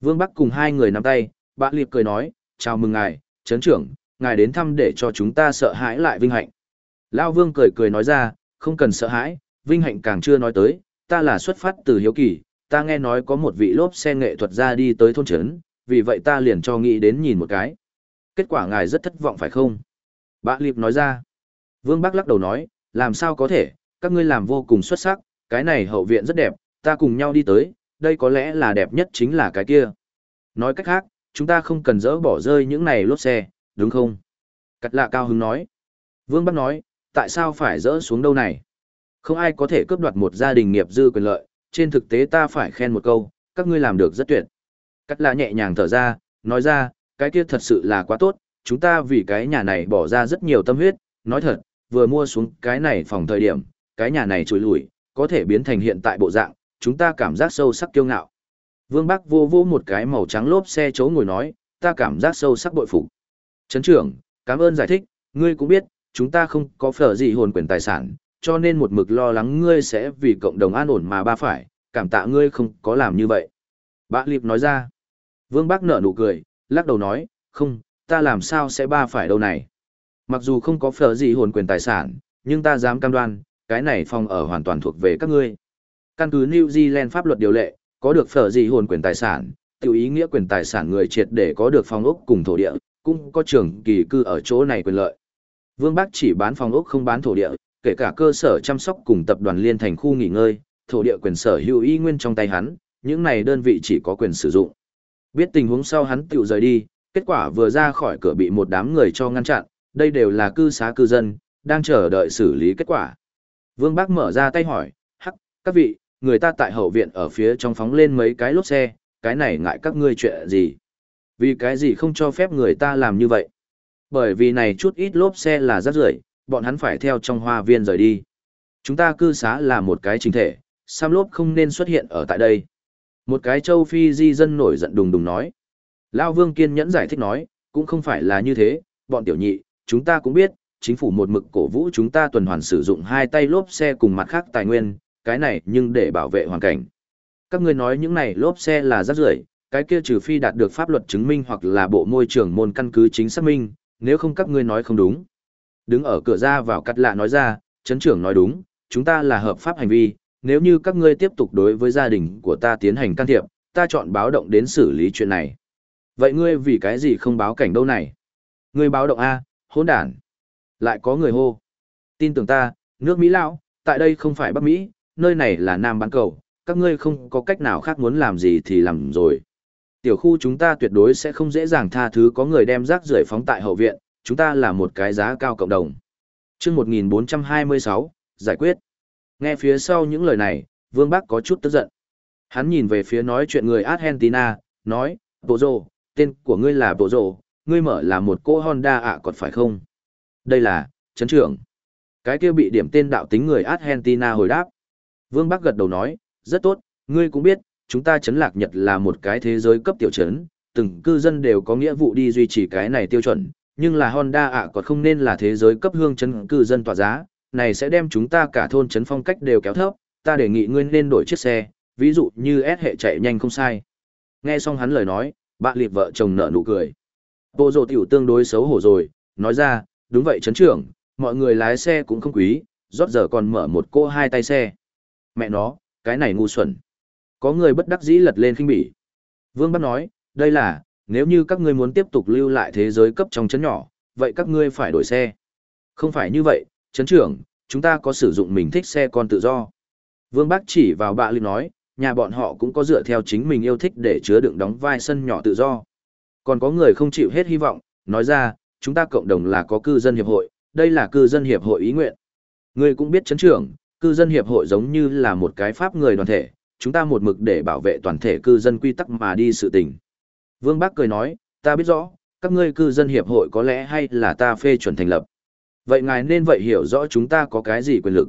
Vương Bắc cùng hai người nắm tay, Bạ Liệp cười nói, chào mừng ngài, chấn trưởng, ngài đến thăm để cho chúng ta sợ hãi lại vinh hạnh. Lao Vương cười cười nói ra, không cần sợ hãi, vinh hạnh càng chưa nói tới, ta là xuất phát từ hiếu kỳ, ta nghe nói có một vị lốp xe nghệ thuật ra đi tới thôn trấn, vì vậy ta liền cho nghĩ đến nhìn một cái. Kết quả ngài rất thất vọng phải không? Bạ Liệp nói ra. Vương Bắc lắc đầu nói, làm sao có thể, các ngươi làm vô cùng xuất sắc, cái này hậu viện rất đẹp, ta cùng nhau đi tới, đây có lẽ là đẹp nhất chính là cái kia. Nói cách khác, chúng ta không cần dỡ bỏ rơi những này lốp xe, đúng không? Cắt lạ cao hứng nói. Vương Bắc nói, tại sao phải dỡ xuống đâu này? Không ai có thể cướp đoạt một gia đình nghiệp dư quyền lợi, trên thực tế ta phải khen một câu, các ngươi làm được rất tuyệt. Cắt lạ nhẹ nhàng thở ra, nói ra, cái kia thật sự là quá tốt, chúng ta vì cái nhà này bỏ ra rất nhiều tâm huyết, nói thật, vừa mua xuống cái này phòng thời điểm, cái nhà này trùi lùi, có thể biến thành hiện tại bộ dạng, chúng ta cảm giác sâu sắc kiêu ngạo. Vương Bắc vô vô một cái màu trắng lốp xe chỗ ngồi nói, ta cảm giác sâu sắc bội phục. Trấn trưởng, cảm ơn giải thích, ngươi cũng biết, chúng ta không có phở gì hồn quyền tài sản, cho nên một mực lo lắng ngươi sẽ vì cộng đồng an ổn mà ba phải, cảm tạ ngươi không có làm như vậy. Bác Liệp nói ra. Vương Bắc nở nụ cười, lắc đầu nói, không, ta làm sao sẽ ba phải đâu này. Mặc dù không có phở gì hồn quyền tài sản, nhưng ta dám cam đoan, cái này phòng ở hoàn toàn thuộc về các ngươi. Căn cứ New Zealand pháp luật điều lệ, có được phở gì hồn quyền tài sản, tiểu ý nghĩa quyền tài sản người triệt để có được phòng ốc cùng thổ địa, cũng có trường kỳ cư ở chỗ này quyền lợi. Vương Bắc chỉ bán phòng ốc không bán thổ địa, kể cả cơ sở chăm sóc cùng tập đoàn liên thành khu nghỉ ngơi, thổ địa quyền sở hữu y nguyên trong tay hắn, những này đơn vị chỉ có quyền sử dụng. Biết tình huống sau hắn tiểu rời đi, kết quả vừa ra khỏi cửa bị một đám người cho ngăn chặn, đây đều là cư xá cư dân, đang chờ đợi xử lý kết quả. Vương Bác mở ra tay hỏi, hắc, các vị, người ta tại hậu viện ở phía trong phóng lên mấy cái lốp xe, cái này ngại các ngươi chuyện gì? Vì cái gì không cho phép người ta làm như vậy? Bởi vì này chút ít lốp xe là rác rưởi, bọn hắn phải theo trong hoa viên rời đi. Chúng ta cư xá là một cái chính thể, Sam lốp không nên xuất hiện ở tại đây. Một cái châu Phi di dân nổi giận đùng đùng nói. Lao Vương kiên nhẫn giải thích nói, cũng không phải là như thế, bọn tiểu nhị, chúng ta cũng biết, chính phủ một mực cổ vũ chúng ta tuần hoàn sử dụng hai tay lốp xe cùng mặt khác tài nguyên, cái này nhưng để bảo vệ hoàn cảnh. Các ngươi nói những này lốp xe là rác rưởi, cái kia trừ phi đạt được pháp luật chứng minh hoặc là bộ môi trường môn căn cứ chính xác minh, nếu không các ngươi nói không đúng. Đứng ở cửa ra vào cắt lạ nói ra, chấn trưởng nói đúng, chúng ta là hợp pháp hành vi, nếu như các ngươi tiếp tục đối với gia đình của ta tiến hành can thiệp, ta chọn báo động đến xử lý chuyện này. Vậy ngươi vì cái gì không báo cảnh đâu này? Ngươi báo động A, hỗn đản. Lại có người hô. Tin tưởng ta, nước Mỹ lão, tại đây không phải Bắc Mỹ, nơi này là Nam bán cầu, các ngươi không có cách nào khác muốn làm gì thì làm rồi. Tiểu khu chúng ta tuyệt đối sẽ không dễ dàng tha thứ có người đem rác rưởi phóng tại hậu viện, chúng ta là một cái giá cao cộng đồng. Trước 1426, giải quyết. Nghe phía sau những lời này, Vương Bắc có chút tức giận. Hắn nhìn về phía nói chuyện người Argentina, nói, Bộ Rồ, tên của ngươi là Bộ rộ, ngươi mở là một cô Honda ạ còn phải không? Đây là, chấn trưởng. Cái kia bị điểm tên đạo tính người Argentina hồi đáp. Vương Bắc gật đầu nói, rất tốt, ngươi cũng biết, chúng ta chấn lạc Nhật là một cái thế giới cấp tiểu chấn, từng cư dân đều có nghĩa vụ đi duy trì cái này tiêu chuẩn, nhưng là Honda ạ còn không nên là thế giới cấp hương chấn cư dân tỏa giá, này sẽ đem chúng ta cả thôn chấn phong cách đều kéo thấp, ta đề nghị ngươi nên đổi chiếc xe, ví dụ như S hệ chạy nhanh không sai. Nghe xong hắn lời nói, bạn liệt vợ chồng nở nụ cười. Bộ rồ tiểu tương đối xấu hổ rồi, nói ra, đúng vậy chấn trưởng, mọi người lái xe cũng không quý, rót giờ còn mở một cô hai tay xe. Mẹ nó, cái này ngu xuẩn. Có người bất đắc dĩ lật lên khinh bỉ. Vương Bắc nói, đây là, nếu như các ngươi muốn tiếp tục lưu lại thế giới cấp trong chấn nhỏ, vậy các ngươi phải đổi xe. Không phải như vậy, chấn trưởng, chúng ta có sử dụng mình thích xe con tự do. Vương Bắc chỉ vào bạ lưu nói, nhà bọn họ cũng có dựa theo chính mình yêu thích để chứa đựng đóng vai sân nhỏ tự do. Còn có người không chịu hết hy vọng, nói ra, chúng ta cộng đồng là có cư dân hiệp hội, đây là cư dân hiệp hội ý nguyện. Ngươi cũng biết chấn trưởng, cư dân hiệp hội giống như là một cái pháp người đoàn thể, chúng ta một mực để bảo vệ toàn thể cư dân quy tắc mà đi sự tình. Vương Bác cười nói, ta biết rõ, các ngươi cư dân hiệp hội có lẽ hay là ta phê chuẩn thành lập. Vậy ngài nên vậy hiểu rõ chúng ta có cái gì quyền lực.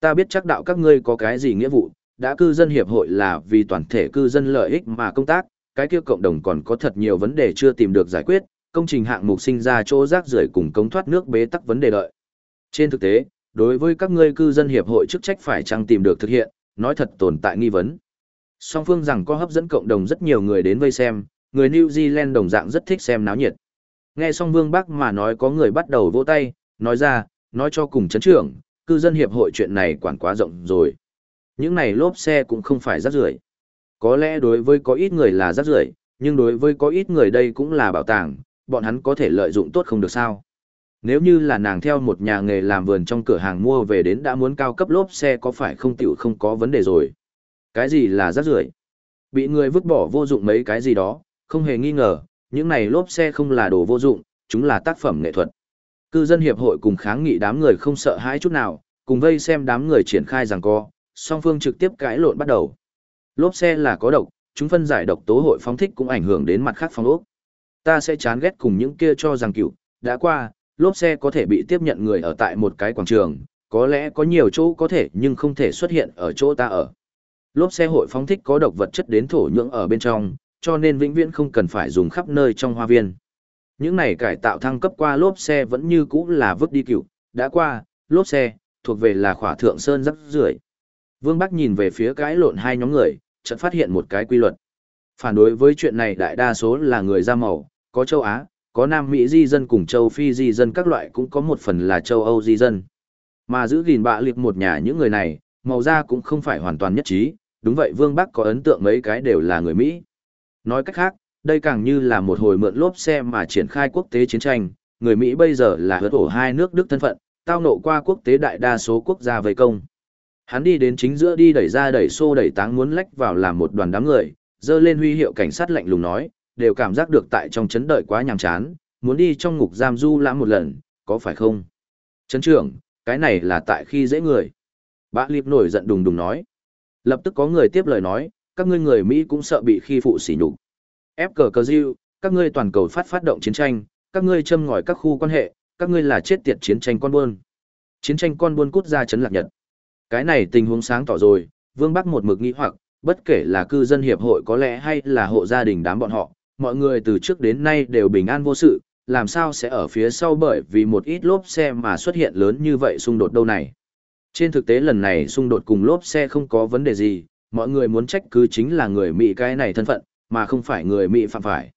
Ta biết chắc đạo các ngươi có cái gì nghĩa vụ, đã cư dân hiệp hội là vì toàn thể cư dân lợi ích mà công tác, cái kia cộng đồng còn có thật nhiều vấn đề chưa tìm được giải quyết, công trình hạng mục sinh ra chỗ rác rưởi cùng cống thoát nước bế tắc vấn đề đợi. Trên thực tế, đối với các ngươi cư dân hiệp hội chức trách phải chăng tìm được thực hiện, nói thật tồn tại nghi vấn. Song phương rằng có hấp dẫn cộng đồng rất nhiều người đến vây xem, người New Zealand đồng dạng rất thích xem náo nhiệt. Nghe xong Vương Bắc mà nói có người bắt đầu vỗ tay, nói ra, nói cho cùng chấn trưởng, cư dân hiệp hội chuyện này quản quá rộng rồi. Những này lốp xe cũng không phải rác rưởi. Có lẽ đối với có ít người là rác rưởi, nhưng đối với có ít người đây cũng là bảo tàng, bọn hắn có thể lợi dụng tốt không được sao. Nếu như là nàng theo một nhà nghề làm vườn trong cửa hàng mua về đến đã muốn cao cấp lốp xe có phải không tiểu không có vấn đề rồi. Cái gì là rác rưởi? Bị người vứt bỏ vô dụng mấy cái gì đó, không hề nghi ngờ, những này lốp xe không là đồ vô dụng, chúng là tác phẩm nghệ thuật. Cư dân hiệp hội cùng kháng nghị đám người không sợ hãi chút nào, cùng vây xem đám người triển khai rằng co, song phương trực tiếp cãi lộn bắt đầu. Lốp xe là có độc, chúng phân giải độc tố hội phóng thích cũng ảnh hưởng đến mặt khác phong ốc. Ta sẽ chán ghét cùng những kia cho rằng cựu, đã qua, lốp xe có thể bị tiếp nhận người ở tại một cái quảng trường, có lẽ có nhiều chỗ có thể nhưng không thể xuất hiện ở chỗ ta ở. Lốp xe hội phóng thích có độc vật chất đến thổ nhưỡng ở bên trong, cho nên vĩnh viễn không cần phải dùng khắp nơi trong hoa viên. Những này cải tạo thăng cấp qua lốp xe vẫn như cũ là vứt đi cựu, đã qua, lốp xe, thuộc về là khỏa thượng sơn rắc rưởi. Vương Bắc nhìn về phía cái lộn hai nhóm người, chợt phát hiện một cái quy luật. Phản đối với chuyện này đại đa số là người da màu, có châu Á, có Nam Mỹ di dân cùng châu Phi di dân các loại cũng có một phần là châu Âu di dân. Mà giữ gìn bạ liệt một nhà những người này, màu da cũng không phải hoàn toàn nhất trí, đúng vậy Vương Bắc có ấn tượng mấy cái đều là người Mỹ. Nói cách khác, đây càng như là một hồi mượn lốp xe mà triển khai quốc tế chiến tranh, người Mỹ bây giờ là hứa ổ hai nước Đức thân phận, tao nộ qua quốc tế đại đa số quốc gia vây công. Hắn đi đến chính giữa đi đẩy ra đẩy xô đẩy táng muốn lách vào làm một đoàn đám người, dơ lên huy hiệu cảnh sát lạnh lùng nói, đều cảm giác được tại trong chấn đợi quá nhàm chán, muốn đi trong ngục giam du lãm một lần, có phải không? Chấn trưởng, cái này là tại khi dễ người. Bã liệp nổi giận đùng đùng nói. Lập tức có người tiếp lời nói, các ngươi người Mỹ cũng sợ bị khi phụ sỉ nhục. Ép cờ cờ diêu, các ngươi toàn cầu phát phát động chiến tranh, các ngươi châm ngòi các khu quan hệ, các ngươi là chết tiệt chiến tranh con buôn. Chiến tranh con buôn cút ra chấn lạc nhật. Cái này tình huống sáng tỏ rồi, Vương Bắc một mực nghĩ hoặc, bất kể là cư dân hiệp hội có lẽ hay là hộ gia đình đám bọn họ, mọi người từ trước đến nay đều bình an vô sự, làm sao sẽ ở phía sau bởi vì một ít lốp xe mà xuất hiện lớn như vậy xung đột đâu này. Trên thực tế lần này xung đột cùng lốp xe không có vấn đề gì, mọi người muốn trách cứ chính là người Mỹ cái này thân phận, mà không phải người Mỹ phạm phải.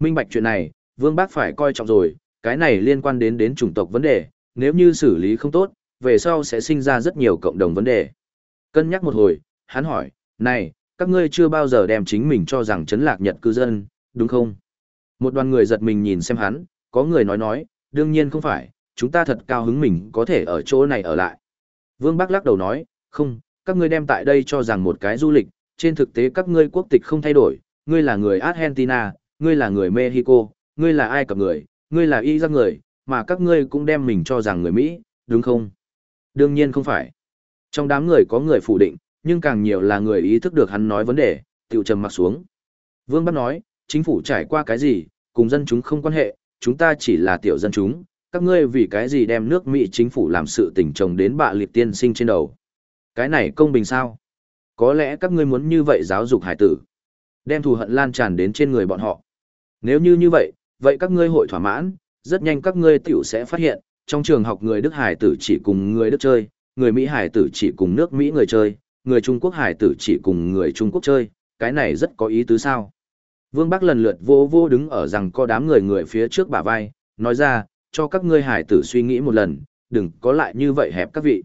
Minh bạch chuyện này, Vương Bác phải coi trọng rồi, cái này liên quan đến đến chủng tộc vấn đề, nếu như xử lý không tốt, về sau sẽ sinh ra rất nhiều cộng đồng vấn đề. Cân nhắc một hồi, hắn hỏi, này, các ngươi chưa bao giờ đem chính mình cho rằng chấn lạc nhật cư dân, đúng không? Một đoàn người giật mình nhìn xem hắn, có người nói nói, đương nhiên không phải, chúng ta thật cao hứng mình có thể ở chỗ này ở lại. Vương Bắc lắc đầu nói, không, các ngươi đem tại đây cho rằng một cái du lịch, trên thực tế các ngươi quốc tịch không thay đổi, ngươi là người Argentina, ngươi là người Mexico, ngươi là ai cập người, ngươi là y giác người, mà các ngươi cũng đem mình cho rằng người Mỹ, đúng không? Đương nhiên không phải. Trong đám người có người phủ định, nhưng càng nhiều là người ý thức được hắn nói vấn đề, tiểu trầm mặc xuống. Vương Bắc nói, chính phủ trải qua cái gì, cùng dân chúng không quan hệ, chúng ta chỉ là tiểu dân chúng, các ngươi vì cái gì đem nước Mỹ chính phủ làm sự tình chồng đến bạ liệt tiên sinh trên đầu. Cái này công bình sao? Có lẽ các ngươi muốn như vậy giáo dục hải tử, đem thù hận lan tràn đến trên người bọn họ. Nếu như như vậy, vậy các ngươi hội thỏa mãn, rất nhanh các ngươi tiểu sẽ phát hiện, trong trường học người Đức hải tử chỉ cùng người Đức chơi, người Mỹ hải tử chỉ cùng nước Mỹ người chơi, người Trung Quốc hải tử chỉ cùng người Trung Quốc chơi, cái này rất có ý tứ sao. Vương Bắc lần lượt vô vô đứng ở rằng có đám người người phía trước bả vai, nói ra, cho các ngươi hải tử suy nghĩ một lần, đừng có lại như vậy hẹp các vị.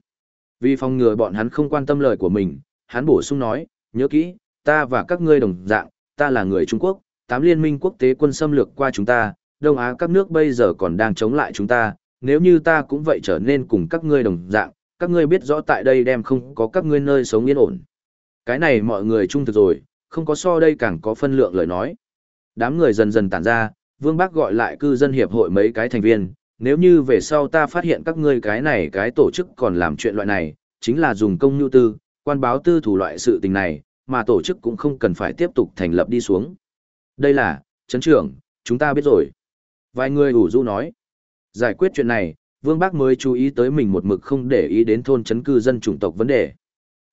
Vì phòng ngừa bọn hắn không quan tâm lời của mình, hắn bổ sung nói, nhớ kỹ, ta và các ngươi đồng dạng, ta là người Trung Quốc, tám liên minh quốc tế quân xâm lược qua chúng ta, Đông Á các nước bây giờ còn đang chống lại chúng ta, nếu như ta cũng vậy trở nên cùng các ngươi đồng dạng, các ngươi biết rõ tại đây đem không có các ngươi nơi sống yên ổn. Cái này mọi người trung thực rồi, không có so đây càng có phân lượng lời nói. Đám người dần dần tản ra, Vương Bác gọi lại cư dân hiệp hội mấy cái thành viên, nếu như về sau ta phát hiện các ngươi cái này cái tổ chức còn làm chuyện loại này, chính là dùng công nhu tư, quan báo tư thủ loại sự tình này, mà tổ chức cũng không cần phải tiếp tục thành lập đi xuống. Đây là, chấn trưởng, chúng ta biết rồi. Vài người ủ du nói. Giải quyết chuyện này, Vương Bác mới chú ý tới mình một mực không để ý đến thôn chấn cư dân chủng tộc vấn đề.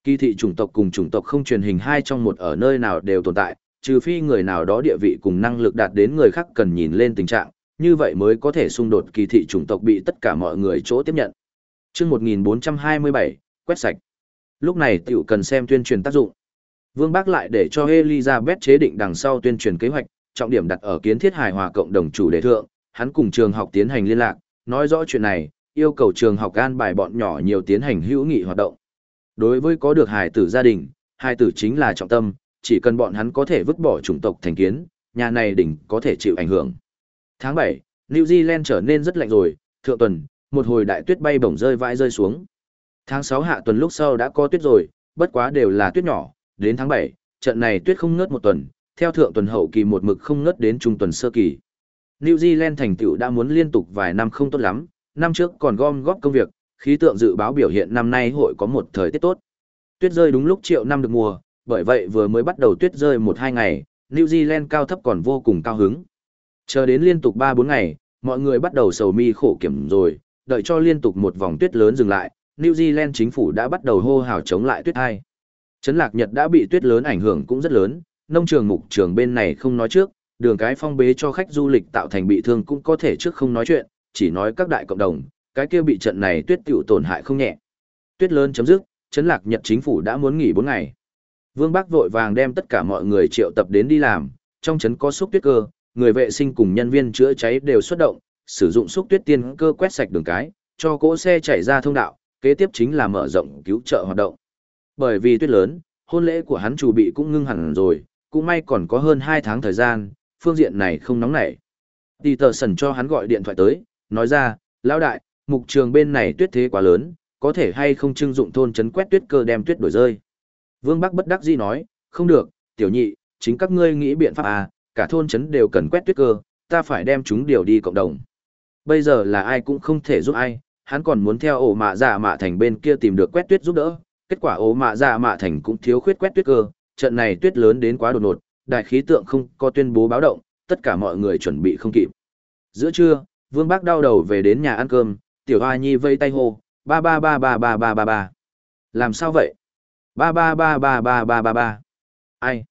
Kỳ thị chủng tộc cùng chủng tộc không truyền hình hai trong một ở nơi nào đều tồn tại, trừ phi người nào đó địa vị cùng năng lực đạt đến người khác cần nhìn lên tình trạng, như vậy mới có thể xung đột kỳ thị chủng tộc bị tất cả mọi người chỗ tiếp nhận. Chương 1427, quét sạch. Lúc này tiểu cần xem tuyên truyền tác dụng. Vương Bác lại để cho Elizabeth chế định đằng sau tuyên truyền kế hoạch, trọng điểm đặt ở kiến thiết hài hòa cộng đồng chủ đề thượng, hắn cùng trường học tiến hành liên lạc, nói rõ chuyện này, yêu cầu trường học an bài bọn nhỏ nhiều tiến hành hữu nghị hoạt động. Đối với có được hài tử gia đình, hài tử chính là trọng tâm, chỉ cần bọn hắn có thể vứt bỏ chủng tộc thành kiến, nhà này đỉnh có thể chịu ảnh hưởng. Tháng 7, New Zealand trở nên rất lạnh rồi, thượng tuần, một hồi đại tuyết bay bổng rơi vãi rơi xuống. Tháng 6 hạ tuần lúc sau đã có tuyết rồi, bất quá đều là tuyết nhỏ, đến tháng 7, trận này tuyết không ngớt một tuần, theo thượng tuần hậu kỳ một mực không ngớt đến trung tuần sơ kỳ. New Zealand thành tựu đã muốn liên tục vài năm không tốt lắm, năm trước còn gom góp công việc, khí tượng dự báo biểu hiện năm nay hội có một thời tiết tốt. Tuyết rơi đúng lúc triệu năm được mùa, bởi vậy vừa mới bắt đầu tuyết rơi một hai ngày, New Zealand cao thấp còn vô cùng cao hứng. Chờ đến liên tục 3-4 ngày, mọi người bắt đầu sầu mi khổ kiểm rồi, đợi cho liên tục một vòng tuyết lớn dừng lại, New Zealand chính phủ đã bắt đầu hô hào chống lại tuyết hai. Trấn Lạc Nhật đã bị tuyết lớn ảnh hưởng cũng rất lớn, nông trường mục trường bên này không nói trước, đường cái phong bế cho khách du lịch tạo thành bị thương cũng có thể trước không nói chuyện, chỉ nói các đại cộng đồng, cái kia bị trận này tuyết tiểu tổn hại không nhẹ. Tuyết lớn chấm dứt, chấn Lạc Nhật chính phủ đã muốn nghỉ 4 ngày. Vương Bắc vội vàng đem tất cả mọi người triệu tập đến đi làm, trong trấn có xúc tuyết cơ, người vệ sinh cùng nhân viên chữa cháy đều xuất động, sử dụng xúc tuyết tiên cơ quét sạch đường cái, cho cỗ xe chạy ra thông đạo, kế tiếp chính là mở rộng cứu trợ hoạt động. Bởi vì tuyết lớn, hôn lễ của hắn chủ bị cũng ngưng hẳn rồi, cũng may còn có hơn 2 tháng thời gian, phương diện này không nóng nảy. Tỷ tờ sần cho hắn gọi điện thoại tới, nói ra, lão đại, mục trường bên này tuyết thế quá lớn, có thể hay không trưng dụng thôn chấn quét tuyết cơ đem tuyết đổi rơi. Vương Bắc bất đắc dĩ nói, không được, tiểu nhị, chính các ngươi nghĩ biện pháp à, cả thôn chấn đều cần quét tuyết cơ, ta phải đem chúng điều đi cộng đồng. Bây giờ là ai cũng không thể giúp ai, hắn còn muốn theo ổ mạ giả mạ thành bên kia tìm được quét tuyết giúp đỡ. Kết quả ổ mạ giả mạ thành cũng thiếu khuyết quét tuyết cơ, trận này tuyết lớn đến quá đột ngột, đại khí tượng không có tuyên bố báo động, tất cả mọi người chuẩn bị không kịp. Giữa trưa, Vương Bác đau đầu về đến nhà ăn cơm, Tiểu Hoa Nhi vây tay hô, ba ba ba ba ba ba ba ba. Làm sao vậy? Ba ba ba ba ba ba ba ba. Ai?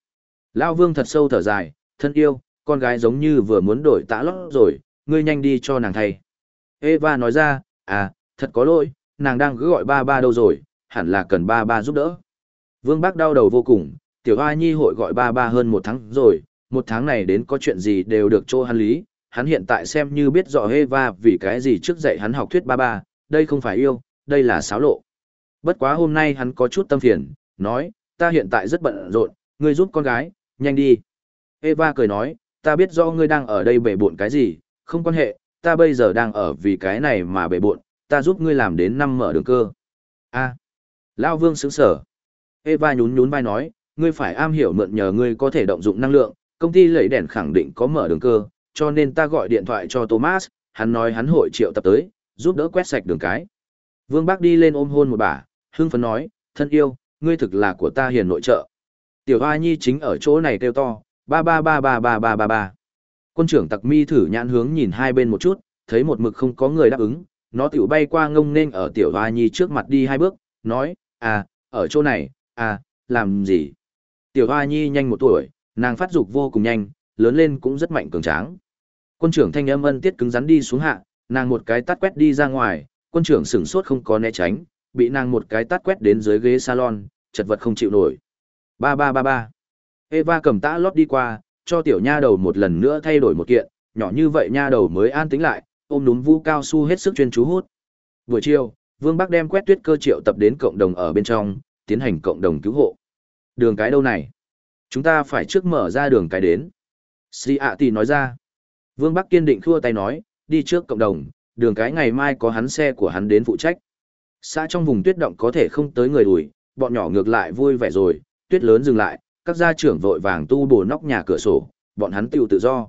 Lão Vương thật sâu thở dài, thân yêu, con gái giống như vừa muốn đổi tã lót rồi, ngươi nhanh đi cho nàng thay. Eva nói ra, à, thật có lỗi, nàng đang cứ gọi ba ba đâu rồi, hẳn là cần ba ba giúp đỡ. Vương Bác đau đầu vô cùng, tiểu hoa nhi hội gọi ba ba hơn một tháng rồi, một tháng này đến có chuyện gì đều được chỗ hắn lý, hắn hiện tại xem như biết rõ Eva vì cái gì trước dạy hắn học thuyết ba ba, đây không phải yêu, đây là xáo lộ. Bất quá hôm nay hắn có chút tâm phiền, nói, ta hiện tại rất bận rộn, ngươi giúp con gái, nhanh đi. Eva cười nói, ta biết do ngươi đang ở đây bể bộn cái gì, không quan hệ, ta bây giờ đang ở vì cái này mà bể bộn, ta giúp ngươi làm đến năm mở đường cơ. A. À. Lao Vương sững sở. Eva nhún nhún vai nói, ngươi phải am hiểu mượn nhờ ngươi có thể động dụng năng lượng, công ty lấy đèn khẳng định có mở đường cơ, cho nên ta gọi điện thoại cho Thomas, hắn nói hắn hội triệu tập tới, giúp đỡ quét sạch đường cái. Vương Bác đi lên ôm hôn một bà, hưng phấn nói, thân yêu, ngươi thực là của ta hiền nội trợ. Tiểu Hoa Nhi chính ở chỗ này kêu to, ba ba ba ba ba ba ba ba. Quân trưởng tặc mi thử nhãn hướng nhìn hai bên một chút, thấy một mực không có người đáp ứng, nó tiểu bay qua ngông nên ở tiểu hoa nhi trước mặt đi hai bước, nói, à, ở chỗ này, à, làm gì? Tiểu hoa nhi nhanh một tuổi, nàng phát dục vô cùng nhanh, lớn lên cũng rất mạnh cường tráng. Quân trưởng thanh âm ân tiết cứng rắn đi xuống hạ, nàng một cái tát quét đi ra ngoài, quân trưởng sửng sốt không có né tránh, bị nàng một cái tát quét đến dưới ghế salon, chật vật không chịu nổi. Ba ba ba ba. Eva cầm tã lót đi qua, cho tiểu nha đầu một lần nữa thay đổi một kiện, nhỏ như vậy nha đầu mới an tính lại, ôm núm vu cao su hết sức chuyên chú hút. Buổi chiều, Vương Bắc đem quét tuyết cơ triệu tập đến cộng đồng ở bên trong, tiến hành cộng đồng cứu hộ. Đường cái đâu này? Chúng ta phải trước mở ra đường cái đến. Sĩ ạ tỷ nói ra. Vương Bắc kiên định khua tay nói, đi trước cộng đồng, đường cái ngày mai có hắn xe của hắn đến phụ trách. Xã trong vùng tuyết động có thể không tới người đuổi, bọn nhỏ ngược lại vui vẻ rồi, tuyết lớn dừng lại, các gia trưởng vội vàng tu bổ nóc nhà cửa sổ, bọn hắn tiêu tự do.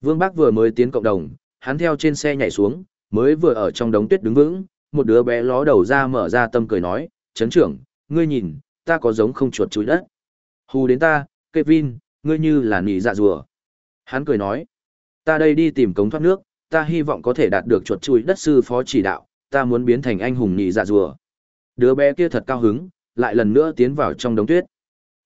Vương Bác vừa mới tiến cộng đồng, hắn theo trên xe nhảy xuống, mới vừa ở trong đống tuyết đứng vững, một đứa bé ló đầu ra mở ra tâm cười nói, chấn trưởng, ngươi nhìn, ta có giống không chuột chuối đất. Hù đến ta, Kevin, ngươi như là nỉ dạ rùa. Hắn cười nói, ta đây đi tìm cống thoát nước, ta hy vọng có thể đạt được chuột chuối đất sư phó chỉ đạo, ta muốn biến thành anh hùng nỉ dạ rùa. Đứa bé kia thật cao hứng, lại lần nữa tiến vào trong đống tuyết.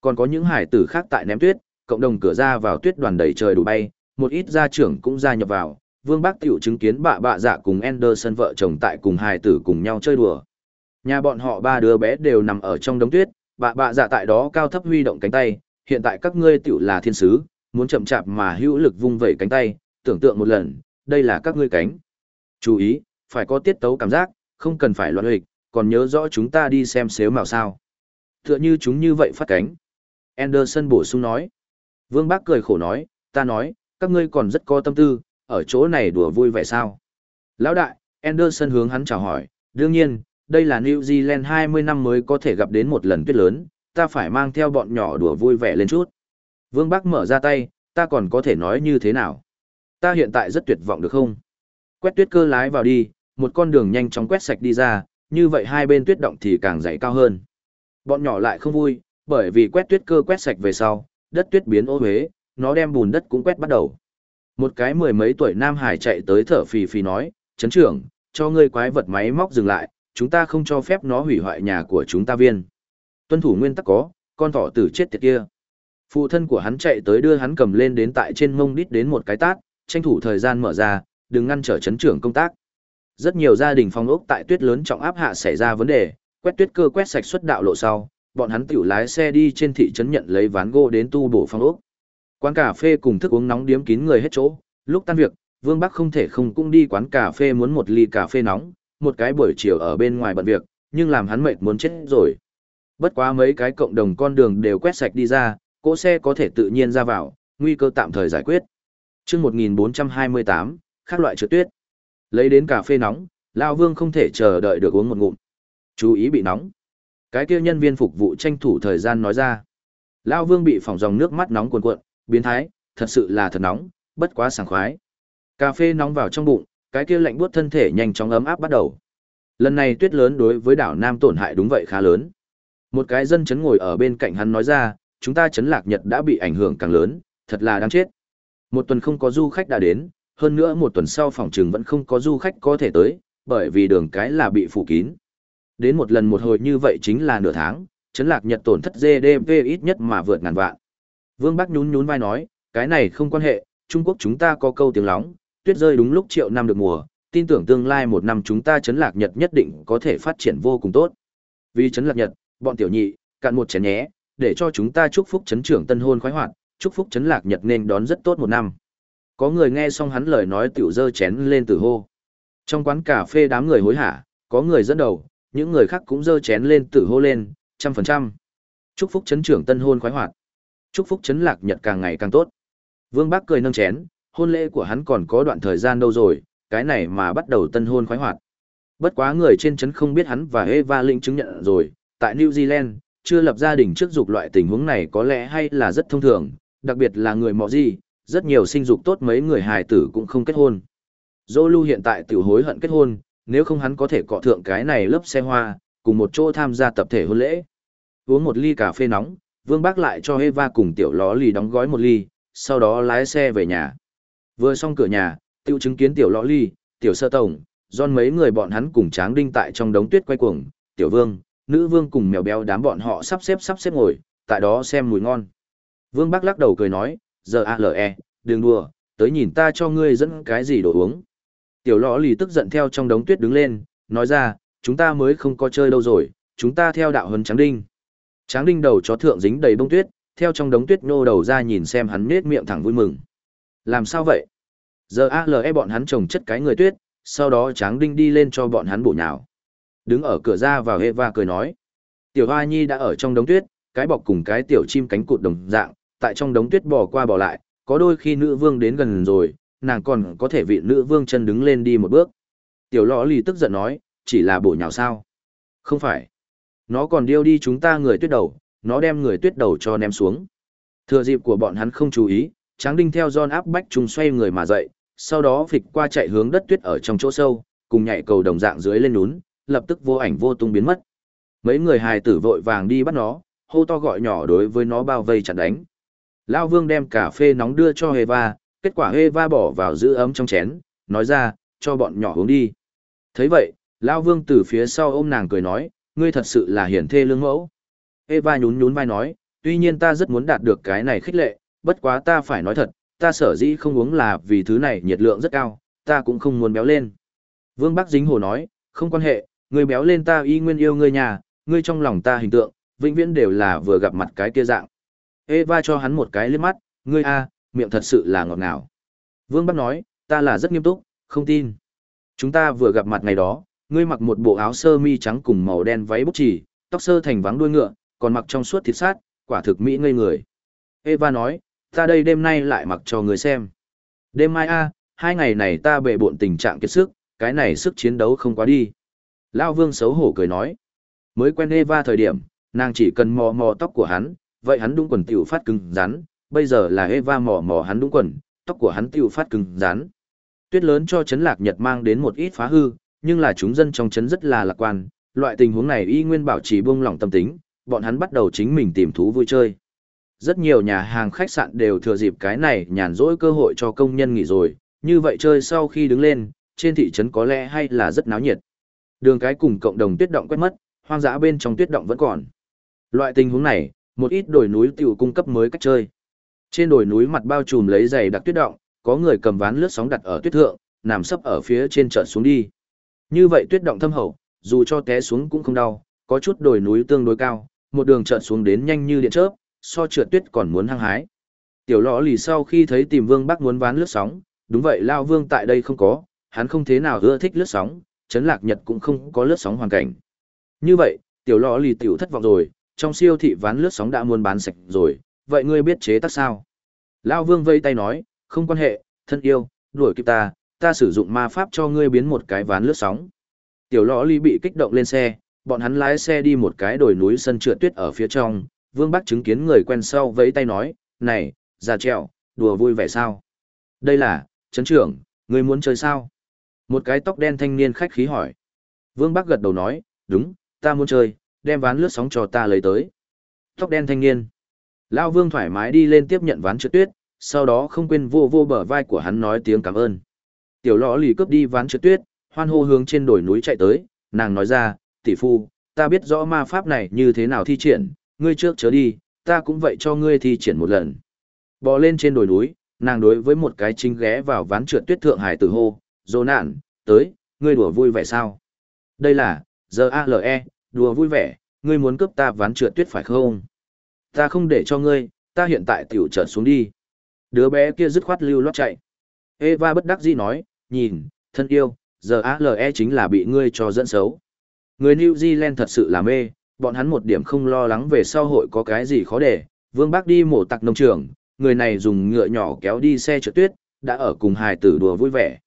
Còn có những hải tử khác tại ném tuyết, cộng đồng cửa ra vào tuyết đoàn đầy trời đủ bay, một ít gia trưởng cũng gia nhập vào. Vương Bác tiểu chứng kiến bạ bạ dạ cùng Anderson vợ chồng tại cùng hải tử cùng nhau chơi đùa. Nhà bọn họ ba đứa bé đều nằm ở trong đống tuyết, bạ bạ dạ tại đó cao thấp huy động cánh tay, hiện tại các ngươi tiểu là thiên sứ, muốn chậm chạp mà hữu lực vung vẩy cánh tay, tưởng tượng một lần, đây là các ngươi cánh. Chú ý, phải có tiết tấu cảm giác, không cần phải loạn hịch, còn nhớ rõ chúng ta đi xem xếu màu sao. Tựa như chúng như vậy phát cánh. Anderson bổ sung nói. Vương Bác cười khổ nói, ta nói, các ngươi còn rất có tâm tư, ở chỗ này đùa vui vẻ sao? Lão đại, Anderson hướng hắn chào hỏi, đương nhiên, đây là New Zealand 20 năm mới có thể gặp đến một lần tuyết lớn, ta phải mang theo bọn nhỏ đùa vui vẻ lên chút. Vương Bác mở ra tay, ta còn có thể nói như thế nào? Ta hiện tại rất tuyệt vọng được không? Quét tuyết cơ lái vào đi, một con đường nhanh chóng quét sạch đi ra, như vậy hai bên tuyết động thì càng dày cao hơn. Bọn nhỏ lại không vui, bởi vì quét tuyết cơ quét sạch về sau, đất tuyết biến ô huế, nó đem bùn đất cũng quét bắt đầu. Một cái mười mấy tuổi Nam Hải chạy tới thở phì phì nói, chấn trưởng, cho ngươi quái vật máy móc dừng lại, chúng ta không cho phép nó hủy hoại nhà của chúng ta viên. Tuân thủ nguyên tắc có, con thỏ tử chết tiệt kia. Phụ thân của hắn chạy tới đưa hắn cầm lên đến tại trên mông đít đến một cái tát, tranh thủ thời gian mở ra, đừng ngăn trở chấn trưởng công tác. Rất nhiều gia đình phong ốc tại tuyết lớn trọng áp hạ xảy ra vấn đề, quét tuyết cơ quét sạch xuất đạo lộ sau, bọn hắn tiểu lái xe đi trên thị trấn nhận lấy ván gỗ đến tu bổ phong ốc. Quán cà phê cùng thức uống nóng điếm kín người hết chỗ, lúc tan việc, Vương Bắc không thể không cũng đi quán cà phê muốn một ly cà phê nóng, một cái buổi chiều ở bên ngoài bận việc, nhưng làm hắn mệt muốn chết rồi. Bất quá mấy cái cộng đồng con đường đều quét sạch đi ra, cỗ xe có thể tự nhiên ra vào, nguy cơ tạm thời giải quyết. Trước 1428, khác loại trượt tuyết. Lấy đến cà phê nóng, Lao Vương không thể chờ đợi được uống một ngụm. Chú ý bị nóng. Cái kia nhân viên phục vụ tranh thủ thời gian nói ra. Lao Vương bị phỏng dòng nước mắt nóng cuồn cuộn, biến thái, thật sự là thật nóng, bất quá sảng khoái. Cà phê nóng vào trong bụng, cái kia lạnh buốt thân thể nhanh chóng ấm áp bắt đầu. Lần này tuyết lớn đối với đảo Nam tổn hại đúng vậy khá lớn. Một cái dân chấn ngồi ở bên cạnh hắn nói ra, chúng ta chấn lạc Nhật đã bị ảnh hưởng càng lớn, thật là đáng chết. Một tuần không có du khách đã đến, hơn nữa một tuần sau phòng trường vẫn không có du khách có thể tới, bởi vì đường cái là bị phủ kín. Đến một lần một hồi như vậy chính là nửa tháng, chấn lạc Nhật tổn thất GDP ít nhất mà vượt ngàn vạn. Vương Bắc nhún nhún vai nói, cái này không quan hệ, Trung Quốc chúng ta có câu tiếng lóng, tuyết rơi đúng lúc triệu năm được mùa, tin tưởng tương lai một năm chúng ta chấn lạc Nhật nhất định có thể phát triển vô cùng tốt. Vì chấn lạc Nhật, bọn tiểu nhị, cạn một chén nhé, để cho chúng ta chúc phúc chấn trưởng tân hôn khoái hoạt, chúc phúc chấn lạc Nhật nên đón rất tốt một năm. Có người nghe xong hắn lời nói tiểu dơ chén lên từ hô. Trong quán cà phê đám người hối hả, có người dẫn đầu, những người khác cũng dơ chén lên tử hô lên, trăm phần trăm. Chúc phúc chấn trưởng tân hôn khoái hoạt. Chúc phúc chấn lạc Nhật càng ngày càng tốt. Vương Bác cười nâng chén, hôn lễ của hắn còn có đoạn thời gian đâu rồi, cái này mà bắt đầu tân hôn khoái hoạt. Bất quá người trên chấn không biết hắn và Eva lĩnh chứng nhận rồi, tại New Zealand, chưa lập gia đình trước dục loại tình huống này có lẽ hay là rất thông thường, đặc biệt là người mọ gì, rất nhiều sinh dục tốt mấy người hài tử cũng không kết hôn. Zolu hiện tại tiểu hối hận kết hôn, nếu không hắn có thể cọ thượng cái này lớp xe hoa, cùng một chỗ tham gia tập thể hôn lễ. Uống một ly cà phê nóng, Vương Bác lại cho Eva cùng tiểu ló lì đóng gói một ly, sau đó lái xe về nhà. Vừa xong cửa nhà, tiêu chứng kiến tiểu lõ ly, tiểu sơ tổng, don mấy người bọn hắn cùng tráng đinh tại trong đống tuyết quay cuồng, tiểu vương, nữ vương cùng mèo béo đám bọn họ sắp xếp sắp xếp ngồi, tại đó xem mùi ngon. Vương Bắc lắc đầu cười nói, giờ ALE, đừng đùa, tới nhìn ta cho ngươi dẫn cái gì đồ uống. Tiểu lõ lì tức giận theo trong đống tuyết đứng lên, nói ra, chúng ta mới không có chơi đâu rồi, chúng ta theo đạo hân tráng đinh. Tráng đinh đầu chó thượng dính đầy bông tuyết, theo trong đống tuyết nô đầu ra nhìn xem hắn nết miệng thẳng vui mừng. Làm sao vậy? Giờ ALE bọn hắn trồng chất cái người tuyết, sau đó tráng đinh đi lên cho bọn hắn bổ nhào. Đứng ở cửa ra vào Eva cười nói. Tiểu Hoa Nhi đã ở trong đống tuyết, cái bọc cùng cái tiểu chim cánh cụt đồng dạng, tại trong đống tuyết bò qua bò lại, có đôi khi nữ vương đến gần rồi, nàng còn có thể vị nữ vương chân đứng lên đi một bước. Tiểu lọ lì tức giận nói, chỉ là bổ nhào sao. Không phải. Nó còn điêu đi chúng ta người tuyết đầu, nó đem người tuyết đầu cho ném xuống. Thừa dịp của bọn hắn không chú ý, Tráng Đinh theo John áp bách trùng xoay người mà dậy, sau đó phịch qua chạy hướng đất tuyết ở trong chỗ sâu, cùng nhảy cầu đồng dạng dưới lên núm, lập tức vô ảnh vô tung biến mất. Mấy người hài tử vội vàng đi bắt nó, hô to gọi nhỏ đối với nó bao vây chặn đánh. Lão Vương đem cà phê nóng đưa cho Eva, kết quả Eva bỏ vào giữ ấm trong chén, nói ra, cho bọn nhỏ uống đi. thấy vậy, Lão Vương từ phía sau ôm nàng cười nói, ngươi thật sự là hiển thê lương mẫu. Eva nhún nhún vai nói, tuy nhiên ta rất muốn đạt được cái này khích lệ, bất quá ta phải nói thật, ta sở dĩ không uống là vì thứ này nhiệt lượng rất cao, ta cũng không muốn béo lên. Vương Bắc Dính Hồ nói, không quan hệ, ngươi béo lên ta y nguyên yêu ngươi nhà, ngươi trong lòng ta hình tượng, vĩnh viễn đều là vừa gặp mặt cái kia dạng. Eva cho hắn một cái liếc mắt, ngươi a, miệng thật sự là ngọt ngào. Vương Bắc nói, ta là rất nghiêm túc, không tin. Chúng ta vừa gặp mặt ngày đó, ngươi mặc một bộ áo sơ mi trắng cùng màu đen váy bút chỉ, tóc sơ thành vắng đuôi ngựa, còn mặc trong suốt thịt sát, quả thực mỹ ngây người. Eva nói, ta đây đêm nay lại mặc cho người xem. Đêm mai a, hai ngày này ta bệ bộn tình trạng kiệt sức, cái này sức chiến đấu không quá đi. Lao Vương xấu hổ cười nói. Mới quen Eva thời điểm, nàng chỉ cần mò mò tóc của hắn, vậy hắn đúng quần tiểu phát cứng rắn, bây giờ là Eva mò mò hắn đúng quần, tóc của hắn tiểu phát cứng rắn. Tuyết lớn cho chấn lạc Nhật mang đến một ít phá hư, nhưng là chúng dân trong chấn rất là lạc quan, loại tình huống này y nguyên bảo trì buông lỏng tâm tính, bọn hắn bắt đầu chính mình tìm thú vui chơi. Rất nhiều nhà hàng khách sạn đều thừa dịp cái này nhàn rỗi cơ hội cho công nhân nghỉ rồi, như vậy chơi sau khi đứng lên, trên thị trấn có lẽ hay là rất náo nhiệt. Đường cái cùng cộng đồng tuyết động quét mất, hoang dã bên trong tuyết động vẫn còn. Loại tình huống này, một ít đồi núi tiểu cung cấp mới cách chơi. Trên đồi núi mặt bao trùm lấy giày đặc tuyết động, có người cầm ván lướt sóng đặt ở tuyết thượng, nằm sấp ở phía trên chợt xuống đi. Như vậy tuyết động thâm hậu, dù cho té xuống cũng không đau, có chút đồi núi tương đối cao, một đường chợt xuống đến nhanh như điện chớp, so trượt tuyết còn muốn hăng hái. Tiểu lọ lì sau khi thấy tìm Vương bác muốn ván lướt sóng, đúng vậy Lao Vương tại đây không có, hắn không thế nào ưa thích lướt sóng, chấn Lạc Nhật cũng không có lướt sóng hoàn cảnh. Như vậy, tiểu lọ lì tiểu thất vọng rồi, trong siêu thị ván lướt sóng đã muốn bán sạch rồi, vậy ngươi biết chế tác sao? Lao Vương vây tay nói, không quan hệ, thân yêu, đuổi kịp ta, ta sử dụng ma pháp cho ngươi biến một cái ván lướt sóng. Tiểu lọ lì bị kích động lên xe, bọn hắn lái xe đi một cái đồi núi sân trượt tuyết ở phía trong, Vương Bắc chứng kiến người quen sau vẫy tay nói, này, già trèo, đùa vui vẻ sao? Đây là, chấn trưởng, người muốn chơi sao? Một cái tóc đen thanh niên khách khí hỏi. Vương Bắc gật đầu nói, đúng, ta muốn chơi, đem ván lướt sóng cho ta lấy tới. Tóc đen thanh niên. Lao Vương thoải mái đi lên tiếp nhận ván trượt tuyết, sau đó không quên vô vô bờ vai của hắn nói tiếng cảm ơn. Tiểu lọ lì cướp đi ván trượt tuyết, hoan hô hướng trên đồi núi chạy tới, nàng nói ra, tỷ phu, ta biết rõ ma pháp này như thế nào thi triển, ngươi trước chớ đi, ta cũng vậy cho ngươi thi triển một lần. Bò lên trên đồi núi, nàng đối với một cái chính ghé vào ván trượt tuyết thượng hải tử hô, dồ nạn, tới, ngươi đùa vui vẻ sao? Đây là, giờ ALE, đùa vui vẻ, ngươi muốn cướp ta ván trượt tuyết phải không? Ta không để cho ngươi, ta hiện tại tiểu trở xuống đi. Đứa bé kia dứt khoát lưu loát chạy. Eva bất đắc dĩ nói, nhìn, thân yêu, giờ ALE chính là bị ngươi cho dẫn xấu. Người New Zealand thật sự là mê, bọn hắn một điểm không lo lắng về sau hội có cái gì khó để. Vương Bác đi mổ tặc nông trường, người này dùng ngựa nhỏ kéo đi xe trượt tuyết, đã ở cùng hài tử đùa vui vẻ.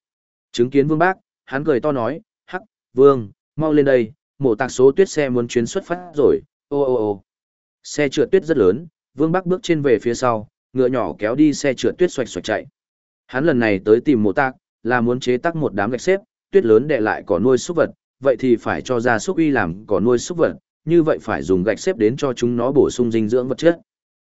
Chứng kiến Vương Bác, hắn cười to nói, hắc, Vương, mau lên đây, mổ tặc số tuyết xe muốn chuyến xuất phát rồi, ô ô ô. Xe trượt tuyết rất lớn, Vương bác bước trên về phía sau, ngựa nhỏ kéo đi xe trượt tuyết xoạch xoạch chạy. Hắn lần này tới tìm mổ tạc, là muốn chế tác một đám gạch xếp, tuyết lớn để lại cỏ nuôi súc vật, vậy thì phải cho ra súc uy làm cỏ nuôi súc vật, như vậy phải dùng gạch xếp đến cho chúng nó bổ sung dinh dưỡng vật chất.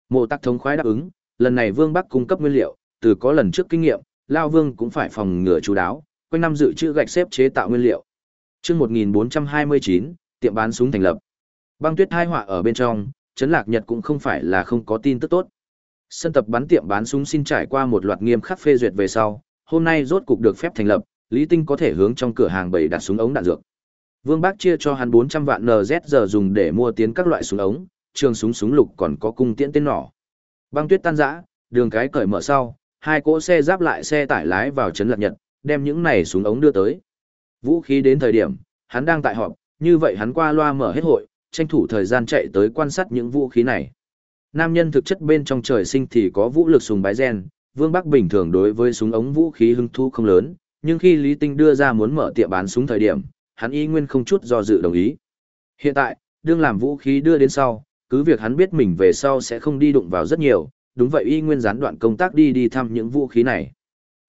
Mộ Tắc thống khoái đáp ứng, lần này Vương Bắc cung cấp nguyên liệu, từ có lần trước kinh nghiệm, Lao Vương cũng phải phòng ngừa chú đáo, quanh năm dự trữ gạch xếp chế tạo nguyên liệu. Chương 1429, tiệm bán súng thành lập. Băng tuyết hai họa ở bên trong, Trấn Lạc Nhật cũng không phải là không có tin tức tốt. Sân tập bắn tiệm bán súng xin trải qua một loạt nghiêm khắc phê duyệt về sau, hôm nay rốt cục được phép thành lập, Lý Tinh có thể hướng trong cửa hàng bày đặt súng ống đạn dược. Vương Bác chia cho hắn 400 vạn NZ giờ dùng để mua tiến các loại súng ống, trường súng súng lục còn có cung tiễn tên nỏ. Băng tuyết tan rã, đường cái cởi mở sau, hai cỗ xe giáp lại xe tải lái vào trấn Lạc Nhật, đem những này súng ống đưa tới. Vũ khí đến thời điểm, hắn đang tại họp, như vậy hắn qua loa mở hết hội, tranh thủ thời gian chạy tới quan sát những vũ khí này. Nam nhân thực chất bên trong trời sinh thì có vũ lực súng bái gen, Vương Bắc bình thường đối với súng ống vũ khí hưng thu không lớn, nhưng khi Lý Tinh đưa ra muốn mở tiệm bán súng thời điểm, hắn y nguyên không chút do dự đồng ý. Hiện tại, đương làm vũ khí đưa đến sau, cứ việc hắn biết mình về sau sẽ không đi đụng vào rất nhiều, đúng vậy y nguyên gián đoạn công tác đi đi thăm những vũ khí này.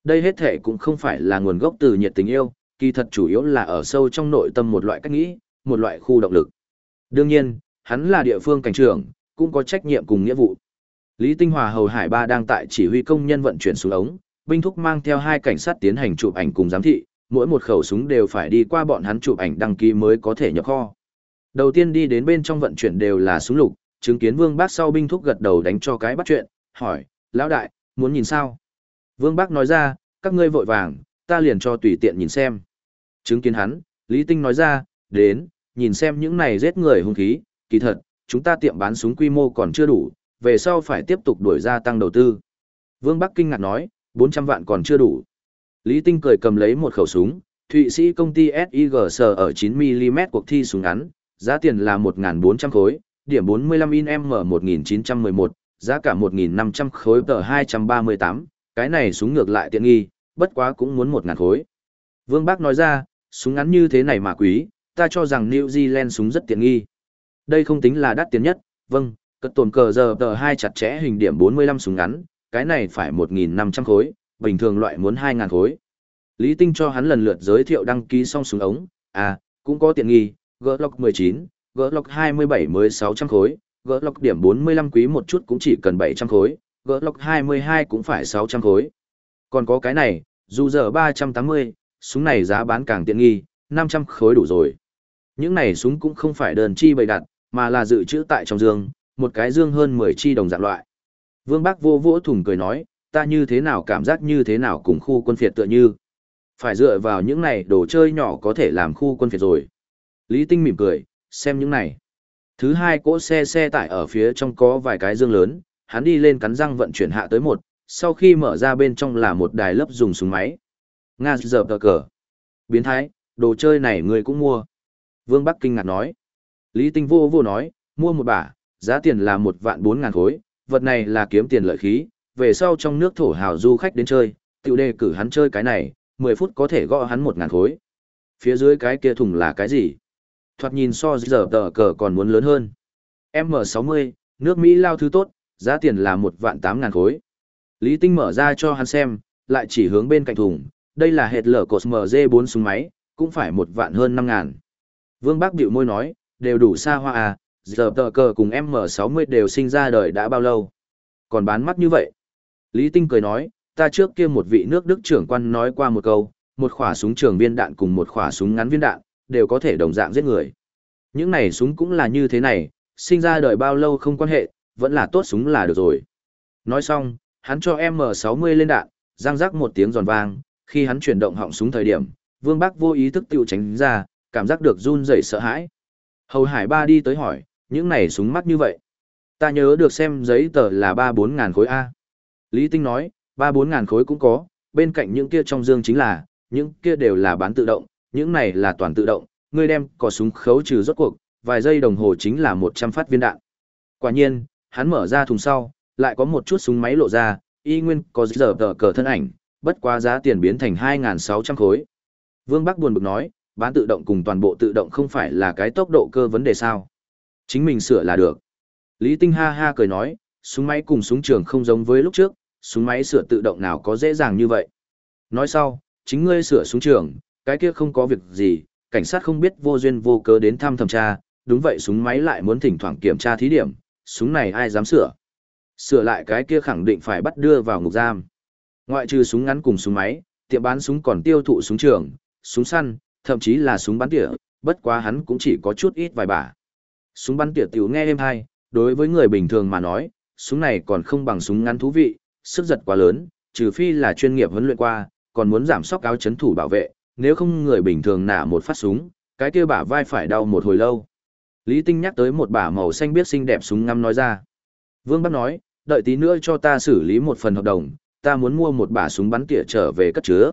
Đây hết thể cũng không phải là nguồn gốc từ nhiệt tình yêu, kỳ thật chủ yếu là ở sâu trong nội tâm một loại cách nghĩ, một loại khu động lực. Đương nhiên, hắn là địa phương cảnh trưởng, cũng có trách nhiệm cùng nghĩa vụ. Lý Tinh Hòa hầu Hải Ba đang tại chỉ huy công nhân vận chuyển xuống ống, binh thúc mang theo hai cảnh sát tiến hành chụp ảnh cùng giám thị, mỗi một khẩu súng đều phải đi qua bọn hắn chụp ảnh đăng ký mới có thể nhập kho. Đầu tiên đi đến bên trong vận chuyển đều là súng lục, chứng kiến Vương Bác sau binh thúc gật đầu đánh cho cái bắt chuyện, hỏi, lão đại, muốn nhìn sao? Vương Bác nói ra, các ngươi vội vàng, ta liền cho tùy tiện nhìn xem. Chứng kiến hắn, Lý Tinh nói ra, đến, nhìn xem những này giết người hung khí, kỳ thật, chúng ta tiệm bán súng quy mô còn chưa đủ, về sau phải tiếp tục đuổi ra tăng đầu tư. Vương Bắc kinh ngạc nói, 400 vạn còn chưa đủ. Lý Tinh cười cầm lấy một khẩu súng, Thụy Sĩ công ty SIG sở ở 9mm cuộc thi súng ngắn, giá tiền là 1.400 khối, điểm 45 in M1911, giá cả 1.500 khối tờ 238, cái này súng ngược lại tiện nghi, bất quá cũng muốn 1.000 khối. Vương Bác nói ra, súng ngắn như thế này mà quý, ta cho rằng New Zealand súng rất tiện nghi. Đây không tính là đắt tiền nhất, vâng, cất tồn cờ giờ tờ hai chặt chẽ hình điểm 45 súng ngắn, cái này phải 1.500 khối, bình thường loại muốn 2.000 khối. Lý Tinh cho hắn lần lượt giới thiệu đăng ký xong súng ống, à, cũng có tiện nghi, Glock 19, Glock 27 mới 600 khối, Glock điểm 45 quý một chút cũng chỉ cần 700 khối, Glock 22 cũng phải 600 khối. Còn có cái này, dù giờ 380, súng này giá bán càng tiện nghi, 500 khối đủ rồi. Những này súng cũng không phải đơn chi bày đặt, mà là dự trữ tại trong dương, một cái dương hơn 10 chi đồng dạng loại. Vương Bắc vô vỗ thùng cười nói, ta như thế nào cảm giác như thế nào cùng khu quân phiệt tựa như. Phải dựa vào những này đồ chơi nhỏ có thể làm khu quân phiệt rồi. Lý Tinh mỉm cười, xem những này. Thứ hai cỗ xe xe tải ở phía trong có vài cái dương lớn, hắn đi lên cắn răng vận chuyển hạ tới một, sau khi mở ra bên trong là một đài lấp dùng súng máy. Nga giờ cờ cờ. Biến thái, đồ chơi này người cũng mua. Vương Bắc kinh ngạc nói. Lý Tinh vô vô nói, mua một bả, giá tiền là một vạn bốn ngàn khối, vật này là kiếm tiền lợi khí, về sau trong nước thổ hào du khách đến chơi, tiểu đề cử hắn chơi cái này, 10 phút có thể gõ hắn một ngàn khối. Phía dưới cái kia thùng là cái gì? Thoạt nhìn so giờ tờ cờ còn muốn lớn hơn. M60, nước Mỹ lao thứ tốt, giá tiền là một vạn tám ngàn khối. Lý Tinh mở ra cho hắn xem, lại chỉ hướng bên cạnh thùng, đây là hệt lở cột MG4 súng máy, cũng phải một vạn hơn năm ngàn. Vương Bác Điệu môi nói, đều đủ xa hoa à, giờ tờ cờ cùng M60 đều sinh ra đời đã bao lâu. Còn bán mắt như vậy. Lý Tinh cười nói, ta trước kia một vị nước Đức trưởng quan nói qua một câu, một khỏa súng trường viên đạn cùng một khỏa súng ngắn viên đạn, đều có thể đồng dạng giết người. Những này súng cũng là như thế này, sinh ra đời bao lâu không quan hệ, vẫn là tốt súng là được rồi. Nói xong, hắn cho M60 lên đạn, răng rắc một tiếng giòn vang, khi hắn chuyển động họng súng thời điểm, Vương Bắc vô ý thức tiêu tránh ra, cảm giác được run rẩy sợ hãi. Hầu Hải Ba đi tới hỏi, những này súng mắt như vậy. Ta nhớ được xem giấy tờ là 3-4 ngàn khối A. Lý Tinh nói, 3-4 ngàn khối cũng có, bên cạnh những kia trong dương chính là, những kia đều là bán tự động, những này là toàn tự động, ngươi đem có súng khấu trừ rốt cuộc, vài giây đồng hồ chính là 100 phát viên đạn. Quả nhiên, hắn mở ra thùng sau, lại có một chút súng máy lộ ra, y nguyên có giờ tờ cờ thân ảnh, bất quá giá tiền biến thành 2.600 khối. Vương Bắc buồn bực nói, bán tự động cùng toàn bộ tự động không phải là cái tốc độ cơ vấn đề sao. Chính mình sửa là được. Lý Tinh ha ha cười nói, súng máy cùng súng trường không giống với lúc trước, súng máy sửa tự động nào có dễ dàng như vậy. Nói sau, chính ngươi sửa súng trường, cái kia không có việc gì, cảnh sát không biết vô duyên vô cớ đến thăm thẩm tra, đúng vậy súng máy lại muốn thỉnh thoảng kiểm tra thí điểm, súng này ai dám sửa. Sửa lại cái kia khẳng định phải bắt đưa vào ngục giam. Ngoại trừ súng ngắn cùng súng máy, tiệm bán súng còn tiêu thụ súng trường, súng săn, thậm chí là súng bắn tỉa, bất quá hắn cũng chỉ có chút ít vài bả. Súng bắn tỉa tiểu nghe êm hay, đối với người bình thường mà nói, súng này còn không bằng súng ngắn thú vị, sức giật quá lớn, trừ phi là chuyên nghiệp huấn luyện qua, còn muốn giảm sóc áo chấn thủ bảo vệ, nếu không người bình thường nả một phát súng, cái kia bả vai phải đau một hồi lâu. Lý Tinh nhắc tới một bả màu xanh biết xinh đẹp súng ngắm nói ra. Vương Bắc nói, đợi tí nữa cho ta xử lý một phần hợp đồng, ta muốn mua một bả súng bắn tỉa trở về cất chứa.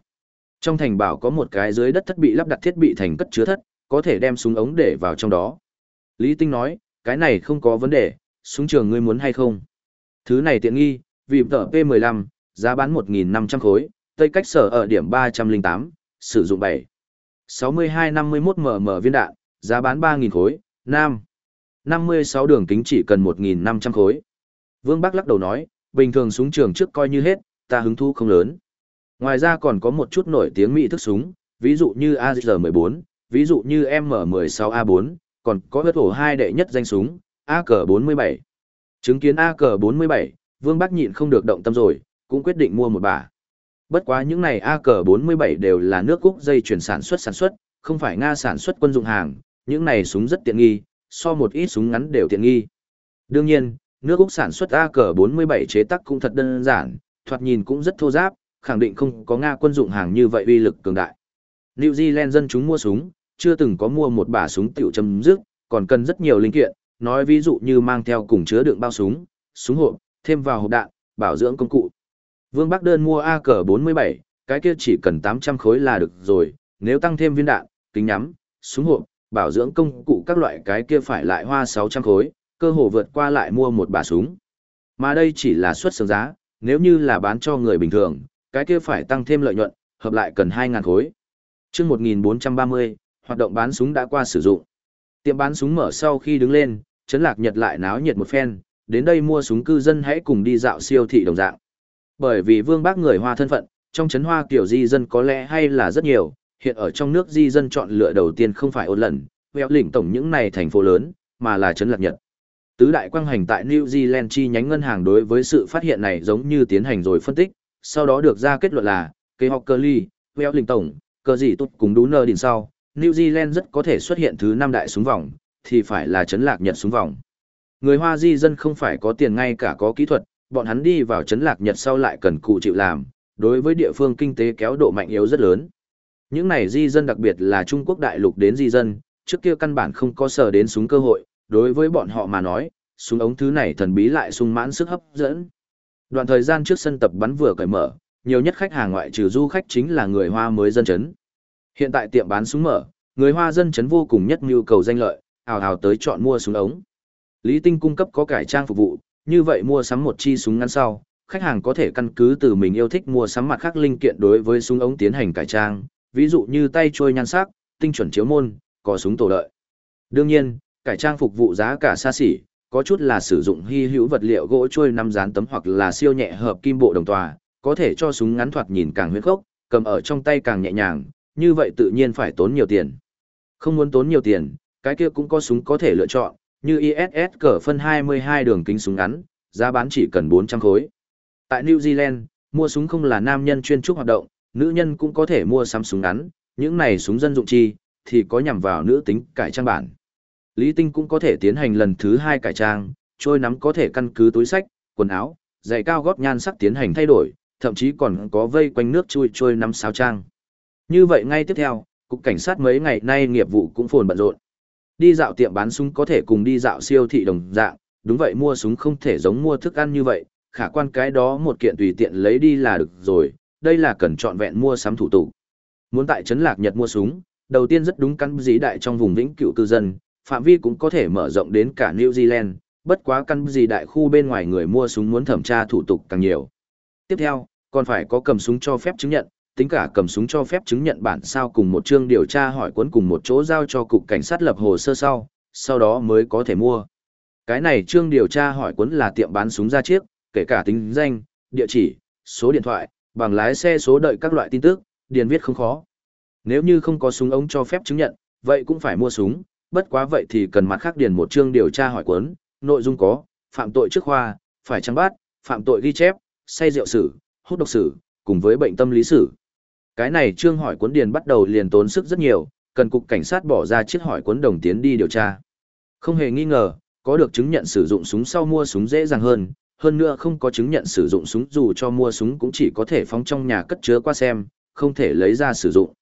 Trong thành bảo có một cái dưới đất thất bị lắp đặt thiết bị thành cất chứa thất, có thể đem súng ống để vào trong đó. Lý Tinh nói, cái này không có vấn đề, súng trường ngươi muốn hay không? Thứ này tiện nghi, vì tờ P15, giá bán 1.500 khối, tây cách sở ở điểm 308, sử dụng 7. 62-51 mm viên đạn, giá bán 3.000 khối, nam. 56 đường kính chỉ cần 1.500 khối. Vương Bắc lắc đầu nói, bình thường súng trường trước coi như hết, ta hứng thú không lớn. Ngoài ra còn có một chút nổi tiếng mỹ thức súng, ví dụ như AR-14, ví dụ như M16A4, còn có bất hổ hai đệ nhất danh súng, AK-47. Chứng kiến AK-47, Vương Bắc nhịn không được động tâm rồi, cũng quyết định mua một bả. Bất quá những này AK-47 đều là nước Úc dây chuyển sản xuất sản xuất, không phải Nga sản xuất quân dụng hàng, những này súng rất tiện nghi, so một ít súng ngắn đều tiện nghi. Đương nhiên, nước Úc sản xuất AK-47 chế tác cũng thật đơn giản, thoạt nhìn cũng rất thô giáp, khẳng định không có Nga quân dụng hàng như vậy uy lực cường đại. New Zealand dân chúng mua súng, chưa từng có mua một bả súng tiểu châm dứt, còn cần rất nhiều linh kiện, nói ví dụ như mang theo cùng chứa đựng bao súng, súng hộp, thêm vào hộp đạn, bảo dưỡng công cụ. Vương Bắc đơn mua AK-47, cái kia chỉ cần 800 khối là được rồi, nếu tăng thêm viên đạn, kính nhắm, súng hộp, bảo dưỡng công cụ các loại cái kia phải lại hoa 600 khối, cơ hồ vượt qua lại mua một bả súng. Mà đây chỉ là suất sướng giá, nếu như là bán cho người bình thường, cái kia phải tăng thêm lợi nhuận, hợp lại cần 2.000 khối. Trước 1430, hoạt động bán súng đã qua sử dụng. Tiệm bán súng mở sau khi đứng lên, Trấn Lạc Nhật lại náo nhiệt một phen, đến đây mua súng cư dân hãy cùng đi dạo siêu thị đồng dạng. Bởi vì Vương Bác người Hoa thân phận, trong trấn Hoa kiểu di dân có lẽ hay là rất nhiều, hiện ở trong nước di dân chọn lựa đầu tiên không phải ôn lần, vẹo lỉnh tổng những này thành phố lớn, mà là trấn Lạc Nhật. Tứ đại quang hành tại New Zealand chi nhánh ngân hàng đối với sự phát hiện này giống như tiến hành rồi phân tích, sau đó được ra kết luận là, kế hoạch lỉnh tổng, cơ gì tốt cùng đú nơ đỉnh sau, New Zealand rất có thể xuất hiện thứ năm đại súng vòng, thì phải là chấn lạc Nhật súng vòng. Người Hoa di dân không phải có tiền ngay cả có kỹ thuật, bọn hắn đi vào chấn lạc Nhật sau lại cần cụ chịu làm, đối với địa phương kinh tế kéo độ mạnh yếu rất lớn. Những này di dân đặc biệt là Trung Quốc đại lục đến di dân, trước kia căn bản không có sở đến súng cơ hội, đối với bọn họ mà nói, súng ống thứ này thần bí lại sung mãn sức hấp dẫn. Đoạn thời gian trước sân tập bắn vừa cởi mở, nhiều nhất khách hàng ngoại trừ du khách chính là người Hoa mới dân chấn. Hiện tại tiệm bán súng mở, người Hoa dân chấn vô cùng nhất nhu cầu danh lợi, ào ào tới chọn mua súng ống. Lý Tinh cung cấp có cải trang phục vụ, như vậy mua sắm một chi súng ngắn sau, khách hàng có thể căn cứ từ mình yêu thích mua sắm mặt khác linh kiện đối với súng ống tiến hành cải trang, ví dụ như tay trôi nhan sắc, tinh chuẩn chiếu môn, có súng tổ đợi. Đương nhiên, cải trang phục vụ giá cả xa xỉ, có chút là sử dụng hy hữu vật liệu gỗ trôi năm dán tấm hoặc là siêu nhẹ hợp kim bộ đồng tòa, có thể cho súng ngắn thoạt nhìn càng huyết khốc, cầm ở trong tay càng nhẹ nhàng, như vậy tự nhiên phải tốn nhiều tiền. Không muốn tốn nhiều tiền, cái kia cũng có súng có thể lựa chọn, như ISS cỡ phân 22 đường kính súng ngắn, giá bán chỉ cần 400 khối. Tại New Zealand, mua súng không là nam nhân chuyên trúc hoạt động, nữ nhân cũng có thể mua sắm súng ngắn, những này súng dân dụng chi, thì có nhằm vào nữ tính cải trang bản. Lý Tinh cũng có thể tiến hành lần thứ hai cải trang, trôi nắm có thể căn cứ túi sách, quần áo, giày cao gót nhan sắc tiến hành thay đổi, thậm chí còn có vây quanh nước chui trôi nắm sáo trang. Như vậy ngay tiếp theo, cục cảnh sát mấy ngày nay nghiệp vụ cũng phồn bận rộn. Đi dạo tiệm bán súng có thể cùng đi dạo siêu thị đồng dạng, đúng vậy mua súng không thể giống mua thức ăn như vậy, khả quan cái đó một kiện tùy tiện lấy đi là được rồi, đây là cần chọn vẹn mua sắm thủ tục. Muốn tại trấn Lạc Nhật mua súng, đầu tiên rất đúng căn dĩ đại trong vùng vĩnh cựu cư dân, phạm vi cũng có thể mở rộng đến cả New Zealand, bất quá căn dĩ đại khu bên ngoài người mua súng muốn thẩm tra thủ tục càng nhiều. Tiếp theo, còn phải có cầm súng cho phép chứng nhận, tính cả cầm súng cho phép chứng nhận bản sao cùng một chương điều tra hỏi cuốn cùng một chỗ giao cho cục cảnh sát lập hồ sơ sau, sau đó mới có thể mua. Cái này chương điều tra hỏi cuốn là tiệm bán súng ra chiếc, kể cả tính danh, địa chỉ, số điện thoại, bằng lái xe số đợi các loại tin tức, điền viết không khó. Nếu như không có súng ống cho phép chứng nhận, vậy cũng phải mua súng, bất quá vậy thì cần mặt khác điền một chương điều tra hỏi cuốn, nội dung có, phạm tội trước khoa, phải trắng bát, phạm tội ghi chép, say rượu sử, hút độc sử, cùng với bệnh tâm lý sử. Cái này trương hỏi cuốn điền bắt đầu liền tốn sức rất nhiều, cần cục cảnh sát bỏ ra chiếc hỏi cuốn đồng tiến đi điều tra. Không hề nghi ngờ, có được chứng nhận sử dụng súng sau mua súng dễ dàng hơn, hơn nữa không có chứng nhận sử dụng súng dù cho mua súng cũng chỉ có thể phóng trong nhà cất chứa qua xem, không thể lấy ra sử dụng.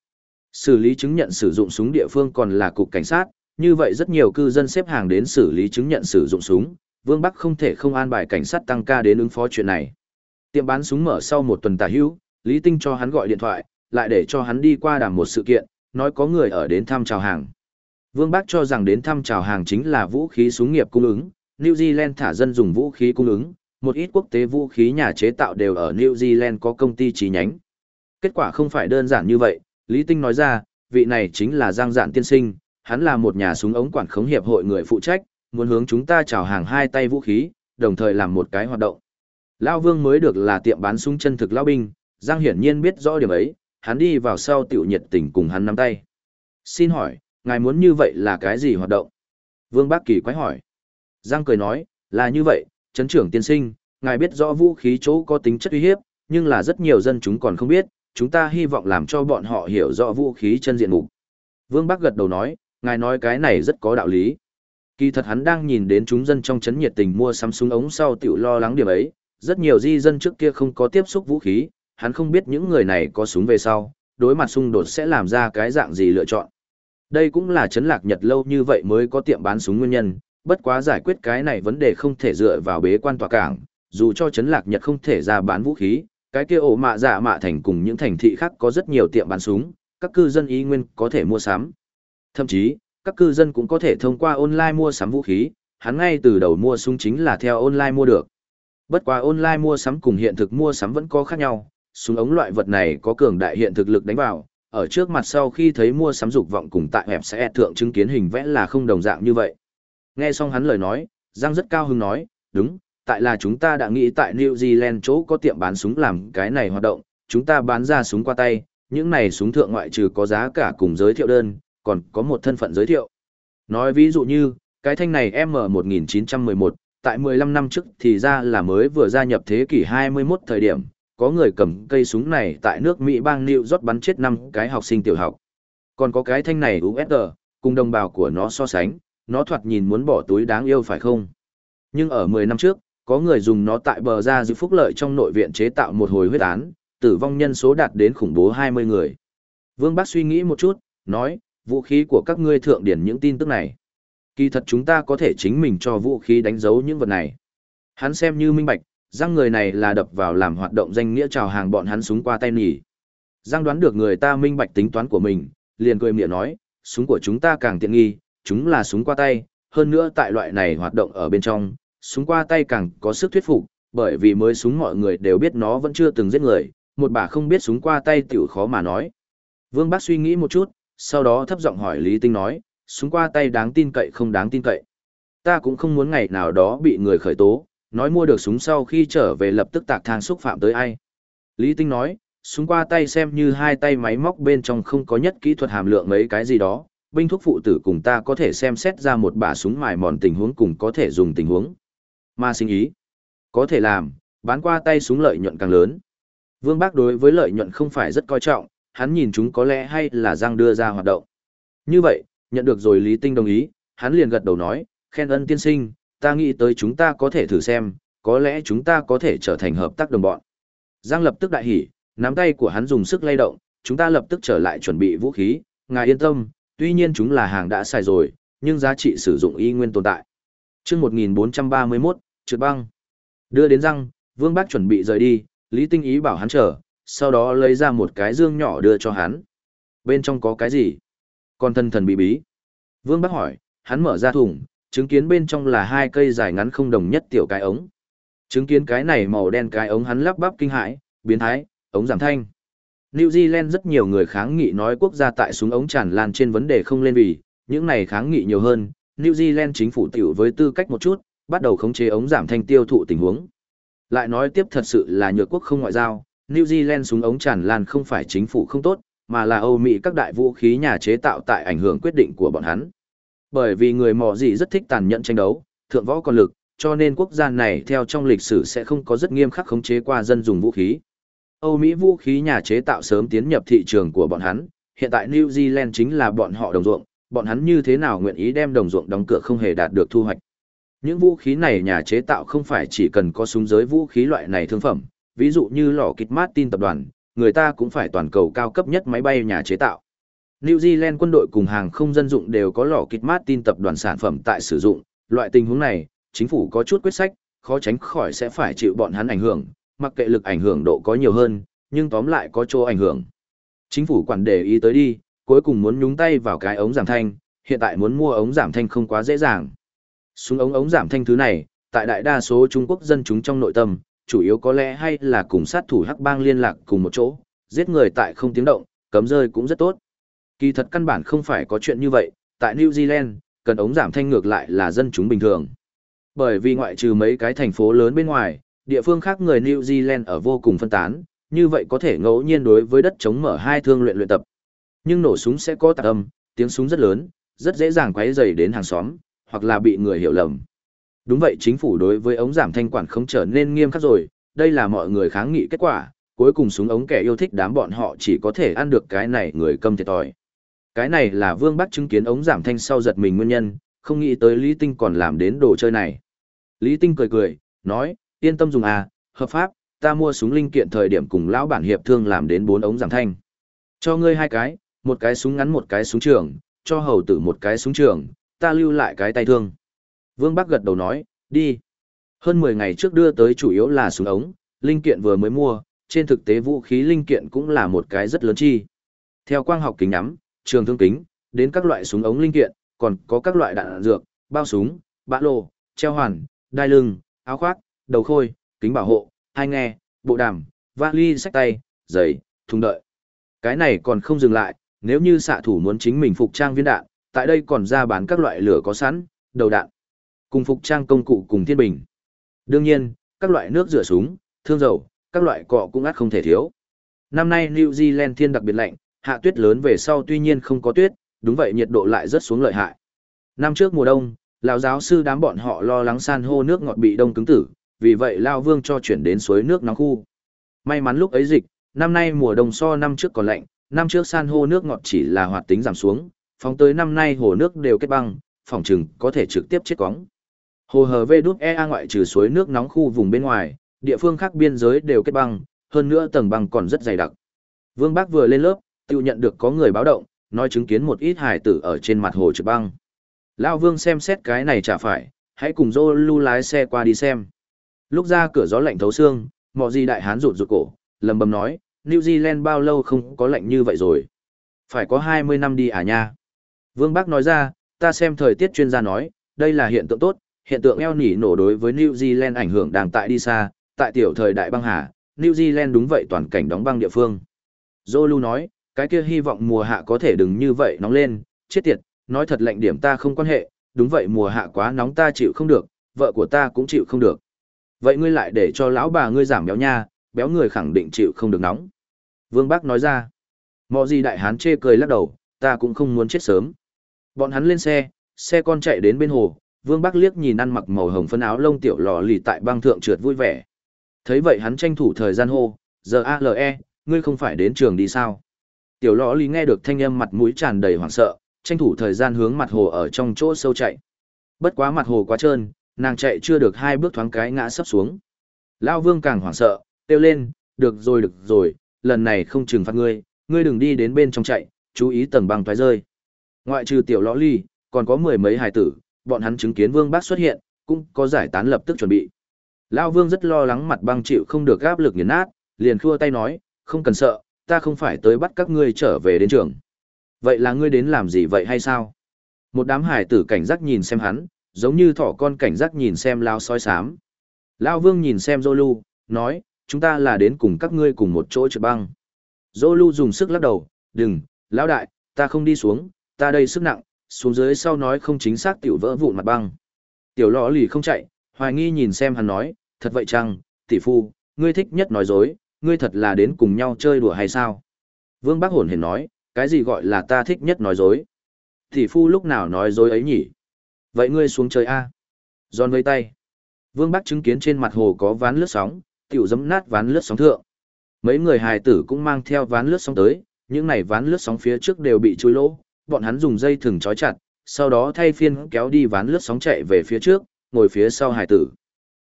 Xử lý chứng nhận sử dụng súng địa phương còn là cục cảnh sát, như vậy rất nhiều cư dân xếp hàng đến xử lý chứng nhận sử dụng súng, Vương Bắc không thể không an bài cảnh sát tăng ca đến ứng phó chuyện này. Tiệm bán súng mở sau một tuần tà hữu, Lý Tinh cho hắn gọi điện thoại, lại để cho hắn đi qua đàm một sự kiện, nói có người ở đến thăm chào hàng. Vương Bắc cho rằng đến thăm chào hàng chính là vũ khí súng nghiệp cung ứng, New Zealand thả dân dùng vũ khí cung ứng, một ít quốc tế vũ khí nhà chế tạo đều ở New Zealand có công ty chi nhánh. Kết quả không phải đơn giản như vậy, Lý Tinh nói ra, vị này chính là Giang Dạn tiên sinh, hắn là một nhà súng ống quản khống hiệp hội người phụ trách, muốn hướng chúng ta chào hàng hai tay vũ khí, đồng thời làm một cái hoạt động. Lao Vương mới được là tiệm bán súng chân thực lao binh, Giang hiển nhiên biết rõ điểm ấy, hắn đi vào sau tiểu nhiệt tình cùng hắn nắm tay. Xin hỏi, ngài muốn như vậy là cái gì hoạt động? Vương Bác Kỳ quái hỏi. Giang cười nói, là như vậy, chấn trưởng tiên sinh, ngài biết rõ vũ khí chỗ có tính chất uy hiếp, nhưng là rất nhiều dân chúng còn không biết, chúng ta hy vọng làm cho bọn họ hiểu rõ vũ khí chân diện mục. Vương Bắc gật đầu nói, ngài nói cái này rất có đạo lý. Kỳ thật hắn đang nhìn đến chúng dân trong chấn nhiệt tình mua sắm súng ống sau tiểu lo lắng điểm ấy, rất nhiều di dân trước kia không có tiếp xúc vũ khí, hắn không biết những người này có súng về sau, đối mặt xung đột sẽ làm ra cái dạng gì lựa chọn. Đây cũng là chấn lạc nhật lâu như vậy mới có tiệm bán súng nguyên nhân, bất quá giải quyết cái này vấn đề không thể dựa vào bế quan tòa cảng, dù cho chấn lạc nhật không thể ra bán vũ khí, cái kia ổ mạ dạ mạ thành cùng những thành thị khác có rất nhiều tiệm bán súng, các cư dân ý nguyên có thể mua sắm. Thậm chí, các cư dân cũng có thể thông qua online mua sắm vũ khí, hắn ngay từ đầu mua súng chính là theo online mua được. Bất quá online mua sắm cùng hiện thực mua sắm vẫn có khác nhau, súng ống loại vật này có cường đại hiện thực lực đánh vào, ở trước mặt sau khi thấy mua sắm dục vọng cùng tại hẹp sẽ thượng chứng kiến hình vẽ là không đồng dạng như vậy. Nghe xong hắn lời nói, Giang rất cao hứng nói, đúng, tại là chúng ta đã nghĩ tại New Zealand chỗ có tiệm bán súng làm cái này hoạt động, chúng ta bán ra súng qua tay, những này súng thượng ngoại trừ có giá cả cùng giới thiệu đơn, còn có một thân phận giới thiệu. Nói ví dụ như, Cái thanh này M1911, tại 15 năm trước thì ra là mới vừa gia nhập thế kỷ 21 thời điểm, có người cầm cây súng này tại nước Mỹ bang New York bắn chết năm cái học sinh tiểu học. Còn có cái thanh này USD, cùng đồng bào của nó so sánh, nó thoạt nhìn muốn bỏ túi đáng yêu phải không? Nhưng ở 10 năm trước, có người dùng nó tại bờ ra giữ phúc lợi trong nội viện chế tạo một hồi huyết án, tử vong nhân số đạt đến khủng bố 20 người. Vương Bác suy nghĩ một chút, nói, vũ khí của các ngươi thượng điển những tin tức này. Kỳ thật chúng ta có thể chính mình cho vũ khí đánh dấu những vật này. Hắn xem như minh bạch, Giang người này là đập vào làm hoạt động danh nghĩa chào hàng bọn hắn súng qua tay nhỉ. Giang đoán được người ta minh bạch tính toán của mình, liền cười miệng nói, súng của chúng ta càng tiện nghi, chúng là súng qua tay, hơn nữa tại loại này hoạt động ở bên trong, súng qua tay càng có sức thuyết phục, bởi vì mới súng mọi người đều biết nó vẫn chưa từng giết người, một bà không biết súng qua tay tiểu khó mà nói. Vương Bác suy nghĩ một chút, sau đó thấp giọng hỏi Lý Tinh nói, súng qua tay đáng tin cậy không đáng tin cậy. Ta cũng không muốn ngày nào đó bị người khởi tố, nói mua được súng sau khi trở về lập tức tạc thang xúc phạm tới ai. Lý Tinh nói, súng qua tay xem như hai tay máy móc bên trong không có nhất kỹ thuật hàm lượng mấy cái gì đó, binh thuốc phụ tử cùng ta có thể xem xét ra một bả súng mài mòn tình huống cùng có thể dùng tình huống. Mà sinh ý, có thể làm, bán qua tay súng lợi nhuận càng lớn. Vương Bác đối với lợi nhuận không phải rất coi trọng, hắn nhìn chúng có lẽ hay là Giang đưa ra hoạt động. Như vậy, nhận được rồi Lý Tinh đồng ý, hắn liền gật đầu nói, khen ân tiên sinh, ta nghĩ tới chúng ta có thể thử xem, có lẽ chúng ta có thể trở thành hợp tác đồng bọn. Giang lập tức đại hỉ, nắm tay của hắn dùng sức lay động, chúng ta lập tức trở lại chuẩn bị vũ khí, ngài yên tâm, tuy nhiên chúng là hàng đã xài rồi, nhưng giá trị sử dụng y nguyên tồn tại. chương 1431, trượt băng. Đưa đến răng, Vương Bác chuẩn bị rời đi, Lý Tinh Ý bảo hắn chờ, sau đó lấy ra một cái dương nhỏ đưa cho hắn. Bên trong có cái gì? Con thân thần bí bí. Vương Bác hỏi, hắn mở ra thùng, chứng kiến bên trong là hai cây dài ngắn không đồng nhất tiểu cái ống. Chứng kiến cái này màu đen cái ống hắn lắp bắp kinh hãi, biến thái, ống giảm thanh. New Zealand rất nhiều người kháng nghị nói quốc gia tại súng ống tràn lan trên vấn đề không lên vì, những này kháng nghị nhiều hơn, New Zealand chính phủ tiểu với tư cách một chút, bắt đầu khống chế ống giảm thanh tiêu thụ tình huống. Lại nói tiếp thật sự là nhược quốc không ngoại giao, New Zealand súng ống tràn lan không phải chính phủ không tốt, mà là Âu Mỹ các đại vũ khí nhà chế tạo tại ảnh hưởng quyết định của bọn hắn. Bởi vì người mỏ gì rất thích tàn nhẫn tranh đấu, thượng võ còn lực, cho nên quốc gia này theo trong lịch sử sẽ không có rất nghiêm khắc khống chế qua dân dùng vũ khí. Âu Mỹ vũ khí nhà chế tạo sớm tiến nhập thị trường của bọn hắn, hiện tại New Zealand chính là bọn họ đồng ruộng, bọn hắn như thế nào nguyện ý đem đồng ruộng đóng cửa không hề đạt được thu hoạch. Những vũ khí này nhà chế tạo không phải chỉ cần có súng giới vũ khí loại này thương phẩm, ví dụ như lò kịch Martin tập đoàn, người ta cũng phải toàn cầu cao cấp nhất máy bay nhà chế tạo. New Zealand quân đội cùng hàng không dân dụng đều có lò kịch tin tập đoàn sản phẩm tại sử dụng, loại tình huống này, chính phủ có chút quyết sách, khó tránh khỏi sẽ phải chịu bọn hắn ảnh hưởng, mặc kệ lực ảnh hưởng độ có nhiều hơn, nhưng tóm lại có chỗ ảnh hưởng. Chính phủ quản để ý tới đi, cuối cùng muốn nhúng tay vào cái ống giảm thanh, hiện tại muốn mua ống giảm thanh không quá dễ dàng. Súng ống ống giảm thanh thứ này, tại đại đa số Trung Quốc dân chúng trong nội tâm, chủ yếu có lẽ hay là cùng sát thủ hắc bang liên lạc cùng một chỗ, giết người tại không tiếng động, cấm rơi cũng rất tốt. Kỳ thật căn bản không phải có chuyện như vậy, tại New Zealand, cần ống giảm thanh ngược lại là dân chúng bình thường. Bởi vì ngoại trừ mấy cái thành phố lớn bên ngoài, địa phương khác người New Zealand ở vô cùng phân tán, như vậy có thể ngẫu nhiên đối với đất chống mở hai thương luyện luyện tập. Nhưng nổ súng sẽ có tạc âm, tiếng súng rất lớn, rất dễ dàng quấy rầy đến hàng xóm, hoặc là bị người hiểu lầm. Đúng vậy chính phủ đối với ống giảm thanh quản không trở nên nghiêm khắc rồi, đây là mọi người kháng nghị kết quả, cuối cùng súng ống kẻ yêu thích đám bọn họ chỉ có thể ăn được cái này người cầm thiệt thòi. Cái này là Vương Bắc chứng kiến ống giảm thanh sau giật mình nguyên nhân, không nghĩ tới Lý Tinh còn làm đến đồ chơi này. Lý Tinh cười cười, nói, yên tâm dùng à, hợp pháp, ta mua súng linh kiện thời điểm cùng lão bản hiệp thương làm đến bốn ống giảm thanh. Cho ngươi hai cái, một cái súng ngắn một cái súng trường, cho hầu tử một cái súng trường, ta lưu lại cái tay thương. Vương Bắc gật đầu nói, đi. Hơn 10 ngày trước đưa tới chủ yếu là súng ống, linh kiện vừa mới mua, trên thực tế vũ khí linh kiện cũng là một cái rất lớn chi. Theo quang học kính nhắm, trường thương kính, đến các loại súng ống linh kiện, còn có các loại đạn dược, bao súng, bã lô, treo hoàn, đai lưng, áo khoác, đầu khôi, kính bảo hộ, hai nghe, bộ đàm, vali sách tay, giày, thùng đợi. Cái này còn không dừng lại, nếu như xạ thủ muốn chính mình phục trang viên đạn, tại đây còn ra bán các loại lửa có sẵn, đầu đạn, cùng phục trang công cụ cùng thiên bình. Đương nhiên, các loại nước rửa súng, thương dầu, các loại cọ cũng ắt không thể thiếu. Năm nay New Zealand thiên đặc biệt lạnh, hạ tuyết lớn về sau tuy nhiên không có tuyết, đúng vậy nhiệt độ lại rất xuống lợi hại. Năm trước mùa đông, Lão giáo sư đám bọn họ lo lắng san hô nước ngọt bị đông cứng tử, vì vậy Lao Vương cho chuyển đến suối nước nóng khu. May mắn lúc ấy dịch, năm nay mùa đông so năm trước còn lạnh, năm trước san hô nước ngọt chỉ là hoạt tính giảm xuống, phóng tới năm nay hồ nước đều kết băng, phòng trừng có thể trực tiếp chết cóng. Hồ hờ vê đút EA ngoại trừ suối nước nóng khu vùng bên ngoài, địa phương khác biên giới đều kết băng, hơn nữa tầng băng còn rất dày đặc. Vương Bác vừa lên lớp, tự nhận được có người báo động, nói chứng kiến một ít hải tử ở trên mặt hồ trượt băng. Lao Vương xem xét cái này chả phải, hãy cùng dô lưu lái xe qua đi xem. Lúc ra cửa gió lạnh thấu xương, mọ gì đại hán rụt rụt cổ, lầm bầm nói, New Zealand bao lâu không có lạnh như vậy rồi. Phải có 20 năm đi à nha. Vương Bắc nói ra, ta xem thời tiết chuyên gia nói, đây là hiện tượng tốt, hiện tượng eo nỉ nổ đối với New Zealand ảnh hưởng đang tại đi xa, tại tiểu thời đại băng hà, New Zealand đúng vậy toàn cảnh đóng băng địa phương. Zolu nói, cái kia hy vọng mùa hạ có thể đừng như vậy nóng lên, chết tiệt, nói thật lạnh điểm ta không quan hệ, đúng vậy mùa hạ quá nóng ta chịu không được, vợ của ta cũng chịu không được. Vậy ngươi lại để cho lão bà ngươi giảm béo nha, béo người khẳng định chịu không được nóng. Vương Bác nói ra, mọi gì đại hán chê cười lắc đầu, ta cũng không muốn chết sớm. Bọn hắn lên xe, xe con chạy đến bên hồ, Vương bác liếc nhìn ăn mặc màu hồng phân áo lông tiểu lò lì tại băng thượng trượt vui vẻ. Thấy vậy hắn tranh thủ thời gian hô, giờ ALE, ngươi không phải đến trường đi sao? Tiểu lò lì nghe được thanh âm mặt mũi tràn đầy hoảng sợ, tranh thủ thời gian hướng mặt hồ ở trong chỗ sâu chạy. Bất quá mặt hồ quá trơn, nàng chạy chưa được hai bước thoáng cái ngã sấp xuống. Lao Vương càng hoảng sợ, kêu lên, được rồi được rồi, lần này không trừng phạt ngươi, ngươi đừng đi đến bên trong chạy, chú ý tầng băng thoái rơi. Ngoại trừ tiểu lõ ly, còn có mười mấy hài tử, bọn hắn chứng kiến Vương Bác xuất hiện, cũng có giải tán lập tức chuẩn bị. Lao Vương rất lo lắng mặt băng chịu không được áp lực nghiền nát, liền khua tay nói, không cần sợ, ta không phải tới bắt các ngươi trở về đến trường. Vậy là ngươi đến làm gì vậy hay sao? Một đám hải tử cảnh giác nhìn xem hắn, giống như thỏ con cảnh giác nhìn xem lao soi sám. Lao vương nhìn xem Zolu, nói, chúng ta là đến cùng các ngươi cùng một chỗ trượt băng. Zolu dùng sức lắc đầu, đừng, lão đại, ta không đi xuống, ta đây sức nặng, xuống dưới sau nói không chính xác tiểu vỡ vụn mặt băng. Tiểu lọ lì không chạy, hoài nghi nhìn xem hắn nói, thật vậy chăng, tỷ phu, ngươi thích nhất nói dối, ngươi thật là đến cùng nhau chơi đùa hay sao? Vương Bác hồn hển nói, cái gì gọi là ta thích nhất nói dối? Thì phu lúc nào nói dối ấy nhỉ? Vậy ngươi xuống chơi A. Giòn với tay. Vương Bắc chứng kiến trên mặt hồ có ván lướt sóng, tiểu dấm nát ván lướt sóng thượng. Mấy người hài tử cũng mang theo ván lướt sóng tới, những này ván lướt sóng phía trước đều bị chui lỗ, bọn hắn dùng dây thừng trói chặt, sau đó thay phiên kéo đi ván lướt sóng chạy về phía trước, ngồi phía sau hài tử.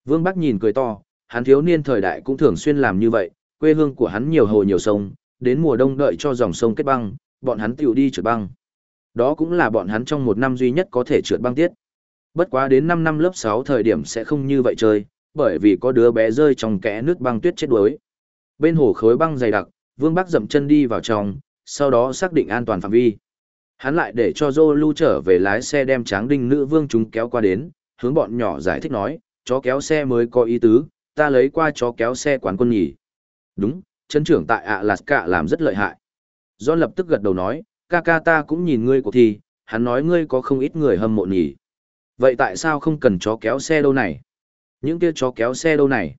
Vương Bắc nhìn cười to, hắn thiếu niên thời đại cũng thường xuyên làm như vậy, quê hương của hắn nhiều hồ nhiều sông, đến mùa đông đợi cho dòng sông kết băng, bọn hắn tiểu đi trượt băng. Đó cũng là bọn hắn trong một năm duy nhất có thể trượt băng tiết. Bất quá đến 5 năm lớp 6 thời điểm sẽ không như vậy chơi, bởi vì có đứa bé rơi trong kẽ nước băng tuyết chết đuối. Bên hồ khối băng dày đặc, Vương Bắc dậm chân đi vào trong, sau đó xác định an toàn phạm vi. Hắn lại để cho Zolu trở về lái xe đem tráng đinh nữ vương chúng kéo qua đến, hướng bọn nhỏ giải thích nói, chó kéo xe mới có ý tứ, ta lấy qua chó kéo xe quán quân nhỉ. Đúng, chân trưởng tại ạ Lạt Cả làm rất lợi hại. John lập tức gật đầu nói, ca ca ta cũng nhìn ngươi cuộc thi, hắn nói ngươi có không ít người hâm mộ nhỉ. Vậy tại sao không cần chó kéo xe đâu này? Những kia chó kéo xe đâu này?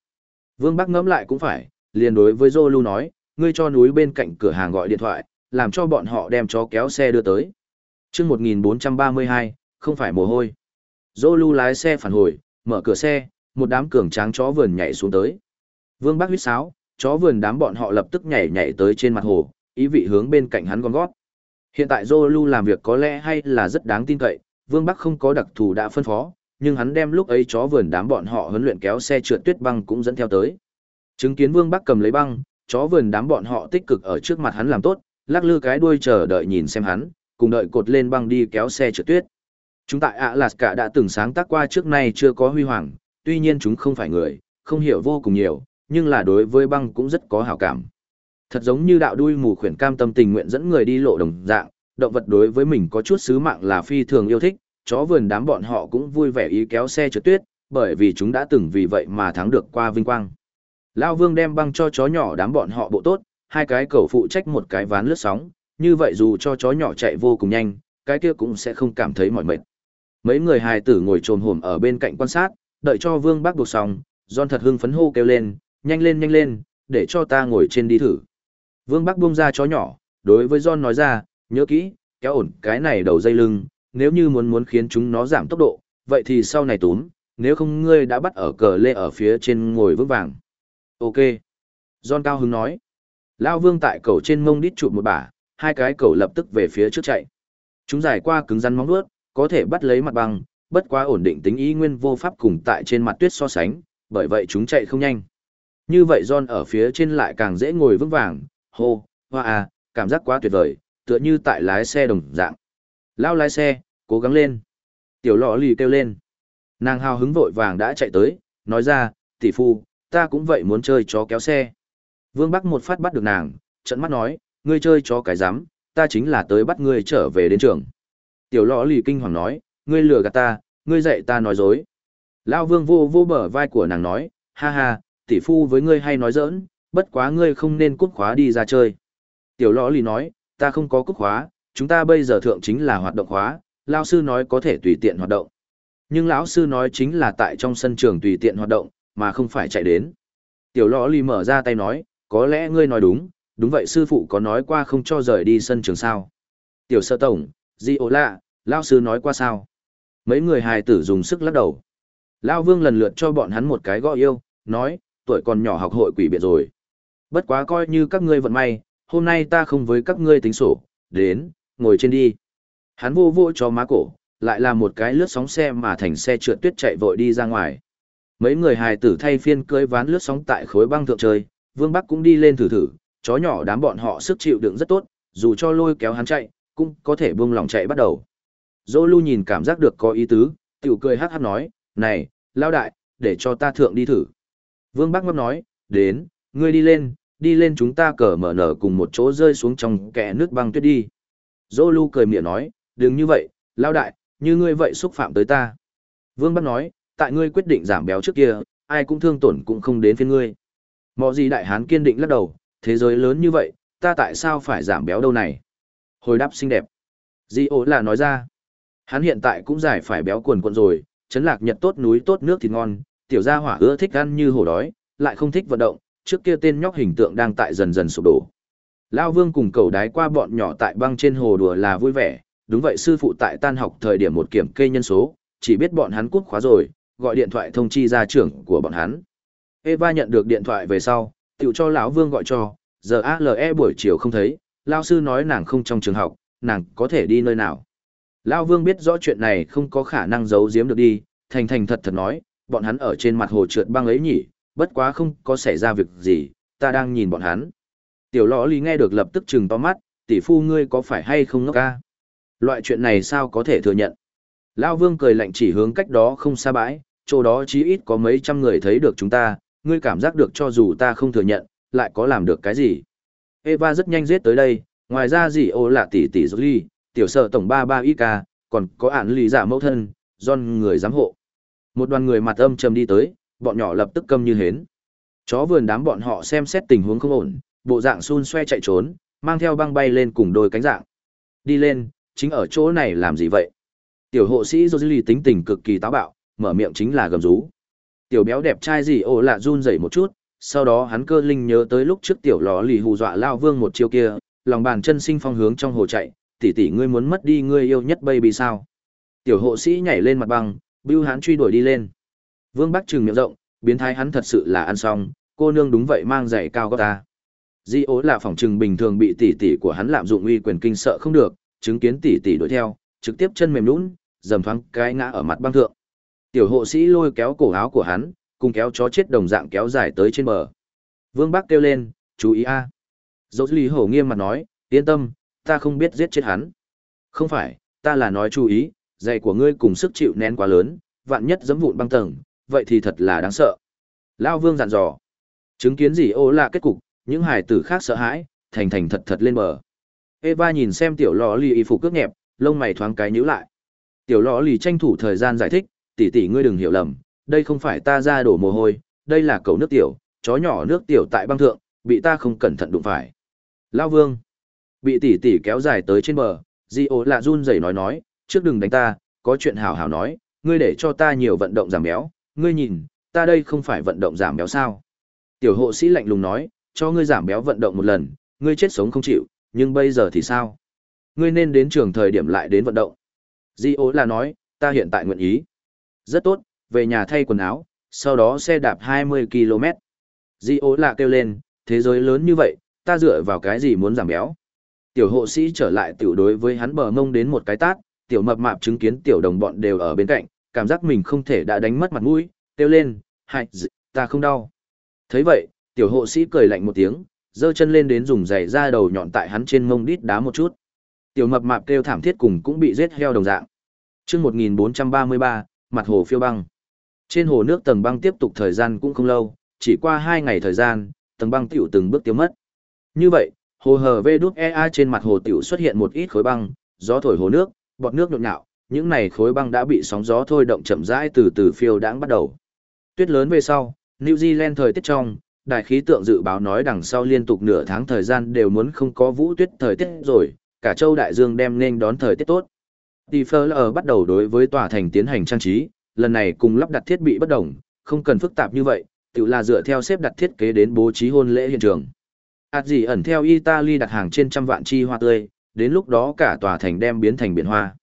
Vương Bắc ngẫm lại cũng phải, liền đối với Zolu nói, ngươi cho núi bên cạnh cửa hàng gọi điện thoại, làm cho bọn họ đem chó kéo xe đưa tới. Chương 1432, không phải mồ hôi. Zolu lái xe phản hồi, mở cửa xe, một đám cường tráng chó vườn nhảy xuống tới. Vương Bắc huyết sáo, chó vườn đám bọn họ lập tức nhảy nhảy tới trên mặt hồ, ý vị hướng bên cạnh hắn con gót. Hiện tại Zolu làm việc có lẽ hay là rất đáng tin cậy, Vương Bắc không có đặc thù đã phân phó, nhưng hắn đem lúc ấy chó vườn đám bọn họ huấn luyện kéo xe trượt tuyết băng cũng dẫn theo tới. Chứng kiến Vương Bắc cầm lấy băng, chó vườn đám bọn họ tích cực ở trước mặt hắn làm tốt, lắc lư cái đuôi chờ đợi nhìn xem hắn, cùng đợi cột lên băng đi kéo xe trượt tuyết. Chúng tại Alaska đã từng sáng tác qua trước nay chưa có huy hoàng, tuy nhiên chúng không phải người, không hiểu vô cùng nhiều, nhưng là đối với băng cũng rất có hảo cảm. Thật giống như đạo đuôi mù khuyển cam tâm tình nguyện dẫn người đi lộ đồng dạng, động vật đối với mình có chút sứ mạng là phi thường yêu thích, chó vườn đám bọn họ cũng vui vẻ ý kéo xe trượt tuyết, bởi vì chúng đã từng vì vậy mà thắng được qua vinh quang. Lão Vương đem băng cho chó nhỏ đám bọn họ bộ tốt, hai cái cầu phụ trách một cái ván lướt sóng, như vậy dù cho chó nhỏ chạy vô cùng nhanh, cái kia cũng sẽ không cảm thấy mỏi mệt. Mấy người hài tử ngồi trồm hổm ở bên cạnh quan sát, đợi cho Vương bác buộc xong, John thật hưng phấn hô kêu lên, nhanh lên nhanh lên, để cho ta ngồi trên đi thử. Vương Bắc buông ra chó nhỏ, đối với John nói ra, nhớ kỹ, kéo ổn cái này đầu dây lưng, nếu như muốn muốn khiến chúng nó giảm tốc độ, vậy thì sau này túm, nếu không ngươi đã bắt ở cờ lê ở phía trên ngồi vững vàng. Ok. John cao hứng nói. Lao vương tại cầu trên mông đít chụp một bả, hai cái cầu lập tức về phía trước chạy. Chúng dài qua cứng rắn móng vuốt, có thể bắt lấy mặt băng, bất quá ổn định tính ý nguyên vô pháp cùng tại trên mặt tuyết so sánh, bởi vậy chúng chạy không nhanh. Như vậy John ở phía trên lại càng dễ ngồi vững vàng, hô, hoa à, cảm giác quá tuyệt vời, tựa như tại lái xe đồng dạng. Lao lái xe, cố gắng lên. Tiểu lọ lì kêu lên. Nàng hào hứng vội vàng đã chạy tới, nói ra, tỷ phu, ta cũng vậy muốn chơi chó kéo xe. Vương Bắc một phát bắt được nàng, trận mắt nói, ngươi chơi chó cái giám, ta chính là tới bắt ngươi trở về đến trường. Tiểu lọ lì kinh hoàng nói, ngươi lừa gạt ta, ngươi dạy ta nói dối. Lao vương vô vô bờ vai của nàng nói, ha ha, tỷ phu với ngươi hay nói giỡn, bất quá ngươi không nên cút khóa đi ra chơi. Tiểu lõ lì nói, ta không có cút khóa, chúng ta bây giờ thượng chính là hoạt động khóa, Lao sư nói có thể tùy tiện hoạt động. Nhưng lão sư nói chính là tại trong sân trường tùy tiện hoạt động, mà không phải chạy đến. Tiểu lõ lì mở ra tay nói, có lẽ ngươi nói đúng, đúng vậy sư phụ có nói qua không cho rời đi sân trường sao. Tiểu sơ tổng, di ố lạ, lao sư nói qua sao. Mấy người hài tử dùng sức lắc đầu. Lao vương lần lượt cho bọn hắn một cái gọi yêu, nói, tuổi còn nhỏ học hội quỷ biệt rồi. Bất quá coi như các ngươi vận may, hôm nay ta không với các ngươi tính sổ, đến, ngồi trên đi. Hắn vô vô cho má cổ, lại là một cái lướt sóng xe mà thành xe trượt tuyết chạy vội đi ra ngoài. Mấy người hài tử thay phiên cưỡi ván lướt sóng tại khối băng thượng trời. Vương Bắc cũng đi lên thử thử, chó nhỏ đám bọn họ sức chịu đựng rất tốt, dù cho lôi kéo hắn chạy, cũng có thể buông lòng chạy bắt đầu. Dô lưu nhìn cảm giác được có ý tứ, tiểu cười hát hát nói, này, lao đại, để cho ta thượng đi thử. Vương Bắc ngấp nói, đến, ngươi đi lên, đi lên chúng ta cờ mở nở cùng một chỗ rơi xuống trong kẽ nước băng tuyết đi. Dô Lu cười miệng nói, đừng như vậy, lao đại, như ngươi vậy xúc phạm tới ta. Vương Bắc nói, tại ngươi quyết định giảm béo trước kia, ai cũng thương tổn cũng không đến phiên ngươi. Mọ gì đại hán kiên định lắc đầu, thế giới lớn như vậy, ta tại sao phải giảm béo đâu này? Hồi đáp xinh đẹp. Di ố là nói ra. Hắn hiện tại cũng giải phải béo quần quần rồi, chấn lạc nhật tốt núi tốt nước thịt ngon, tiểu gia hỏa ưa thích ăn như hổ đói, lại không thích vận động, trước kia tên nhóc hình tượng đang tại dần dần sụp đổ. Lao vương cùng cầu đái qua bọn nhỏ tại băng trên hồ đùa là vui vẻ, đúng vậy sư phụ tại tan học thời điểm một kiểm kê nhân số, chỉ biết bọn hắn cút khóa rồi, gọi điện thoại thông chi gia trưởng của bọn hắn. Eva nhận được điện thoại về sau, tiểu cho lão Vương gọi cho, giờ ALE buổi chiều không thấy, lão sư nói nàng không trong trường học, nàng có thể đi nơi nào. Lão Vương biết rõ chuyện này không có khả năng giấu giếm được đi, thành thành thật thật nói, bọn hắn ở trên mặt hồ trượt băng ấy nhỉ, bất quá không có xảy ra việc gì, ta đang nhìn bọn hắn. Tiểu lõ lý nghe được lập tức trừng to mắt, tỷ phu ngươi có phải hay không ngốc ca? Loại chuyện này sao có thể thừa nhận? Lão Vương cười lạnh chỉ hướng cách đó không xa bãi, chỗ đó chí ít có mấy trăm người thấy được chúng ta, ngươi cảm giác được cho dù ta không thừa nhận, lại có làm được cái gì. Eva rất nhanh giết tới đây, ngoài ra gì ô là tỷ tỷ Jolie, tiểu sở tổng ba ba Ika, còn có ản lý giả mẫu thân, John người giám hộ. Một đoàn người mặt âm trầm đi tới, bọn nhỏ lập tức câm như hến. Chó vườn đám bọn họ xem xét tình huống không ổn, bộ dạng xun xoe chạy trốn, mang theo băng bay lên cùng đôi cánh dạng. Đi lên, chính ở chỗ này làm gì vậy? Tiểu hộ sĩ Jolie tính tình cực kỳ táo bạo, mở miệng chính là gầm rú. Tiểu béo đẹp trai gì ồ lạ run rẩy một chút, sau đó hắn cơ linh nhớ tới lúc trước tiểu lò lì hù dọa lao vương một chiêu kia, lòng bàn chân sinh phong hướng trong hồ chạy, tỷ tỷ ngươi muốn mất đi ngươi yêu nhất baby sao? Tiểu hộ sĩ nhảy lên mặt băng, bưu hắn truy đuổi đi lên. Vương Bắc trừng miệng rộng, biến thái hắn thật sự là ăn xong, cô nương đúng vậy mang giày cao gót ta. Di ố là phòng trừng bình thường bị tỷ tỷ của hắn lạm dụng uy quyền kinh sợ không được, chứng kiến tỷ tỷ đuổi theo, trực tiếp chân mềm nhũn, dầm thoáng cái ngã ở mặt băng thượng. Tiểu hộ sĩ lôi kéo cổ áo của hắn, cùng kéo chó chết đồng dạng kéo dài tới trên bờ. Vương Bắc kêu lên, chú ý a. Dỗ lý hổ nghiêm mặt nói, yên tâm, ta không biết giết chết hắn. Không phải, ta là nói chú ý, giày của ngươi cùng sức chịu nén quá lớn, vạn nhất giẫm vụn băng tầng, vậy thì thật là đáng sợ. Lao Vương dặn dò. Chứng kiến gì ô là kết cục, những hải tử khác sợ hãi, thành thành thật thật lên bờ. Eva nhìn xem tiểu lò lì y phục cước nhẹp, lông mày thoáng cái nhíu lại. Tiểu lò lì tranh thủ thời gian giải thích, tỷ tỷ ngươi đừng hiểu lầm, đây không phải ta ra đổ mồ hôi, đây là cầu nước tiểu, chó nhỏ nước tiểu tại băng thượng, bị ta không cẩn thận đụng phải. Lao vương, bị tỷ tỷ kéo dài tới trên bờ, Di ô lạ run rẩy nói nói, trước đừng đánh ta, có chuyện hảo hảo nói, ngươi để cho ta nhiều vận động giảm béo, ngươi nhìn, ta đây không phải vận động giảm béo sao. Tiểu hộ sĩ lạnh lùng nói, cho ngươi giảm béo vận động một lần, ngươi chết sống không chịu, nhưng bây giờ thì sao? Ngươi nên đến trường thời điểm lại đến vận động. Di ố là nói, ta hiện tại nguyện ý. rất tốt, về nhà thay quần áo, sau đó xe đạp 20 km. Di ố là kêu lên, thế giới lớn như vậy, ta dựa vào cái gì muốn giảm béo. Tiểu hộ sĩ trở lại tiểu đối với hắn bờ mông đến một cái tát, tiểu mập mạp chứng kiến tiểu đồng bọn đều ở bên cạnh, cảm giác mình không thể đã đánh mất mặt mũi, kêu lên, hại, ta không đau. thấy vậy, tiểu hộ sĩ cười lạnh một tiếng, giơ chân lên đến dùng giày ra đầu nhọn tại hắn trên mông đít đá một chút. Tiểu mập mạp kêu thảm thiết cùng cũng bị giết heo đồng dạng. Chương 1433, mặt hồ phiêu băng. Trên hồ nước tầng băng tiếp tục thời gian cũng không lâu, chỉ qua 2 ngày thời gian, tầng băng tiểu từng bước tiêu mất. Như vậy, hồ hờ vê đút EA trên mặt hồ tiểu xuất hiện một ít khối băng, gió thổi hồ nước, bọt nước nhộn nhạo, những này khối băng đã bị sóng gió thôi động chậm rãi từ từ phiêu đãng bắt đầu. Tuyết lớn về sau, New Zealand thời tiết trong, đại khí tượng dự báo nói đằng sau liên tục nửa tháng thời gian đều muốn không có vũ tuyết thời tiết rồi, cả châu đại dương đem nên đón thời tiết tốt. Tifler bắt đầu đối với tòa thành tiến hành trang trí, lần này cùng lắp đặt thiết bị bất đồng, không cần phức tạp như vậy, tự là dựa theo xếp đặt thiết kế đến bố trí hôn lễ hiện trường. Ảt gì ẩn theo Italy đặt hàng trên trăm vạn chi hoa tươi, đến lúc đó cả tòa thành đem biến thành biển hoa.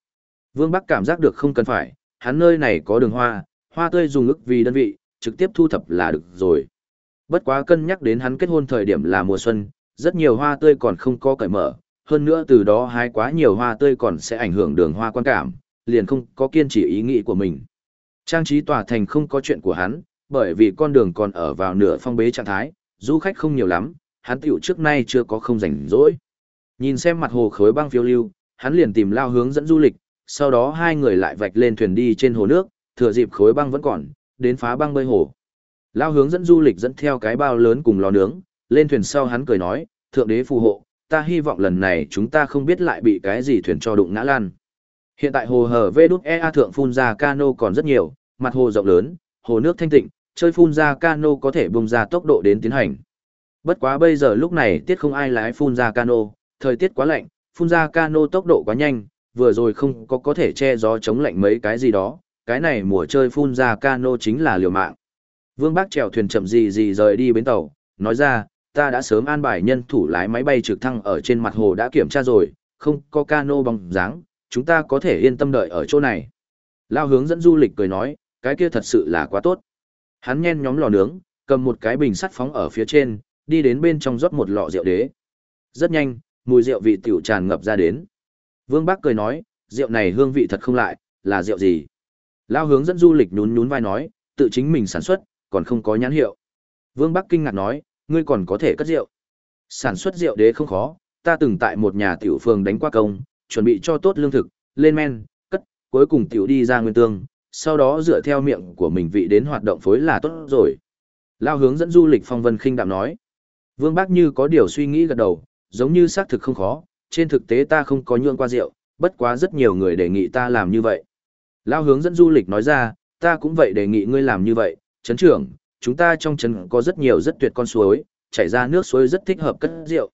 Vương Bắc cảm giác được không cần phải, hắn nơi này có đường hoa, hoa tươi dùng ức vì đơn vị, trực tiếp thu thập là được rồi. Bất quá cân nhắc đến hắn kết hôn thời điểm là mùa xuân, rất nhiều hoa tươi còn không có cởi mở, hơn nữa từ đó hái quá nhiều hoa tươi còn sẽ ảnh hưởng đường hoa quan cảm, liền không có kiên trì ý nghĩ của mình. Trang trí tòa thành không có chuyện của hắn, bởi vì con đường còn ở vào nửa phong bế trạng thái, du khách không nhiều lắm, hắn tiểu trước nay chưa có không rảnh rỗi. Nhìn xem mặt hồ khối băng phiêu lưu, hắn liền tìm lao hướng dẫn du lịch, sau đó hai người lại vạch lên thuyền đi trên hồ nước, thừa dịp khối băng vẫn còn, đến phá băng bơi hồ. Lao hướng dẫn du lịch dẫn theo cái bao lớn cùng lò nướng, lên thuyền sau hắn cười nói, thượng đế phù hộ, ta hy vọng lần này chúng ta không biết lại bị cái gì thuyền cho đụng ngã lan. Hiện tại hồ hở vê đút EA thượng phun ra cano còn rất nhiều, mặt hồ rộng lớn, hồ nước thanh tịnh, chơi phun ra cano có thể bùng ra tốc độ đến tiến hành. Bất quá bây giờ lúc này tiết không ai lái phun ra cano, thời tiết quá lạnh, phun ra cano tốc độ quá nhanh, vừa rồi không có có thể che gió chống lạnh mấy cái gì đó, cái này mùa chơi phun ra cano chính là liều mạng. Vương Bác chèo thuyền chậm gì gì rời đi bến tàu, nói ra, ta đã sớm an bài nhân thủ lái máy bay trực thăng ở trên mặt hồ đã kiểm tra rồi, không có cano bóng dáng, chúng ta có thể yên tâm đợi ở chỗ này. Lao hướng dẫn du lịch cười nói, cái kia thật sự là quá tốt. Hắn nhen nhóm lò nướng, cầm một cái bình sắt phóng ở phía trên, đi đến bên trong rót một lọ rượu đế. Rất nhanh, mùi rượu vị tiểu tràn ngập ra đến. Vương Bác cười nói, rượu này hương vị thật không lại, là rượu gì? Lao hướng dẫn du lịch nhún nhún vai nói, tự chính mình sản xuất, còn không có nhãn hiệu. Vương Bắc kinh ngạc nói, ngươi còn có thể cất rượu. Sản xuất rượu đế không khó, ta từng tại một nhà tiểu phường đánh qua công, chuẩn bị cho tốt lương thực, lên men, cất, cuối cùng tiểu đi ra nguyên tương, sau đó dựa theo miệng của mình vị đến hoạt động phối là tốt rồi. Lao hướng dẫn du lịch phong vân khinh đạm nói. Vương Bác như có điều suy nghĩ gật đầu, giống như xác thực không khó, trên thực tế ta không có nhượng qua rượu, bất quá rất nhiều người đề nghị ta làm như vậy. Lao hướng dẫn du lịch nói ra, ta cũng vậy đề nghị ngươi làm như vậy, chấn trưởng, chúng ta trong trấn có rất nhiều rất tuyệt con suối, chảy ra nước suối rất thích hợp cất rượu.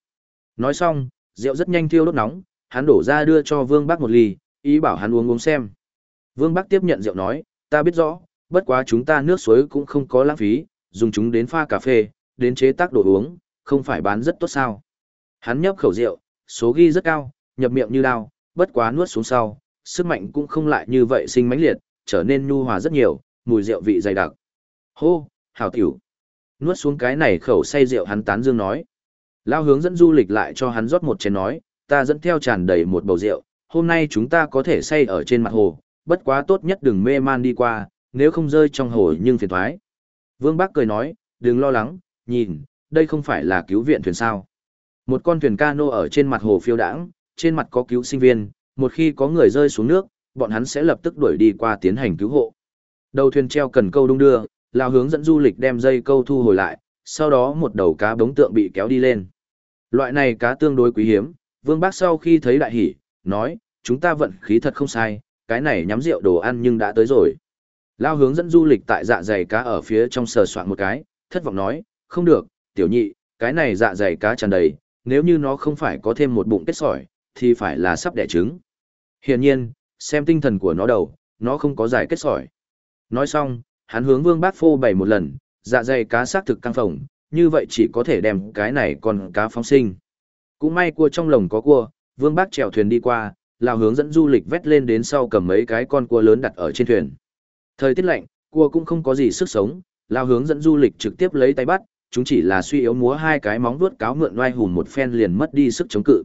Nói xong, rượu rất nhanh thiêu đốt nóng, hắn đổ ra đưa cho Vương Bác một ly, ý bảo hắn uống uống xem. Vương Bác tiếp nhận rượu nói, ta biết rõ, bất quá chúng ta nước suối cũng không có lãng phí, dùng chúng đến pha cà phê, đến chế tác đồ uống, không phải bán rất tốt sao. Hắn nhấp khẩu rượu, số ghi rất cao, nhập miệng như đao, bất quá nuốt xuống sau, sức mạnh cũng không lại như vậy sinh mãnh liệt, trở nên nhu hòa rất nhiều, mùi rượu vị dày đặc. Hô, hảo tiểu. Nuốt xuống cái này khẩu say rượu hắn tán dương nói. Lao hướng dẫn du lịch lại cho hắn rót một chén nói, ta dẫn theo tràn đầy một bầu rượu, hôm nay chúng ta có thể say ở trên mặt hồ, bất quá tốt nhất đừng mê man đi qua, nếu không rơi trong hồ nhưng phiền thoái. Vương Bác cười nói, đừng lo lắng, nhìn, đây không phải là cứu viện thuyền sao. Một con thuyền cano ở trên mặt hồ phiêu đãng, trên mặt có cứu sinh viên, một khi có người rơi xuống nước, bọn hắn sẽ lập tức đuổi đi qua tiến hành cứu hộ. Đầu thuyền treo cần câu đung đưa, lao hướng dẫn du lịch đem dây câu thu hồi lại, sau đó một đầu cá bóng tượng bị kéo đi lên. Loại này cá tương đối quý hiếm, Vương Bác sau khi thấy đại hỉ, nói, chúng ta vận khí thật không sai, cái này nhắm rượu đồ ăn nhưng đã tới rồi. Lao hướng dẫn du lịch tại dạ dày cá ở phía trong sờ soạn một cái, thất vọng nói, không được, tiểu nhị, cái này dạ dày cá tràn đầy, nếu như nó không phải có thêm một bụng kết sỏi, thì phải là sắp đẻ trứng. Hiển nhiên, xem tinh thần của nó đầu, nó không có giải kết sỏi. Nói xong, hắn hướng vương bát phô bày một lần, dạ dày cá xác thực căng phồng, như vậy chỉ có thể đem cái này còn cá phóng sinh. Cũng may cua trong lồng có cua, vương bác chèo thuyền đi qua, lao hướng dẫn du lịch vét lên đến sau cầm mấy cái con cua lớn đặt ở trên thuyền. Thời tiết lạnh, cua cũng không có gì sức sống, lao hướng dẫn du lịch trực tiếp lấy tay bắt, chúng chỉ là suy yếu múa hai cái móng vuốt cáo mượn oai hùn một phen liền mất đi sức chống cự.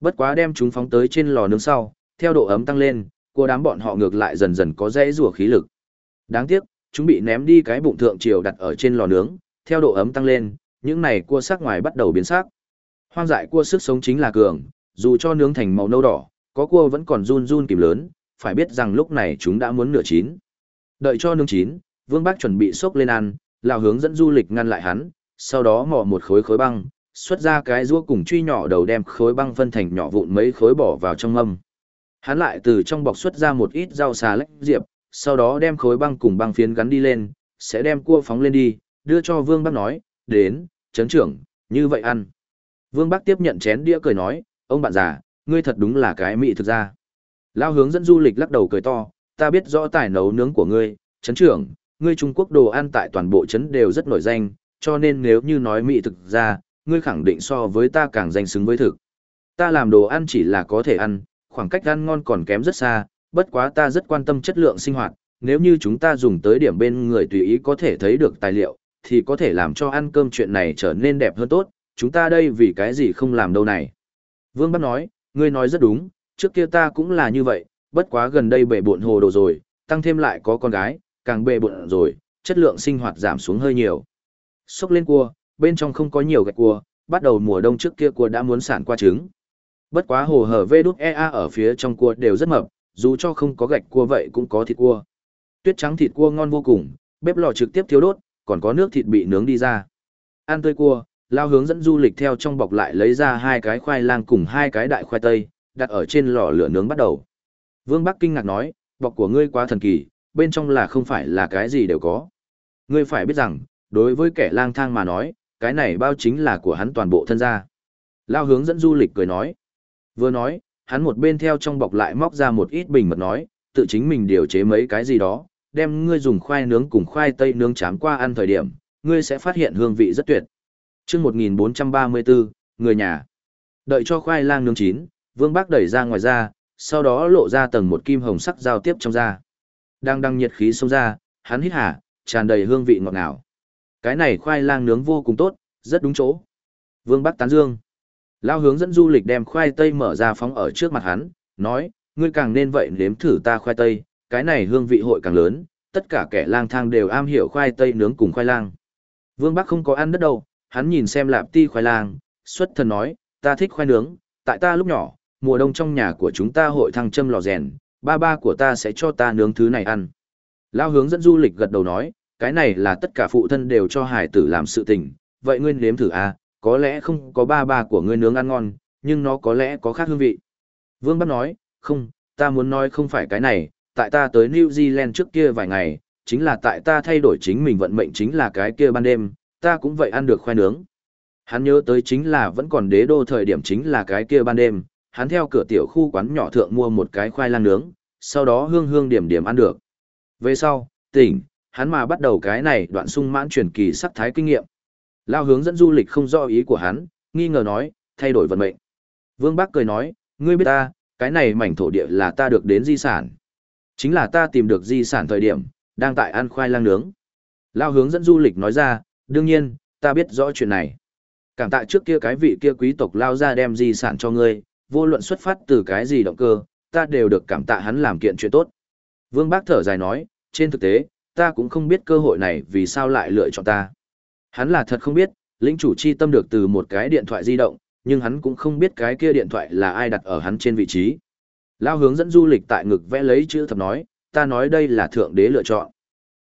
Bất quá đem chúng phóng tới trên lò nướng sau, theo độ ấm tăng lên, cua đám bọn họ ngược lại dần dần có dễ rùa khí lực. Đáng tiếc, chúng bị ném đi cái bụng thượng triều đặt ở trên lò nướng, theo độ ấm tăng lên, những này cua sắc ngoài bắt đầu biến sắc. Hoang dại cua sức sống chính là cường, dù cho nướng thành màu nâu đỏ, có cua vẫn còn run run kìm lớn, phải biết rằng lúc này chúng đã muốn nửa chín. Đợi cho nướng chín, Vương Bác chuẩn bị xốc lên ăn, lão hướng dẫn du lịch ngăn lại hắn, sau đó mò một khối khối băng, xuất ra cái rũa cùng truy nhỏ đầu đem khối băng phân thành nhỏ vụn mấy khối bỏ vào trong âm, Hắn lại từ trong bọc xuất ra một ít rau xà lách diệp, sau đó đem khối băng cùng băng phiến gắn đi lên, sẽ đem cua phóng lên đi, đưa cho Vương Bác nói, đến, chấn trưởng, như vậy ăn. Vương Bác tiếp nhận chén đĩa cười nói, ông bạn già, ngươi thật đúng là cái mị thực ra. Lao hướng dẫn du lịch lắc đầu cười to, ta biết rõ tài nấu nướng của ngươi, chấn trưởng, ngươi Trung Quốc đồ ăn tại toàn bộ chấn đều rất nổi danh, cho nên nếu như nói mỹ thực ra, ngươi khẳng định so với ta càng danh xứng với thực. Ta làm đồ ăn chỉ là có thể ăn, khoảng cách ăn ngon còn kém rất xa, bất quá ta rất quan tâm chất lượng sinh hoạt, nếu như chúng ta dùng tới điểm bên người tùy ý có thể thấy được tài liệu, thì có thể làm cho ăn cơm chuyện này trở nên đẹp hơn tốt, chúng ta đây vì cái gì không làm đâu này. Vương Bắc nói, ngươi nói rất đúng, trước kia ta cũng là như vậy, bất quá gần đây bể buộn hồ đồ rồi, tăng thêm lại có con gái, càng bể buộn rồi, chất lượng sinh hoạt giảm xuống hơi nhiều. Xốc lên cua, bên trong không có nhiều gạch cua, bắt đầu mùa đông trước kia cua đã muốn sản qua trứng. Bất quá hồ hở vê đút EA ở phía trong cua đều rất mập, dù cho không có gạch cua vậy cũng có thịt cua. Tuyết trắng thịt cua ngon vô cùng, bếp lò trực tiếp thiếu đốt, còn có nước thịt bị nướng đi ra. Ăn tươi cua, lao hướng dẫn du lịch theo trong bọc lại lấy ra hai cái khoai lang cùng hai cái đại khoai tây, đặt ở trên lò lửa nướng bắt đầu. Vương Bắc kinh ngạc nói, bọc của ngươi quá thần kỳ, bên trong là không phải là cái gì đều có. Ngươi phải biết rằng, đối với kẻ lang thang mà nói, cái này bao chính là của hắn toàn bộ thân gia. Lao hướng dẫn du lịch cười nói. Vừa nói, hắn một bên theo trong bọc lại móc ra một ít bình mật nói, tự chính mình điều chế mấy cái gì đó, đem ngươi dùng khoai nướng cùng khoai tây nướng chám qua ăn thời điểm, ngươi sẽ phát hiện hương vị rất tuyệt. Chương 1434, người nhà. Đợi cho khoai lang nướng chín, Vương Bác đẩy ra ngoài ra, sau đó lộ ra tầng một kim hồng sắc giao tiếp trong da. Đang đăng nhiệt khí xông ra, hắn hít hả, tràn đầy hương vị ngọt ngào. Cái này khoai lang nướng vô cùng tốt, rất đúng chỗ. Vương Bắc tán dương. Lao hướng dẫn du lịch đem khoai tây mở ra phóng ở trước mặt hắn, nói, ngươi càng nên vậy nếm thử ta khoai tây, cái này hương vị hội càng lớn, tất cả kẻ lang thang đều am hiểu khoai tây nướng cùng khoai lang. Vương Bắc không có ăn đất đâu, hắn nhìn xem lạp ti khoai lang, xuất thần nói, ta thích khoai nướng, tại ta lúc nhỏ, mùa đông trong nhà của chúng ta hội thăng châm lò rèn, ba ba của ta sẽ cho ta nướng thứ này ăn. Lao hướng dẫn du lịch gật đầu nói, cái này là tất cả phụ thân đều cho hải tử làm sự tình, vậy ngươi nếm thử à, có lẽ không có ba ba của ngươi nướng ăn ngon, nhưng nó có lẽ có khác hương vị. Vương bắt nói, không, ta muốn nói không phải cái này, tại ta tới New Zealand trước kia vài ngày, chính là tại ta thay đổi chính mình vận mệnh chính là cái kia ban đêm, ta cũng vậy ăn được khoai nướng. Hắn nhớ tới chính là vẫn còn đế đô thời điểm chính là cái kia ban đêm, hắn theo cửa tiểu khu quán nhỏ thượng mua một cái khoai lang nướng, sau đó hương hương điểm điểm ăn được. Về sau, tỉnh, hắn mà bắt đầu cái này đoạn sung mãn truyền kỳ sắc thái kinh nghiệm. Lao hướng dẫn du lịch không rõ ý của hắn, nghi ngờ nói, thay đổi vận mệnh. Vương Bắc cười nói, ngươi biết ta, cái này mảnh thổ địa là ta được đến di sản. Chính là ta tìm được di sản thời điểm, đang tại ăn khoai lang nướng. Lao hướng dẫn du lịch nói ra, đương nhiên, ta biết rõ chuyện này. Cảm tạ trước kia cái vị kia quý tộc lao ra đem di sản cho ngươi, vô luận xuất phát từ cái gì động cơ, ta đều được cảm tạ hắn làm kiện chuyện tốt. Vương Bác thở dài nói, trên thực tế, ta cũng không biết cơ hội này vì sao lại lựa chọn ta. Hắn là thật không biết, lĩnh chủ chi tâm được từ một cái điện thoại di động, nhưng hắn cũng không biết cái kia điện thoại là ai đặt ở hắn trên vị trí. Lao hướng dẫn du lịch tại ngực vẽ lấy chữ thập nói, ta nói đây là thượng đế lựa chọn.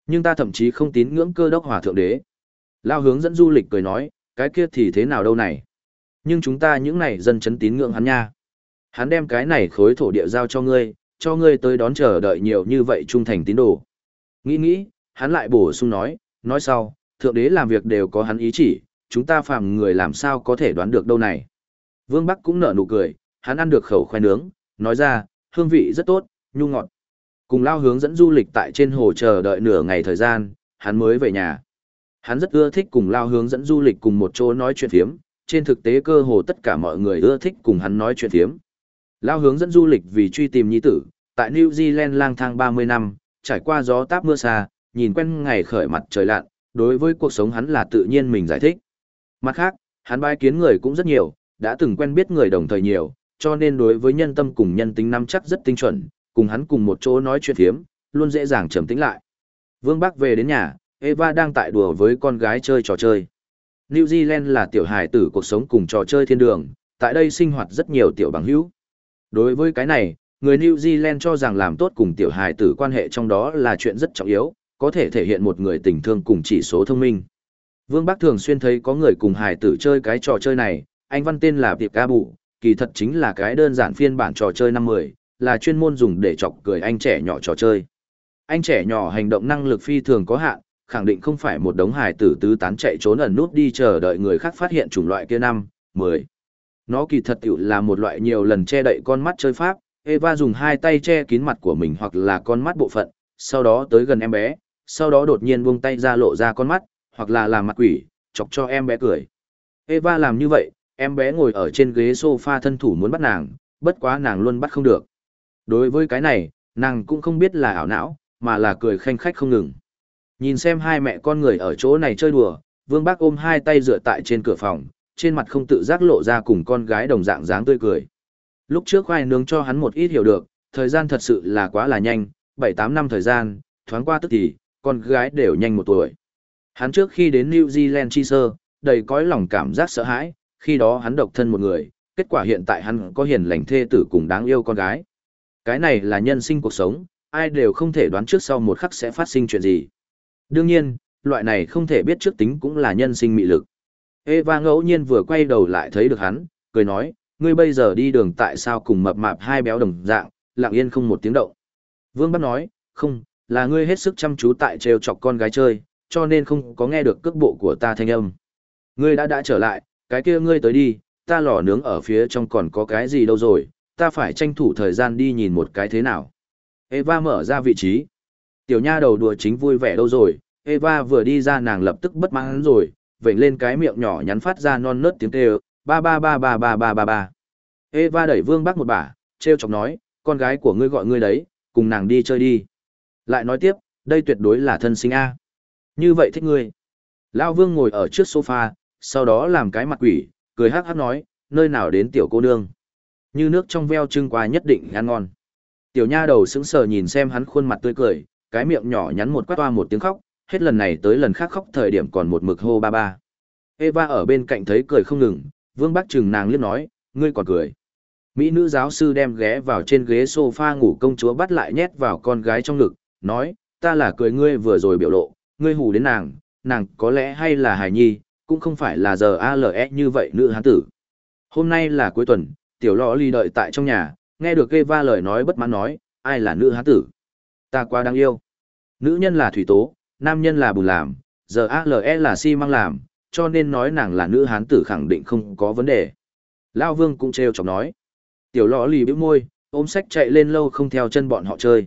Nhưng ta thậm chí không tín ngưỡng cơ đốc hòa thượng đế. Lao hướng dẫn du lịch cười nói, cái kia thì thế nào đâu này. Nhưng chúng ta những này dân chấn tín ngưỡng hắn nha. Hắn đem cái này khối thổ địa giao cho ngươi, cho ngươi tới đón chờ đợi nhiều như vậy trung thành tín đồ. Nghĩ nghĩ, hắn lại bổ sung nói, nói sau, thượng đế làm việc đều có hắn ý chỉ, chúng ta phàm người làm sao có thể đoán được đâu này. Vương Bắc cũng nở nụ cười, hắn ăn được khẩu khoai nướng, nói ra, hương vị rất tốt, nhu ngọt. Cùng lao hướng dẫn du lịch tại trên hồ chờ đợi nửa ngày thời gian, hắn mới về nhà. Hắn rất ưa thích cùng lao hướng dẫn du lịch cùng một chỗ nói chuyện phiếm, trên thực tế cơ hồ tất cả mọi người ưa thích cùng hắn nói chuyện phiếm. Lao hướng dẫn du lịch vì truy tìm nhi tử, tại New Zealand lang thang 30 năm, trải qua gió táp mưa xa, nhìn quen ngày khởi mặt trời lặn, đối với cuộc sống hắn là tự nhiên mình giải thích. Mặt khác, hắn bái kiến người cũng rất nhiều, đã từng quen biết người đồng thời nhiều, cho nên đối với nhân tâm cùng nhân tính nắm chắc rất tinh chuẩn, cùng hắn cùng một chỗ nói chuyện thiếm, luôn dễ dàng trầm tĩnh lại. Vương Bắc về đến nhà, Eva đang tại đùa với con gái chơi trò chơi. New Zealand là tiểu hài tử cuộc sống cùng trò chơi thiên đường, tại đây sinh hoạt rất nhiều tiểu bằng hữu. Đối với cái này, người New Zealand cho rằng làm tốt cùng tiểu hài tử quan hệ trong đó là chuyện rất trọng yếu, có thể thể hiện một người tình thương cùng chỉ số thông minh. Vương Bắc thường xuyên thấy có người cùng hài tử chơi cái trò chơi này, anh văn tên là Tiệp Ca Bụ, kỳ thật chính là cái đơn giản phiên bản trò chơi năm mười, là chuyên môn dùng để chọc cười anh trẻ nhỏ trò chơi. Anh trẻ nhỏ hành động năng lực phi thường có hạn, khẳng định không phải một đống hài tử tứ tán chạy trốn ẩn nút đi chờ đợi người khác phát hiện chủng loại kia năm, mười. Nó kỳ thật tiểu là một loại nhiều lần che đậy con mắt chơi pháp, Eva dùng hai tay che kín mặt của mình hoặc là con mắt bộ phận, sau đó tới gần em bé, sau đó đột nhiên buông tay ra lộ ra con mắt, hoặc là làm mặt quỷ, chọc cho em bé cười. Eva làm như vậy, em bé ngồi ở trên ghế sofa thân thủ muốn bắt nàng, bất quá nàng luôn bắt không được. Đối với cái này, nàng cũng không biết là ảo não, mà là cười khanh khách không ngừng. Nhìn xem hai mẹ con người ở chỗ này chơi đùa, Vương Bác ôm hai tay dựa tại trên cửa phòng, trên mặt không tự giác lộ ra cùng con gái đồng dạng dáng tươi cười. Lúc trước khoai nướng cho hắn một ít hiểu được, thời gian thật sự là quá là nhanh, 7-8 năm thời gian, thoáng qua tức thì, con gái đều nhanh một tuổi. Hắn trước khi đến New Zealand chi sơ, đầy cõi lòng cảm giác sợ hãi, khi đó hắn độc thân một người, kết quả hiện tại hắn có hiền lành thê tử cùng đáng yêu con gái. Cái này là nhân sinh cuộc sống, ai đều không thể đoán trước sau một khắc sẽ phát sinh chuyện gì. Đương nhiên, loại này không thể biết trước tính cũng là nhân sinh mị lực. Eva ngẫu nhiên vừa quay đầu lại thấy được hắn, cười nói, ngươi bây giờ đi đường tại sao cùng mập mạp hai béo đồng dạng, lặng yên không một tiếng động. Vương Bắc nói, không, là ngươi hết sức chăm chú tại trêu chọc con gái chơi, cho nên không có nghe được cước bộ của ta thanh âm. Ngươi đã đã trở lại, cái kia ngươi tới đi, ta lò nướng ở phía trong còn có cái gì đâu rồi, ta phải tranh thủ thời gian đi nhìn một cái thế nào. Eva mở ra vị trí. Tiểu nha đầu đùa chính vui vẻ đâu rồi, Eva vừa đi ra nàng lập tức bất mãn rồi, vểnh lên cái miệng nhỏ nhắn phát ra non nớt tiếng kêu, ba ba ba ba ba ba ba ba. Eva đẩy Vương Bắc một bà, trêu chọc nói, con gái của ngươi gọi ngươi đấy, cùng nàng đi chơi đi. Lại nói tiếp, đây tuyệt đối là thân sinh A. Như vậy thích ngươi. Lao Vương ngồi ở trước sofa, sau đó làm cái mặt quỷ, cười hắc hắc nói, nơi nào đến tiểu cô nương. Như nước trong veo trưng qua nhất định ăn ngon. Tiểu nha đầu sững sờ nhìn xem hắn khuôn mặt tươi cười, cái miệng nhỏ nhắn một quát toa một tiếng khóc, hết lần này tới lần khác khóc thời điểm còn một mực hô ba ba. Eva ở bên cạnh thấy cười không ngừng, Vương Bắc Trừng nàng liếc nói, ngươi còn cười. Mỹ nữ giáo sư đem ghé vào trên ghế sofa ngủ công chúa bắt lại nhét vào con gái trong ngực, nói, ta là cười ngươi vừa rồi biểu lộ, ngươi hù đến nàng, nàng có lẽ hay là hài nhi, cũng không phải là giờ ALE như vậy nữ hán tử. Hôm nay là cuối tuần, tiểu lọ ly đợi tại trong nhà, nghe được Eva lời nói bất mãn nói, ai là nữ hán tử. Ta quá đáng yêu. Nữ nhân là thủy tố, nam nhân là bùn làm, giờ ALE là xi si măng làm, cho nên nói nàng là nữ hán tử khẳng định không có vấn đề. Lao vương cũng trêu chọc nói. Tiểu lọ lì bĩu môi, ôm sách chạy lên lâu không theo chân bọn họ chơi.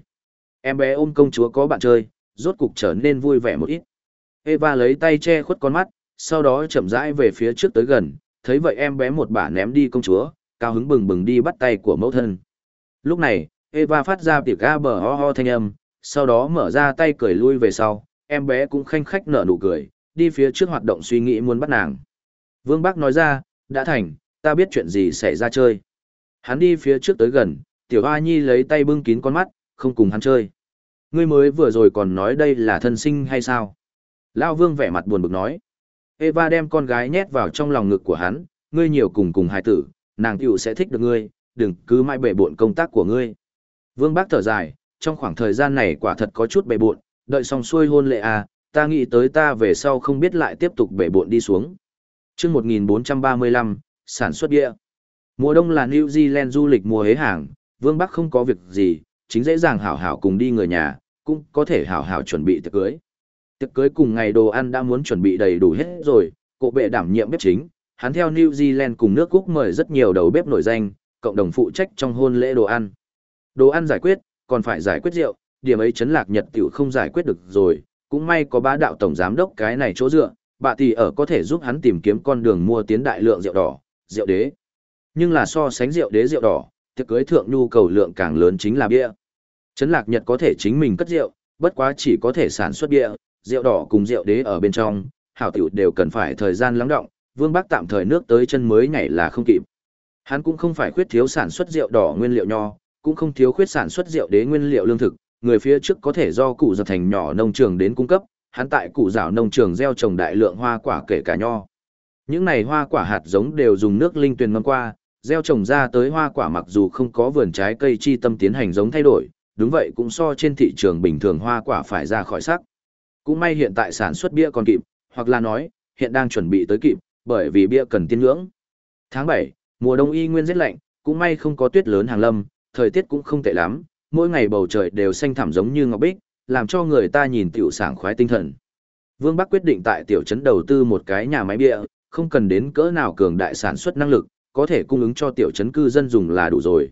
Em bé ôm công chúa có bạn chơi, rốt cục trở nên vui vẻ một ít. Eva lấy tay che khuất con mắt, sau đó chậm rãi về phía trước tới gần, thấy vậy em bé một bả ném đi công chúa, cao hứng bừng bừng đi bắt tay của mẫu thân. Lúc này, Eva phát ra tiếng ga bờ ho ho thanh âm, sau đó mở ra tay cười lui về sau, em bé cũng khanh khách nở nụ cười, đi phía trước hoạt động suy nghĩ muốn bắt nàng. Vương Bắc nói ra, đã thành, ta biết chuyện gì xảy ra chơi. Hắn đi phía trước tới gần, tiểu hoa nhi lấy tay bưng kín con mắt, không cùng hắn chơi. Ngươi mới vừa rồi còn nói đây là thân sinh hay sao? Lao vương vẻ mặt buồn bực nói. Eva đem con gái nhét vào trong lòng ngực của hắn, ngươi nhiều cùng cùng hài tử, nàng tiểu sẽ thích được ngươi, đừng cứ mãi bể buộn công tác của ngươi. Vương Bác thở dài, trong khoảng thời gian này quả thật có chút bể buộn, đợi xong xuôi hôn lệ à, ta nghĩ tới ta về sau không biết lại tiếp tục bể bộn đi xuống. chương 1435, sản xuất địa. Mùa đông là New Zealand du lịch mùa hế hàng, Vương Bắc không có việc gì, chính dễ dàng hảo hảo cùng đi người nhà, cũng có thể hảo hảo chuẩn bị tiệc cưới. Tiệc cưới cùng ngày đồ ăn đã muốn chuẩn bị đầy đủ hết rồi, cộ bệ đảm nhiệm bếp chính, hắn theo New Zealand cùng nước Cúc mời rất nhiều đầu bếp nổi danh, cộng đồng phụ trách trong hôn lễ đồ ăn. Đồ ăn giải quyết, còn phải giải quyết rượu, điểm ấy chấn lạc nhật tiểu không giải quyết được rồi, cũng may có bá đạo tổng giám đốc cái này chỗ dựa, bà tỷ ở có thể giúp hắn tìm kiếm con đường mua tiến đại lượng rượu đỏ, rượu đế. Nhưng là so sánh rượu đế rượu đỏ, tiệc cưới thượng nhu cầu lượng càng lớn chính là bia. Trấn lạc nhật có thể chính mình cất rượu, bất quá chỉ có thể sản xuất bia, rượu đỏ cùng rượu đế ở bên trong, hảo tiểu đều cần phải thời gian lắng động, Vương Bắc tạm thời nước tới chân mới nhảy là không kịp. Hắn cũng không phải khuyết thiếu sản xuất rượu đỏ nguyên liệu nho, cũng không thiếu khuyết sản xuất rượu đế nguyên liệu lương thực, người phía trước có thể do cụ giật thành nhỏ nông trường đến cung cấp, hắn tại cụ rào nông trường gieo trồng đại lượng hoa quả kể cả nho. Những này hoa quả hạt giống đều dùng nước linh tuyền ngâm qua, gieo trồng ra tới hoa quả mặc dù không có vườn trái cây chi tâm tiến hành giống thay đổi, đúng vậy cũng so trên thị trường bình thường hoa quả phải ra khỏi sắc. Cũng may hiện tại sản xuất bia còn kịp, hoặc là nói, hiện đang chuẩn bị tới kịp, bởi vì bia cần tiên ngưỡng. Tháng 7, mùa đông y nguyên rất lạnh, cũng may không có tuyết lớn hàng lâm, thời tiết cũng không tệ lắm, mỗi ngày bầu trời đều xanh thẳm giống như ngọc bích, làm cho người ta nhìn tiểu sảng khoái tinh thần. Vương Bắc quyết định tại tiểu trấn đầu tư một cái nhà máy bia, không cần đến cỡ nào cường đại sản xuất năng lực, có thể cung ứng cho tiểu trấn cư dân dùng là đủ rồi.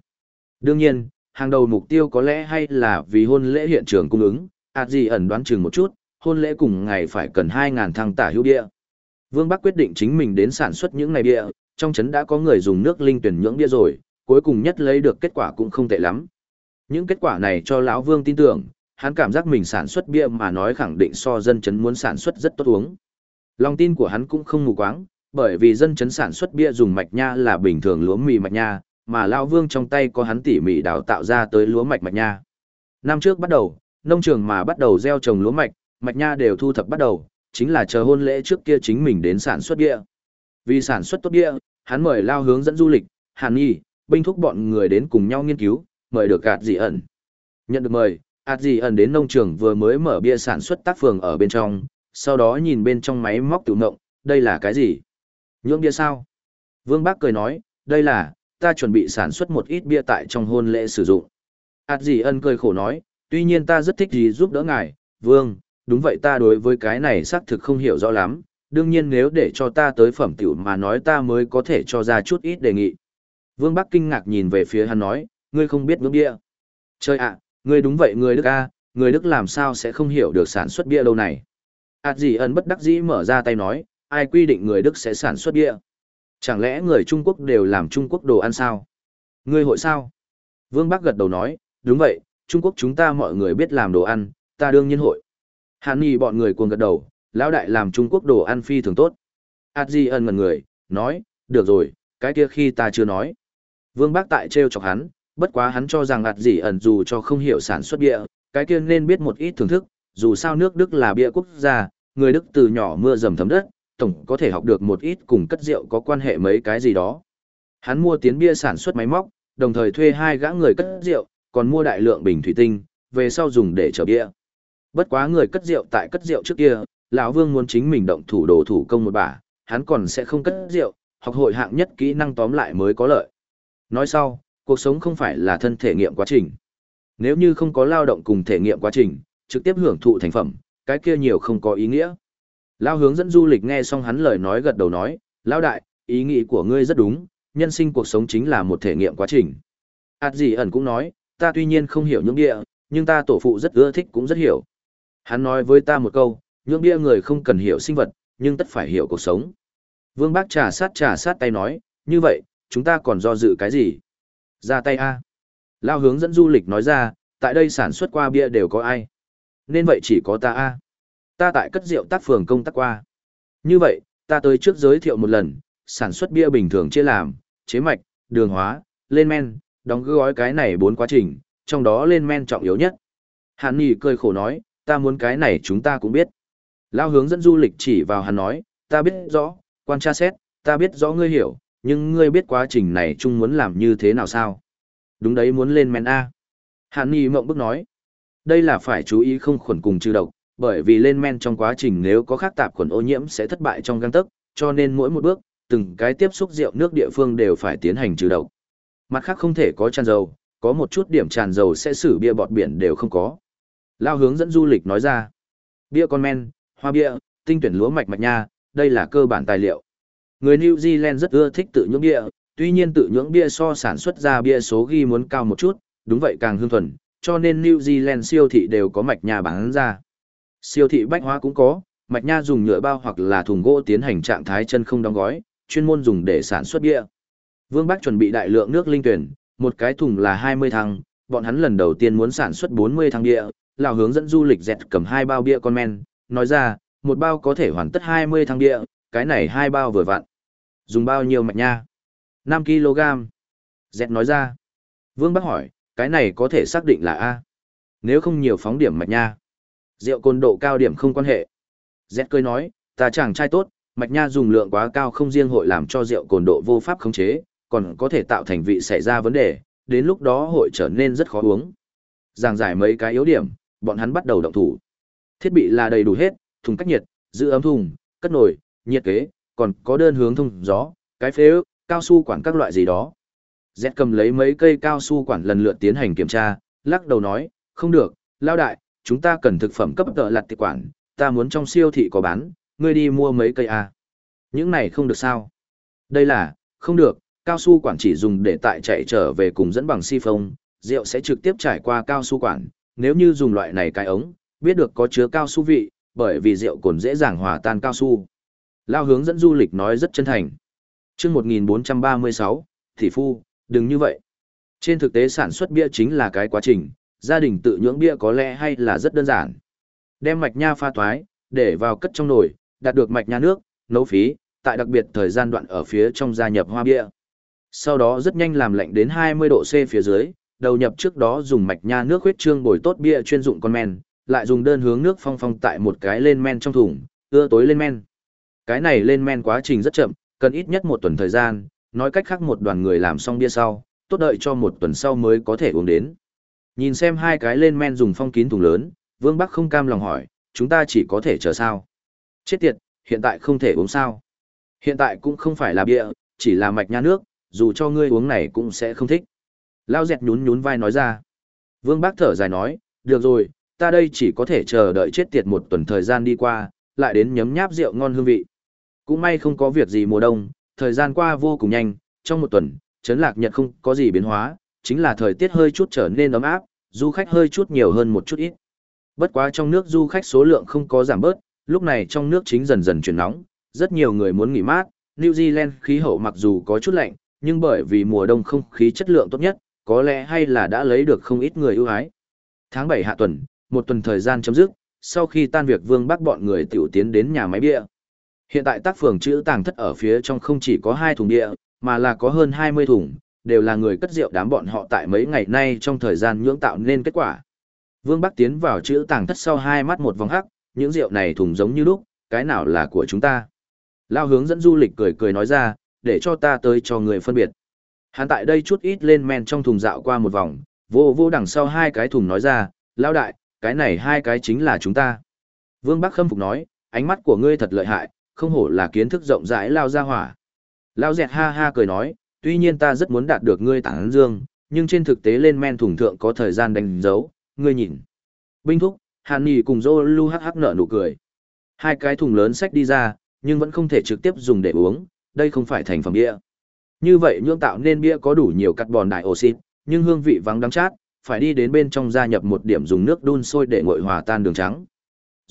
Đương nhiên, hàng đầu mục tiêu có lẽ hay là vì hôn lễ hiện trường cung ứng, ạt gì ẩn đoán chừng một chút, hôn lễ cùng ngày phải cần 2.000 thăng tả hữu bia. Vương Bắc quyết định chính mình đến sản xuất những này bia, trong trấn đã có người dùng nước linh tuyển nhưỡng bia rồi, cuối cùng nhất lấy được kết quả cũng không tệ lắm. Những kết quả này cho lão Vương tin tưởng, hắn cảm giác mình sản xuất bia mà nói khẳng định so dân chấn muốn sản xuất rất tốt uống. Lòng tin của hắn cũng không mù quáng, bởi vì dân chấn sản xuất bia dùng mạch nha là bình thường lúa mì mạch nha, mà lão Vương trong tay có hắn tỉ mỉ đào tạo ra tới lúa mạch mạch nha. Năm trước bắt đầu, nông trường mà bắt đầu gieo trồng lúa mạch, mạch nha đều thu thập bắt đầu, chính là chờ hôn lễ trước kia chính mình đến sản xuất bia. Vì sản xuất tốt bia, hắn mời lao hướng dẫn du lịch, Hàn Nhi, binh thúc bọn người đến cùng nhau nghiên cứu, mời được gạt dị ẩn. Nhận được mời, ạt dị ẩn đến nông trường vừa mới mở bia sản xuất tác phường ở bên trong, sau đó nhìn bên trong máy móc tự ngộng, đây là cái gì? Nhưỡng bia sao? Vương Bác cười nói, đây là, ta chuẩn bị sản xuất một ít bia tại trong hôn lễ sử dụng. ạt dị ẩn cười khổ nói, tuy nhiên ta rất thích gì giúp đỡ ngài, Vương, đúng vậy ta đối với cái này xác thực không hiểu rõ lắm, đương nhiên nếu để cho ta tới phẩm tiểu mà nói ta mới có thể cho ra chút ít đề nghị. Vương Bắc kinh ngạc nhìn về phía hắn nói, ngươi không biết ngưỡng bia. Trời ạ, ngươi đúng vậy người Đức A, người Đức làm sao sẽ không hiểu được sản xuất bia lâu này. Ảt gì ẩn bất đắc dĩ mở ra tay nói, ai quy định người Đức sẽ sản xuất bia. Chẳng lẽ người Trung Quốc đều làm Trung Quốc đồ ăn sao? Ngươi hội sao? Vương Bắc gật đầu nói, đúng vậy, Trung Quốc chúng ta mọi người biết làm đồ ăn, ta đương nhiên hội. Hàn Nhi bọn người cuồng gật đầu, lão đại làm Trung Quốc đồ ăn phi thường tốt. Ảt gì ẩn ngần người, nói, được rồi, cái kia khi ta chưa nói. Vương Bác tại trêu chọc hắn, bất quá hắn cho rằng ạt gì ẩn dù cho không hiểu sản xuất bia, cái kia nên biết một ít thưởng thức, dù sao nước Đức là bia quốc gia, người Đức từ nhỏ mưa dầm thấm đất, tổng có thể học được một ít cùng cất rượu có quan hệ mấy cái gì đó. Hắn mua tiến bia sản xuất máy móc, đồng thời thuê hai gã người cất rượu, còn mua đại lượng bình thủy tinh, về sau dùng để chở bia. Bất quá người cất rượu tại cất rượu trước kia, lão Vương muốn chính mình động thủ đồ thủ công một bả, hắn còn sẽ không cất rượu, học hội hạng nhất kỹ năng tóm lại mới có lợi. Nói sau, cuộc sống không phải là thân thể nghiệm quá trình. Nếu như không có lao động cùng thể nghiệm quá trình, trực tiếp hưởng thụ thành phẩm, cái kia nhiều không có ý nghĩa. Lao hướng dẫn du lịch nghe xong hắn lời nói gật đầu nói, Lao đại, ý nghĩ của ngươi rất đúng, nhân sinh cuộc sống chính là một thể nghiệm quá trình. Ảt gì ẩn cũng nói, ta tuy nhiên không hiểu những địa, nhưng ta tổ phụ rất ưa thích cũng rất hiểu. Hắn nói với ta một câu, những bia người không cần hiểu sinh vật, nhưng tất phải hiểu cuộc sống. Vương Bác trà sát trà sát tay nói, như vậy, chúng ta còn do dự cái gì? Ra tay A. Lao hướng dẫn du lịch nói ra, tại đây sản xuất qua bia đều có ai? Nên vậy chỉ có ta A. Ta tại cất rượu tác phường công tác qua. Như vậy, ta tới trước giới thiệu một lần, sản xuất bia bình thường chia làm, chế mạch, đường hóa, lên men, đóng gói cái này bốn quá trình, trong đó lên men trọng yếu nhất. Hàn Nghị cười khổ nói, ta muốn cái này chúng ta cũng biết. Lao hướng dẫn du lịch chỉ vào hắn nói, ta biết rõ, quan tra xét, ta biết rõ ngươi hiểu, nhưng ngươi biết quá trình này chung muốn làm như thế nào sao? Đúng đấy muốn lên men A. Hàn Nhi mộng bức nói. Đây là phải chú ý không khuẩn cùng trừ độc, bởi vì lên men trong quá trình nếu có khác tạp khuẩn ô nhiễm sẽ thất bại trong găng tấc, cho nên mỗi một bước, từng cái tiếp xúc rượu nước địa phương đều phải tiến hành trừ độc. Mặt khác không thể có tràn dầu, có một chút điểm tràn dầu sẽ xử bia bọt biển đều không có. Lao hướng dẫn du lịch nói ra. Bia con men, hoa bia, tinh tuyển lúa mạch mạch nha, đây là cơ bản tài liệu. Người New Zealand rất ưa thích tự nhưỡng bia, tuy nhiên tự nhưỡng bia so sản xuất ra bia số ghi muốn cao một chút, đúng vậy càng hương thuần, cho nên New Zealand siêu thị đều có mạch nhà bán ra. Siêu thị bách hóa cũng có, mạch nha dùng nhựa bao hoặc là thùng gỗ tiến hành trạng thái chân không đóng gói, chuyên môn dùng để sản xuất bia. Vương Bắc chuẩn bị đại lượng nước linh tuyển, một cái thùng là 20 thăng, bọn hắn lần đầu tiên muốn sản xuất 40 thăng bia, lão hướng dẫn du lịch dẹt cầm hai bao bia con men, nói ra, một bao có thể hoàn tất 20 thang bia, cái này hai bao vừa vặn. Dùng bao nhiêu mạch nha? 5 kg. Dẹt nói ra. Vương Bắc hỏi, cái này có thể xác định là A. Nếu không nhiều phóng điểm mạch nha. Rượu cồn độ cao điểm không quan hệ. Dẹt cười nói, ta chàng trai tốt, mạch nha dùng lượng quá cao không riêng hội làm cho rượu cồn độ vô pháp khống chế, còn có thể tạo thành vị xảy ra vấn đề, đến lúc đó hội trở nên rất khó uống. Giảng giải mấy cái yếu điểm, bọn hắn bắt đầu động thủ. Thiết bị là đầy đủ hết, thùng cách nhiệt, giữ ấm thùng, cất nồi, nhiệt kế, còn có đơn hướng thông gió, cái phế ức, cao su quản các loại gì đó. Z cầm lấy mấy cây cao su quản lần lượt tiến hành kiểm tra, lắc đầu nói, không được, lao đại, chúng ta cần thực phẩm cấp tợ lặt tiệp quản, ta muốn trong siêu thị có bán, ngươi đi mua mấy cây A. Những này không được sao? Đây là, không được, cao su quản chỉ dùng để tại chạy trở về cùng dẫn bằng si phông, rượu sẽ trực tiếp trải qua cao su quản, nếu như dùng loại này cái ống, biết được có chứa cao su vị, bởi vì rượu cồn dễ dàng hòa tan cao su. Lao hướng dẫn du lịch nói rất chân thành. Trước 1436, thị phu, đừng như vậy. Trên thực tế sản xuất bia chính là cái quá trình, gia đình tự nhưỡng bia có lẽ hay là rất đơn giản. Đem mạch nha pha toái, để vào cất trong nồi, đạt được mạch nha nước, nấu phí, tại đặc biệt thời gian đoạn ở phía trong gia nhập hoa bia. Sau đó rất nhanh làm lạnh đến 20 độ C phía dưới, đầu nhập trước đó dùng mạch nha nước huyết trương bồi tốt bia chuyên dụng con men, lại dùng đơn hướng nước phong phong tại một cái lên men trong thùng, ưa tối lên men. Cái này lên men quá trình rất chậm, cần ít nhất một tuần thời gian, nói cách khác một đoàn người làm xong bia sau, tốt đợi cho một tuần sau mới có thể uống đến. Nhìn xem hai cái lên men dùng phong kín thùng lớn, Vương Bắc không cam lòng hỏi, chúng ta chỉ có thể chờ sao? Chết tiệt, hiện tại không thể uống sao? Hiện tại cũng không phải là bia, chỉ là mạch nha nước, dù cho ngươi uống này cũng sẽ không thích. Lao dẹt nhún nhún vai nói ra. Vương Bác thở dài nói, được rồi, ta đây chỉ có thể chờ đợi chết tiệt một tuần thời gian đi qua, lại đến nhấm nháp rượu ngon hương vị. Cũng may không có việc gì mùa đông, thời gian qua vô cùng nhanh, trong một tuần, Trấn Lạc Nhật không có gì biến hóa, chính là thời tiết hơi chút trở nên ấm áp, du khách hơi chút nhiều hơn một chút ít. Bất quá trong nước du khách số lượng không có giảm bớt, lúc này trong nước chính dần dần chuyển nóng, rất nhiều người muốn nghỉ mát, New Zealand khí hậu mặc dù có chút lạnh, nhưng bởi vì mùa đông không khí chất lượng tốt nhất, có lẽ hay là đã lấy được không ít người ưu ái. Tháng 7 hạ tuần, một tuần thời gian chấm dứt, sau khi tan việc Vương Bắc bọn người tiểu tiến đến nhà máy bia. Hiện tại tác phường chữ tàng thất ở phía trong không chỉ có hai thùng địa mà là có hơn 20 thùng, đều là người cất rượu đám bọn họ tại mấy ngày nay trong thời gian nhưỡng tạo nên kết quả. Vương Bắc tiến vào chữ tàng thất sau hai mắt một vòng hắc, những rượu này thùng giống như lúc, cái nào là của chúng ta. Lao hướng dẫn du lịch cười cười nói ra, để cho ta tới cho người phân biệt. Hắn tại đây chút ít lên men trong thùng dạo qua một vòng, vô vô đằng sau hai cái thùng nói ra, lao đại, cái này hai cái chính là chúng ta. Vương Bắc khâm phục nói, ánh mắt của ngươi thật lợi hại, không hổ là kiến thức rộng rãi lao ra hỏa. Lao dẹt ha ha cười nói, tuy nhiên ta rất muốn đạt được ngươi tảng dương, nhưng trên thực tế lên men thùng thượng có thời gian đánh dấu, ngươi nhìn. Binh thúc, Hàn nhì cùng Dô Lu hắc hắc nở nụ cười. Hai cái thùng lớn sách đi ra, nhưng vẫn không thể trực tiếp dùng để uống, đây không phải thành phẩm bia. Như vậy nhưỡng tạo nên bia có đủ nhiều carbon dioxide, nhưng hương vị vắng đắng chát, phải đi đến bên trong gia nhập một điểm dùng nước đun sôi để nguội hòa tan đường trắng.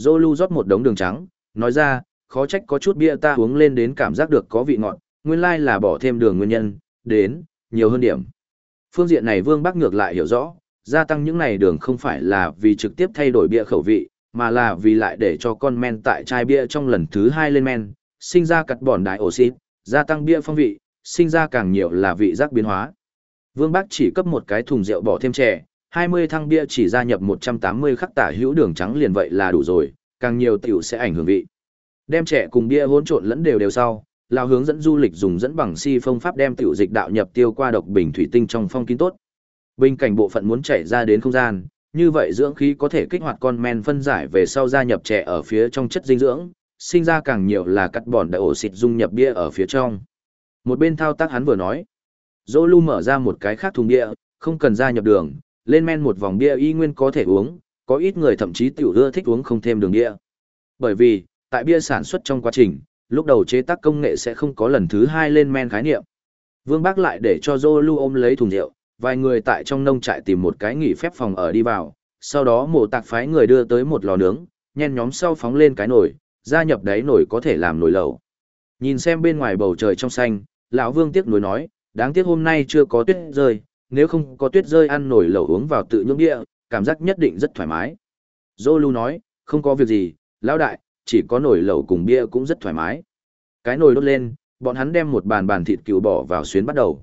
Zolu rót một đống đường trắng, nói ra, khó trách có chút bia ta uống lên đến cảm giác được có vị ngọt, nguyên lai là bỏ thêm đường nguyên nhân, đến, nhiều hơn điểm. Phương diện này Vương Bắc ngược lại hiểu rõ, gia tăng những này đường không phải là vì trực tiếp thay đổi bia khẩu vị, mà là vì lại để cho con men tại chai bia trong lần thứ hai lên men, sinh ra cắt bòn đại oxy, gia tăng bia phong vị, sinh ra càng nhiều là vị giác biến hóa. Vương Bắc chỉ cấp một cái thùng rượu bỏ thêm chè, 20 thăng bia chỉ gia nhập 180 khắc tả hữu đường trắng liền vậy là đủ rồi, càng nhiều tiểu sẽ ảnh hưởng vị. Đem trẻ cùng bia hỗn trộn lẫn đều đều sau, lao hướng dẫn du lịch dùng dẫn bằng si phong pháp đem tiểu dịch đạo nhập tiêu qua độc bình thủy tinh trong phong kín tốt. Bình cảnh bộ phận muốn chảy ra đến không gian, như vậy dưỡng khí có thể kích hoạt con men phân giải về sau gia nhập trẻ ở phía trong chất dinh dưỡng, sinh ra càng nhiều là cắt bòn đại ổ xịt dung nhập bia ở phía trong. Một bên thao tác hắn vừa nói. dỗ lu mở ra một cái khác thùng bia, không cần gia nhập đường, lên men một vòng bia y nguyên có thể uống, có ít người thậm chí tiểu ưa thích uống không thêm đường bia. Bởi vì, tại bia sản xuất trong quá trình, lúc đầu chế tác công nghệ sẽ không có lần thứ hai lên men khái niệm. Vương Bác lại để cho Dô lưu ôm lấy thùng rượu, vài người tại trong nông trại tìm một cái nghỉ phép phòng ở đi vào, sau đó mổ tạc phái người đưa tới một lò nướng, nhen nhóm sau phóng lên cái nồi, gia nhập đáy nồi có thể làm nồi lẩu. Nhìn xem bên ngoài bầu trời trong xanh, lão Vương tiếc nuối nói, đáng tiếc hôm nay chưa có tuyết rơi, nếu không có tuyết rơi ăn nồi lẩu uống vào tự nhưỡng địa, cảm giác nhất định rất thoải mái. Zolu nói, không có việc gì, lão đại, chỉ có nồi lẩu cùng bia cũng rất thoải mái. Cái nồi đốt lên, bọn hắn đem một bàn bàn thịt cừu bỏ vào xuyến bắt đầu.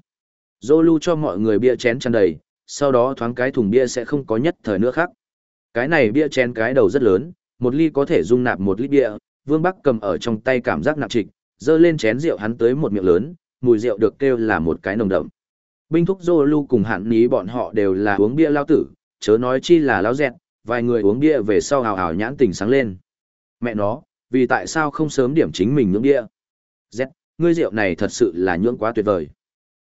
Zolu cho mọi người bia chén tràn đầy, sau đó thoáng cái thùng bia sẽ không có nhất thời nữa khác. Cái này bia chén cái đầu rất lớn, một ly có thể dung nạp một lít bia, Vương Bắc cầm ở trong tay cảm giác nặng trịch, dơ lên chén rượu hắn tới một miệng lớn, mùi rượu được kêu là một cái nồng đậm. Binh thúc Zolu cùng hạn ní bọn họ đều là uống bia lao tử, chớ nói chi là lao dẹt, vài người uống bia về sau hào hào nhãn tình sáng lên. Mẹ nó, vì tại sao không sớm điểm chính mình nhưỡng địa? Z, ngươi rượu này thật sự là nhưỡng quá tuyệt vời.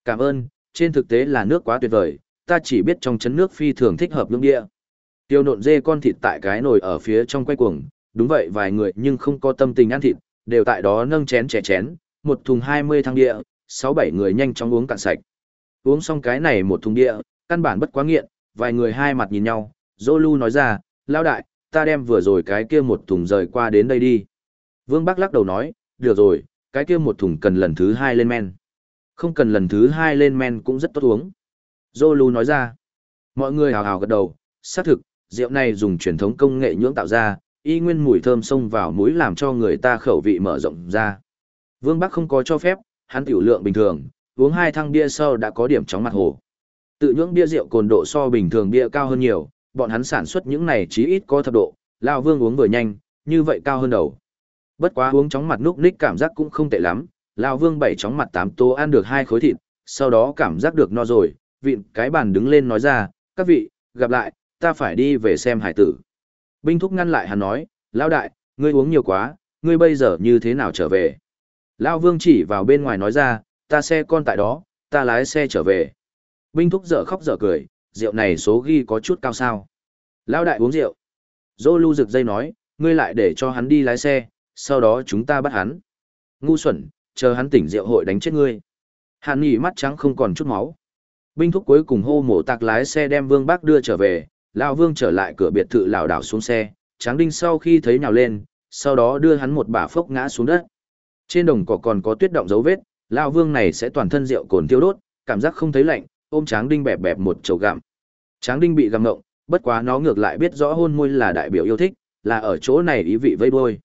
Cảm ơn, trên thực tế là nước quá tuyệt vời, ta chỉ biết trong chấn nước phi thường thích hợp nhưỡng địa. Tiêu nộn dê con thịt tại cái nồi ở phía trong quay cuồng, đúng vậy vài người nhưng không có tâm tình ăn thịt, đều tại đó nâng chén chè chén, một thùng 20 thang địa, 6-7 người nhanh chóng uống cạn sạch. Uống xong cái này một thùng địa, căn bản bất quá nghiện, vài người hai mặt nhìn nhau, Zolu nói ra, lao đại, ta đem vừa rồi cái kia một thùng rời qua đến đây đi. Vương Bắc lắc đầu nói, được rồi, cái kia một thùng cần lần thứ hai lên men. Không cần lần thứ hai lên men cũng rất tốt uống. Zolu nói ra, mọi người hào hào gật đầu, xác thực, rượu này dùng truyền thống công nghệ nhưỡng tạo ra, y nguyên mùi thơm xông vào mũi làm cho người ta khẩu vị mở rộng ra. Vương Bắc không có cho phép, hắn tiểu lượng bình thường, uống hai thăng bia sau đã có điểm chóng mặt hồ. Tự nhưỡng bia rượu cồn độ so bình thường bia cao hơn nhiều, bọn hắn sản xuất những này chí ít có thập độ, lão Vương uống vừa nhanh, như vậy cao hơn đầu. Bất quá uống chóng mặt núc ních cảm giác cũng không tệ lắm, lão Vương bảy chóng mặt tám tô ăn được hai khối thịt, sau đó cảm giác được no rồi, vịn cái bàn đứng lên nói ra, các vị, gặp lại, ta phải đi về xem hải tử. Binh thúc ngăn lại hắn nói, lão đại, ngươi uống nhiều quá, ngươi bây giờ như thế nào trở về? Lão Vương chỉ vào bên ngoài nói ra, ta xe con tại đó, ta lái xe trở về. Binh thúc dở khóc dở cười, rượu này số ghi có chút cao sao. Lão đại uống rượu. Dô lưu rực dây nói, ngươi lại để cho hắn đi lái xe, sau đó chúng ta bắt hắn. Ngu xuẩn, chờ hắn tỉnh rượu hội đánh chết ngươi. Hàn nghỉ mắt trắng không còn chút máu. Binh thúc cuối cùng hô mổ tạc lái xe đem vương bác đưa trở về, lão vương trở lại cửa biệt thự lảo đảo xuống xe, tráng đinh sau khi thấy nhào lên, sau đó đưa hắn một bả phốc ngã xuống đất. Trên đồng cỏ còn có tuyết động dấu vết, lão vương này sẽ toàn thân rượu cồn tiêu đốt, cảm giác không thấy lạnh, ôm tráng đinh bẹp bẹp một chầu gặm. Tráng đinh bị gặm ngộng, bất quá nó ngược lại biết rõ hôn môi là đại biểu yêu thích, là ở chỗ này ý vị vây đuôi.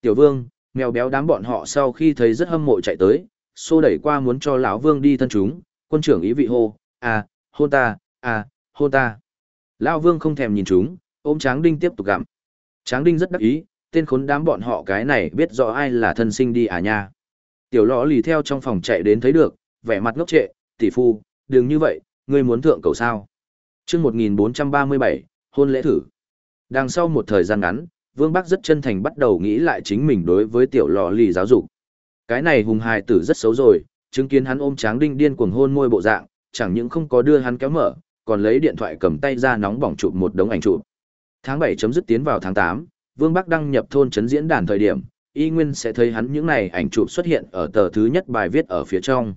Tiểu vương, mèo béo đám bọn họ sau khi thấy rất hâm mộ chạy tới, xô đẩy qua muốn cho lão vương đi thân chúng, quân trưởng ý vị hô, à, hôn ta, à, hôn ta. Lão vương không thèm nhìn chúng, ôm tráng đinh tiếp tục gặm. Tráng đinh rất đắc ý, tên khốn đám bọn họ cái này biết rõ ai là thân sinh đi à nha. Tiểu lọ lì theo trong phòng chạy đến thấy được, vẻ mặt ngốc trệ, tỷ phu, đừng như vậy, ngươi muốn thượng cầu sao. chương 1437, hôn lễ thử. Đằng sau một thời gian ngắn, Vương Bắc rất chân thành bắt đầu nghĩ lại chính mình đối với tiểu lọ lì giáo dục. Cái này hùng hài tử rất xấu rồi, chứng kiến hắn ôm tráng đinh điên cuồng hôn môi bộ dạng, chẳng những không có đưa hắn kéo mở, còn lấy điện thoại cầm tay ra nóng bỏng chụp một đống ảnh chụp. Tháng 7 chấm dứt tiến vào tháng 8, Vương Bắc đăng nhập thôn trấn diễn đàn thời điểm, y nguyên sẽ thấy hắn những này ảnh chụp xuất hiện ở tờ thứ nhất bài viết ở phía trong.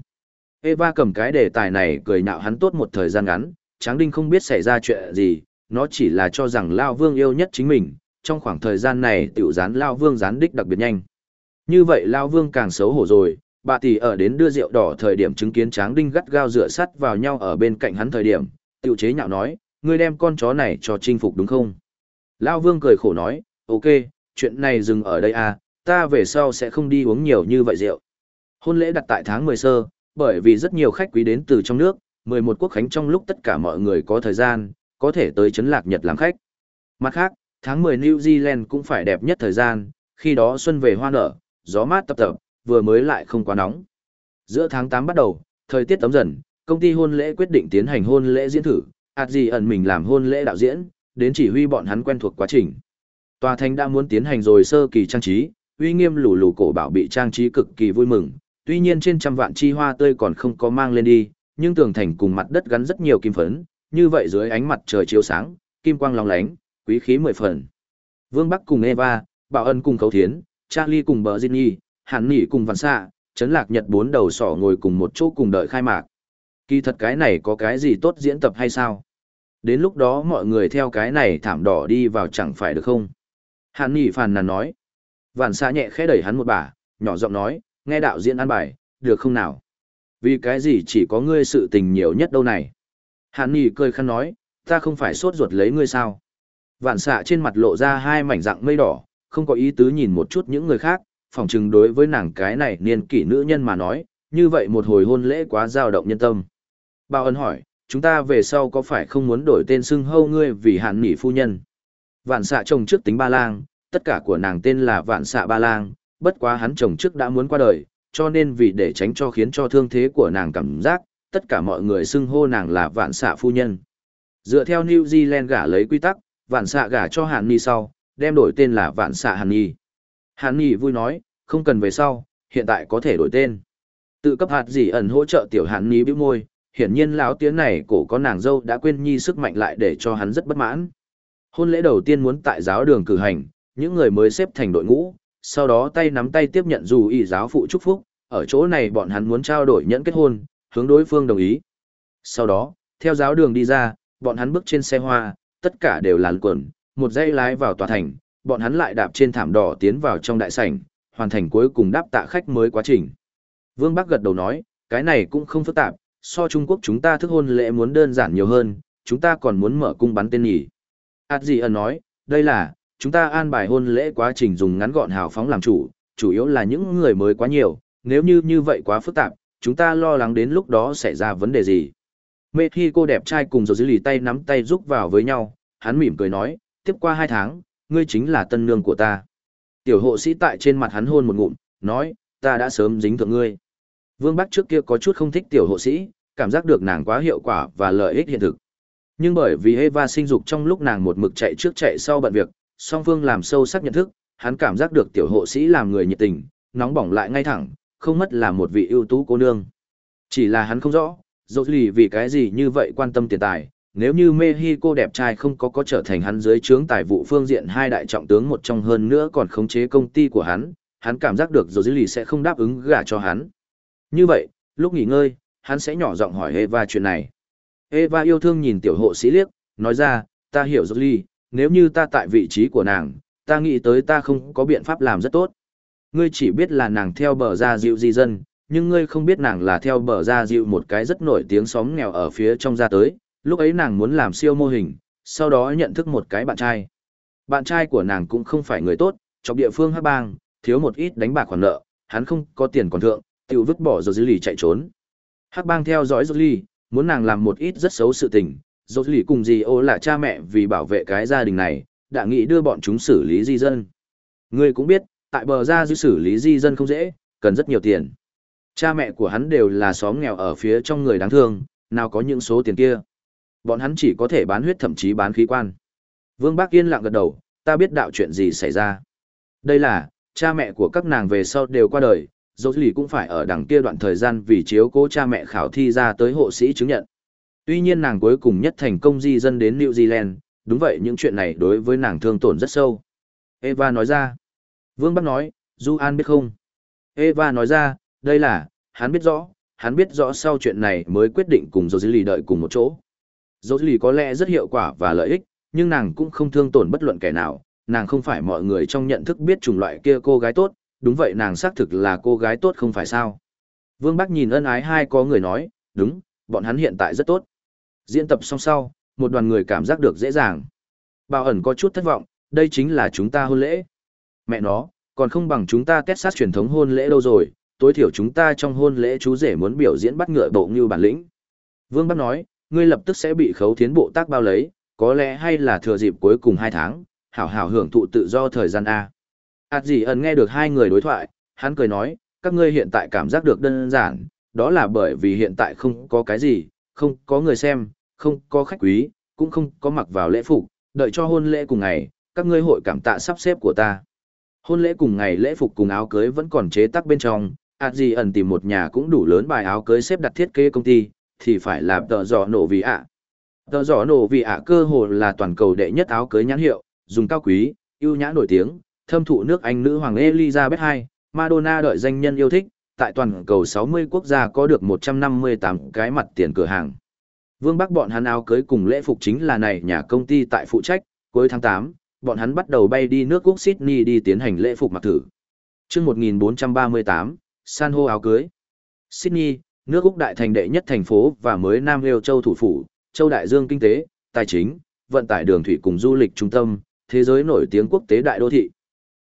Eva cầm cái đề tài này cười nhạo hắn tốt một thời gian ngắn, Tráng Đinh không biết xảy ra chuyện gì, nó chỉ là cho rằng Lao Vương yêu nhất chính mình, trong khoảng thời gian này tiểu gián Lao Vương gián đích đặc biệt nhanh. Như vậy Lao Vương càng xấu hổ rồi, bà tỷ ở đến đưa rượu đỏ thời điểm chứng kiến Tráng Đinh gắt gao dựa sắt vào nhau ở bên cạnh hắn thời điểm, tiểu chế nhạo nói, ngươi đem con chó này cho chinh phục đúng không? Lao Vương cười khổ nói, ok, chuyện này dừng ở đây à, ta về sau sẽ không đi uống nhiều như vậy rượu. Hôn lễ đặt tại tháng 10 sơ, bởi vì rất nhiều khách quý đến từ trong nước, 11 quốc khánh trong lúc tất cả mọi người có thời gian, có thể tới chấn lạc Nhật làm khách. Mặt khác, tháng 10 New Zealand cũng phải đẹp nhất thời gian, khi đó xuân về hoa nở, gió mát tập tập, vừa mới lại không quá nóng. Giữa tháng 8 bắt đầu, thời tiết tấm dần, công ty hôn lễ quyết định tiến hành hôn lễ diễn thử, ạt gì ẩn mình làm hôn lễ đạo diễn, đến chỉ huy bọn hắn quen thuộc quá trình. Tòa thành đã muốn tiến hành rồi sơ kỳ trang trí, uy nghiêm lù lù cổ bảo bị trang trí cực kỳ vui mừng, tuy nhiên trên trăm vạn chi hoa tươi còn không có mang lên đi, nhưng tường thành cùng mặt đất gắn rất nhiều kim phấn, như vậy dưới ánh mặt trời chiếu sáng, kim quang long lánh, quý khí mười phần. Vương Bắc cùng Eva, Bảo Ân cùng Khấu Thiến, Charlie cùng Bờ Ginny, Hàn Nỉ cùng Văn Sạ, Trấn Lạc Nhật bốn đầu sỏ ngồi cùng một chỗ cùng đợi khai mạc. Kỳ thật cái này có cái gì tốt diễn tập hay sao? Đến lúc đó mọi người theo cái này thảm đỏ đi vào chẳng phải được không? Hàn Nỉ phàn nàn nói. Vạn Sạ nhẹ khẽ đẩy hắn một bà, nhỏ giọng nói, nghe đạo diễn ăn bài, được không nào? Vì cái gì chỉ có ngươi sự tình nhiều nhất đâu này? Hàn Nghị cười khăn nói, ta không phải sốt ruột lấy ngươi sao? Vạn xạ trên mặt lộ ra hai mảnh dạng mây đỏ, không có ý tứ nhìn một chút những người khác, phỏng chừng đối với nàng cái này niên kỷ nữ nhân mà nói, như vậy một hồi hôn lễ quá dao động nhân tâm. Bao ân hỏi, chúng ta về sau có phải không muốn đổi tên xưng hâu ngươi vì hạn nỉ phu nhân? Vạn xạ chồng trước tính ba lang, tất cả của nàng tên là vạn xạ ba lang, bất quá hắn chồng trước đã muốn qua đời, cho nên vì để tránh cho khiến cho thương thế của nàng cảm giác, tất cả mọi người xưng hô nàng là vạn xạ phu nhân. Dựa theo New Zealand gả lấy quy tắc, vạn xạ gả cho Hàn Nhi sau, đem đổi tên là vạn xạ Hàn Nhi. Hàn Nhi vui nói, không cần về sau, hiện tại có thể đổi tên. Tự cấp hạt gì ẩn hỗ trợ tiểu Hàn Nhi bĩu môi, hiển nhiên lão tiếng này cổ có nàng dâu đã quên nhi sức mạnh lại để cho hắn rất bất mãn. Hôn lễ đầu tiên muốn tại giáo đường cử hành, những người mới xếp thành đội ngũ, sau đó tay nắm tay tiếp nhận dù y giáo phụ chúc phúc, ở chỗ này bọn hắn muốn trao đổi nhẫn kết hôn, hướng đối phương đồng ý. Sau đó, theo giáo đường đi ra, bọn hắn bước trên xe hoa, tất cả đều làn quần, một dây lái vào tòa thành, bọn hắn lại đạp trên thảm đỏ tiến vào trong đại sảnh, hoàn thành cuối cùng đáp tạ khách mới quá trình. Vương Bắc gật đầu nói, cái này cũng không phức tạp, so Trung Quốc chúng ta thức hôn lễ muốn đơn giản nhiều hơn, chúng ta còn muốn mở cung bắn tên nhỉ. ad gì ẩn nói, đây là, chúng ta an bài hôn lễ quá trình dùng ngắn gọn hào phóng làm chủ, chủ yếu là những người mới quá nhiều, nếu như như vậy quá phức tạp, chúng ta lo lắng đến lúc đó xảy ra vấn đề gì. Mê khi cô đẹp trai cùng rồi dưới lì tay nắm tay rúc vào với nhau, hắn mỉm cười nói, tiếp qua hai tháng, ngươi chính là tân nương của ta. Tiểu hộ sĩ tại trên mặt hắn hôn một ngụm, nói, ta đã sớm dính thượng ngươi. Vương Bắc trước kia có chút không thích tiểu hộ sĩ, cảm giác được nàng quá hiệu quả và lợi ích hiện thực. Nhưng bởi vì Eva sinh dục trong lúc nàng một mực chạy trước chạy sau bận việc, song phương làm sâu sắc nhận thức, hắn cảm giác được tiểu hộ sĩ làm người nhiệt tình, nóng bỏng lại ngay thẳng, không mất là một vị ưu tú cô nương. Chỉ là hắn không rõ, dột lì vì cái gì như vậy quan tâm tiền tài, nếu như Mexico đẹp trai không có có trở thành hắn dưới trướng tài vụ phương diện hai đại trọng tướng một trong hơn nữa còn khống chế công ty của hắn, hắn cảm giác được dột lì sẽ không đáp ứng gả cho hắn. Như vậy, lúc nghỉ ngơi, hắn sẽ nhỏ giọng hỏi Eva chuyện này. Eva yêu thương nhìn tiểu hộ sĩ liếc, nói ra, ta hiểu dột lì, nếu như ta tại vị trí của nàng, ta nghĩ tới ta không có biện pháp làm rất tốt. Ngươi chỉ biết là nàng theo bờ ra dịu di dân, nhưng ngươi không biết nàng là theo bờ ra dịu một cái rất nổi tiếng xóm nghèo ở phía trong ra tới, lúc ấy nàng muốn làm siêu mô hình, sau đó nhận thức một cái bạn trai. Bạn trai của nàng cũng không phải người tốt, trong địa phương hát bang, thiếu một ít đánh bạc khoản nợ, hắn không có tiền còn thượng, tiểu vứt bỏ rồi dư lì chạy trốn. Hắc bang theo dõi dư lì, muốn nàng làm một ít rất xấu sự tình, dỗ lì cùng gì ô là cha mẹ vì bảo vệ cái gia đình này, đã nghĩ đưa bọn chúng xử lý di dân. Ngươi cũng biết, tại bờ ra dư xử lý di dân không dễ, cần rất nhiều tiền. Cha mẹ của hắn đều là xóm nghèo ở phía trong người đáng thương, nào có những số tiền kia. Bọn hắn chỉ có thể bán huyết thậm chí bán khí quan. Vương Bác Yên lặng gật đầu, ta biết đạo chuyện gì xảy ra. Đây là, cha mẹ của các nàng về sau đều qua đời, dỗ lì cũng phải ở đằng kia đoạn thời gian vì chiếu cố cha mẹ khảo thi ra tới hộ sĩ chứng nhận. Tuy nhiên nàng cuối cùng nhất thành công di dân đến New Zealand, đúng vậy những chuyện này đối với nàng thương tổn rất sâu. Eva nói ra. Vương Bắc nói, Du An biết không? Eva nói ra, đây là, hắn biết rõ, hắn biết rõ sau chuyện này mới quyết định cùng dô lì đợi cùng một chỗ. Dô lì có lẽ rất hiệu quả và lợi ích, nhưng nàng cũng không thương tổn bất luận kẻ nào, nàng không phải mọi người trong nhận thức biết chủng loại kia cô gái tốt, đúng vậy nàng xác thực là cô gái tốt không phải sao. Vương Bắc nhìn ân ái hai có người nói, đúng, bọn hắn hiện tại rất tốt. Diễn tập xong sau, một đoàn người cảm giác được dễ dàng. Bảo ẩn có chút thất vọng, đây chính là chúng ta hôn lễ. Mẹ nó, còn không bằng chúng ta kết sát truyền thống hôn lễ đâu rồi, tối thiểu chúng ta trong hôn lễ chú rể muốn biểu diễn bắt ngựa bộ như bản lĩnh. Vương Bắc nói, ngươi lập tức sẽ bị khấu thiến bộ tác bao lấy, có lẽ hay là thừa dịp cuối cùng hai tháng, hảo hảo hưởng thụ tự do thời gian A. Ảt gì ẩn nghe được hai người đối thoại, hắn cười nói, các ngươi hiện tại cảm giác được đơn giản, đó là bởi vì hiện tại không có cái gì, không có người xem, không có khách quý, cũng không có mặc vào lễ phục, đợi cho hôn lễ cùng ngày, các ngươi hội cảm tạ sắp xếp của ta. Hôn lễ cùng ngày lễ phục cùng áo cưới vẫn còn chế tác bên trong, ạt gì ẩn tìm một nhà cũng đủ lớn bài áo cưới xếp đặt thiết kế công ty, thì phải làm tờ giỏ nổ vì ạ. Tờ giỏ nổ vì ạ cơ hồ là toàn cầu đệ nhất áo cưới nhãn hiệu, dùng cao quý, ưu nhã nổi tiếng, thâm thụ nước Anh nữ hoàng Elizabeth II, Madonna đợi danh nhân yêu thích, tại toàn cầu 60 quốc gia có được 158 cái mặt tiền cửa hàng. Vương Bắc bọn hắn áo cưới cùng lễ phục chính là này nhà công ty tại phụ trách, cuối tháng 8, bọn hắn bắt đầu bay đi nước Quốc Sydney đi tiến hành lễ phục mặc thử. chương 1438, san hô áo cưới. Sydney, nước Úc đại thành đệ nhất thành phố và mới Nam Wales châu thủ phủ, châu đại dương kinh tế, tài chính, vận tải đường thủy cùng du lịch trung tâm, thế giới nổi tiếng quốc tế đại đô thị.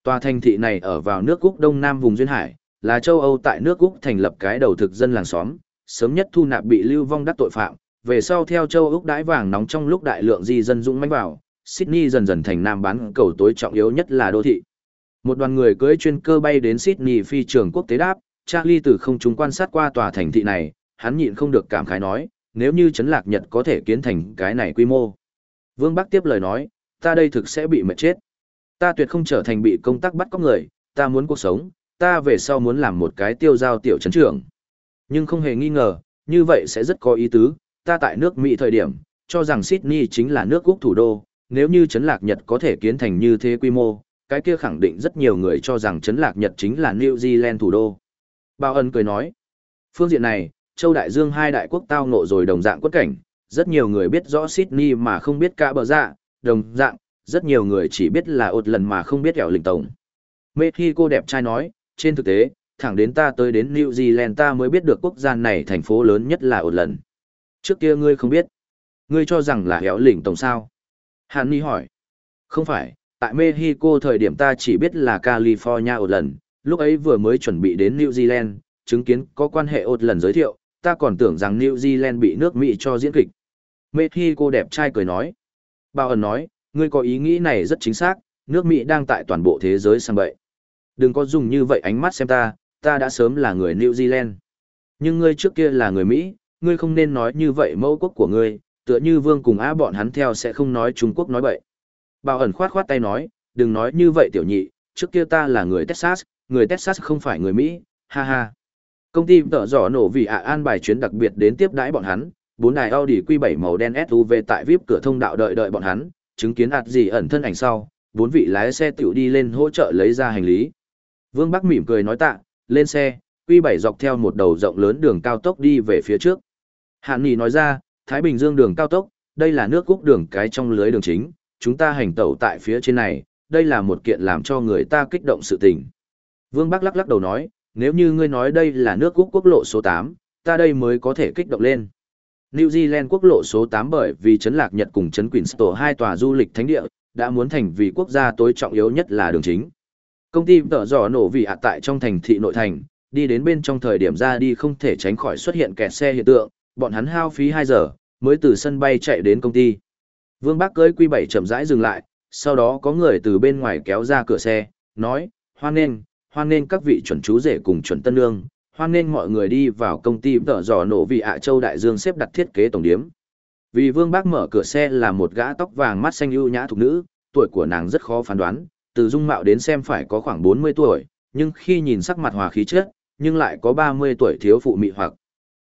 Tòa thành thị này ở vào nước Úc Đông Nam vùng duyên hải, là châu Âu tại nước Úc thành lập cái đầu thực dân làng xóm, sớm nhất thu nạp bị lưu vong đắc tội phạm, về sau theo châu Úc đãi vàng nóng trong lúc đại lượng di dân dũng mãnh vào, Sydney dần dần thành nam bán cầu tối trọng yếu nhất là đô thị. Một đoàn người cưỡi chuyên cơ bay đến Sydney phi trường quốc tế đáp, Charlie từ không trung quan sát qua tòa thành thị này, hắn nhịn không được cảm khái nói, nếu như Trấn Lạc Nhật có thể kiến thành cái này quy mô. Vương Bắc tiếp lời nói, ta đây thực sẽ bị mệt chết. Ta tuyệt không trở thành bị công tác bắt cóc người, ta muốn cuộc sống, ta về sau muốn làm một cái tiêu giao tiểu trấn trưởng. Nhưng không hề nghi ngờ, như vậy sẽ rất có ý tứ, ta tại nước Mỹ thời điểm, cho rằng Sydney chính là nước Úc thủ đô, nếu như Trấn Lạc Nhật có thể kiến thành như thế quy mô, cái kia khẳng định rất nhiều người cho rằng Trấn Lạc Nhật chính là New Zealand thủ đô. Bao ân cười nói, phương diện này, Châu Đại Dương hai đại quốc tao nộ rồi đồng dạng quất cảnh, rất nhiều người biết rõ Sydney mà không biết cả bờ dạ, đồng dạng, rất nhiều người chỉ biết là ột lần mà không biết kẻo lình tổng. Mê khi cô đẹp trai nói, trên thực tế, thẳng đến ta tới đến New Zealand ta mới biết được quốc gia này thành phố lớn nhất là ột lần. Trước kia ngươi không biết. Ngươi cho rằng là héo lình tổng sao? Hàn Ni hỏi. Không phải, tại Mexico thời điểm ta chỉ biết là California ột lần, lúc ấy vừa mới chuẩn bị đến New Zealand, chứng kiến có quan hệ ột lần giới thiệu, ta còn tưởng rằng New Zealand bị nước Mỹ cho diễn kịch. Mexico đẹp trai cười nói. Bao ẩn nói, ngươi có ý nghĩ này rất chính xác, nước Mỹ đang tại toàn bộ thế giới sang bậy. Đừng có dùng như vậy ánh mắt xem ta, ta đã sớm là người New Zealand. Nhưng ngươi trước kia là người Mỹ, ngươi không nên nói như vậy mẫu quốc của ngươi, tựa như vương cùng á bọn hắn theo sẽ không nói Trung Quốc nói bậy. Bảo ẩn khoát khoát tay nói, đừng nói như vậy tiểu nhị, trước kia ta là người Texas, người Texas không phải người Mỹ, ha ha. Công ty tợ giỏ nổ vì ạ an bài chuyến đặc biệt đến tiếp đãi bọn hắn, bốn đài Audi Q7 màu đen SUV tại VIP cửa thông đạo đợi đợi bọn hắn, chứng kiến ạt gì ẩn thân ảnh sau, bốn vị lái xe tiểu đi lên hỗ trợ lấy ra hành lý. Vương Bắc mỉm cười nói tạ, lên xe, Q7 dọc theo một đầu rộng lớn đường cao tốc đi về phía trước. Hàn Nghị nói ra, Thái Bình Dương đường cao tốc, đây là nước Cúc đường cái trong lưới đường chính, chúng ta hành tẩu tại phía trên này, đây là một kiện làm cho người ta kích động sự tình. Vương Bắc lắc lắc đầu nói, nếu như ngươi nói đây là nước quốc quốc lộ số 8, ta đây mới có thể kích động lên. New Zealand quốc lộ số 8 bởi vì chấn lạc Nhật cùng chấn Queenstown hai tòa du lịch thánh địa, đã muốn thành vì quốc gia tối trọng yếu nhất là đường chính. Công ty tở dò nổ vì ạ tại trong thành thị nội thành, đi đến bên trong thời điểm ra đi không thể tránh khỏi xuất hiện kẹt xe hiện tượng, bọn hắn hao phí 2 giờ, mới từ sân bay chạy đến công ty. Vương Bác cưới quy 7 chậm rãi dừng lại, sau đó có người từ bên ngoài kéo ra cửa xe, nói, hoan nên, hoan nên các vị chuẩn chú rể cùng chuẩn tân ương, hoan nên mọi người đi vào công ty tở giò nổ vì ạ châu đại dương xếp đặt thiết kế tổng điếm. Vì Vương Bác mở cửa xe là một gã tóc vàng mắt xanh ưu nhã thục nữ, tuổi của nàng rất khó phán đoán, từ dung mạo đến xem phải có khoảng 40 tuổi, nhưng khi nhìn sắc mặt hòa khí chất, nhưng lại có 30 tuổi thiếu phụ mị hoặc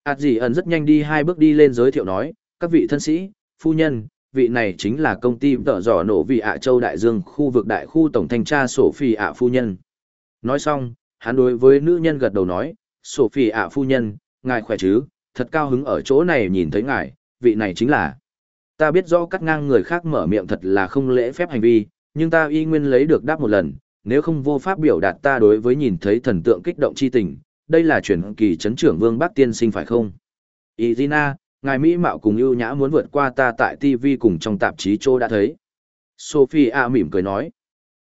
ạt dì ẩn rất nhanh đi hai bước đi lên giới thiệu nói, các vị thân sĩ, phu nhân, vị này chính là công ty tợ dò nổ vị ạ châu đại dương khu vực đại khu tổng thanh tra sổ phi ạ phu nhân. Nói xong, hắn đối với nữ nhân gật đầu nói, sổ phi ạ phu nhân, ngài khỏe chứ, thật cao hứng ở chỗ này nhìn thấy ngài, vị này chính là. Ta biết rõ cắt ngang người khác mở miệng thật là không lễ phép hành vi, nhưng ta y nguyên lấy được đáp một lần, nếu không vô pháp biểu đạt ta đối với nhìn thấy thần tượng kích động chi tình, đây là chuyển kỳ chấn trưởng vương bác tiên sinh phải không? Izina, ngài Mỹ mạo cùng ưu nhã muốn vượt qua ta tại TV cùng trong tạp chí Châu đã thấy. Sophie mỉm cười nói.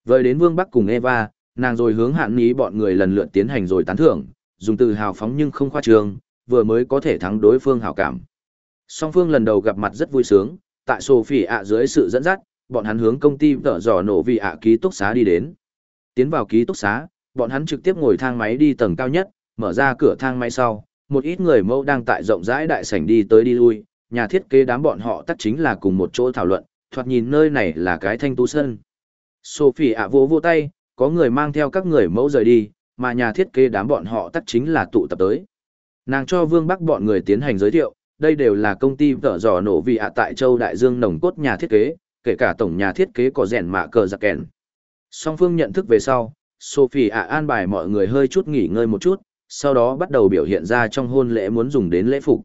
Vời đến vương bắc cùng Eva, nàng rồi hướng hạn ý bọn người lần lượt tiến hành rồi tán thưởng, dùng từ hào phóng nhưng không khoa trương, vừa mới có thể thắng đối phương hảo cảm. Song phương lần đầu gặp mặt rất vui sướng, tại Sophie ạ dưới sự dẫn dắt, bọn hắn hướng công ty tợ dò nổ vì ạ ký túc xá đi đến. Tiến vào ký túc xá, bọn hắn trực tiếp ngồi thang máy đi tầng cao nhất, mở ra cửa thang máy sau, một ít người mẫu đang tại rộng rãi đại sảnh đi tới đi lui, nhà thiết kế đám bọn họ tất chính là cùng một chỗ thảo luận, thoạt nhìn nơi này là cái thanh tú sân. Sophie ạ vỗ vỗ tay, có người mang theo các người mẫu rời đi, mà nhà thiết kế đám bọn họ tất chính là tụ tập tới. Nàng cho Vương Bắc bọn người tiến hành giới thiệu, đây đều là công ty tở dò nổ vì ạ tại châu Đại Dương nồng cốt nhà thiết kế, kể cả tổng nhà thiết kế có rèn mạ cờ giặc kèn. Song phương nhận thức về sau, Sophie ạ an bài mọi người hơi chút nghỉ ngơi một chút, sau đó bắt đầu biểu hiện ra trong hôn lễ muốn dùng đến lễ phục.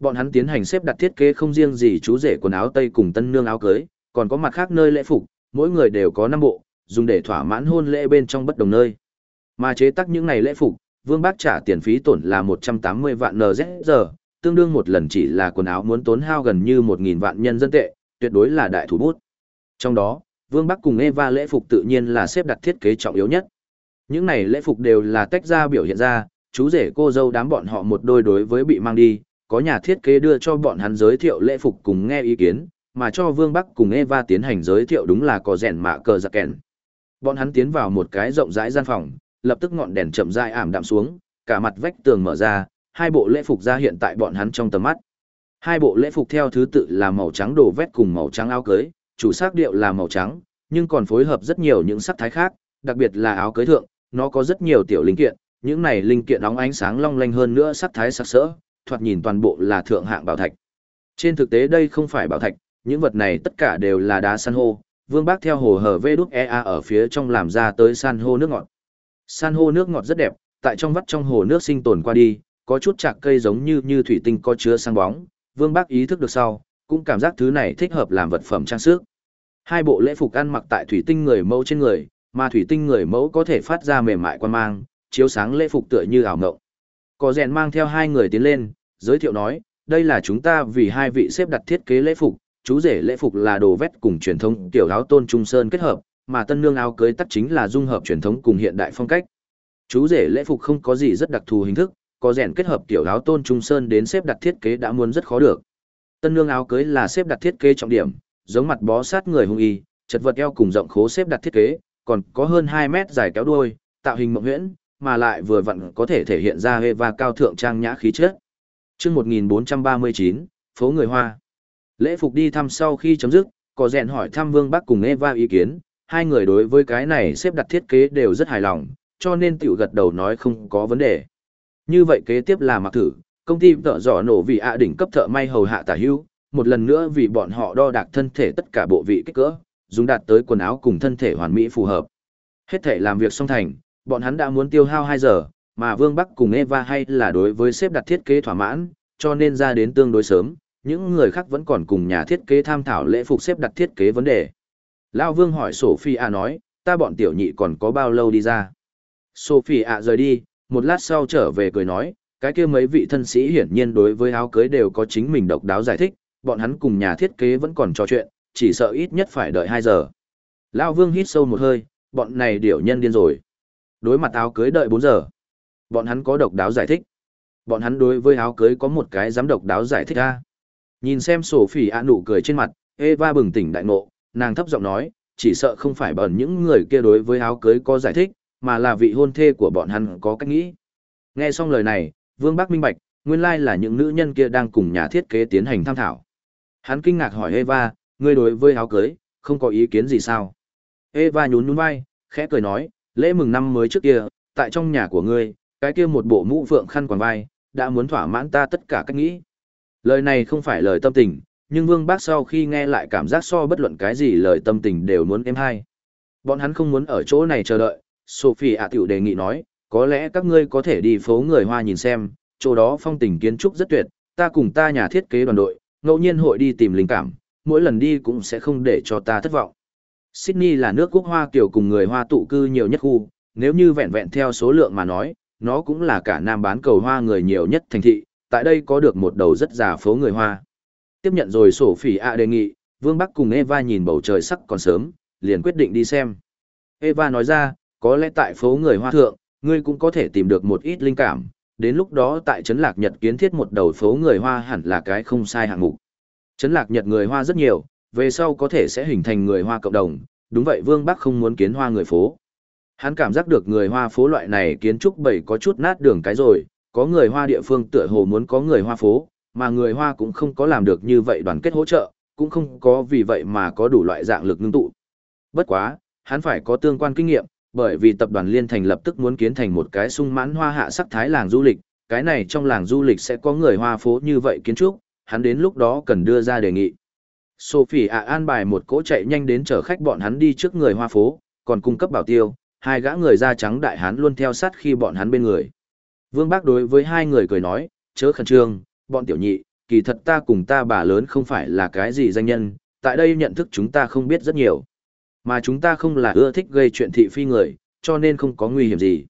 Bọn hắn tiến hành xếp đặt thiết kế không riêng gì chú rể quần áo tây cùng tân nương áo cưới, còn có mặt khác nơi lễ phục, mỗi người đều có 5 bộ, dùng để thỏa mãn hôn lễ bên trong bất đồng nơi. Mà chế tác những này lễ phục, Vương Bác trả tiền phí tổn là 180 vạn NZ giờ, tương đương một lần chỉ là quần áo muốn tốn hao gần như 1.000 vạn nhân dân tệ, tuyệt đối là đại thủ bút. Trong đó, Vương Bắc cùng Eva lễ phục tự nhiên là xếp đặt thiết kế trọng yếu nhất. Những này lễ phục đều là tách ra biểu hiện ra, chú rể cô dâu đám bọn họ một đôi đối với bị mang đi, có nhà thiết kế đưa cho bọn hắn giới thiệu lễ phục cùng nghe ý kiến, mà cho Vương Bắc cùng Eva tiến hành giới thiệu đúng là có rèn mạ cờ giặc kèn. Bọn hắn tiến vào một cái rộng rãi gian phòng, lập tức ngọn đèn chậm rãi ảm đạm xuống, cả mặt vách tường mở ra, hai bộ lễ phục ra hiện tại bọn hắn trong tầm mắt. Hai bộ lễ phục theo thứ tự là màu trắng đồ vét cùng màu trắng áo cưới, chủ sắc điệu là màu trắng, nhưng còn phối hợp rất nhiều những sắc thái khác, đặc biệt là áo cưới thượng, nó có rất nhiều tiểu linh kiện, những này linh kiện óng ánh sáng long lanh hơn nữa sắc thái sắc sỡ, thoạt nhìn toàn bộ là thượng hạng bảo thạch. Trên thực tế đây không phải bảo thạch, những vật này tất cả đều là đá san hô, Vương Bác theo hồ hở vê đúc EA ở phía trong làm ra tới san hô nước ngọt. San hô nước ngọt rất đẹp, tại trong vắt trong hồ nước sinh tồn qua đi, có chút chạc cây giống như như thủy tinh có chứa sang bóng, Vương Bác ý thức được sau, cũng cảm giác thứ này thích hợp làm vật phẩm trang sức. Hai bộ lễ phục ăn mặc tại thủy tinh người mẫu trên người, mà thủy tinh người mẫu có thể phát ra mềm mại quan mang, chiếu sáng lễ phục tựa như ảo ngộng. Có rèn mang theo hai người tiến lên, giới thiệu nói, đây là chúng ta vì hai vị xếp đặt thiết kế lễ phục, chú rể lễ phục là đồ vét cùng truyền thống tiểu áo tôn trung sơn kết hợp, mà tân nương áo cưới tắt chính là dung hợp truyền thống cùng hiện đại phong cách. Chú rể lễ phục không có gì rất đặc thù hình thức, có rèn kết hợp tiểu áo tôn trung sơn đến xếp đặt thiết kế đã muốn rất khó được. Tân nương áo cưới là xếp đặt thiết kế trọng điểm, giống mặt bó sát người hung y, chật vật eo cùng rộng khố xếp đặt thiết kế, còn có hơn 2 mét dài kéo đuôi, tạo hình mộng huyễn, mà lại vừa vặn có thể thể hiện ra và cao thượng trang nhã khí chất. Chương 1439, phố người Hoa. Lễ phục đi thăm sau khi chấm dứt, có rèn hỏi thăm Vương Bắc cùng Eva ý kiến, hai người đối với cái này xếp đặt thiết kế đều rất hài lòng, cho nên tiểu gật đầu nói không có vấn đề. Như vậy kế tiếp là mặc thử, công ty tợ dò nổ vì ạ đỉnh cấp thợ may hầu hạ tả hữu, một lần nữa vì bọn họ đo đạc thân thể tất cả bộ vị kích cỡ, dùng đạt tới quần áo cùng thân thể hoàn mỹ phù hợp. Hết thể làm việc xong thành, bọn hắn đã muốn tiêu hao 2 giờ, mà Vương Bắc cùng Eva hay là đối với xếp đặt thiết kế thỏa mãn, cho nên ra đến tương đối sớm, những người khác vẫn còn cùng nhà thiết kế tham thảo lễ phục xếp đặt thiết kế vấn đề. Lão Vương hỏi Sophia nói, ta bọn tiểu nhị còn có bao lâu đi ra? Sophia rời đi, một lát sau trở về cười nói, cái kia mấy vị thân sĩ hiển nhiên đối với áo cưới đều có chính mình độc đáo giải thích, bọn hắn cùng nhà thiết kế vẫn còn trò chuyện, chỉ sợ ít nhất phải đợi 2 giờ. Lão Vương hít sâu một hơi, bọn này điểu nhân điên rồi. Đối mặt áo cưới đợi 4 giờ. Bọn hắn có độc đáo giải thích. Bọn hắn đối với áo cưới có một cái giám độc đáo giải thích a. Nhìn xem sổ phỉ ạ nụ cười trên mặt, Eva bừng tỉnh đại ngộ, nàng thấp giọng nói, chỉ sợ không phải bẩn những người kia đối với áo cưới có giải thích, mà là vị hôn thê của bọn hắn có cách nghĩ. Nghe xong lời này, Vương Bắc minh bạch, nguyên lai là những nữ nhân kia đang cùng nhà thiết kế tiến hành tham thảo. Hắn kinh ngạc hỏi Eva, ngươi đối với áo cưới, không có ý kiến gì sao? Eva nhún nhún vai, khẽ cười nói, lễ mừng năm mới trước kia, tại trong nhà của ngươi, cái kia một bộ mũ phượng khăn quàng vai, đã muốn thỏa mãn ta tất cả cách nghĩ. Lời này không phải lời tâm tình, nhưng Vương Bác sau khi nghe lại cảm giác so bất luận cái gì lời tâm tình đều muốn em hay. Bọn hắn không muốn ở chỗ này chờ đợi, Sophie ạ tiểu đề nghị nói, có lẽ các ngươi có thể đi phố người Hoa nhìn xem, chỗ đó phong tình kiến trúc rất tuyệt, ta cùng ta nhà thiết kế đoàn đội, ngẫu nhiên hội đi tìm linh cảm, mỗi lần đi cũng sẽ không để cho ta thất vọng. Sydney là nước quốc hoa kiểu cùng người Hoa tụ cư nhiều nhất khu, nếu như vẹn vẹn theo số lượng mà nói, nó cũng là cả nam bán cầu hoa người nhiều nhất thành thị, tại đây có được một đầu rất già phố người Hoa. Tiếp nhận rồi sổ phỉ ạ đề nghị, Vương Bắc cùng Eva nhìn bầu trời sắc còn sớm, liền quyết định đi xem. Eva nói ra, có lẽ tại phố người Hoa thượng, ngươi cũng có thể tìm được một ít linh cảm, đến lúc đó tại Trấn Lạc Nhật kiến thiết một đầu phố người Hoa hẳn là cái không sai hạng mục. Trấn Lạc Nhật người Hoa rất nhiều, về sau có thể sẽ hình thành người Hoa cộng đồng, đúng vậy Vương Bắc không muốn kiến hoa người phố. Hắn cảm giác được người Hoa phố loại này kiến trúc bảy có chút nát đường cái rồi, có người Hoa địa phương tựa hồ muốn có người Hoa phố, mà người Hoa cũng không có làm được như vậy đoàn kết hỗ trợ, cũng không có vì vậy mà có đủ loại dạng lực ngưng tụ. Bất quá, hắn phải có tương quan kinh nghiệm, bởi vì tập đoàn Liên Thành lập tức muốn kiến thành một cái sung mãn hoa hạ sắc thái làng du lịch, cái này trong làng du lịch sẽ có người Hoa phố như vậy kiến trúc, hắn đến lúc đó cần đưa ra đề nghị. Sophie ạ an bài một cỗ chạy nhanh đến chở khách bọn hắn đi trước người Hoa phố, còn cung cấp bảo tiêu, hai gã người da trắng đại hán luôn theo sát khi bọn hắn bên người. Vương Bác đối với hai người cười nói, chớ khẩn trương, bọn tiểu nhị, kỳ thật ta cùng ta bà lớn không phải là cái gì danh nhân, tại đây nhận thức chúng ta không biết rất nhiều. Mà chúng ta không là ưa thích gây chuyện thị phi người, cho nên không có nguy hiểm gì.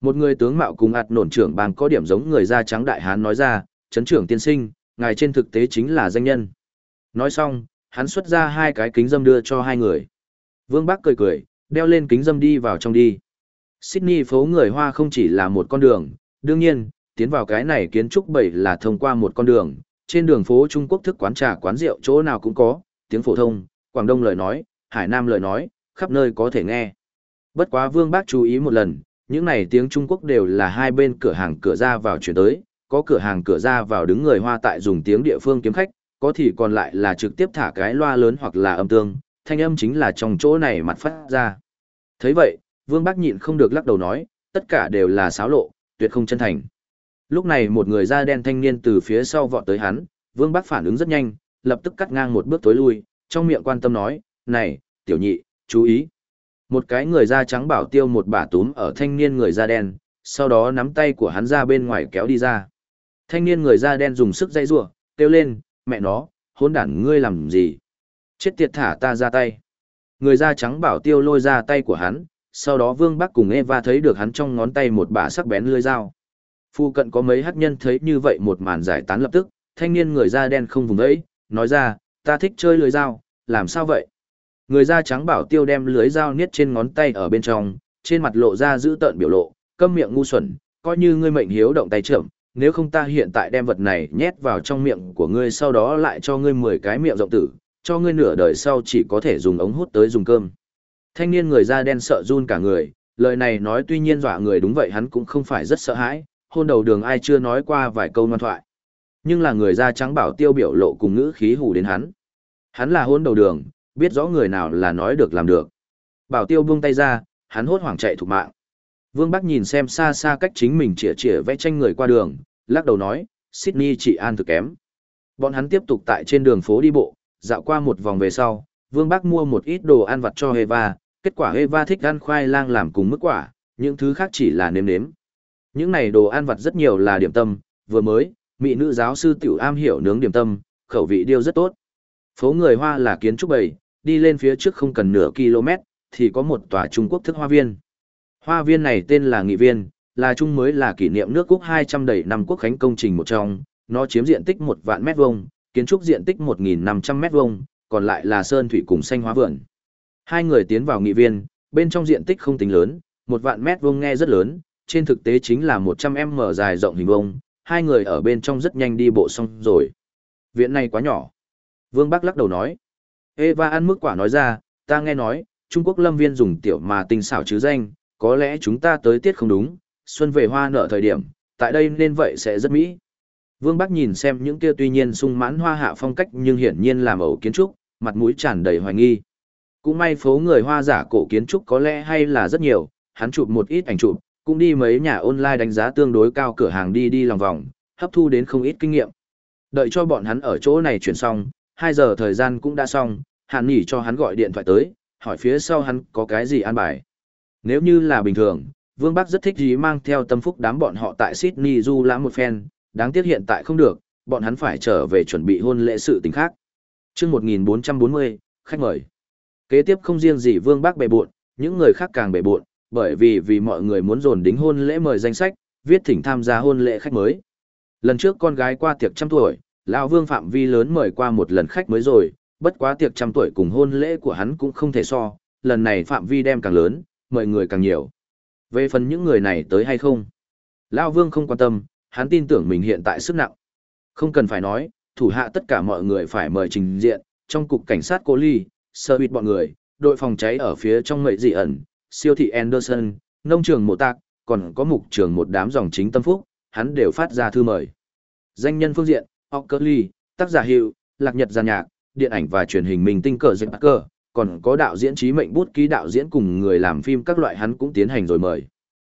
Một người tướng mạo cùng ạt nổn trưởng bang có điểm giống người da trắng đại hán nói ra, chấn trưởng tiên sinh, ngài trên thực tế chính là danh nhân. Nói xong, hắn xuất ra hai cái kính dâm đưa cho hai người. Vương Bắc cười cười, đeo lên kính dâm đi vào trong đi. Sydney phố người Hoa không chỉ là một con đường, đương nhiên, tiến vào cái này kiến trúc bảy là thông qua một con đường, trên đường phố Trung Quốc thức quán trà quán rượu chỗ nào cũng có, tiếng phổ thông, Quảng Đông lời nói, Hải Nam lời nói, khắp nơi có thể nghe. Bất quá Vương Bác chú ý một lần, những này tiếng Trung Quốc đều là hai bên cửa hàng cửa ra vào chuyển tới, có cửa hàng cửa ra vào đứng người Hoa tại dùng tiếng địa phương kiếm khách, có thì còn lại là trực tiếp thả cái loa lớn hoặc là âm tương, thanh âm chính là trong chỗ này mặt phát ra. thấy vậy, Vương Bác nhịn không được lắc đầu nói, tất cả đều là xáo lộ, tuyệt không chân thành. Lúc này một người da đen thanh niên từ phía sau vọt tới hắn, Vương Bác phản ứng rất nhanh, lập tức cắt ngang một bước tối lui, trong miệng quan tâm nói, này, tiểu nhị, chú ý. Một cái người da trắng bảo tiêu một bả túm ở thanh niên người da đen, sau đó nắm tay của hắn ra bên ngoài kéo đi ra. Thanh niên người da đen dùng sức dây rủa, kêu lên, mẹ nó, hỗn đản ngươi làm gì? Chết tiệt thả ta ra tay. Người da trắng bảo tiêu lôi ra tay của hắn, sau đó Vương Bắc cùng Eva thấy được hắn trong ngón tay một bả sắc bén lưỡi dao. Phu cận có mấy hát nhân thấy như vậy một màn giải tán lập tức, thanh niên người da đen không vùng ấy, nói ra, ta thích chơi lưỡi dao, làm sao vậy? Người da trắng bảo tiêu đem lưới dao niết trên ngón tay ở bên trong, trên mặt lộ ra giữ tợn biểu lộ, câm miệng ngu xuẩn, coi như ngươi mệnh hiếu động tay trưởng, nếu không ta hiện tại đem vật này nhét vào trong miệng của ngươi sau đó lại cho ngươi 10 cái miệng rộng tử, cho ngươi nửa đời sau chỉ có thể dùng ống hút tới dùng cơm. Thanh niên người da đen sợ run cả người, lời này nói tuy nhiên dọa người đúng vậy hắn cũng không phải rất sợ hãi, hôn đầu đường ai chưa nói qua vài câu ngoan thoại. Nhưng là người da trắng bảo tiêu biểu lộ cùng ngữ khí hù đến hắn. Hắn là hôn đầu đường, biết rõ người nào là nói được làm được. Bảo tiêu buông tay ra, hắn hốt hoảng chạy thục mạng. Vương Bắc nhìn xem xa xa cách chính mình chỉa chỉa vẽ tranh người qua đường, lắc đầu nói, Sydney chỉ an thực kém. Bọn hắn tiếp tục tại trên đường phố đi bộ, dạo qua một vòng về sau, Vương Bắc mua một ít đồ ăn vặt cho Eva, kết quả Eva thích ăn khoai lang làm cùng mức quả, những thứ khác chỉ là nếm nếm. Những này đồ ăn vặt rất nhiều là điểm tâm, vừa mới, mỹ nữ giáo sư tiểu am hiểu nướng điểm tâm, khẩu vị điêu rất tốt. Phố người Hoa là kiến trúc bầy, đi lên phía trước không cần nửa km, thì có một tòa Trung Quốc thức hoa viên. Hoa viên này tên là Nghị Viên, là chung mới là kỷ niệm nước Quốc 200 đầy năm quốc khánh công trình một trong, nó chiếm diện tích một vạn mét vuông, kiến trúc diện tích 1.500 mét vuông, còn lại là sơn thủy cùng xanh hóa vườn. Hai người tiến vào nghị viên, bên trong diện tích không tính lớn, một vạn mét vuông nghe rất lớn, trên thực tế chính là 100 m dài rộng hình vuông, hai người ở bên trong rất nhanh đi bộ xong rồi. Viện này quá nhỏ. Vương Bắc lắc đầu nói. Eva ăn mức quả nói ra, ta nghe nói, Trung Quốc lâm viên dùng tiểu mà tinh xảo chứ danh, có lẽ chúng ta tới tiết không đúng, xuân về hoa nở thời điểm, tại đây nên vậy sẽ rất mỹ. Vương Bắc nhìn xem những kia tuy nhiên sung mãn hoa hạ phong cách nhưng hiển nhiên làm ẩu kiến trúc, mặt mũi tràn đầy hoài nghi. Cũng may phố người hoa giả cổ kiến trúc có lẽ hay là rất nhiều, hắn chụp một ít ảnh chụp, cũng đi mấy nhà online đánh giá tương đối cao cửa hàng đi đi lòng vòng, hấp thu đến không ít kinh nghiệm. Đợi cho bọn hắn ở chỗ này chuyển xong, 2 giờ thời gian cũng đã xong, Hàn nghỉ cho hắn gọi điện thoại tới, hỏi phía sau hắn có cái gì an bài. Nếu như là bình thường, Vương Bắc rất thích gì mang theo tâm phúc đám bọn họ tại Sydney du lãm một phen, đáng tiếc hiện tại không được, bọn hắn phải trở về chuẩn bị hôn lễ sự tình khác. chương 1440, khách mời. Kế tiếp không riêng gì Vương Bắc bề buộn, những người khác càng bề buộn, bởi vì vì mọi người muốn dồn đính hôn lễ mời danh sách, viết thỉnh tham gia hôn lễ khách mới. Lần trước con gái qua tiệc trăm tuổi, lão Vương phạm vi lớn mời qua một lần khách mới rồi, bất quá tiệc trăm tuổi cùng hôn lễ của hắn cũng không thể so, lần này phạm vi đem càng lớn, mời người càng nhiều. Về phần những người này tới hay không? Lão Vương không quan tâm, hắn tin tưởng mình hiện tại sức nặng. Không cần phải nói, thủ hạ tất cả mọi người phải mời trình diện, trong cục cảnh sát cô ly, sơ bịt bọn người, đội phòng cháy ở phía trong mệ dị ẩn, siêu thị Anderson, nông trường mộ tạc, còn có mục trường một đám dòng chính tâm phúc, hắn đều phát ra thư mời. Danh nhân phương diện, Ockerly, tác giả hiệu, lạc nhật giàn nhạc, điện ảnh và truyền hình mình tinh cờ dịch cờ, còn có đạo diễn trí mệnh bút ký đạo diễn cùng người làm phim các loại hắn cũng tiến hành rồi mời.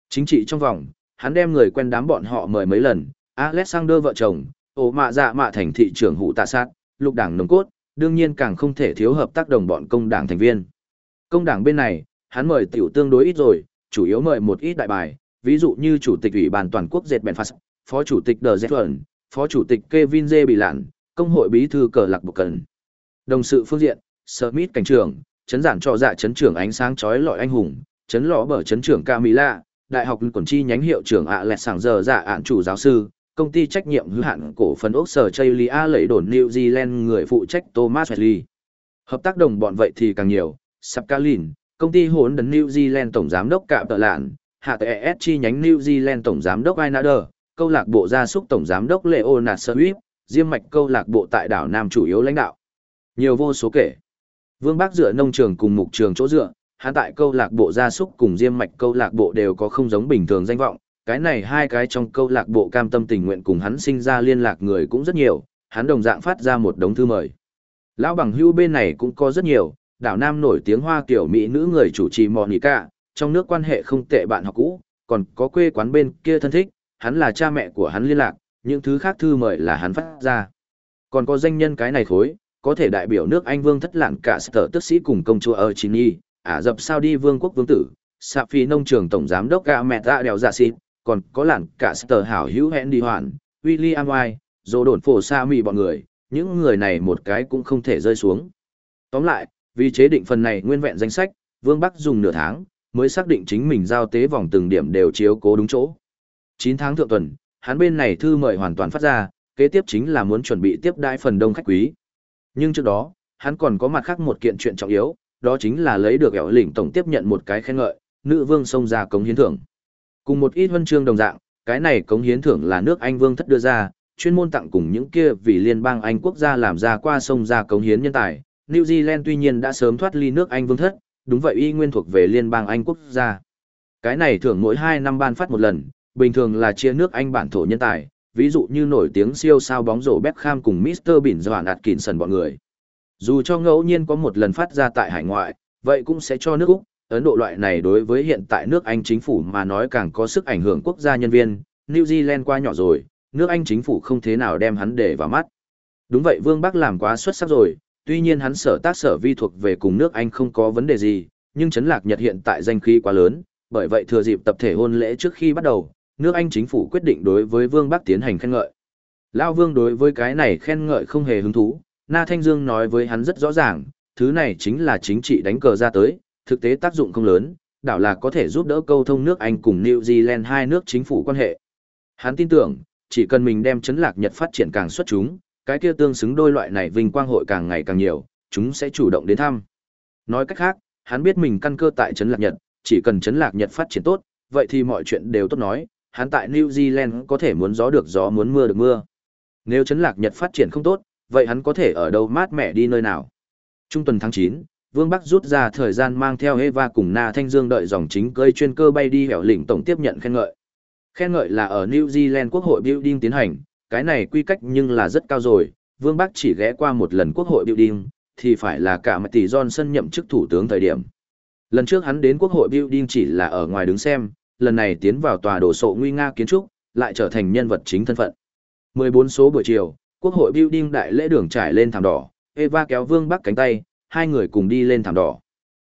Chính trị trong vòng, hắn đem người quen đám bọn họ mời mấy lần, Alexander vợ chồng, ổ mạ dạ mạ thành thị trưởng hụ tạ sát, lục đảng nồng cốt, đương nhiên càng không thể thiếu hợp tác đồng bọn công đảng thành viên. Công đảng bên này, hắn mời tiểu tương đối ít rồi, chủ yếu mời một ít đại bài, ví dụ như chủ tịch ủy ban toàn quốc Dệt Bèn Phát, phó chủ tịch Đờ Dệt Thuần, phó chủ tịch Kevin J. Bị Lạn, công hội bí thư cờ lạc bộ cần. Đồng sự phương diện, Smith cảnh trưởng, chấn giản cho dạ chấn trưởng ánh sáng chói lọi anh hùng, chấn lõ bở chấn trưởng Camila, đại học quần chi nhánh hiệu trưởng ạ lẹt sảng giờ dạ ạn chủ giáo sư, công ty trách nhiệm hữu hạn cổ phần ốc sở Chaylia lẩy đồn New Zealand người phụ trách Thomas Wesley. Hợp tác đồng bọn vậy thì càng nhiều, Sapcalin, công ty hỗn đấn New Zealand tổng giám đốc Cạm Tợ Lạn, hạ tệ ES chi nhánh New Zealand tổng giám đốc Inader, câu lạc bộ gia súc tổng giám đốc Leonard Swift, diêm mạch câu lạc bộ tại đảo Nam chủ yếu lãnh đạo. Nhiều vô số kể. Vương bác dựa nông trường cùng mục trường chỗ dựa, hắn tại câu lạc bộ gia súc cùng diêm mạch câu lạc bộ đều có không giống bình thường danh vọng, cái này hai cái trong câu lạc bộ cam tâm tình nguyện cùng hắn sinh ra liên lạc người cũng rất nhiều, hắn đồng dạng phát ra một đống thư mời. Lão bằng hưu bên này cũng có rất nhiều, đảo Nam nổi tiếng hoa kiểu Mỹ nữ người chủ trì Monica, trong nước quan hệ không tệ bạn học cũ, còn có quê quán bên kia thân thích, hắn là cha mẹ của hắn liên lạc, những thứ khác thư mời là hắn phát ra. Còn có danh nhân cái này khối, có thể đại biểu nước Anh vương thất lạn cả sở tức sĩ cùng công chúa ở Chini, Ả Rập sao đi vương quốc vương tử, xạ Phi nông trường tổng giám đốc gạ mẹ tạ đèo giả xịt, còn có lạn cả sở hảo hữu hẹn đi hoàn, William White, dỗ đồn phổ sa mì bọn người, những người này một cái cũng không thể rơi xuống. Tóm lại, vì chế định phần này nguyên vẹn danh sách, Vương Bắc dùng nửa tháng, mới xác định chính mình giao tế vòng từng điểm đều chiếu cố đúng chỗ. 9 tháng thượng tuần, hắn bên này thư mời hoàn toàn phát ra, kế tiếp chính là muốn chuẩn bị tiếp đãi phần đông khách quý. Nhưng trước đó, hắn còn có mặt khác một kiện chuyện trọng yếu, đó chính là lấy được ẻo lỉnh tổng tiếp nhận một cái khen ngợi, nữ vương xông ra cống hiến thưởng. Cùng một ít huân chương đồng dạng, cái này cống hiến thưởng là nước Anh vương thất đưa ra, chuyên môn tặng cùng những kia vì liên bang Anh quốc gia làm ra qua sông ra cống hiến nhân tài. New Zealand tuy nhiên đã sớm thoát ly nước Anh vương thất, đúng vậy y nguyên thuộc về liên bang Anh quốc gia. Cái này thưởng mỗi 2 năm ban phát một lần, bình thường là chia nước Anh bản thổ nhân tài, ví dụ như nổi tiếng siêu sao bóng rổ Beckham cùng Mr. Bỉn Doan Atkinson bọn người. Dù cho ngẫu nhiên có một lần phát ra tại hải ngoại, vậy cũng sẽ cho nước Úc, Ấn Độ loại này đối với hiện tại nước Anh chính phủ mà nói càng có sức ảnh hưởng quốc gia nhân viên, New Zealand qua nhỏ rồi, nước Anh chính phủ không thế nào đem hắn để vào mắt. Đúng vậy Vương Bắc làm quá xuất sắc rồi, tuy nhiên hắn sở tác sở vi thuộc về cùng nước Anh không có vấn đề gì, nhưng chấn lạc Nhật hiện tại danh khí quá lớn, bởi vậy thừa dịp tập thể hôn lễ trước khi bắt đầu, nước Anh chính phủ quyết định đối với Vương Bắc tiến hành khen ngợi. Lao Vương đối với cái này khen ngợi không hề hứng thú, Na Thanh Dương nói với hắn rất rõ ràng, thứ này chính là chính trị đánh cờ ra tới, thực tế tác dụng không lớn, đảo là có thể giúp đỡ câu thông nước Anh cùng New Zealand hai nước chính phủ quan hệ. Hắn tin tưởng, chỉ cần mình đem chấn lạc Nhật phát triển càng xuất chúng, cái kia tương xứng đôi loại này vinh quang hội càng ngày càng nhiều, chúng sẽ chủ động đến thăm. Nói cách khác, hắn biết mình căn cơ tại chấn lạc Nhật, chỉ cần chấn lạc Nhật phát triển tốt, vậy thì mọi chuyện đều tốt nói, hắn tại New Zealand có thể muốn gió được gió muốn mưa được mưa. Nếu chấn lạc Nhật phát triển không tốt, vậy hắn có thể ở đâu mát mẻ đi nơi nào. Trung tuần tháng 9, Vương Bắc rút ra thời gian mang theo Eva cùng Na Thanh Dương đợi dòng chính cơi chuyên cơ bay đi hẻo lĩnh tổng tiếp nhận khen ngợi. Khen ngợi là ở New Zealand Quốc hội Building tiến hành, cái này quy cách nhưng là rất cao rồi, Vương Bắc chỉ ghé qua một lần Quốc hội Building, thì phải là cả mặt tỷ Johnson nhậm chức thủ tướng thời điểm. Lần trước hắn đến Quốc hội Building chỉ là ở ngoài đứng xem, lần này tiến vào tòa đồ sộ nguy nga kiến trúc, lại trở thành nhân vật chính thân phận. 14 số buổi chiều, Quốc hội Building đại lễ đường trải lên thảm đỏ, Eva kéo Vương Bắc cánh tay, hai người cùng đi lên thảm đỏ.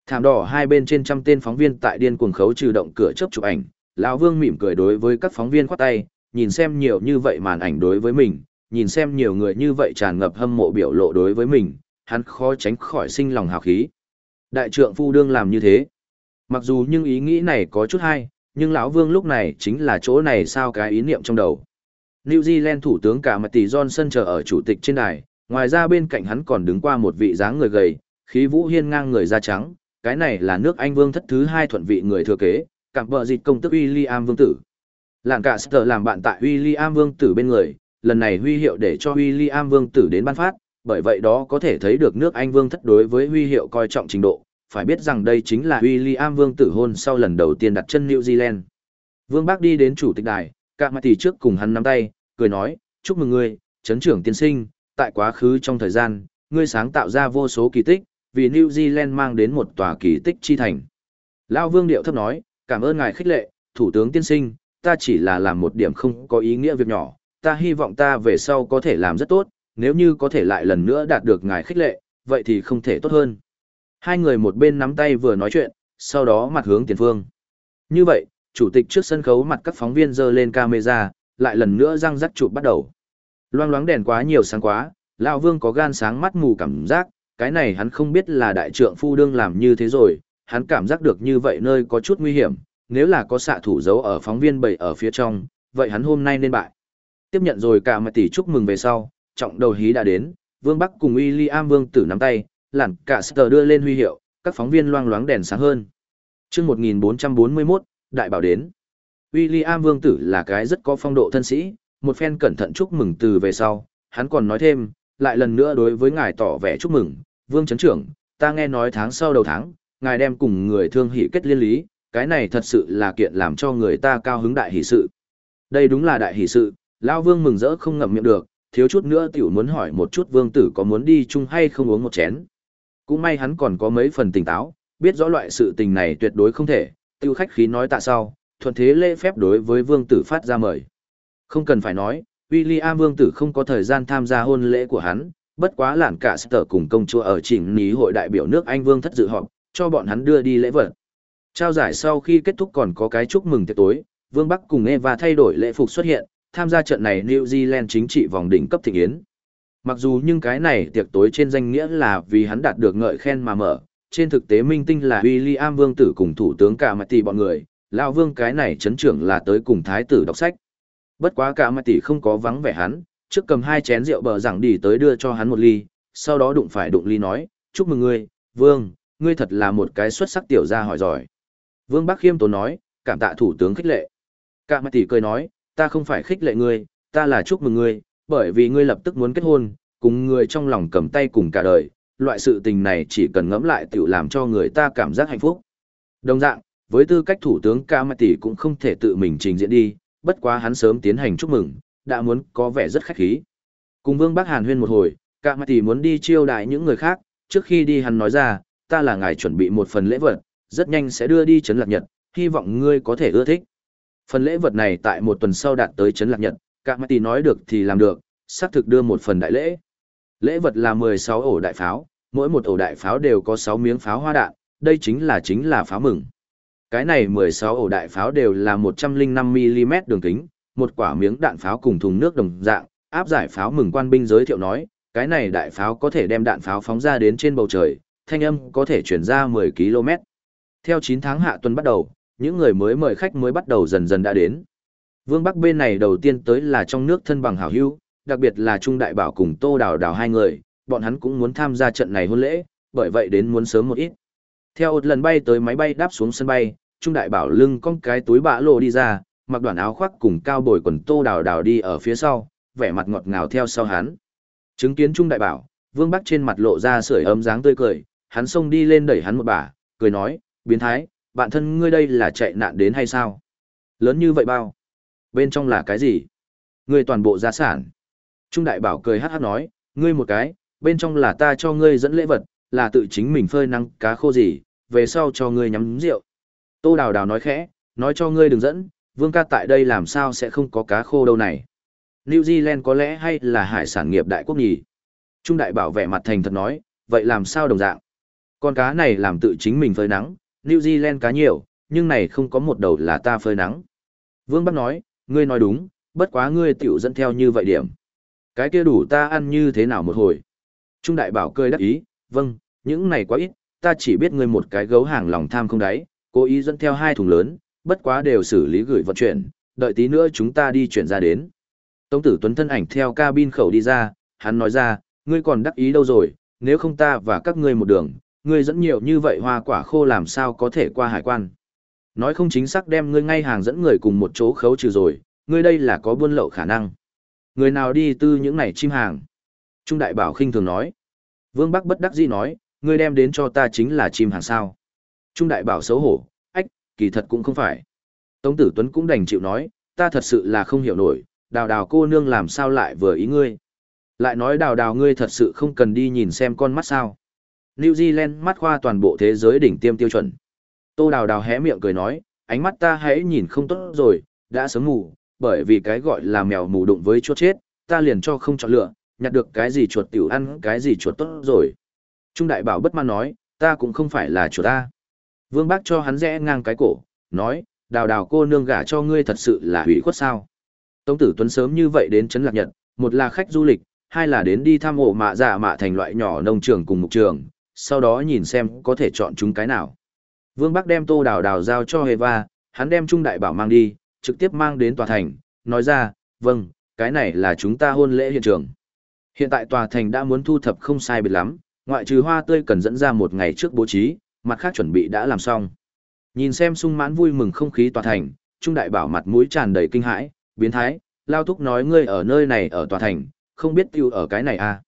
Thảm đỏ hai bên trên trăm tên phóng viên tại điên cuồng khấu trừ động cửa chớp chụp ảnh, lão Vương mỉm cười đối với các phóng viên khoát tay, nhìn xem nhiều như vậy màn ảnh đối với mình, nhìn xem nhiều người như vậy tràn ngập hâm mộ biểu lộ đối với mình, hắn khó tránh khỏi sinh lòng hào khí. Đại trượng phu đương làm như thế. Mặc dù nhưng ý nghĩ này có chút hay, nhưng lão Vương lúc này chính là chỗ này sao cái ý niệm trong đầu. New Zealand thủ tướng cả mặt tỷ Johnson chờ ở chủ tịch trên đài, ngoài ra bên cạnh hắn còn đứng qua một vị dáng người gầy, khí vũ hiên ngang người da trắng, cái này là nước Anh vương thất thứ hai thuận vị người thừa kế, cặp vợ dịch công tức William vương tử. Làng cả sở làm bạn tại William vương tử bên người, lần này huy hiệu để cho William vương tử đến ban phát, bởi vậy đó có thể thấy được nước Anh vương thất đối với huy hiệu coi trọng trình độ, phải biết rằng đây chính là William vương tử hôn sau lần đầu tiên đặt chân New Zealand. Vương Bác đi đến chủ tịch đài, cạm mặt tỷ trước cùng hắn nắm tay, cười nói, chúc mừng ngươi, chấn trưởng tiên sinh, tại quá khứ trong thời gian, ngươi sáng tạo ra vô số kỳ tích, vì New Zealand mang đến một tòa kỳ tích chi thành. Lao Vương Điệu thấp nói, cảm ơn ngài khích lệ, Thủ tướng tiên sinh, ta chỉ là làm một điểm không có ý nghĩa việc nhỏ, ta hy vọng ta về sau có thể làm rất tốt, nếu như có thể lại lần nữa đạt được ngài khích lệ, vậy thì không thể tốt hơn. Hai người một bên nắm tay vừa nói chuyện, sau đó mặt hướng tiền phương. Như vậy, chủ tịch trước sân khấu mặt các phóng viên dơ lên camera, lại lần nữa răng rắc chụp bắt đầu. Loang loáng đèn quá nhiều sáng quá, lão Vương có gan sáng mắt mù cảm giác, cái này hắn không biết là đại trượng phu đương làm như thế rồi, hắn cảm giác được như vậy nơi có chút nguy hiểm, nếu là có xạ thủ giấu ở phóng viên bầy ở phía trong, vậy hắn hôm nay nên bại. Tiếp nhận rồi cả mặt tỷ chúc mừng về sau, trọng đầu hí đã đến, Vương Bắc cùng William Vương tử nắm tay, lặn cả sờ đưa lên huy hiệu, các phóng viên loang loáng đèn sáng hơn. Chương 1441, đại bảo đến. William Vương tử là cái rất có phong độ thân sĩ, một phen cẩn thận chúc mừng từ về sau, hắn còn nói thêm, lại lần nữa đối với ngài tỏ vẻ chúc mừng, Vương chấn trưởng, ta nghe nói tháng sau đầu tháng, ngài đem cùng người thương hỷ kết liên lý, cái này thật sự là kiện làm cho người ta cao hứng đại hỷ sự. Đây đúng là đại hỷ sự, lão Vương mừng rỡ không ngậm miệng được, thiếu chút nữa tiểu muốn hỏi một chút Vương tử có muốn đi chung hay không uống một chén. Cũng may hắn còn có mấy phần tỉnh táo, biết rõ loại sự tình này tuyệt đối không thể, tiêu khách khí nói tạ sau, thuận thế lễ phép đối với vương tử phát ra mời. Không cần phải nói, William vương tử không có thời gian tham gia hôn lễ của hắn, bất quá lản cả sở cùng công chúa ở chỉnh ní hội đại biểu nước Anh vương thất dự họp, cho bọn hắn đưa đi lễ vật. Trao giải sau khi kết thúc còn có cái chúc mừng tiệc tối, Vương Bắc cùng Eva thay đổi lễ phục xuất hiện, tham gia trận này New Zealand chính trị vòng đỉnh cấp thịnh yến. Mặc dù nhưng cái này tiệc tối trên danh nghĩa là vì hắn đạt được ngợi khen mà mở, trên thực tế minh tinh là William Vương tử cùng thủ tướng cả mặt tỷ bọn người, lão Vương cái này chấn trưởng là tới cùng thái tử đọc sách. Bất quá cả mặt tỷ không có vắng vẻ hắn, trước cầm hai chén rượu bờ rằng đi tới đưa cho hắn một ly, sau đó đụng phải đụng ly nói, chúc mừng ngươi, Vương, ngươi thật là một cái xuất sắc tiểu gia hỏi giỏi. Vương Bắc Khiêm tốn nói, cảm tạ thủ tướng khích lệ. Cả mặt tỷ cười nói, ta không phải khích lệ ngươi, ta là chúc mừng ngươi, bởi vì ngươi lập tức muốn kết hôn, cùng người trong lòng cầm tay cùng cả đời, loại sự tình này chỉ cần ngẫm lại tiểu làm cho người ta cảm giác hạnh phúc. Đồng dạng, với tư cách thủ tướng Ca Mạch Tỷ cũng không thể tự mình trình diễn đi, bất quá hắn sớm tiến hành chúc mừng, đã muốn có vẻ rất khách khí. Cùng Vương Bắc Hàn huyên một hồi, Ca Mạch Tỷ muốn đi chiêu đại những người khác, trước khi đi hắn nói ra, ta là ngài chuẩn bị một phần lễ vật, rất nhanh sẽ đưa đi Trấn Lạc Nhật, hy vọng ngươi có thể ưa thích. Phần lễ vật này tại một tuần sau đạt tới Trấn Lạc Nhật, Cả Mạch Tỷ nói được thì làm được, xác thực đưa một phần đại lễ. Lễ vật là 16 ổ đại pháo, mỗi một ổ đại pháo đều có 6 miếng pháo hoa đạn, đây chính là chính là pháo mừng. Cái này 16 ổ đại pháo đều là 105mm đường kính, một quả miếng đạn pháo cùng thùng nước đồng dạng, áp giải pháo mừng quan binh giới thiệu nói, cái này đại pháo có thể đem đạn pháo phóng ra đến trên bầu trời, thanh âm có thể chuyển ra 10 km. Theo 9 tháng hạ tuần bắt đầu, những người mới mời khách mới bắt đầu dần dần đã đến. Vương Bắc bên này đầu tiên tới là trong nước thân bằng hảo hữu, đặc biệt là Trung Đại Bảo cùng Tô Đào Đào hai người, bọn hắn cũng muốn tham gia trận này hôn lễ, bởi vậy đến muốn sớm một ít. Theo một lần bay tới máy bay đáp xuống sân bay, Trung Đại Bảo lưng con cái túi bạ lộ đi ra, mặc đoạn áo khoác cùng cao bồi quần Tô Đào Đào đi ở phía sau, vẻ mặt ngọt ngào theo sau hắn. Chứng kiến Trung Đại Bảo, Vương Bắc trên mặt lộ ra sưởi ấm dáng tươi cười, hắn xông đi lên đẩy hắn một bà, cười nói, biến thái, bạn thân ngươi đây là chạy nạn đến hay sao? Lớn như vậy bao? Bên trong là cái gì? Ngươi toàn bộ gia sản. Trung đại bảo cười hát hát nói, ngươi một cái, bên trong là ta cho ngươi dẫn lễ vật, là tự chính mình phơi năng cá khô gì, về sau cho ngươi nhắm rượu. Tô đào đào nói khẽ, nói cho ngươi đừng dẫn, vương ca tại đây làm sao sẽ không có cá khô đâu này. New Zealand có lẽ hay là hải sản nghiệp đại quốc nhỉ? Trung đại bảo vẻ mặt thành thật nói, vậy làm sao đồng dạng? Con cá này làm tự chính mình phơi nắng, New Zealand cá nhiều, nhưng này không có một đầu là ta phơi nắng. Vương Bắc nói, ngươi nói đúng, bất quá ngươi tiểu dẫn theo như vậy điểm. Cái kia đủ ta ăn như thế nào một hồi. Trung đại bảo cười đắc ý, vâng, những này quá ít, ta chỉ biết ngươi một cái gấu hàng lòng tham không đáy, cố ý dẫn theo hai thùng lớn, bất quá đều xử lý gửi vận chuyển, đợi tí nữa chúng ta đi chuyển ra đến. Tống tử Tuấn thân ảnh theo cabin khẩu đi ra, hắn nói ra, ngươi còn đắc ý đâu rồi, nếu không ta và các ngươi một đường, ngươi dẫn nhiều như vậy hoa quả khô làm sao có thể qua hải quan. Nói không chính xác đem ngươi ngay hàng dẫn người cùng một chỗ khấu trừ rồi, ngươi đây là có buôn lậu khả năng. Người nào đi tư những này chim hàng? Trung đại bảo khinh thường nói. Vương Bắc bất đắc dĩ nói, ngươi đem đến cho ta chính là chim hàng sao. Trung đại bảo xấu hổ, ách, kỳ thật cũng không phải. Tống tử Tuấn cũng đành chịu nói, ta thật sự là không hiểu nổi, đào đào cô nương làm sao lại vừa ý ngươi. Lại nói đào đào ngươi thật sự không cần đi nhìn xem con mắt sao. New Zealand mắt khoa toàn bộ thế giới đỉnh tiêm tiêu chuẩn. Tô đào đào hé miệng cười nói, ánh mắt ta hãy nhìn không tốt rồi, đã sớm ngủ, bởi vì cái gọi là mèo mù đụng với chuột chết, ta liền cho không chọn lựa, nhặt được cái gì chuột tiểu ăn cái gì chuột tốt rồi. Trung đại bảo bất mãn nói, ta cũng không phải là chuột ta. Vương bác cho hắn rẽ ngang cái cổ, nói, đào đào cô nương gả cho ngươi thật sự là hủy khuất sao. Tống tử Tuấn sớm như vậy đến Trấn Lạc Nhật, một là khách du lịch, hai là đến đi thăm ổ mạ giả mạ thành loại nhỏ nông trường cùng mục trường, sau đó nhìn xem có thể chọn chúng cái nào. Vương Bắc đem tô đào đào giao cho Eva, hắn đem Trung Đại Bảo mang đi, trực tiếp mang đến tòa thành, nói ra, vâng, cái này là chúng ta hôn lễ hiện trường. Hiện tại tòa thành đã muốn thu thập không sai biệt lắm, Ngoại trừ hoa tươi cần dẫn ra một ngày trước bố trí, mặt khác chuẩn bị đã làm xong. Nhìn xem sung mãn vui mừng không khí tòa thành, Trung Đại Bảo mặt mũi tràn đầy kinh hãi, biến thái, lao thúc nói ngươi ở nơi này ở tòa thành, không biết tiêu ở cái này à.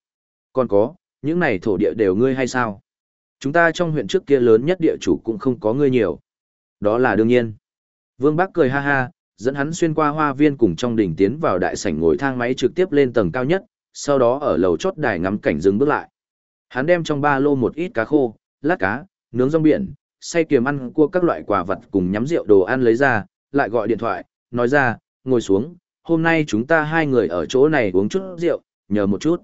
Còn có, những này thổ địa đều ngươi hay sao? Chúng ta trong huyện trước kia lớn nhất địa chủ cũng không có ngươi nhiều. Đó là đương nhiên. Vương Bắc cười ha ha, dẫn hắn xuyên qua hoa viên cùng trong đỉnh tiến vào đại sảnh ngồi thang máy trực tiếp lên tầng cao nhất, sau đó ở lầu chót đài ngắm cảnh dừng bước lại. Hắn đem trong ba lô một ít cá khô, lát cá, nướng rong biển, say kiềm ăn cua các loại quả vật cùng nhắm rượu đồ ăn lấy ra, lại gọi điện thoại, nói ra, ngồi xuống, hôm nay chúng ta hai người ở chỗ này uống chút rượu, nhờ một chút.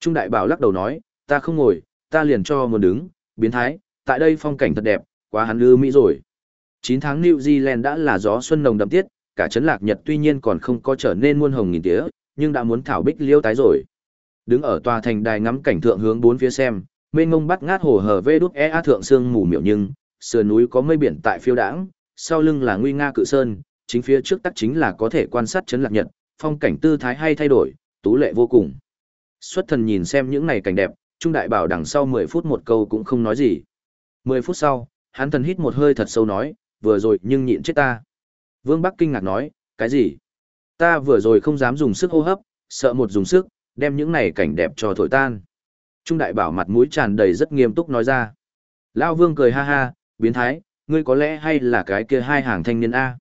Trung đại bảo lắc đầu nói, ta không ngồi, ta liền cho một đứng, biến thái, tại đây phong cảnh thật đẹp, quá hắn ư Mỹ rồi. 9 tháng New Zealand đã là gió xuân nồng đậm tiết, cả chấn lạc Nhật tuy nhiên còn không có trở nên muôn hồng nghìn tía, nhưng đã muốn thảo bích liêu tái rồi. Đứng ở tòa thành đài ngắm cảnh thượng hướng bốn phía xem, mênh mông bắt ngát hồ hở vê đúc e a thượng sương mù miểu nhưng, sườn núi có mây biển tại phiêu đãng, sau lưng là nguy nga cự sơn, chính phía trước tắc chính là có thể quan sát chấn lạc Nhật, phong cảnh tư thái hay thay đổi, tú lệ vô cùng. Xuất thần nhìn xem những này cảnh đẹp, Trung Đại Bảo đằng sau 10 phút một câu cũng không nói gì. 10 phút sau, hắn thần hít một hơi thật sâu nói, vừa rồi nhưng nhịn chết ta. Vương Bắc kinh ngạc nói, cái gì? Ta vừa rồi không dám dùng sức hô hấp, sợ một dùng sức, đem những này cảnh đẹp cho thổi tan. Trung Đại Bảo mặt mũi tràn đầy rất nghiêm túc nói ra. Lao Vương cười ha ha, biến thái, ngươi có lẽ hay là cái kia hai hàng thanh niên A.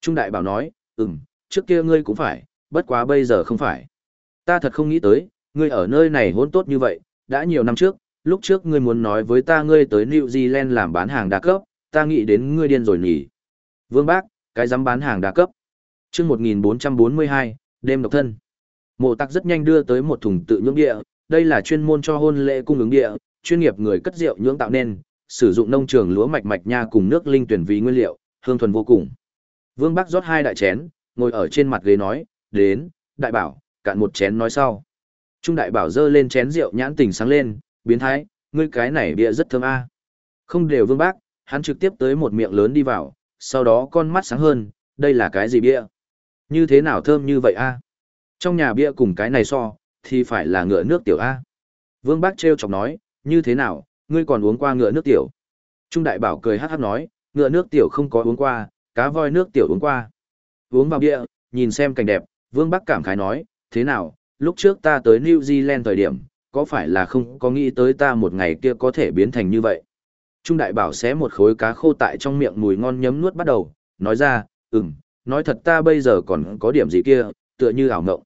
Trung Đại Bảo nói, ừm, trước kia ngươi cũng phải, bất quá bây giờ không phải. Ta thật không nghĩ tới, ngươi ở nơi này hôn tốt như vậy, đã nhiều năm trước, lúc trước ngươi muốn nói với ta ngươi tới New Zealand làm bán hàng đa cấp, ta nghĩ đến ngươi điên rồi nhỉ. Vương Bác, cái dám bán hàng đa cấp. chương 1442, đêm độc thân. Mộ tắc rất nhanh đưa tới một thùng tự nhưỡng địa, đây là chuyên môn cho hôn lễ cung ứng địa, chuyên nghiệp người cất rượu nhưỡng tạo nên, sử dụng nông trường lúa mạch mạch nha cùng nước linh tuyển vì nguyên liệu, hương thuần vô cùng. Vương Bắc rót hai đại chén, ngồi ở trên mặt ghế nói, đến, đại bảo, cạn một chén nói sau. Trung đại bảo dơ lên chén rượu nhãn tình sáng lên, biến thái, ngươi cái này bia rất thơm a. Không đều Vương Bác, hắn trực tiếp tới một miệng lớn đi vào, sau đó con mắt sáng hơn, đây là cái gì bia? Như thế nào thơm như vậy a? Trong nhà bia cùng cái này so, thì phải là ngựa nước tiểu a. Vương Bác trêu chọc nói, như thế nào, ngươi còn uống qua ngựa nước tiểu? Trung đại bảo cười hát hát nói, ngựa nước tiểu không có uống qua, cá voi nước tiểu uống qua. Uống vào bia, nhìn xem cảnh đẹp, Vương Bắc cảm khái nói, thế nào, lúc trước ta tới New Zealand thời điểm, có phải là không có nghĩ tới ta một ngày kia có thể biến thành như vậy? Trung đại bảo xé một khối cá khô tại trong miệng mùi ngon nhấm nuốt bắt đầu, nói ra, ừm, nói thật ta bây giờ còn có điểm gì kia, tựa như ảo ngộng.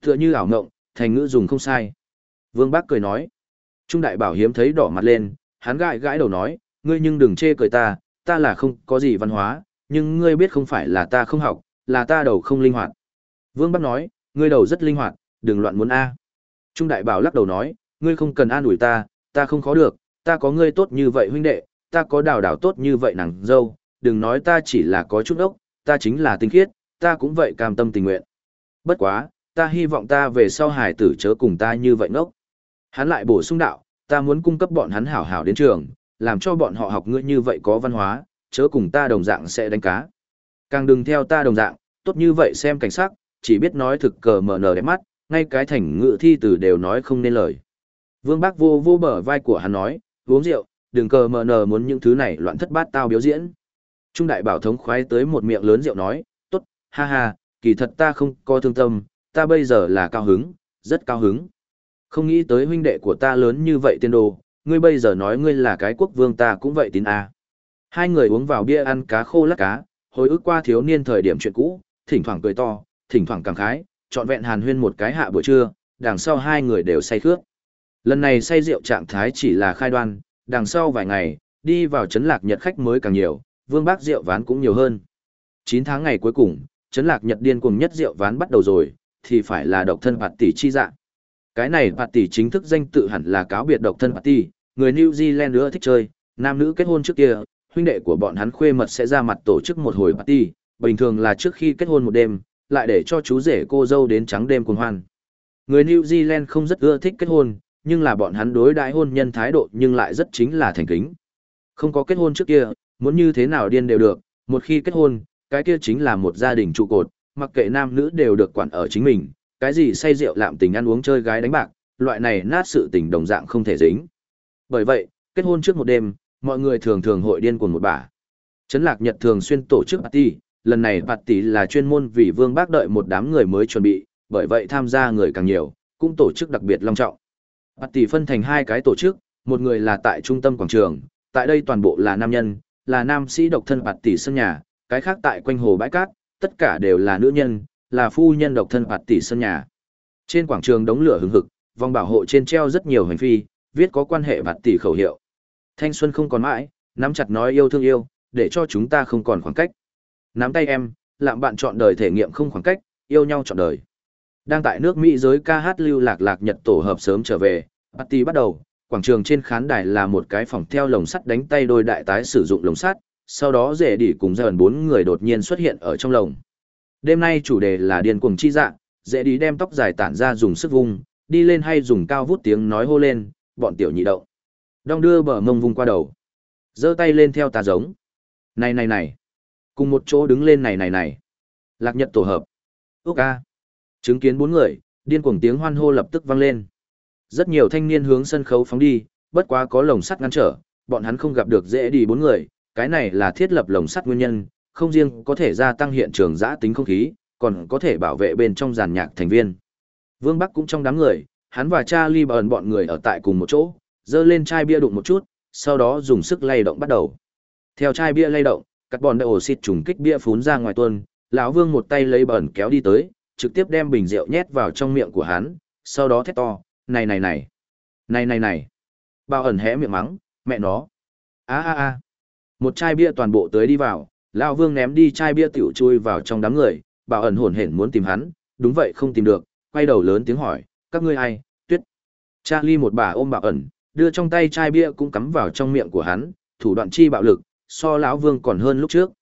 Tựa như ảo ngộng, thành ngữ dùng không sai. Vương Bác cười nói. Trung đại bảo hiếm thấy đỏ mặt lên, hắn gãi gãi đầu nói, ngươi nhưng đừng chê cười ta, ta là không có gì văn hóa, nhưng ngươi biết không phải là ta không học, là ta đầu không linh hoạt. Vương Bác nói, ngươi đầu rất linh hoạt, đừng loạn muốn A. Trung đại bảo lắc đầu nói, ngươi không cần an ủi ta, ta không khó được, ta có ngươi tốt như vậy huynh đệ, ta có đào đào tốt như vậy nàng dâu, đừng nói ta chỉ là có chút ốc, ta chính là tinh khiết, ta cũng vậy cam tâm tình nguyện. Bất quá, ta hy vọng ta về sau hải tử chớ cùng ta như vậy ngốc. Hắn lại bổ sung đạo, ta muốn cung cấp bọn hắn hảo hảo đến trường, làm cho bọn họ học ngươi như vậy có văn hóa, chớ cùng ta đồng dạng sẽ đánh cá. Càng đừng theo ta đồng dạng, tốt như vậy xem cảnh sắc, chỉ biết nói thực cờ mở nở đẹp mắt, ngay cái thành ngự thi từ đều nói không nên lời. Vương Bác vô vô bờ vai của hắn nói, uống rượu, đừng cờ mờ nờ muốn những thứ này loạn thất bát tao biểu diễn. Trung đại bảo thống khoái tới một miệng lớn rượu nói, tốt, ha ha, kỳ thật ta không có thương tâm, ta bây giờ là cao hứng, rất cao hứng. Không nghĩ tới huynh đệ của ta lớn như vậy tiên đồ, ngươi bây giờ nói ngươi là cái quốc vương ta cũng vậy tín a. Hai người uống vào bia ăn cá khô lắc cá, hồi ức qua thiếu niên thời điểm chuyện cũ, thỉnh thoảng cười to, thỉnh thoảng cảm khái, trọn vẹn hàn huyên một cái hạ buổi trưa, đằng sau hai người đều say khước. Lần này say rượu trạng thái chỉ là khai đoan, đằng sau vài ngày, đi vào trấn lạc nhật khách mới càng nhiều, vương bác rượu ván cũng nhiều hơn. 9 tháng ngày cuối cùng, trấn lạc nhật điên cùng nhất rượu ván bắt đầu rồi, thì phải là độc thân phạt tỷ chi dạng. Cái này phạt tỷ chính thức danh tự hẳn là cáo biệt độc thân phạt tỷ, người New Zealand nữa thích chơi, nam nữ kết hôn trước kia, huynh đệ của bọn hắn khuê mật sẽ ra mặt tổ chức một hồi party, bình thường là trước khi kết hôn một đêm, lại để cho chú rể cô dâu đến trắng đêm cùng hoan. Người New Zealand không rất ưa thích kết hôn, nhưng là bọn hắn đối đãi hôn nhân thái độ nhưng lại rất chính là thành kính. Không có kết hôn trước kia, muốn như thế nào điên đều được, một khi kết hôn, cái kia chính là một gia đình trụ cột, mặc kệ nam nữ đều được quản ở chính mình, cái gì say rượu lạm tình ăn uống chơi gái đánh bạc, loại này nát sự tình đồng dạng không thể dính. Bởi vậy, kết hôn trước một đêm, mọi người thường thường hội điên cuồng một bà. Trấn Lạc Nhật thường xuyên tổ chức party, lần này bạt tỷ là chuyên môn vì Vương Bác đợi một đám người mới chuẩn bị, bởi vậy tham gia người càng nhiều, cũng tổ chức đặc biệt long trọng. Bạt tỷ phân thành hai cái tổ chức, một người là tại trung tâm quảng trường, tại đây toàn bộ là nam nhân, là nam sĩ độc thân bạt tỷ sân nhà, cái khác tại quanh hồ bãi cát, tất cả đều là nữ nhân, là phu nhân độc thân bạt tỷ sân nhà. Trên quảng trường đống lửa hứng hực, vòng bảo hộ trên treo rất nhiều hành phi, viết có quan hệ bạt tỷ khẩu hiệu. Thanh xuân không còn mãi, nắm chặt nói yêu thương yêu, để cho chúng ta không còn khoảng cách. Nắm tay em, làm bạn chọn đời thể nghiệm không khoảng cách, yêu nhau chọn đời. Đang tại nước Mỹ giới ca hát lưu lạc lạc Nhật tổ hợp sớm trở về, party bắt đầu, quảng trường trên khán đài là một cái phòng theo lồng sắt đánh tay đôi đại tái sử dụng lồng sắt, sau đó rể đỉ cùng dần bốn người đột nhiên xuất hiện ở trong lồng. Đêm nay chủ đề là điên cuồng chi dạng, dễ đi đem tóc dài tản ra dùng sức vung, đi lên hay dùng cao vút tiếng nói hô lên, bọn tiểu nhị động. Đong đưa bờ mông vung qua đầu. giơ tay lên theo tà giống. Này này này. Cùng một chỗ đứng lên này này này. Lạc nhật tổ hợp. Úc ca. Chứng kiến bốn người, điên cuồng tiếng hoan hô lập tức vang lên. Rất nhiều thanh niên hướng sân khấu phóng đi, bất quá có lồng sắt ngăn trở, bọn hắn không gặp được dễ đi bốn người, cái này là thiết lập lồng sắt nguyên nhân, không riêng có thể gia tăng hiện trường giã tính không khí, còn có thể bảo vệ bên trong giàn nhạc thành viên. Vương Bắc cũng trong đám người, hắn và Charlie bờn bọn người ở tại cùng một chỗ, dơ lên chai bia đụng một chút, sau đó dùng sức lay động bắt đầu. Theo chai bia lay động, cắt bòn ổ xịt trùng kích bia phún ra ngoài tuôn, lão Vương một tay lấy bẩn kéo đi tới, trực tiếp đem bình rượu nhét vào trong miệng của hắn, sau đó thét to, "Này này này, này này này." Bao ẩn hé miệng mắng, "Mẹ nó." A a a. Một chai bia toàn bộ tới đi vào, lão Vương ném đi chai bia tiểu chui vào trong đám người, Bảo ẩn hổn hển muốn tìm hắn, đúng vậy không tìm được, quay đầu lớn tiếng hỏi, "Các ngươi ai?" Tuyết. Charlie một bà ôm Bảo ẩn, đưa trong tay chai bia cũng cắm vào trong miệng của hắn, thủ đoạn chi bạo lực, so lão vương còn hơn lúc trước.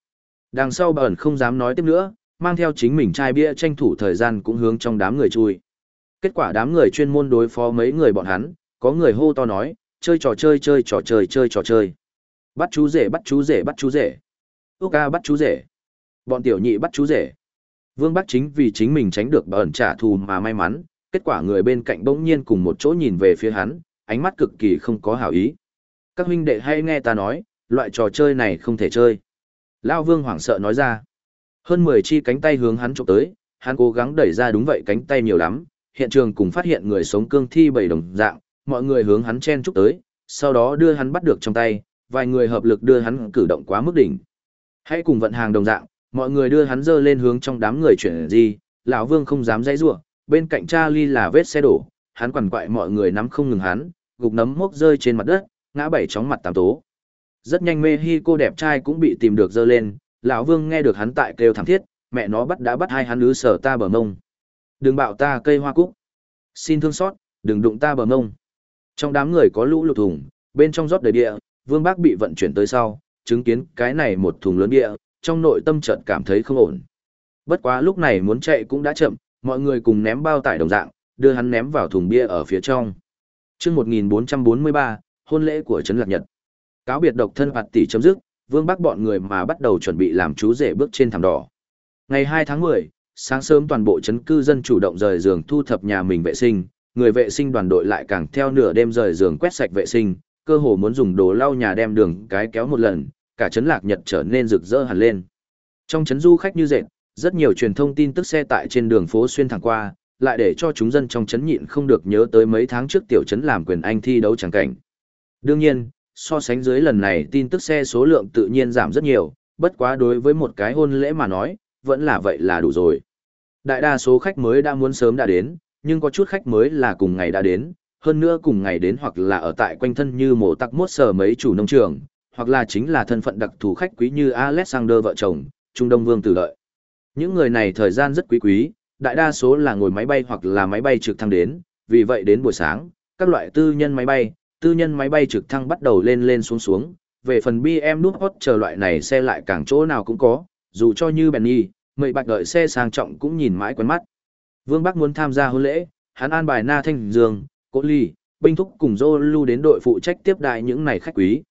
Đằng sau bà ẩn không dám nói tiếp nữa, mang theo chính mình chai bia tranh thủ thời gian cũng hướng trong đám người chui. Kết quả đám người chuyên môn đối phó mấy người bọn hắn, có người hô to nói, chơi trò chơi chơi trò chơi chơi trò chơi. Bắt chú rể bắt chú rể bắt chú rể. ước ca bắt chú rể. Bọn tiểu nhị bắt chú rể. Vương Bắc chính vì chính mình tránh được bà ẩn trả thù mà may mắn, kết quả người bên cạnh bỗng nhiên cùng một chỗ nhìn về phía hắn, ánh mắt cực kỳ không có hảo ý. Các huynh đệ hay nghe ta nói, loại trò chơi này không thể chơi. Lao vương hoảng sợ nói ra. Hơn 10 chi cánh tay hướng hắn chụp tới, hắn cố gắng đẩy ra đúng vậy cánh tay nhiều lắm, hiện trường cùng phát hiện người sống cương thi bảy đồng dạng, mọi người hướng hắn chen chúc tới, sau đó đưa hắn bắt được trong tay, vài người hợp lực đưa hắn cử động quá mức đỉnh. Hãy cùng vận hàng đồng dạng, mọi người đưa hắn dơ lên hướng trong đám người chuyển gì, lão vương không dám dãy rủa, bên cạnh Charlie là vết xe đổ, hắn quằn quại mọi người nắm không ngừng hắn, gục nấm mốc rơi trên mặt đất, ngã bảy chóng mặt tám tố. Rất nhanh mê hi cô đẹp trai cũng bị tìm được dơ lên, lão vương nghe được hắn tại kêu thảm thiết, mẹ nó bắt đã bắt hai hắn ứ sở ta bờ mông. Đừng bạo ta cây hoa cúc. Xin thương xót, đừng đụng ta bờ mông. Trong đám người có lũ lụt thùng, bên trong rót đầy địa, vương bác bị vận chuyển tới sau, chứng kiến cái này một thùng lớn địa, trong nội tâm chợt cảm thấy không ổn. Bất quá lúc này muốn chạy cũng đã chậm, mọi người cùng ném bao tải đồng dạng, đưa hắn ném vào thùng bia ở phía trong. Chương 1443, hôn lễ của Trấn Lạc Nhật. Cáo biệt độc thân hoạt tỷ chấm dứt, Vương Bắc bọn người mà bắt đầu chuẩn bị làm chú rể bước trên thảm đỏ. Ngày 2 tháng 10, sáng sớm toàn bộ trấn cư dân chủ động rời giường thu thập nhà mình vệ sinh, người vệ sinh đoàn đội lại càng theo nửa đêm rời giường quét sạch vệ sinh, cơ hồ muốn dùng đồ lau nhà đem đường cái kéo một lần, cả trấn Lạc Nhật trở nên rực rỡ hẳn lên. Trong trấn du khách như dệt, rất nhiều truyền thông tin tức xe tại trên đường phố xuyên thẳng qua, lại để cho chúng dân trong chấn nhịn không được nhớ tới mấy tháng trước tiểu chấn làm quyền anh thi đấu chẳng cảnh. Đương nhiên, so sánh dưới lần này tin tức xe số lượng tự nhiên giảm rất nhiều, bất quá đối với một cái hôn lễ mà nói, vẫn là vậy là đủ rồi. Đại đa số khách mới đã muốn sớm đã đến, nhưng có chút khách mới là cùng ngày đã đến, hơn nữa cùng ngày đến hoặc là ở tại quanh thân như mổ tắc mốt sở mấy chủ nông trường, hoặc là chính là thân phận đặc thù khách quý như Alexander vợ chồng, Trung Đông Vương tử lợi. Những người này thời gian rất quý quý, đại đa số là ngồi máy bay hoặc là máy bay trực thăng đến, vì vậy đến buổi sáng, các loại tư nhân máy bay, tư nhân máy bay trực thăng bắt đầu lên lên xuống xuống, về phần BM nút hot chờ loại này xe lại càng chỗ nào cũng có, dù cho như Benny, người bạch đợi xe sang trọng cũng nhìn mãi quen mắt. Vương Bắc muốn tham gia hôn lễ, hắn an bài Na Thanh Dương, Cố Ly, binh thúc cùng Dô lưu đến đội phụ trách tiếp đại những này khách quý.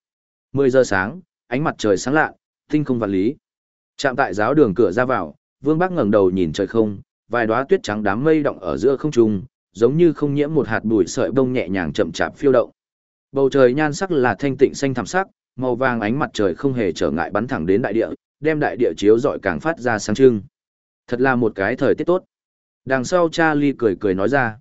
10 giờ sáng, ánh mặt trời sáng lạ, tinh không vạn lý. Chạm tại giáo đường cửa ra vào, Vương Bắc ngẩng đầu nhìn trời không, vài đóa tuyết trắng đám mây động ở giữa không trung, giống như không nhiễm một hạt bụi sợi bông nhẹ nhàng chậm chạp phiêu động. Bầu trời nhan sắc là thanh tịnh xanh thẳm sắc, màu vàng ánh mặt trời không hề trở ngại bắn thẳng đến đại địa, đem đại địa chiếu rọi càng phát ra sáng trưng. Thật là một cái thời tiết tốt. Đằng sau Charlie cười cười nói ra.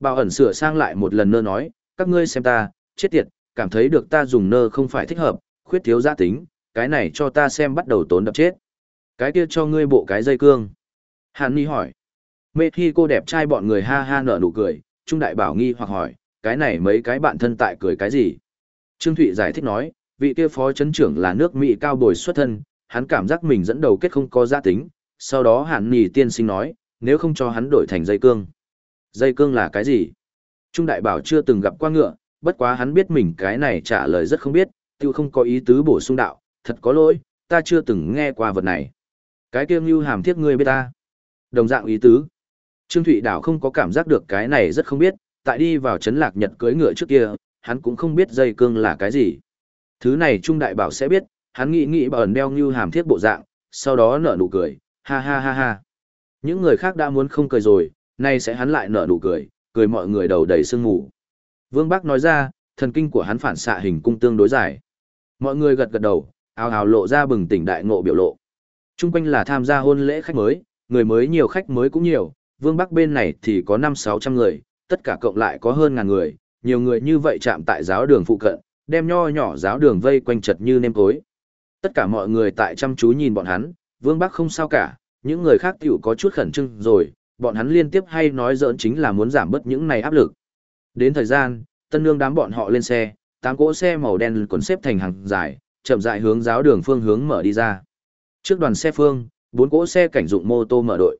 Bảo ẩn sửa sang lại một lần nơ nói, các ngươi xem ta, chết tiệt, cảm thấy được ta dùng nơ không phải thích hợp, khuyết thiếu gia tính, cái này cho ta xem bắt đầu tốn đập chết. Cái kia cho ngươi bộ cái dây cương. Hàn Ni hỏi. Mê khi cô đẹp trai bọn người ha ha nở nụ cười, Trung Đại Bảo nghi hoặc hỏi, cái này mấy cái bạn thân tại cười cái gì? Trương Thụy giải thích nói, vị kia phó chấn trưởng là nước Mỹ cao bồi xuất thân, hắn cảm giác mình dẫn đầu kết không có gia tính, sau đó Hàn Nì tiên sinh nói, nếu không cho hắn đổi thành dây cương. Dây cương là cái gì? Trung Đại Bảo chưa từng gặp qua ngựa, bất quá hắn biết mình cái này trả lời rất không biết, tiêu không có ý tứ bổ sung đạo, thật có lỗi, ta chưa từng nghe qua vật này. Cái kia ngưu hàm thiết ngươi biết ta. Đồng dạng ý tứ. Trương Thụy Đảo không có cảm giác được cái này rất không biết, tại đi vào chấn lạc nhật cưỡi ngựa trước kia, hắn cũng không biết dây cương là cái gì. Thứ này Trung Đại Bảo sẽ biết, hắn nghĩ nghĩ bờn đeo như hàm thiết bộ dạng, sau đó nở nụ cười, ha ha ha ha. Những người khác đã muốn không cười rồi, nay sẽ hắn lại nở nụ cười, cười mọi người đầu đầy sương mù. Vương Bắc nói ra, thần kinh của hắn phản xạ hình cung tương đối dài. Mọi người gật gật đầu, ào ào lộ ra bừng tỉnh đại ngộ biểu lộ. Trung quanh là tham gia hôn lễ khách mới, người mới nhiều khách mới cũng nhiều, Vương Bắc bên này thì có 5-600 người, tất cả cộng lại có hơn ngàn người, nhiều người như vậy chạm tại giáo đường phụ cận, đem nho nhỏ giáo đường vây quanh chật như nêm cối. Tất cả mọi người tại chăm chú nhìn bọn hắn, Vương Bắc không sao cả, những người khác tiểu có chút khẩn trương rồi, bọn hắn liên tiếp hay nói giỡn chính là muốn giảm bớt những này áp lực. Đến thời gian, tân nương đám bọn họ lên xe, tám cỗ xe màu đen còn xếp thành hàng dài, chậm rãi hướng giáo đường phương hướng mở đi ra. Trước đoàn xe phương, bốn cỗ xe cảnh dụng mô tô mở đội.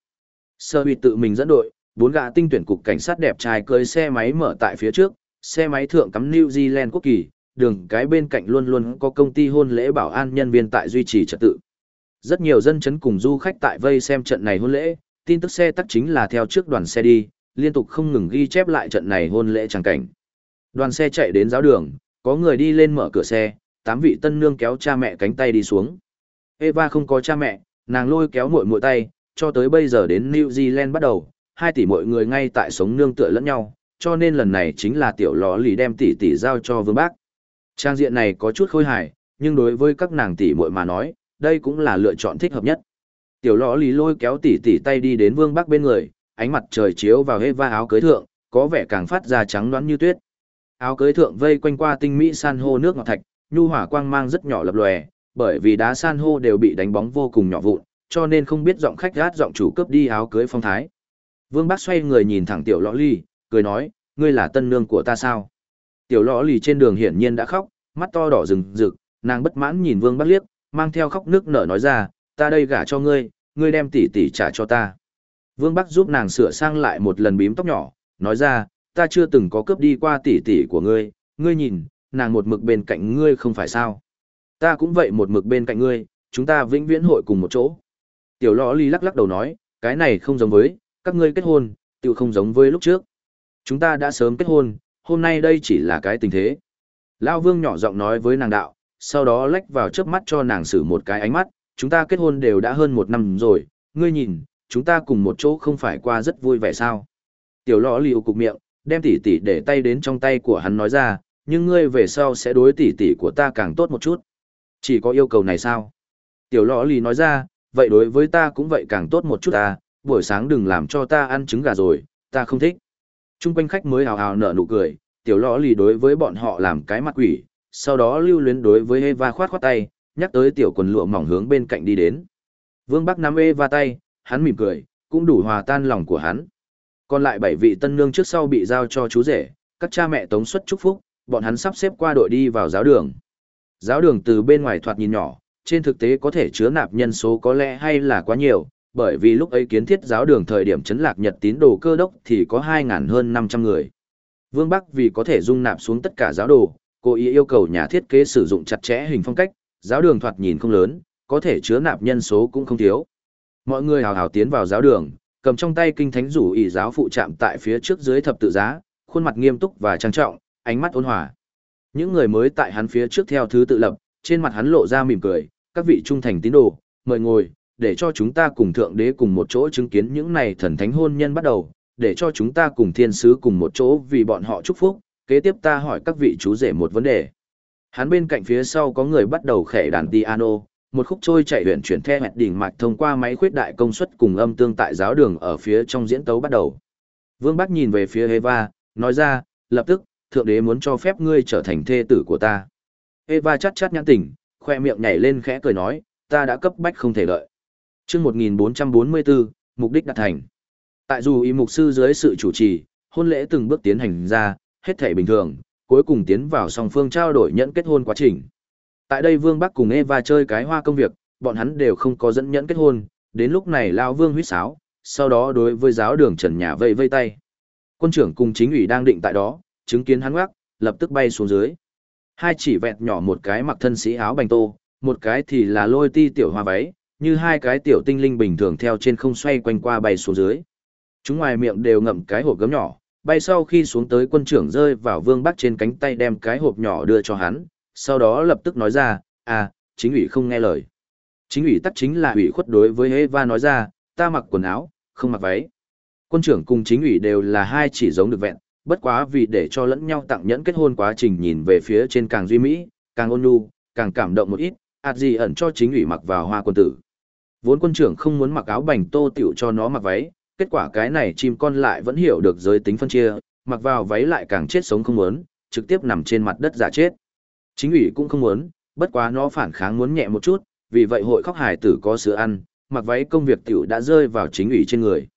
Sơ huy tự mình dẫn đội, bốn gã tinh tuyển cục cảnh sát đẹp trai cưới xe máy mở tại phía trước, xe máy thượng cắm New Zealand quốc kỳ, đường cái bên cạnh luôn luôn có công ty hôn lễ bảo an nhân viên tại duy trì trật tự. Rất nhiều dân chấn cùng du khách tại vây xem trận này hôn lễ, tin tức xe tắc chính là theo trước đoàn xe đi, liên tục không ngừng ghi chép lại trận này hôn lễ tràng cảnh. Đoàn xe chạy đến giáo đường, có người đi lên mở cửa xe, tám vị tân nương kéo cha mẹ cánh tay đi xuống. Eva không có cha mẹ, nàng lôi kéo muội muội tay, cho tới bây giờ đến New Zealand bắt đầu, hai tỷ mọi người ngay tại sống nương tựa lẫn nhau, cho nên lần này chính là tiểu lò lì đem tỷ tỷ giao cho vương bác. Trang diện này có chút khôi hài, nhưng đối với các nàng tỷ muội mà nói, đây cũng là lựa chọn thích hợp nhất. Tiểu lò lì lôi kéo tỷ tỷ tay đi đến vương bác bên người, ánh mặt trời chiếu vào hết va áo cưới thượng, có vẻ càng phát ra trắng đoán như tuyết. Áo cưới thượng vây quanh qua tinh mỹ san hô nước ngọc thạch, nhu hỏa quang mang rất nhỏ lập lòe, bởi vì đá san hô đều bị đánh bóng vô cùng nhỏ vụn, cho nên không biết giọng khách gát giọng chủ cướp đi áo cưới phong thái. Vương Bác xoay người nhìn thẳng tiểu lõ ly, cười nói, ngươi là tân nương của ta sao? Tiểu lõ ly trên đường hiển nhiên đã khóc, mắt to đỏ rừng rực, nàng bất mãn nhìn Vương Bác liếc, mang theo khóc nước nở nói ra, ta đây gả cho ngươi, ngươi đem tỷ tỷ trả cho ta. Vương Bắc giúp nàng sửa sang lại một lần bím tóc nhỏ, nói ra, ta chưa từng có cướp đi qua tỷ tỷ của ngươi, ngươi nhìn, nàng một mực bên cạnh ngươi không phải sao. Ta cũng vậy một mực bên cạnh ngươi, chúng ta vĩnh viễn hội cùng một chỗ. Tiểu lõ ly lắc lắc đầu nói, cái này không giống với, các ngươi kết hôn, tự không giống với lúc trước. Chúng ta đã sớm kết hôn, hôm nay đây chỉ là cái tình thế. Lao vương nhỏ giọng nói với nàng đạo, sau đó lách vào trước mắt cho nàng xử một cái ánh mắt, chúng ta kết hôn đều đã hơn một năm rồi, ngươi nhìn, chúng ta cùng một chỗ không phải qua rất vui vẻ sao. Tiểu lõ liều cục miệng, đem tỉ tỉ để tay đến trong tay của hắn nói ra, nhưng ngươi về sau sẽ đối tỉ tỉ của ta càng tốt một chút. Chỉ có yêu cầu này sao? Tiểu lõ lì nói ra, vậy đối với ta cũng vậy càng tốt một chút ta, buổi sáng đừng làm cho ta ăn trứng gà rồi, ta không thích. Trung quanh khách mới hào hào nở nụ cười, tiểu lõ lì đối với bọn họ làm cái mặt quỷ, sau đó lưu luyến đối với Eva khoát khoát tay, nhắc tới tiểu quần lụa mỏng hướng bên cạnh đi đến. Vương Bắc nắm Eva tay, hắn mỉm cười, cũng đủ hòa tan lòng của hắn. Còn lại bảy vị tân nương trước sau bị giao cho chú rể, các cha mẹ tống xuất chúc phúc, bọn hắn sắp xếp qua đội đi vào giáo đường. Giáo đường từ bên ngoài thoạt nhìn nhỏ, trên thực tế có thể chứa nạp nhân số có lẽ hay là quá nhiều, bởi vì lúc ấy kiến thiết giáo đường thời điểm chấn lạc nhật tín đồ cơ đốc thì có 2.000 hơn 500 người. Vương Bắc vì có thể dung nạp xuống tất cả giáo đồ, cố ý yêu cầu nhà thiết kế sử dụng chặt chẽ hình phong cách, giáo đường thoạt nhìn không lớn, có thể chứa nạp nhân số cũng không thiếu. Mọi người hào hào tiến vào giáo đường, cầm trong tay kinh thánh rủ ý giáo phụ chạm tại phía trước dưới thập tự giá, khuôn mặt nghiêm túc và trang trọng, ánh mắt ôn hòa. Những người mới tại hắn phía trước theo thứ tự lập, trên mặt hắn lộ ra mỉm cười, các vị trung thành tín đồ, mời ngồi, để cho chúng ta cùng thượng đế cùng một chỗ chứng kiến những này thần thánh hôn nhân bắt đầu, để cho chúng ta cùng thiên sứ cùng một chỗ vì bọn họ chúc phúc, kế tiếp ta hỏi các vị chú rể một vấn đề. Hắn bên cạnh phía sau có người bắt đầu khẽ đàn piano, một khúc trôi chạy huyền chuyển theo hẹn đỉnh mạch thông qua máy khuyết đại công suất cùng âm tương tại giáo đường ở phía trong diễn tấu bắt đầu. Vương Bắc nhìn về phía Eva, nói ra, lập tức, thượng đế muốn cho phép ngươi trở thành thê tử của ta. Eva chát chát nhãn tỉnh, khoe miệng nhảy lên khẽ cười nói, ta đã cấp bách không thể đợi. Chương 1444, mục đích đạt thành. Tại dù y mục sư dưới sự chủ trì, hôn lễ từng bước tiến hành ra, hết thể bình thường, cuối cùng tiến vào song phương trao đổi nhẫn kết hôn quá trình. Tại đây Vương Bắc cùng Eva chơi cái hoa công việc, bọn hắn đều không có dẫn nhẫn kết hôn, đến lúc này lao Vương huyết sáo, sau đó đối với giáo đường trần nhà vây vây tay. Quân trưởng cùng chính ủy đang định tại đó, chứng kiến hắn ngoắc, lập tức bay xuống dưới. Hai chỉ vẹt nhỏ một cái mặc thân sĩ áo bành tô, một cái thì là lôi ti tiểu hoa váy, như hai cái tiểu tinh linh bình thường theo trên không xoay quanh qua bay xuống dưới. Chúng ngoài miệng đều ngậm cái hộp gấm nhỏ, bay sau khi xuống tới quân trưởng rơi vào vương bắc trên cánh tay đem cái hộp nhỏ đưa cho hắn, sau đó lập tức nói ra, à, chính ủy không nghe lời. Chính ủy tắc chính là ủy khuất đối với Eva nói ra, ta mặc quần áo, không mặc váy. Quân trưởng cùng chính ủy đều là hai chỉ giống được vẹn, bất quá vì để cho lẫn nhau tặng nhẫn kết hôn quá trình nhìn về phía trên càng duy mỹ, càng ôn nhu, càng cảm động một ít, ạt gì ẩn cho chính ủy mặc vào hoa quân tử. Vốn quân trưởng không muốn mặc áo bành tô tiểu cho nó mặc váy, kết quả cái này chim con lại vẫn hiểu được giới tính phân chia, mặc vào váy lại càng chết sống không muốn, trực tiếp nằm trên mặt đất giả chết. Chính ủy cũng không muốn, bất quá nó phản kháng muốn nhẹ một chút, vì vậy hội khóc hải tử có sữa ăn, mặc váy công việc tiểu đã rơi vào chính ủy trên người.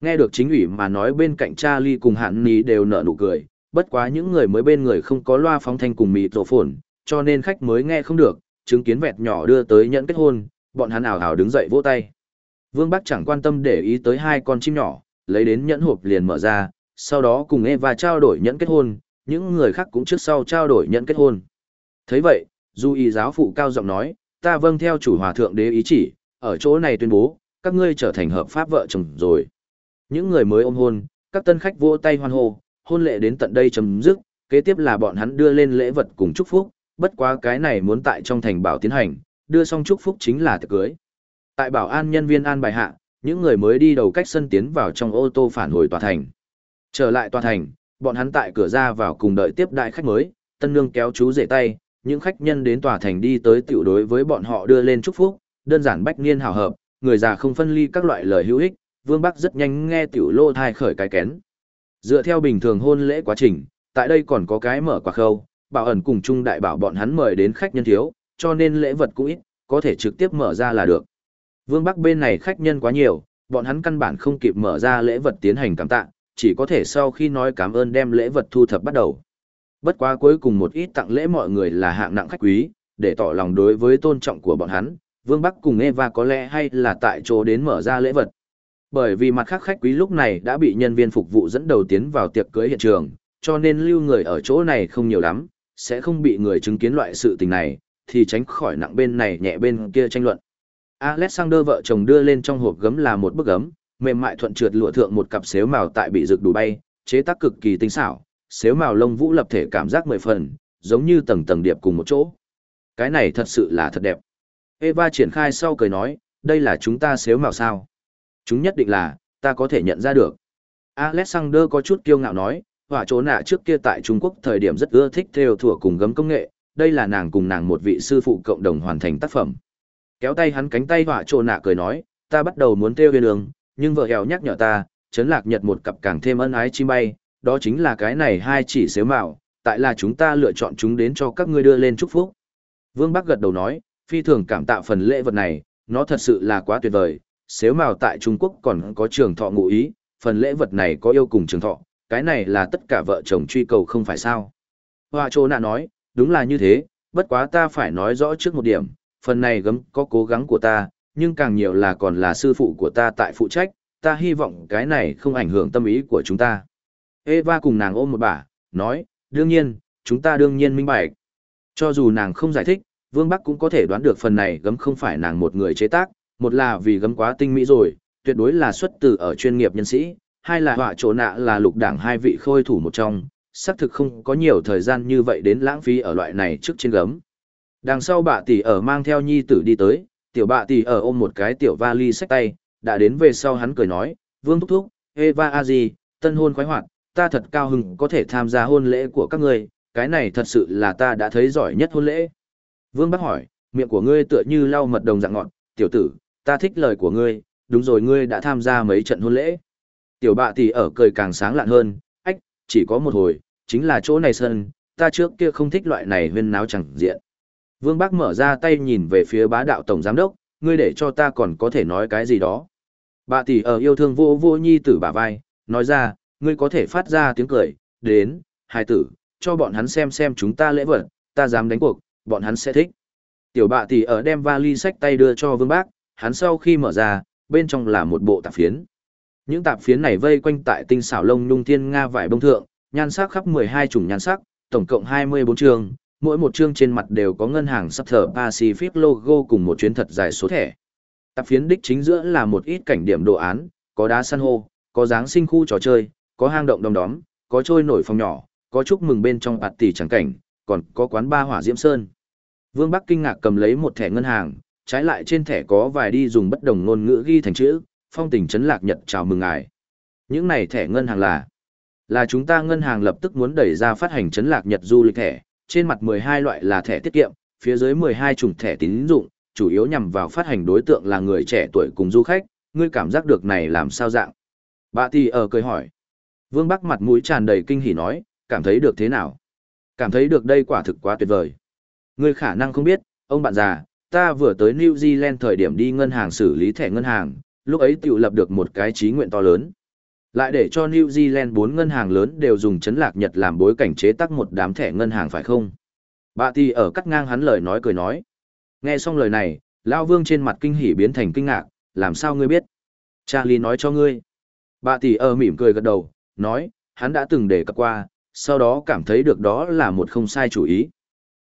Nghe được chính ủy mà nói bên cạnh Charlie cùng hạn ní đều nở nụ cười, bất quá những người mới bên người không có loa phóng thanh cùng mịt rổ phồn, cho nên khách mới nghe không được, chứng kiến vẹt nhỏ đưa tới nhận kết hôn, bọn hắn ảo hào đứng dậy vỗ tay. Vương Bắc chẳng quan tâm để ý tới hai con chim nhỏ, lấy đến nhẫn hộp liền mở ra, sau đó cùng Eva trao đổi nhẫn kết hôn, những người khác cũng trước sau trao đổi nhẫn kết hôn. thấy vậy, Du y giáo phụ cao giọng nói, ta vâng theo chủ hòa thượng đế ý chỉ, ở chỗ này tuyên bố, các ngươi trở thành hợp pháp vợ chồng rồi. Những người mới ôm hôn, các tân khách vỗ tay hoan hô, hôn lễ đến tận đây chấm dứt, kế tiếp là bọn hắn đưa lên lễ vật cùng chúc phúc, bất quá cái này muốn tại trong thành bảo tiến hành, đưa xong chúc phúc chính là tiệc cưới. Tại bảo an nhân viên an bài hạ, những người mới đi đầu cách sân tiến vào trong ô tô phản hồi tòa thành. Trở lại tòa thành, bọn hắn tại cửa ra vào cùng đợi tiếp đại khách mới, tân nương kéo chú rể tay, những khách nhân đến tòa thành đi tới tiểu đối với bọn họ đưa lên chúc phúc, đơn giản bách niên hào hợp, người già không phân ly các loại lời hữu ích, Vương Bắc rất nhanh nghe tiểu lô thai khởi cái kén. Dựa theo bình thường hôn lễ quá trình, tại đây còn có cái mở quả khâu, bảo ẩn cùng chung đại bảo bọn hắn mời đến khách nhân thiếu, cho nên lễ vật cũng ít, có thể trực tiếp mở ra là được. Vương Bắc bên này khách nhân quá nhiều, bọn hắn căn bản không kịp mở ra lễ vật tiến hành cảm tạ, chỉ có thể sau khi nói cảm ơn đem lễ vật thu thập bắt đầu. Bất quá cuối cùng một ít tặng lễ mọi người là hạng nặng khách quý, để tỏ lòng đối với tôn trọng của bọn hắn, Vương Bắc cùng Eva có lẽ hay là tại chỗ đến mở ra lễ vật. Bởi vì mặt khác khách quý lúc này đã bị nhân viên phục vụ dẫn đầu tiến vào tiệc cưới hiện trường, cho nên lưu người ở chỗ này không nhiều lắm, sẽ không bị người chứng kiến loại sự tình này, thì tránh khỏi nặng bên này nhẹ bên kia tranh luận. Alexander vợ chồng đưa lên trong hộp gấm là một bức gấm, mềm mại thuận trượt lụa thượng một cặp xếu màu tại bị rực đủ bay, chế tác cực kỳ tinh xảo, xếu màu lông vũ lập thể cảm giác mười phần, giống như tầng tầng điệp cùng một chỗ. Cái này thật sự là thật đẹp. Eva triển khai sau cười nói, đây là chúng ta xếu màu sao. Chúng nhất định là, ta có thể nhận ra được. Alexander có chút kiêu ngạo nói, hỏa chỗ nạ trước kia tại Trung Quốc thời điểm rất ưa thích theo thủa cùng gấm công nghệ, đây là nàng cùng nàng một vị sư phụ cộng đồng hoàn thành tác phẩm. Kéo tay hắn cánh tay họa chỗ nạ cười nói, ta bắt đầu muốn kêu viên đường, nhưng vợ hèo nhắc nhở ta, chấn lạc nhật một cặp càng thêm ân ái chim bay, đó chính là cái này hai chỉ xếu mạo, tại là chúng ta lựa chọn chúng đến cho các ngươi đưa lên chúc phúc. Vương Bắc gật đầu nói, phi thường cảm tạ phần lễ vật này, nó thật sự là quá tuyệt vời, xếu mạo tại Trung Quốc còn có trường thọ ngụ ý, phần lễ vật này có yêu cùng trường thọ, cái này là tất cả vợ chồng truy cầu không phải sao. Hoa Chô Nạ nói, đúng là như thế, bất quá ta phải nói rõ trước một điểm, phần này gấm có cố gắng của ta, nhưng càng nhiều là còn là sư phụ của ta tại phụ trách, ta hy vọng cái này không ảnh hưởng tâm ý của chúng ta. Eva cùng nàng ôm một bà, nói, đương nhiên, chúng ta đương nhiên minh bạch. Cho dù nàng không giải thích, Vương Bắc cũng có thể đoán được phần này gấm không phải nàng một người chế tác, một là vì gấm quá tinh mỹ rồi, tuyệt đối là xuất từ ở chuyên nghiệp nhân sĩ, hai là họa chỗ nạ là lục đảng hai vị khôi thủ một trong, xác thực không có nhiều thời gian như vậy đến lãng phí ở loại này trước trên gấm. Đằng sau bà tỷ ở mang theo nhi tử đi tới, tiểu bà tỷ ở ôm một cái tiểu vali sách tay, đã đến về sau hắn cười nói, vương thúc thúc, Eva Aji, tân hôn khoái hoạt, ta thật cao hứng có thể tham gia hôn lễ của các ngươi, cái này thật sự là ta đã thấy giỏi nhất hôn lễ. Vương bác hỏi, miệng của ngươi tựa như lau mật đồng dạng ngọn, tiểu tử, ta thích lời của ngươi, đúng rồi ngươi đã tham gia mấy trận hôn lễ. Tiểu bạ tỷ ở cười càng sáng lạn hơn, chỉ có một hồi, chính là chỗ này sân, ta trước kia không thích loại này huyên náo chẳng diện. Vương bác mở ra tay nhìn về phía bá đạo tổng giám đốc, ngươi để cho ta còn có thể nói cái gì đó. Bà tỷ ở yêu thương vô vô nhi tử bà vai, nói ra, ngươi có thể phát ra tiếng cười, đến, hai tử, cho bọn hắn xem xem chúng ta lễ vật, ta dám đánh cuộc, bọn hắn sẽ thích. Tiểu bà tỷ ở đem vali sách tay đưa cho vương bác, hắn sau khi mở ra, bên trong là một bộ tạp phiến. Những tạp phiến này vây quanh tại tinh xảo lông nhung thiên nga vải bông thượng, nhan sắc khắp 12 chủng nhan sắc, tổng cộng 24 chương, mỗi một chương trên mặt đều có ngân hàng sắp thở Pacific logo cùng một chuyến thật dài số thẻ. Tạp phiến đích chính giữa là một ít cảnh điểm đồ án, có đá san hô, có dáng sinh khu trò chơi, có hang động đom đóm, có trôi nổi phòng nhỏ, có chúc mừng bên trong bạt tỷ trắng cảnh, còn có quán ba hỏa diễm sơn. Vương Bắc kinh ngạc cầm lấy một thẻ ngân hàng, trái lại trên thẻ có vài đi dùng bất đồng ngôn ngữ ghi thành chữ, phong tình trấn lạc nhật chào mừng ngài. Những này thẻ ngân hàng là, là chúng ta ngân hàng lập tức muốn đẩy ra phát hành trấn lạc nhật du lịch thẻ, trên mặt 12 loại là thẻ tiết kiệm, phía dưới 12 chủng thẻ tín dụng, chủ yếu nhằm vào phát hành đối tượng là người trẻ tuổi cùng du khách, ngươi cảm giác được này làm sao dạng. Bà tỷ ở cười hỏi. Vương Bắc mặt mũi tràn đầy kinh hỉ nói, cảm thấy được thế nào? Cảm thấy được đây quả thực quá tuyệt vời. Ngươi khả năng không biết, ông bạn già, ta vừa tới New Zealand thời điểm đi ngân hàng xử lý thẻ ngân hàng, lúc ấy tự lập được một cái trí nguyện to lớn. Lại để cho New Zealand bốn ngân hàng lớn đều dùng chấn lạc Nhật làm bối cảnh chế tác một đám thẻ ngân hàng phải không? Bà Ti ở cắt ngang hắn lời nói cười nói. Nghe xong lời này, Lao Vương trên mặt kinh hỉ biến thành kinh ngạc, làm sao ngươi biết? Charlie nói cho ngươi. Bà tỷ ở mỉm cười gật đầu, nói, hắn đã từng để cập qua, sau đó cảm thấy được đó là một không sai chủ ý.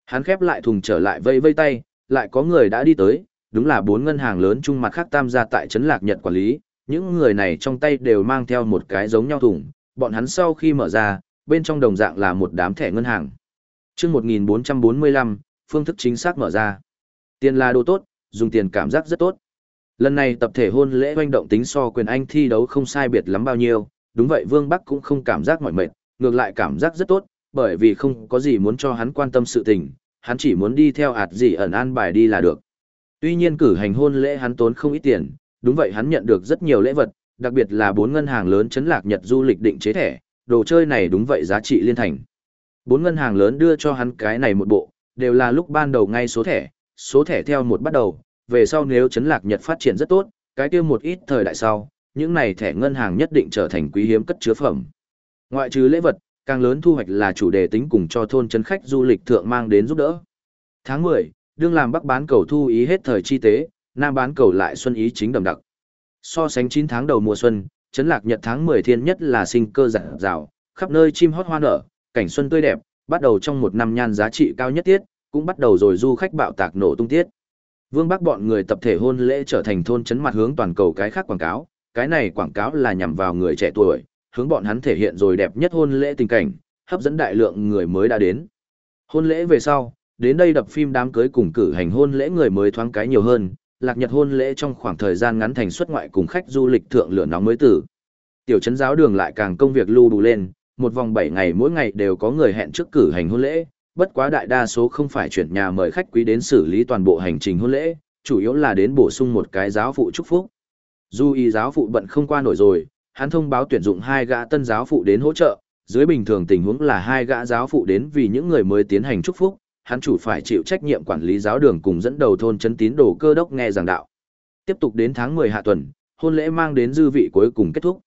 Hắn khép lại thùng trở lại vây vây tay, lại có người đã đi tới, đúng là bốn ngân hàng lớn chung mặt khác tam gia tại Trấn Lạc Nhật quản lý, những người này trong tay đều mang theo một cái giống nhau thùng, bọn hắn sau khi mở ra, bên trong đồng dạng là một đám thẻ ngân hàng. Trước 1445, phương thức chính xác mở ra. Tiền là đồ tốt, dùng tiền cảm giác rất tốt. Lần này tập thể hôn lễ hoành động tính so quyền anh thi đấu không sai biệt lắm bao nhiêu, đúng vậy Vương Bắc cũng không cảm giác mỏi mệt, ngược lại cảm giác rất tốt, bởi vì không có gì muốn cho hắn quan tâm sự tình, hắn chỉ muốn đi theo ạt gì ẩn an bài đi là được. Tuy nhiên cử hành hôn lễ hắn tốn không ít tiền, đúng vậy hắn nhận được rất nhiều lễ vật, đặc biệt là bốn ngân hàng lớn chấn lạc Nhật du lịch định chế thẻ, đồ chơi này đúng vậy giá trị liên thành. Bốn ngân hàng lớn đưa cho hắn cái này một bộ, đều là lúc ban đầu ngay số thẻ, số thẻ theo một bắt đầu, về sau nếu chấn lạc Nhật phát triển rất tốt, cái kia một ít thời đại sau, những này thẻ ngân hàng nhất định trở thành quý hiếm cất chứa phẩm. Ngoại trừ lễ vật, càng lớn thu hoạch là chủ đề tính cùng cho thôn chấn khách du lịch thượng mang đến giúp đỡ. Tháng 10, đương làm Bắc bán cầu thu ý hết thời chi tế, Nam bán cầu lại xuân ý chính đậm đặc. So sánh 9 tháng đầu mùa xuân, trấn lạc Nhật tháng 10 thiên nhất là sinh cơ rạng rào, khắp nơi chim hót hoa nở, cảnh xuân tươi đẹp, bắt đầu trong một năm nhan giá trị cao nhất tiết, cũng bắt đầu rồi du khách bạo tạc nổ tung tiết. Vương Bắc bọn người tập thể hôn lễ trở thành thôn chấn mặt hướng toàn cầu cái khác quảng cáo, cái này quảng cáo là nhằm vào người trẻ tuổi, hướng bọn hắn thể hiện rồi đẹp nhất hôn lễ tình cảnh, hấp dẫn đại lượng người mới đã đến. Hôn lễ về sau, đến đây đập phim đám cưới cùng cử hành hôn lễ người mới thoáng cái nhiều hơn, lạc nhật hôn lễ trong khoảng thời gian ngắn thành xuất ngoại cùng khách du lịch thượng lửa nóng mới tử. Tiểu trấn giáo đường lại càng công việc lưu đủ lên, một vòng 7 ngày mỗi ngày đều có người hẹn trước cử hành hôn lễ, bất quá đại đa số không phải chuyển nhà mời khách quý đến xử lý toàn bộ hành trình hôn lễ, chủ yếu là đến bổ sung một cái giáo phụ chúc phúc. Dù y giáo phụ bận không qua nổi rồi, hắn thông báo tuyển dụng hai gã tân giáo phụ đến hỗ trợ, dưới bình thường tình huống là hai gã giáo phụ đến vì những người mới tiến hành chúc phúc, hắn chủ phải chịu trách nhiệm quản lý giáo đường cùng dẫn đầu thôn chấn tín đồ cơ đốc nghe giảng đạo. Tiếp tục đến tháng 10 hạ tuần, hôn lễ mang đến dư vị cuối cùng kết thúc.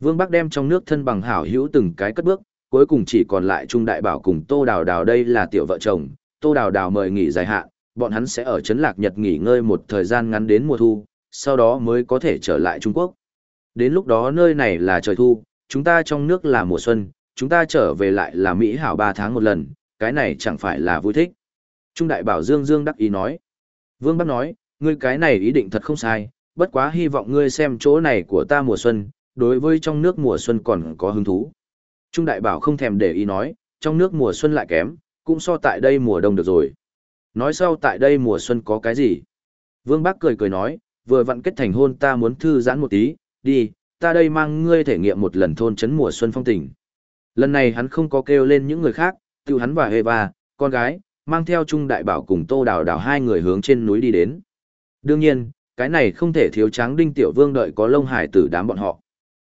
Vương Bắc đem trong nước thân bằng hảo hữu từng cái cất bước, cuối cùng chỉ còn lại Trung Đại Bảo cùng Tô Đào Đào đây là tiểu vợ chồng, Tô Đào Đào mời nghỉ dài hạn, bọn hắn sẽ ở Trấn Lạc Nhật nghỉ ngơi một thời gian ngắn đến mùa thu, sau đó mới có thể trở lại Trung Quốc. Đến lúc đó nơi này là trời thu, chúng ta trong nước là mùa xuân, chúng ta trở về lại là Mỹ hảo 3 tháng một lần, cái này chẳng phải là vui thích. Trung Đại Bảo Dương Dương đắc ý nói. Vương Bắc nói, ngươi cái này ý định thật không sai, bất quá hy vọng ngươi xem chỗ này của ta mùa xuân, đối với trong nước mùa xuân còn có hứng thú. Trung Đại Bảo không thèm để ý nói, trong nước mùa xuân lại kém, cũng so tại đây mùa đông được rồi. Nói sau tại đây mùa xuân có cái gì? Vương Bác cười cười nói, vừa vặn kết thành hôn ta muốn thư giãn một tí, đi, ta đây mang ngươi thể nghiệm một lần thôn trấn mùa xuân phong tình. Lần này hắn không có kêu lên những người khác, tự hắn và Eva, con gái, mang theo Trung Đại Bảo cùng Tô Đào Đào hai người hướng trên núi đi đến. Đương nhiên, cái này không thể thiếu tráng đinh tiểu vương đợi có lông hải tử đám bọn họ.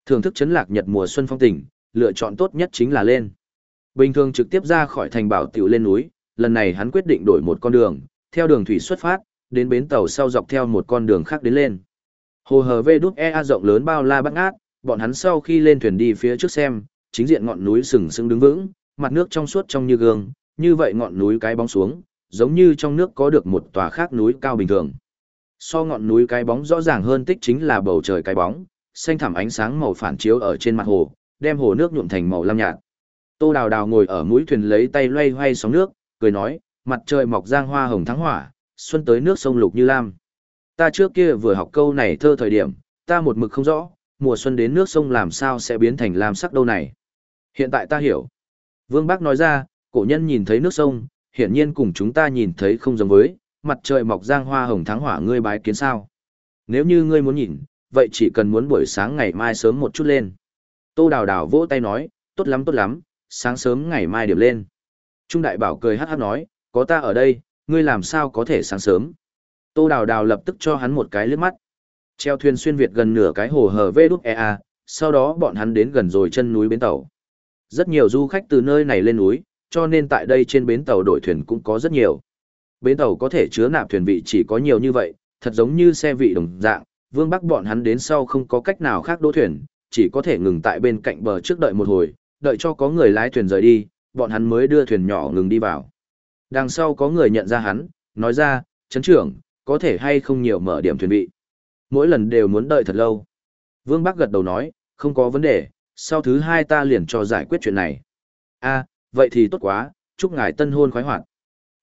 Thưởng thức chấn lạc nhật mùa xuân phong tình, lựa chọn tốt nhất chính là lên. Bình thường trực tiếp ra khỏi thành bảo tiểu lên núi, lần này hắn quyết định đổi một con đường, theo đường thủy xuất phát, đến bến tàu sau dọc theo một con đường khác đến lên. Hồ hờ vê đút EA rộng lớn bao la bắt ngát, bọn hắn sau khi lên thuyền đi phía trước xem, chính diện ngọn núi sừng sững đứng vững, mặt nước trong suốt trong như gương, như vậy ngọn núi cái bóng xuống, giống như trong nước có được một tòa khác núi cao bình thường. So ngọn núi cái bóng rõ ràng hơn tích chính là bầu trời cái bóng, xanh thẳm ánh sáng màu phản chiếu ở trên mặt hồ, đem hồ nước nhuộm thành màu lam nhạt. Tô Đào Đào ngồi ở mũi thuyền lấy tay loay hoay sóng nước, cười nói, mặt trời mọc giang hoa hồng thắng hỏa, xuân tới nước sông lục như lam. Ta trước kia vừa học câu này thơ thời điểm, ta một mực không rõ, mùa xuân đến nước sông làm sao sẽ biến thành lam sắc đâu này. Hiện tại ta hiểu. Vương Bác nói ra, cổ nhân nhìn thấy nước sông, hiển nhiên cùng chúng ta nhìn thấy không giống với, mặt trời mọc giang hoa hồng tháng hỏa ngươi bái kiến sao. Nếu như ngươi muốn nhìn, vậy chỉ cần muốn buổi sáng ngày mai sớm một chút lên. Tô Đào Đào vỗ tay nói, tốt lắm tốt lắm, sáng sớm ngày mai điểm lên. Trung Đại Bảo cười hát hát nói, có ta ở đây, ngươi làm sao có thể sáng sớm. Tô Đào Đào lập tức cho hắn một cái liếc mắt. Treo thuyền xuyên Việt gần nửa cái hồ hở vê đúc EA, sau đó bọn hắn đến gần rồi chân núi bến tàu. Rất nhiều du khách từ nơi này lên núi, cho nên tại đây trên bến tàu đổi thuyền cũng có rất nhiều. Bến tàu có thể chứa nạp thuyền vị chỉ có nhiều như vậy, thật giống như xe vị đồng dạng, Vương Bắc bọn hắn đến sau không có cách nào khác đỗ thuyền, chỉ có thể ngừng tại bên cạnh bờ trước đợi một hồi, đợi cho có người lái thuyền rời đi, bọn hắn mới đưa thuyền nhỏ ngừng đi vào. Đằng sau có người nhận ra hắn, nói ra, chấn trưởng, có thể hay không nhiều mở điểm thuyền vị. Mỗi lần đều muốn đợi thật lâu. Vương Bắc gật đầu nói, không có vấn đề, sau thứ hai ta liền cho giải quyết chuyện này. a vậy thì tốt quá, chúc ngài tân hôn khoái hoạt.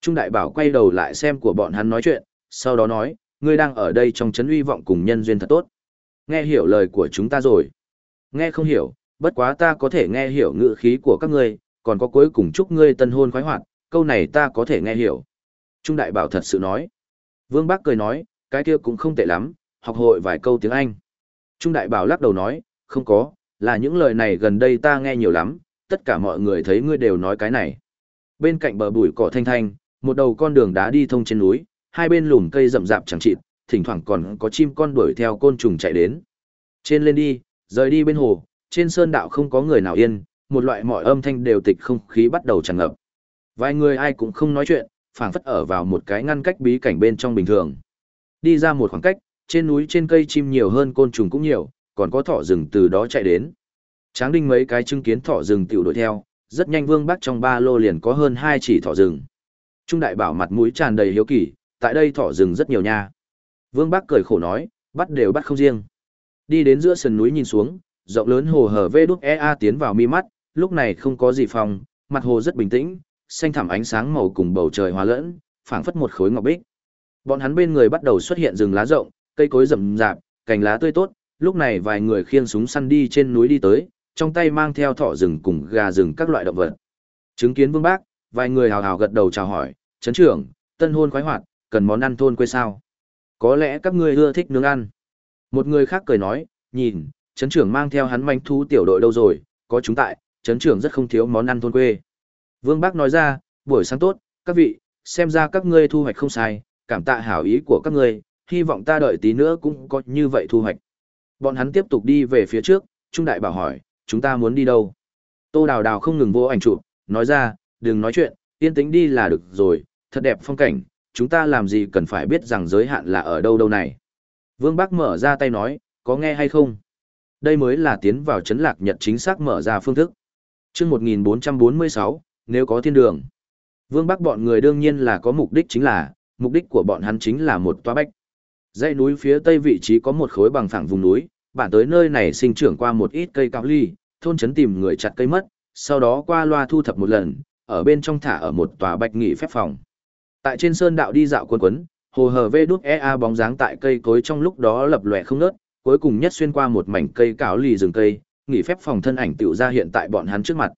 Trung đại bảo quay đầu lại xem của bọn hắn nói chuyện, sau đó nói, ngươi đang ở đây trong chấn uy vọng cùng nhân duyên thật tốt. Nghe hiểu lời của chúng ta rồi. Nghe không hiểu, bất quá ta có thể nghe hiểu ngữ khí của các ngươi, còn có cuối cùng chúc ngươi tân hôn khoái hoạt, câu này ta có thể nghe hiểu. Trung đại bảo thật sự nói. Vương Bác cười nói, cái kia cũng không tệ lắm, học hội vài câu tiếng Anh. Trung đại bảo lắc đầu nói, không có, là những lời này gần đây ta nghe nhiều lắm, tất cả mọi người thấy ngươi đều nói cái này. Bên cạnh bờ bụi cỏ thanh thanh, một đầu con đường đá đi thông trên núi, hai bên lùm cây rậm rạp chẳng chịt, thỉnh thoảng còn có chim con đuổi theo côn trùng chạy đến. Trên lên đi, rời đi bên hồ, trên sơn đạo không có người nào yên, một loại mọi âm thanh đều tịch không khí bắt đầu tràn ngập. Vài người ai cũng không nói chuyện, phảng phất ở vào một cái ngăn cách bí cảnh bên trong bình thường. Đi ra một khoảng cách, trên núi trên cây chim nhiều hơn côn trùng cũng nhiều, còn có thỏ rừng từ đó chạy đến. Tráng đinh mấy cái chứng kiến thỏ rừng tiểu đuổi theo, rất nhanh vương bắc trong ba lô liền có hơn hai chỉ thỏ rừng. Trung đại bảo mặt mũi tràn đầy hiếu kỳ, tại đây thỏ rừng rất nhiều nha. Vương Bắc cười khổ nói, bắt đều bắt không riêng. Đi đến giữa sườn núi nhìn xuống, rộng lớn hồ hở vê đúc EA tiến vào mi mắt, lúc này không có gì phòng, mặt hồ rất bình tĩnh, xanh thẳm ánh sáng màu cùng bầu trời hòa lẫn, phảng phất một khối ngọc bích. Bọn hắn bên người bắt đầu xuất hiện rừng lá rộng, cây cối rậm rạp, cành lá tươi tốt, lúc này vài người khiêng súng săn đi trên núi đi tới, trong tay mang theo thỏ rừng cùng gà rừng các loại động vật. Chứng kiến Vương Bác, vài người hào hào gật đầu chào hỏi, "Trấn trưởng, tân hôn khoái hoạt, cần món ăn thôn quê sao? Có lẽ các ngươi ưa thích nướng ăn." Một người khác cười nói, "Nhìn, trấn trưởng mang theo hắn manh thú tiểu đội đâu rồi, có chúng tại, trấn trưởng rất không thiếu món ăn thôn quê." Vương Bác nói ra, "Buổi sáng tốt, các vị, xem ra các ngươi thu hoạch không sai, cảm tạ hảo ý của các ngươi, hy vọng ta đợi tí nữa cũng có như vậy thu hoạch." Bọn hắn tiếp tục đi về phía trước, Trung Đại bảo hỏi, chúng ta muốn đi đâu? Tô Đào Đào không ngừng vô ảnh chụp, nói ra, đừng nói chuyện, yên tĩnh đi là được rồi, thật đẹp phong cảnh, chúng ta làm gì cần phải biết rằng giới hạn là ở đâu đâu này. Vương Bắc mở ra tay nói, có nghe hay không? Đây mới là tiến vào chấn lạc nhật chính xác mở ra phương thức. chương 1446, nếu có thiên đường. Vương Bắc bọn người đương nhiên là có mục đích chính là, mục đích của bọn hắn chính là một toa bách. Dãy núi phía tây vị trí có một khối bằng phẳng vùng núi, bản tới nơi này sinh trưởng qua một ít cây cao ly, thôn trấn tìm người chặt cây mất, sau đó qua loa thu thập một lần, ở bên trong thả ở một tòa bạch nghỉ phép phòng. Tại trên sơn đạo đi dạo quân quấn, hồ hờ vê đút EA bóng dáng tại cây cối trong lúc đó lập lòe không nớt, cuối cùng nhất xuyên qua một mảnh cây cáo lì rừng cây, nghỉ phép phòng thân ảnh tiểu ra hiện tại bọn hắn trước mặt.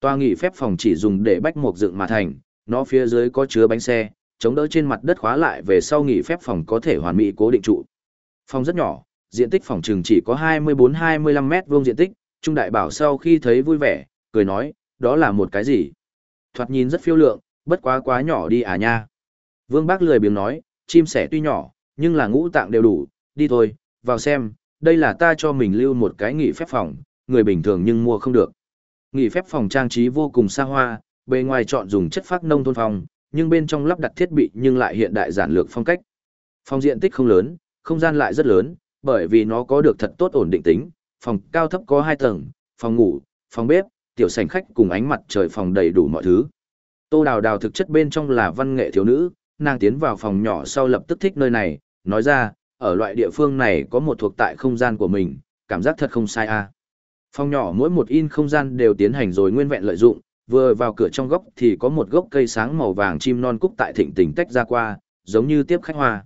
Toa nghỉ phép phòng chỉ dùng để bách mục dựng mà thành, nó phía dưới có chứa bánh xe, chống đỡ trên mặt đất khóa lại về sau nghỉ phép phòng có thể hoàn mỹ cố định trụ. Phòng rất nhỏ, diện tích phòng trường chỉ có 24-25 mét vuông diện tích, Trung Đại Bảo sau khi thấy vui vẻ, cười nói, đó là một cái gì? Thoạt nhìn rất phiêu lượng, bất quá quá nhỏ đi à nha. Vương Bác lười biếng nói, chim sẻ tuy nhỏ, nhưng là ngũ tạng đều đủ, đi thôi, vào xem, đây là ta cho mình lưu một cái nghỉ phép phòng, người bình thường nhưng mua không được. Nghỉ phép phòng trang trí vô cùng xa hoa, bề ngoài chọn dùng chất phác nông thôn phòng, nhưng bên trong lắp đặt thiết bị nhưng lại hiện đại giản lược phong cách. Phòng diện tích không lớn, không gian lại rất lớn, bởi vì nó có được thật tốt ổn định tính, phòng cao thấp có hai tầng, phòng ngủ, phòng bếp, tiểu sảnh khách cùng ánh mặt trời phòng đầy đủ mọi thứ. Tô Đào Đào thực chất bên trong là văn nghệ thiếu nữ, nàng tiến vào phòng nhỏ sau lập tức thích nơi này, nói ra, ở loại địa phương này có một thuộc tại không gian của mình, cảm giác thật không sai a. À. Phòng nhỏ mỗi một in không gian đều tiến hành rồi nguyên vẹn lợi dụng, vừa vào cửa trong góc thì có một gốc cây sáng màu vàng chim non cúc tại thịnh tình tách ra qua, giống như tiếp khách hoa.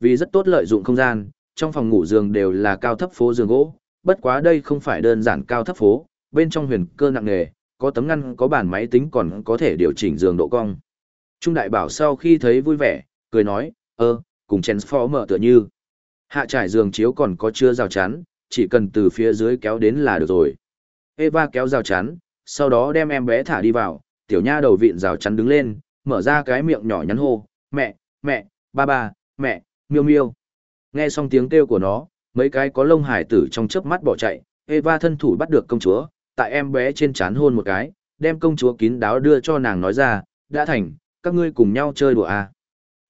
Vì rất tốt lợi dụng không gian, trong phòng ngủ giường đều là cao thấp phố giường gỗ, bất quá đây không phải đơn giản cao thấp phố, bên trong huyền cơ nặng nghề, có tấm ngăn có bàn máy tính còn có thể điều chỉnh giường độ cong. Trung đại bảo sau khi thấy vui vẻ, cười nói, ơ, cùng Transformer tựa như. Hạ trải giường chiếu còn có chưa rào chắn, chỉ cần từ phía dưới kéo đến là được rồi. Eva kéo rào chắn, sau đó đem em bé thả đi vào, tiểu nha đầu vịn rào chắn đứng lên, mở ra cái miệng nhỏ nhắn hô, mẹ, mẹ, ba ba, mẹ, miêu miêu. Nghe xong tiếng kêu của nó, mấy cái có lông hải tử trong chớp mắt bỏ chạy, Eva thân thủ bắt được công chúa, tại em bé trên chán hôn một cái, đem công chúa kín đáo đưa cho nàng nói ra, đã thành, các ngươi cùng nhau chơi đùa à.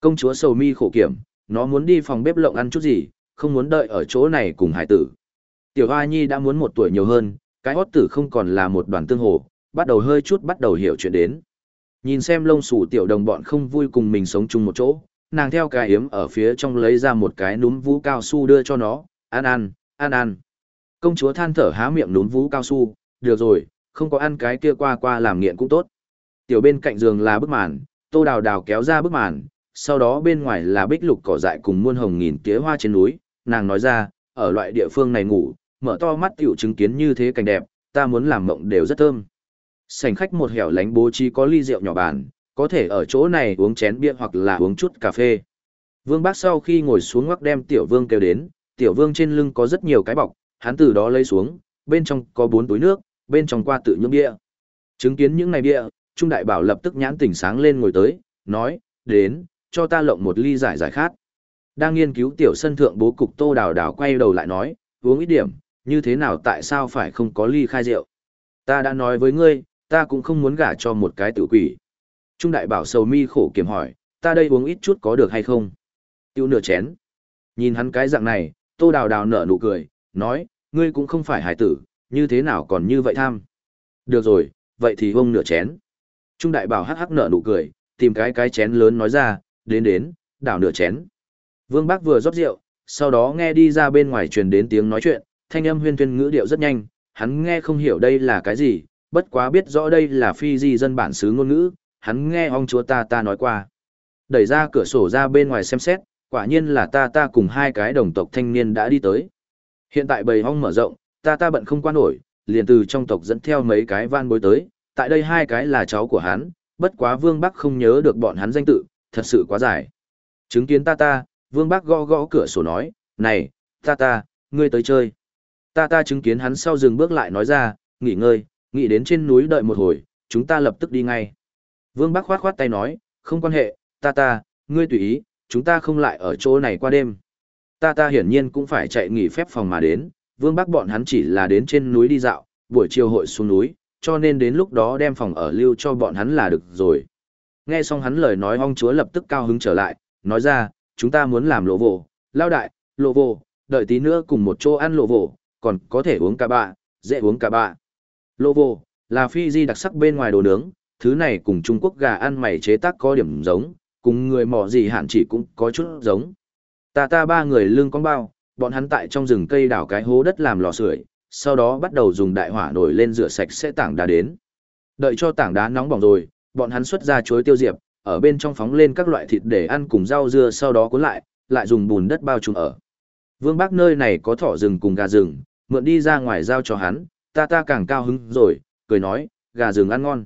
Công chúa sầu mi khổ kiểm, nó muốn đi phòng bếp lộng ăn chút gì, không muốn đợi ở chỗ này cùng hải tử. Tiểu Hoa Nhi đã muốn một tuổi nhiều hơn, cái hót tử không còn là một đoàn tương hồ, bắt đầu hơi chút bắt đầu hiểu chuyện đến. Nhìn xem lông sủ tiểu đồng bọn không vui cùng mình sống chung một chỗ, nàng theo cái hiếm ở phía trong lấy ra một cái núm vũ cao su đưa cho nó, ăn ăn, ăn ăn. Công chúa than thở há miệng núm vũ cao su, được rồi, không có ăn cái kia qua qua làm nghiện cũng tốt. Tiểu bên cạnh giường là bức màn, tô đào đào kéo ra bức màn, sau đó bên ngoài là bích lục cỏ dại cùng muôn hồng nghìn tía hoa trên núi, nàng nói ra, ở loại địa phương này ngủ, mở to mắt tiểu chứng kiến như thế cảnh đẹp, ta muốn làm mộng đều rất thơm. Sảnh khách một hẻo lánh bố trí có ly rượu nhỏ bàn, có thể ở chỗ này uống chén bia hoặc là uống chút cà phê. Vương Bác sau khi ngồi xuống ngoắc đem Tiểu Vương kêu đến, Tiểu Vương trên lưng có rất nhiều cái bọc, hắn từ đó lấy xuống, bên trong có bốn túi nước, bên trong qua tự nhưỡng bia. Chứng kiến những này bia, Trung Đại Bảo lập tức nhãn tỉnh sáng lên ngồi tới, nói, đến, cho ta lộng một ly giải giải khát. Đang nghiên cứu tiểu sân thượng bố cục tô đào đào quay đầu lại nói, uống ít điểm, như thế nào tại sao phải không có ly khai rượu. Ta đã nói với ngươi, ta cũng không muốn gả cho một cái tử quỷ. Trung đại bảo sầu mi khổ kiểm hỏi, ta đây uống ít chút có được hay không? Tiêu nửa chén. Nhìn hắn cái dạng này, tô đào đào nở nụ cười, nói, ngươi cũng không phải hải tử, như thế nào còn như vậy tham. Được rồi, vậy thì uống nửa chén. Trung đại bảo hắc hắc nở nụ cười, tìm cái cái chén lớn nói ra, đến đến, đảo nửa chén. Vương Bác vừa rót rượu, sau đó nghe đi ra bên ngoài truyền đến tiếng nói chuyện, thanh âm huyên tuyên ngữ điệu rất nhanh, hắn nghe không hiểu đây là cái gì, bất quá biết rõ đây là phi di dân bản xứ ngôn ngữ, hắn nghe ông chúa ta ta nói qua. Đẩy ra cửa sổ ra bên ngoài xem xét, quả nhiên là ta ta cùng hai cái đồng tộc thanh niên đã đi tới. Hiện tại bầy hong mở rộng, ta ta bận không qua nổi, liền từ trong tộc dẫn theo mấy cái van bối tới, tại đây hai cái là cháu của hắn, bất quá Vương Bắc không nhớ được bọn hắn danh tự, thật sự quá dài. Chứng kiến ta ta, Vương Bắc gõ gõ cửa sổ nói, này, ta ta, ngươi tới chơi. Ta ta chứng kiến hắn sau dừng bước lại nói ra, nghỉ ngơi, nghỉ đến trên núi đợi một hồi, chúng ta lập tức đi ngay. Vương Bắc khoát khoát tay nói, không quan hệ, ta ta, ngươi tùy ý, chúng ta không lại ở chỗ này qua đêm. Ta ta hiển nhiên cũng phải chạy nghỉ phép phòng mà đến, Vương Bắc bọn hắn chỉ là đến trên núi đi dạo, buổi chiều hội xuống núi, cho nên đến lúc đó đem phòng ở lưu cho bọn hắn là được rồi. Nghe xong hắn lời nói ong chúa lập tức cao hứng trở lại, nói ra, chúng ta muốn làm lộ vồ, lao đại, lộ vồ, đợi tí nữa cùng một chỗ ăn lộ vồ, còn có thể uống cà bạ, dễ uống cà bạ. Lô vô là phi di đặc sắc bên ngoài đồ nướng, thứ này cùng Trung Quốc gà ăn mày chế tác có điểm giống, cùng người mỏ gì hạn chỉ cũng có chút giống. Ta ta ba người lưng con bao, bọn hắn tại trong rừng cây đào cái hố đất làm lò sưởi, sau đó bắt đầu dùng đại hỏa nổi lên rửa sạch sẽ tảng đá đến. Đợi cho tảng đá nóng bỏng rồi, bọn hắn xuất ra chuối tiêu diệp, ở bên trong phóng lên các loại thịt để ăn cùng rau dưa sau đó cuốn lại, lại dùng bùn đất bao trùm ở. Vương Bác nơi này có thỏ rừng cùng gà rừng, mượn đi ra ngoài giao cho hắn, ta ta càng cao hứng rồi, cười nói, gà rừng ăn ngon.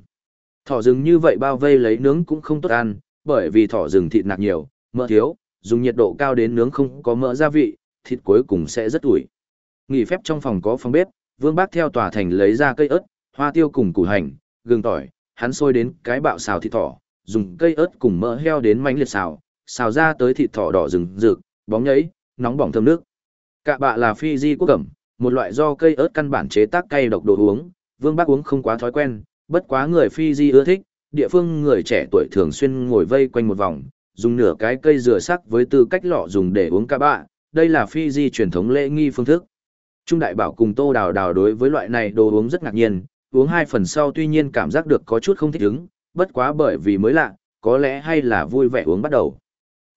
Thỏ rừng như vậy bao vây lấy nướng cũng không tốt ăn, bởi vì thỏ rừng thịt nạc nhiều, mỡ thiếu, dùng nhiệt độ cao đến nướng không có mỡ gia vị, thịt cuối cùng sẽ rất ủi. Nghỉ phép trong phòng có phòng bếp, Vương Bác theo tòa thành lấy ra cây ớt, hoa tiêu cùng củ hành, gừng tỏi, hắn sôi đến cái bạo xào thịt thỏ, dùng cây ớt cùng mỡ heo đến mánh liệt xào, xào ra tới thịt thỏ đỏ rừng rực, bóng nhấy, nóng bỏng thơm nước. Cạ bạ là phi di quốc cẩm, một loại do cây ớt căn bản chế tác cay độc đồ uống, Vương Bác uống không quá thói quen, bất quá người phi di ưa thích, địa phương người trẻ tuổi thường xuyên ngồi vây quanh một vòng, dùng nửa cái cây rửa sắc với tư cách lọ dùng để uống ca bạ, đây là phi di truyền thống lễ nghi phương thức. Trung đại bảo cùng Tô Đào Đào đối với loại này đồ uống rất ngạc nhiên, uống hai phần sau tuy nhiên cảm giác được có chút không thích ứng, bất quá bởi vì mới lạ, có lẽ hay là vui vẻ uống bắt đầu.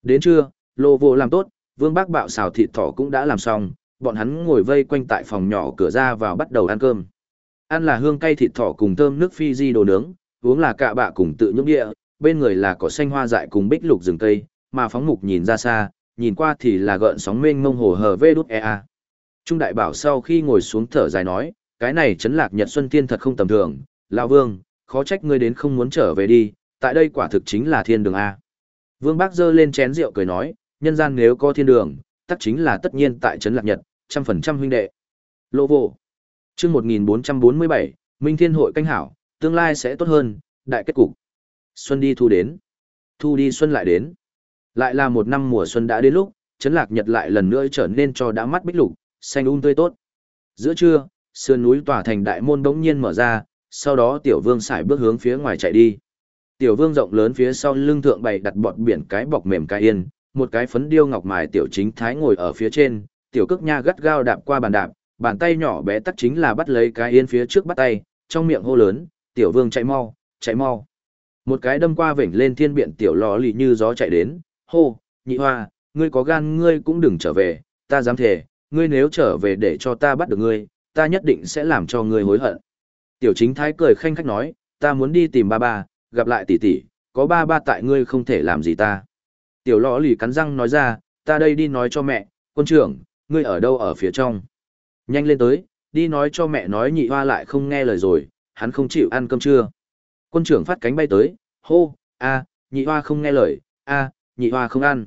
Đến trưa, lô vô làm tốt, vương bác bạo xào thịt thỏ cũng đã làm xong, bọn hắn ngồi vây quanh tại phòng nhỏ cửa ra vào bắt đầu ăn cơm. Ăn là hương cay thịt thỏ cùng thơm nước phi di đồ nướng, uống là cạ bạ cùng tự nhúc địa, bên người là cỏ xanh hoa dại cùng bích lục rừng cây, mà phóng mục nhìn ra xa, nhìn qua thì là gợn sóng mênh mông hồ hờ vê đút ea. Trung đại bảo sau khi ngồi xuống thở dài nói, cái này chấn lạc nhật xuân tiên thật không tầm thường, lão vương, khó trách ngươi đến không muốn trở về đi, tại đây quả thực chính là thiên đường A. Vương Bác giơ lên chén rượu cười nói, nhân gian nếu có thiên đường, tất chính là tất nhiên tại trấn lạc nhật, trăm phần trăm huynh đệ. Lô vô. chương 1447, Minh Thiên hội canh hảo, tương lai sẽ tốt hơn, đại kết cục. Xuân đi thu đến. Thu đi xuân lại đến. Lại là một năm mùa xuân đã đến lúc, trấn lạc nhật lại lần nữa trở nên cho đã mắt bích lục, xanh un tươi tốt. Giữa trưa, sườn núi tỏa thành đại môn bỗng nhiên mở ra, sau đó tiểu vương xài bước hướng phía ngoài chạy đi. Tiểu vương rộng lớn phía sau lưng thượng bày đặt bọt biển cái bọc mềm cái yên, một cái phấn điêu ngọc mài tiểu chính thái ngồi ở phía trên, tiểu cước nha gắt gao đạp qua bàn đạp, bàn tay nhỏ bé tắc chính là bắt lấy cái yên phía trước bắt tay, trong miệng hô lớn, tiểu vương chạy mau, chạy mau. Một cái đâm qua vểnh lên thiên biện tiểu lò lì như gió chạy đến, hô, nhị hoa, ngươi có gan ngươi cũng đừng trở về, ta dám thề, ngươi nếu trở về để cho ta bắt được ngươi, ta nhất định sẽ làm cho ngươi hối hận. Tiểu chính thái cười khanh khách nói, ta muốn đi tìm ba ba, gặp lại tỷ tỷ, có ba ba tại ngươi không thể làm gì ta. Tiểu lõ lì cắn răng nói ra, ta đây đi nói cho mẹ, quân trưởng, ngươi ở đâu ở phía trong. Nhanh lên tới, đi nói cho mẹ nói nhị hoa lại không nghe lời rồi, hắn không chịu ăn cơm trưa. Quân trưởng phát cánh bay tới, hô, a, nhị hoa không nghe lời, a, nhị hoa không ăn.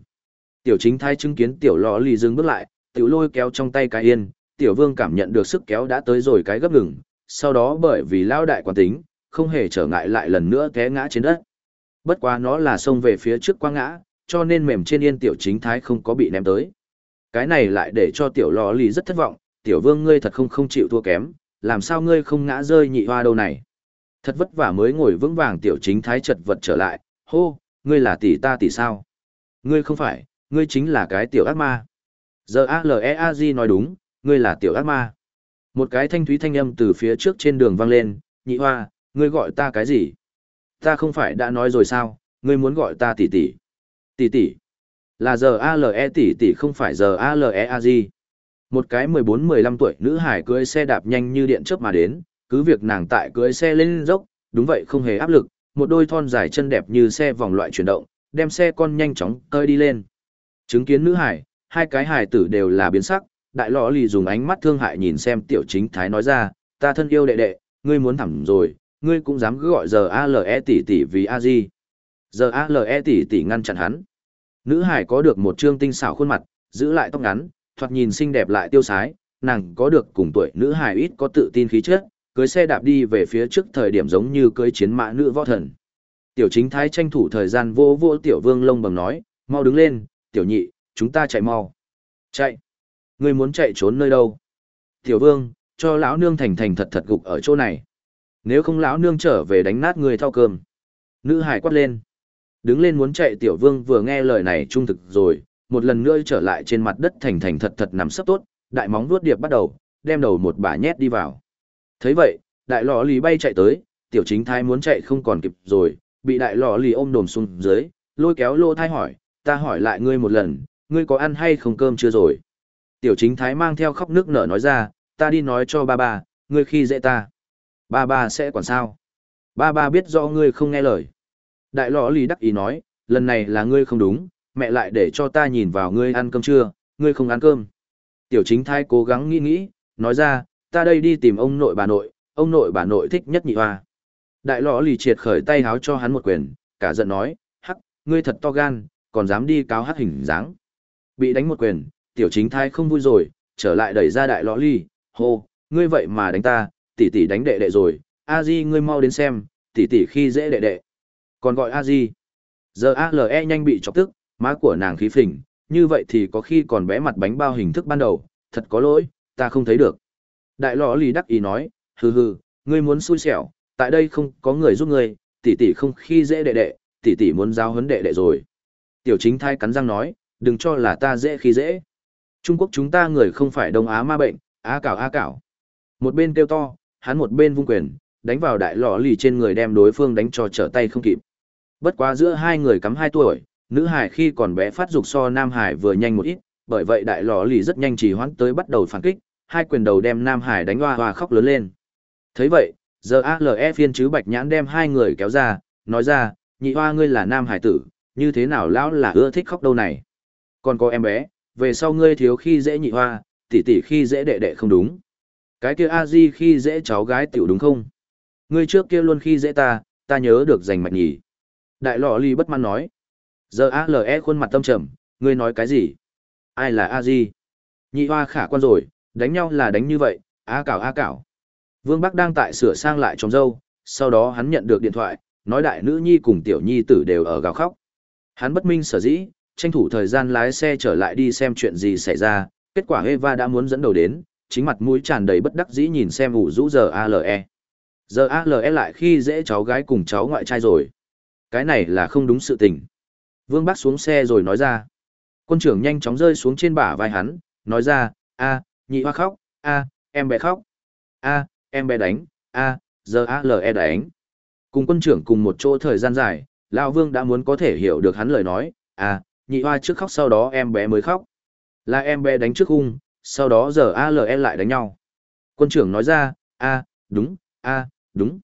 Tiểu chính thái chứng kiến tiểu lò lì dừng bước lại, tiểu lôi kéo trong tay cái yên, tiểu vương cảm nhận được sức kéo đã tới rồi cái gấp ngừng, sau đó bởi vì lao đại quán tính, không hề trở ngại lại lần nữa té ngã trên đất. Bất quá nó là xông về phía trước quang ngã, cho nên mềm trên yên tiểu chính thái không có bị ném tới. Cái này lại để cho tiểu lò lì rất thất vọng, tiểu vương ngươi thật không không chịu thua kém, làm sao ngươi không ngã rơi nhị hoa đâu này. Thật vất vả mới ngồi vững vàng tiểu chính thái chật vật trở lại, hô, ngươi là tỷ ta tỷ sao? Ngươi không phải, ngươi chính là cái tiểu ác ma. Giờ A-L-E-A-G nói đúng, ngươi là tiểu ác ma. Một cái thanh thúy thanh âm từ phía trước trên đường vang lên, nhị hoa, ngươi gọi ta cái gì? Ta không phải đã nói rồi sao, ngươi muốn gọi ta tỷ tỷ. Tỷ tỷ. Là giờ ALE tỷ tỷ không phải giờ ALE AG. Một cái 14-15 tuổi nữ hải cưỡi xe đạp nhanh như điện chớp mà đến, cứ việc nàng tại cưỡi xe lên dốc, đúng vậy không hề áp lực, một đôi thon dài chân đẹp như xe vòng loại chuyển động, đem xe con nhanh chóng cơi đi lên. Chứng kiến nữ hải, hai cái hải tử đều là biến sắc, đại lọ lì dùng ánh mắt thương hại nhìn xem tiểu chính thái nói ra, ta thân yêu đệ đệ, ngươi muốn thẳng rồi, ngươi cũng dám cứ gọi giờ ALE tỷ tỷ vì a di. Giờ ALE tỷ tỷ ngăn chặn hắn. Nữ hải có được một trương tinh xảo khuôn mặt, giữ lại tóc ngắn, thoạt nhìn xinh đẹp lại tiêu sái, nàng có được cùng tuổi nữ hải ít có tự tin khí chất, cưới xe đạp đi về phía trước thời điểm giống như cưới chiến mã nữ võ thần. Tiểu chính thái tranh thủ thời gian vô vô tiểu vương lông bầm nói, mau đứng lên, tiểu nhị, chúng ta chạy mau. Chạy. Ngươi muốn chạy trốn nơi đâu? Tiểu vương, cho lão nương thành thành thật thật gục ở chỗ này. Nếu không lão nương trở về đánh nát người thao cơm. Nữ hải quát lên. Đứng lên muốn chạy tiểu vương vừa nghe lời này trung thực rồi, một lần nữa trở lại trên mặt đất thành thành thật thật nằm sấp tốt, đại móng vuốt điệp bắt đầu, đem đầu một bà nhét đi vào. thấy vậy, đại lọ lì bay chạy tới, tiểu chính thái muốn chạy không còn kịp rồi, bị đại lọ lì ôm đồm xuống dưới, lôi kéo lô thai hỏi, ta hỏi lại ngươi một lần, ngươi có ăn hay không cơm chưa rồi? Tiểu chính thái mang theo khóc nước nở nói ra, ta đi nói cho ba ba, ngươi khi dễ ta. Ba ba sẽ quản sao? Ba ba biết rõ ngươi không nghe lời. Đại lọ lì đắc ý nói, lần này là ngươi không đúng, mẹ lại để cho ta nhìn vào ngươi ăn cơm chưa, ngươi không ăn cơm. Tiểu chính thái cố gắng nghĩ nghĩ, nói ra, ta đây đi tìm ông nội bà nội, ông nội bà nội thích nhất nhị hoa. Đại lọ lì triệt khởi tay háo cho hắn một quyền, cả giận nói, hắc, ngươi thật to gan, còn dám đi cáo hát hình dáng. Bị đánh một quyền, tiểu chính thái không vui rồi, trở lại đẩy ra đại lọ lì, hô, ngươi vậy mà đánh ta, tỷ tỷ đánh đệ đệ rồi, A Di ngươi mau đến xem, tỷ tỷ khi dễ đệ đệ. Còn gọi A Di. Giờ ALE nhanh bị chọc tức, má của nàng khí phình, như vậy thì có khi còn bé mặt bánh bao hình thức ban đầu, thật có lỗi, ta không thấy được. Đại lọ lì đắc ý nói, hừ hừ, ngươi muốn xui xẻo, tại đây không có người giúp ngươi, tỷ tỷ không khi dễ đệ đệ, tỷ tỷ muốn giao huấn đệ đệ rồi. Tiểu chính thai cắn răng nói, đừng cho là ta dễ khi dễ. Trung Quốc chúng ta người không phải Đông Á ma bệnh, á cảo á cảo. Một bên kêu to, hắn một bên vung quyền, đánh vào đại lọ lì trên người đem đối phương đánh cho trở tay không kịp. Bất quá giữa hai người cắm hai tuổi, nữ hải khi còn bé phát dục so nam hải vừa nhanh một ít, bởi vậy đại lò lì rất nhanh chỉ hoãn tới bắt đầu phản kích, hai quyền đầu đem nam hải đánh hoa hoa khóc lớn lên. thấy vậy, giờ ALE phiên chứ bạch nhãn đem hai người kéo ra, nói ra, nhị hoa ngươi là nam hải tử, như thế nào lão là ưa thích khóc đâu này. Còn có em bé, về sau ngươi thiếu khi dễ nhị hoa, tỷ tỷ khi dễ đệ đệ không đúng. Cái kia a di khi dễ cháu gái tiểu đúng không? Ngươi trước kia luôn khi dễ ta, ta nhớ được giành mạch nhỉ. Đại lọ ly bất mãn nói. Giờ ALE khuôn mặt tâm trầm, ngươi nói cái gì? Ai là a di? Nhị hoa khả quan rồi, đánh nhau là đánh như vậy, a cảo a cảo. Vương Bắc đang tại sửa sang lại trong dâu, sau đó hắn nhận được điện thoại, nói đại nữ nhi cùng tiểu nhi tử đều ở gào khóc. Hắn bất minh sở dĩ, tranh thủ thời gian lái xe trở lại đi xem chuyện gì xảy ra, kết quả Eva đã muốn dẫn đầu đến, chính mặt mũi tràn đầy bất đắc dĩ nhìn xem ủ rũ giờ ALE. Giờ ALE lại khi dễ cháu gái cùng cháu ngoại trai rồi. Cái này là không đúng sự tình. Vương Bắc xuống xe rồi nói ra. Quân trưởng nhanh chóng rơi xuống trên bả vai hắn, nói ra, a, nhị hoa khóc, a, em bé khóc, a, em bé đánh, a, giờ a l e đánh. Cùng quân trưởng cùng một chỗ thời gian dài, Lão Vương đã muốn có thể hiểu được hắn lời nói, à, nhị hoa trước khóc sau đó em bé mới khóc. Là em bé đánh trước hung, sau đó giờ a l e lại đánh nhau. Quân trưởng nói ra, a, đúng, a, đúng.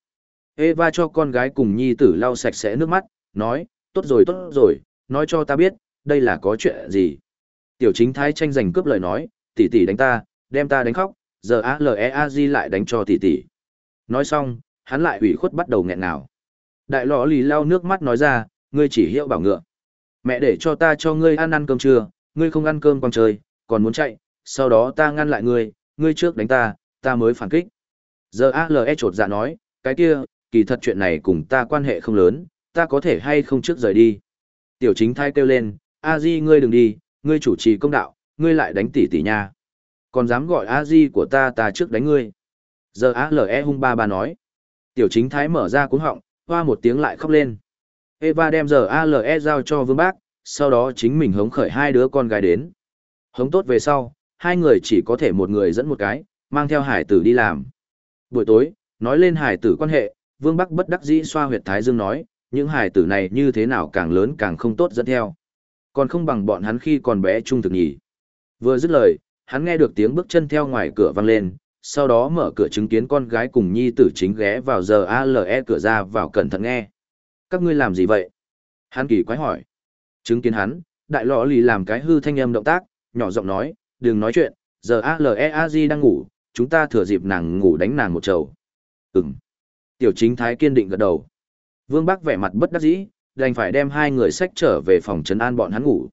Eva cho con gái cùng nhi tử lau sạch sẽ nước mắt, nói, tốt rồi tốt rồi, nói cho ta biết, đây là có chuyện gì. Tiểu chính thái tranh giành cướp lời nói, tỷ tỷ đánh ta, đem ta đánh khóc, giờ e ALEAZ lại đánh cho tỷ tỷ. Nói xong, hắn lại ủy khuất bắt đầu nghẹn ngào. Đại lọ lì lau nước mắt nói ra, ngươi chỉ hiệu bảo ngựa. Mẹ để cho ta cho ngươi ăn ăn cơm trưa, ngươi không ăn cơm quăng trời, còn muốn chạy, sau đó ta ngăn lại ngươi, ngươi trước đánh ta, ta mới phản kích. Giờ ALE trột dạ nói, cái kia, kỳ thật chuyện này cùng ta quan hệ không lớn, ta có thể hay không trước rời đi. Tiểu chính thai kêu lên, a di ngươi đừng đi, ngươi chủ trì công đạo, ngươi lại đánh tỷ tỷ nha. Còn dám gọi a di của ta ta trước đánh ngươi. Giờ ALE hung ba ba nói. Tiểu chính thái mở ra cuống họng, hoa một tiếng lại khóc lên. Eva đem giờ ALE giao cho vương bác, sau đó chính mình hống khởi hai đứa con gái đến. Hống tốt về sau, hai người chỉ có thể một người dẫn một cái, mang theo hải tử đi làm. Buổi tối, nói lên hải tử quan hệ, vương bắc bất đắc dĩ xoa huyệt thái dương nói, những hải tử này như thế nào càng lớn càng không tốt dẫn theo. Còn không bằng bọn hắn khi còn bé trung thực nhỉ. Vừa dứt lời, hắn nghe được tiếng bước chân theo ngoài cửa vang lên, sau đó mở cửa chứng kiến con gái cùng nhi tử chính ghé vào giờ ALE cửa ra vào cẩn thận nghe. Các ngươi làm gì vậy? Hắn kỳ quái hỏi. Chứng kiến hắn, đại lọ lì làm cái hư thanh âm động tác, nhỏ giọng nói, đừng nói chuyện, giờ ALEAZ đang ngủ, chúng ta thừa dịp nàng ngủ đánh nàng một trầu. Ừm. Tiểu chính thái kiên định gật đầu. Vương Bắc vẻ mặt bất đắc dĩ, đành phải đem hai người sách trở về phòng trấn an bọn hắn ngủ.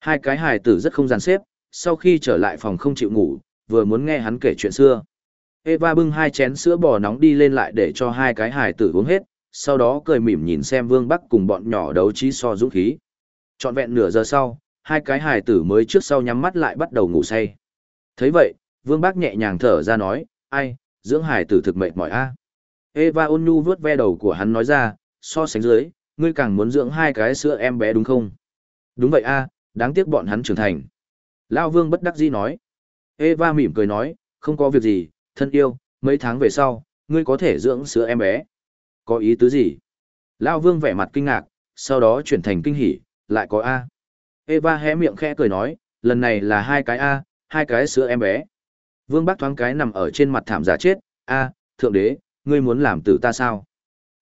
Hai cái hài tử rất không dàn xếp, sau khi trở lại phòng không chịu ngủ, vừa muốn nghe hắn kể chuyện xưa. Eva bưng hai chén sữa bò nóng đi lên lại để cho hai cái hài tử uống hết, sau đó cười mỉm nhìn xem Vương Bắc cùng bọn nhỏ đấu trí so dũng khí. Trọn vẹn nửa giờ sau, hai cái hài tử mới trước sau nhắm mắt lại bắt đầu ngủ say. thấy vậy, Vương Bắc nhẹ nhàng thở ra nói, ai, dưỡng hài tử thực mệt mỏi a. Eva ôn nhu vướt ve đầu của hắn nói ra, so sánh dưới, ngươi càng muốn dưỡng hai cái sữa em bé đúng không? Đúng vậy a, đáng tiếc bọn hắn trưởng thành. Lão Vương bất đắc dĩ nói. Eva mỉm cười nói, không có việc gì, thân yêu, mấy tháng về sau, ngươi có thể dưỡng sữa em bé. Có ý tứ gì? Lão Vương vẻ mặt kinh ngạc, sau đó chuyển thành kinh hỉ, lại có A. Eva hé miệng khẽ cười nói, lần này là hai cái A, hai cái sữa em bé. Vương Bác thoáng cái nằm ở trên mặt thảm giả chết, A, thượng đế, ngươi muốn làm tử ta sao?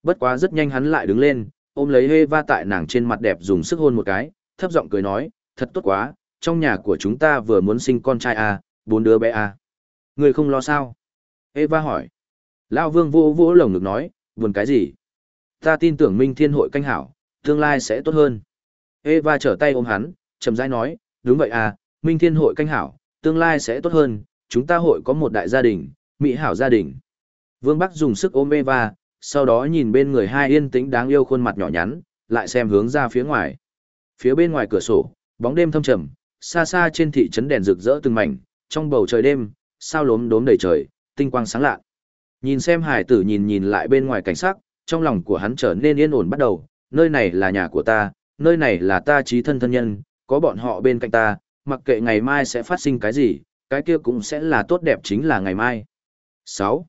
Bất quá rất nhanh hắn lại đứng lên, ôm lấy Eva tại nàng trên mặt đẹp dùng sức hôn một cái, thấp giọng cười nói, thật tốt quá, trong nhà của chúng ta vừa muốn sinh con trai à, bốn đứa bé à, Ngươi không lo sao? Eva hỏi. Lão Vương vô vỗ lồng ngực nói, buồn cái gì? Ta tin tưởng Minh Thiên hội canh hảo, tương lai sẽ tốt hơn. Eva trở tay ôm hắn, chậm rãi nói, đúng vậy à, Minh Thiên hội canh hảo, tương lai sẽ tốt hơn, chúng ta hội có một đại gia đình, mỹ hảo gia đình. Vương Bắc dùng sức ôm Eva, sau đó nhìn bên người hai yên tĩnh đáng yêu khuôn mặt nhỏ nhắn, lại xem hướng ra phía ngoài. Phía bên ngoài cửa sổ, bóng đêm thâm trầm, xa xa trên thị trấn đèn rực rỡ từng mảnh, trong bầu trời đêm, sao lốm đốm đầy trời, tinh quang sáng lạ. Nhìn xem hải tử nhìn nhìn lại bên ngoài cảnh sắc, trong lòng của hắn trở nên yên ổn bắt đầu, nơi này là nhà của ta, nơi này là ta trí thân thân nhân, có bọn họ bên cạnh ta, mặc kệ ngày mai sẽ phát sinh cái gì, cái kia cũng sẽ là tốt đẹp chính là ngày mai. 6.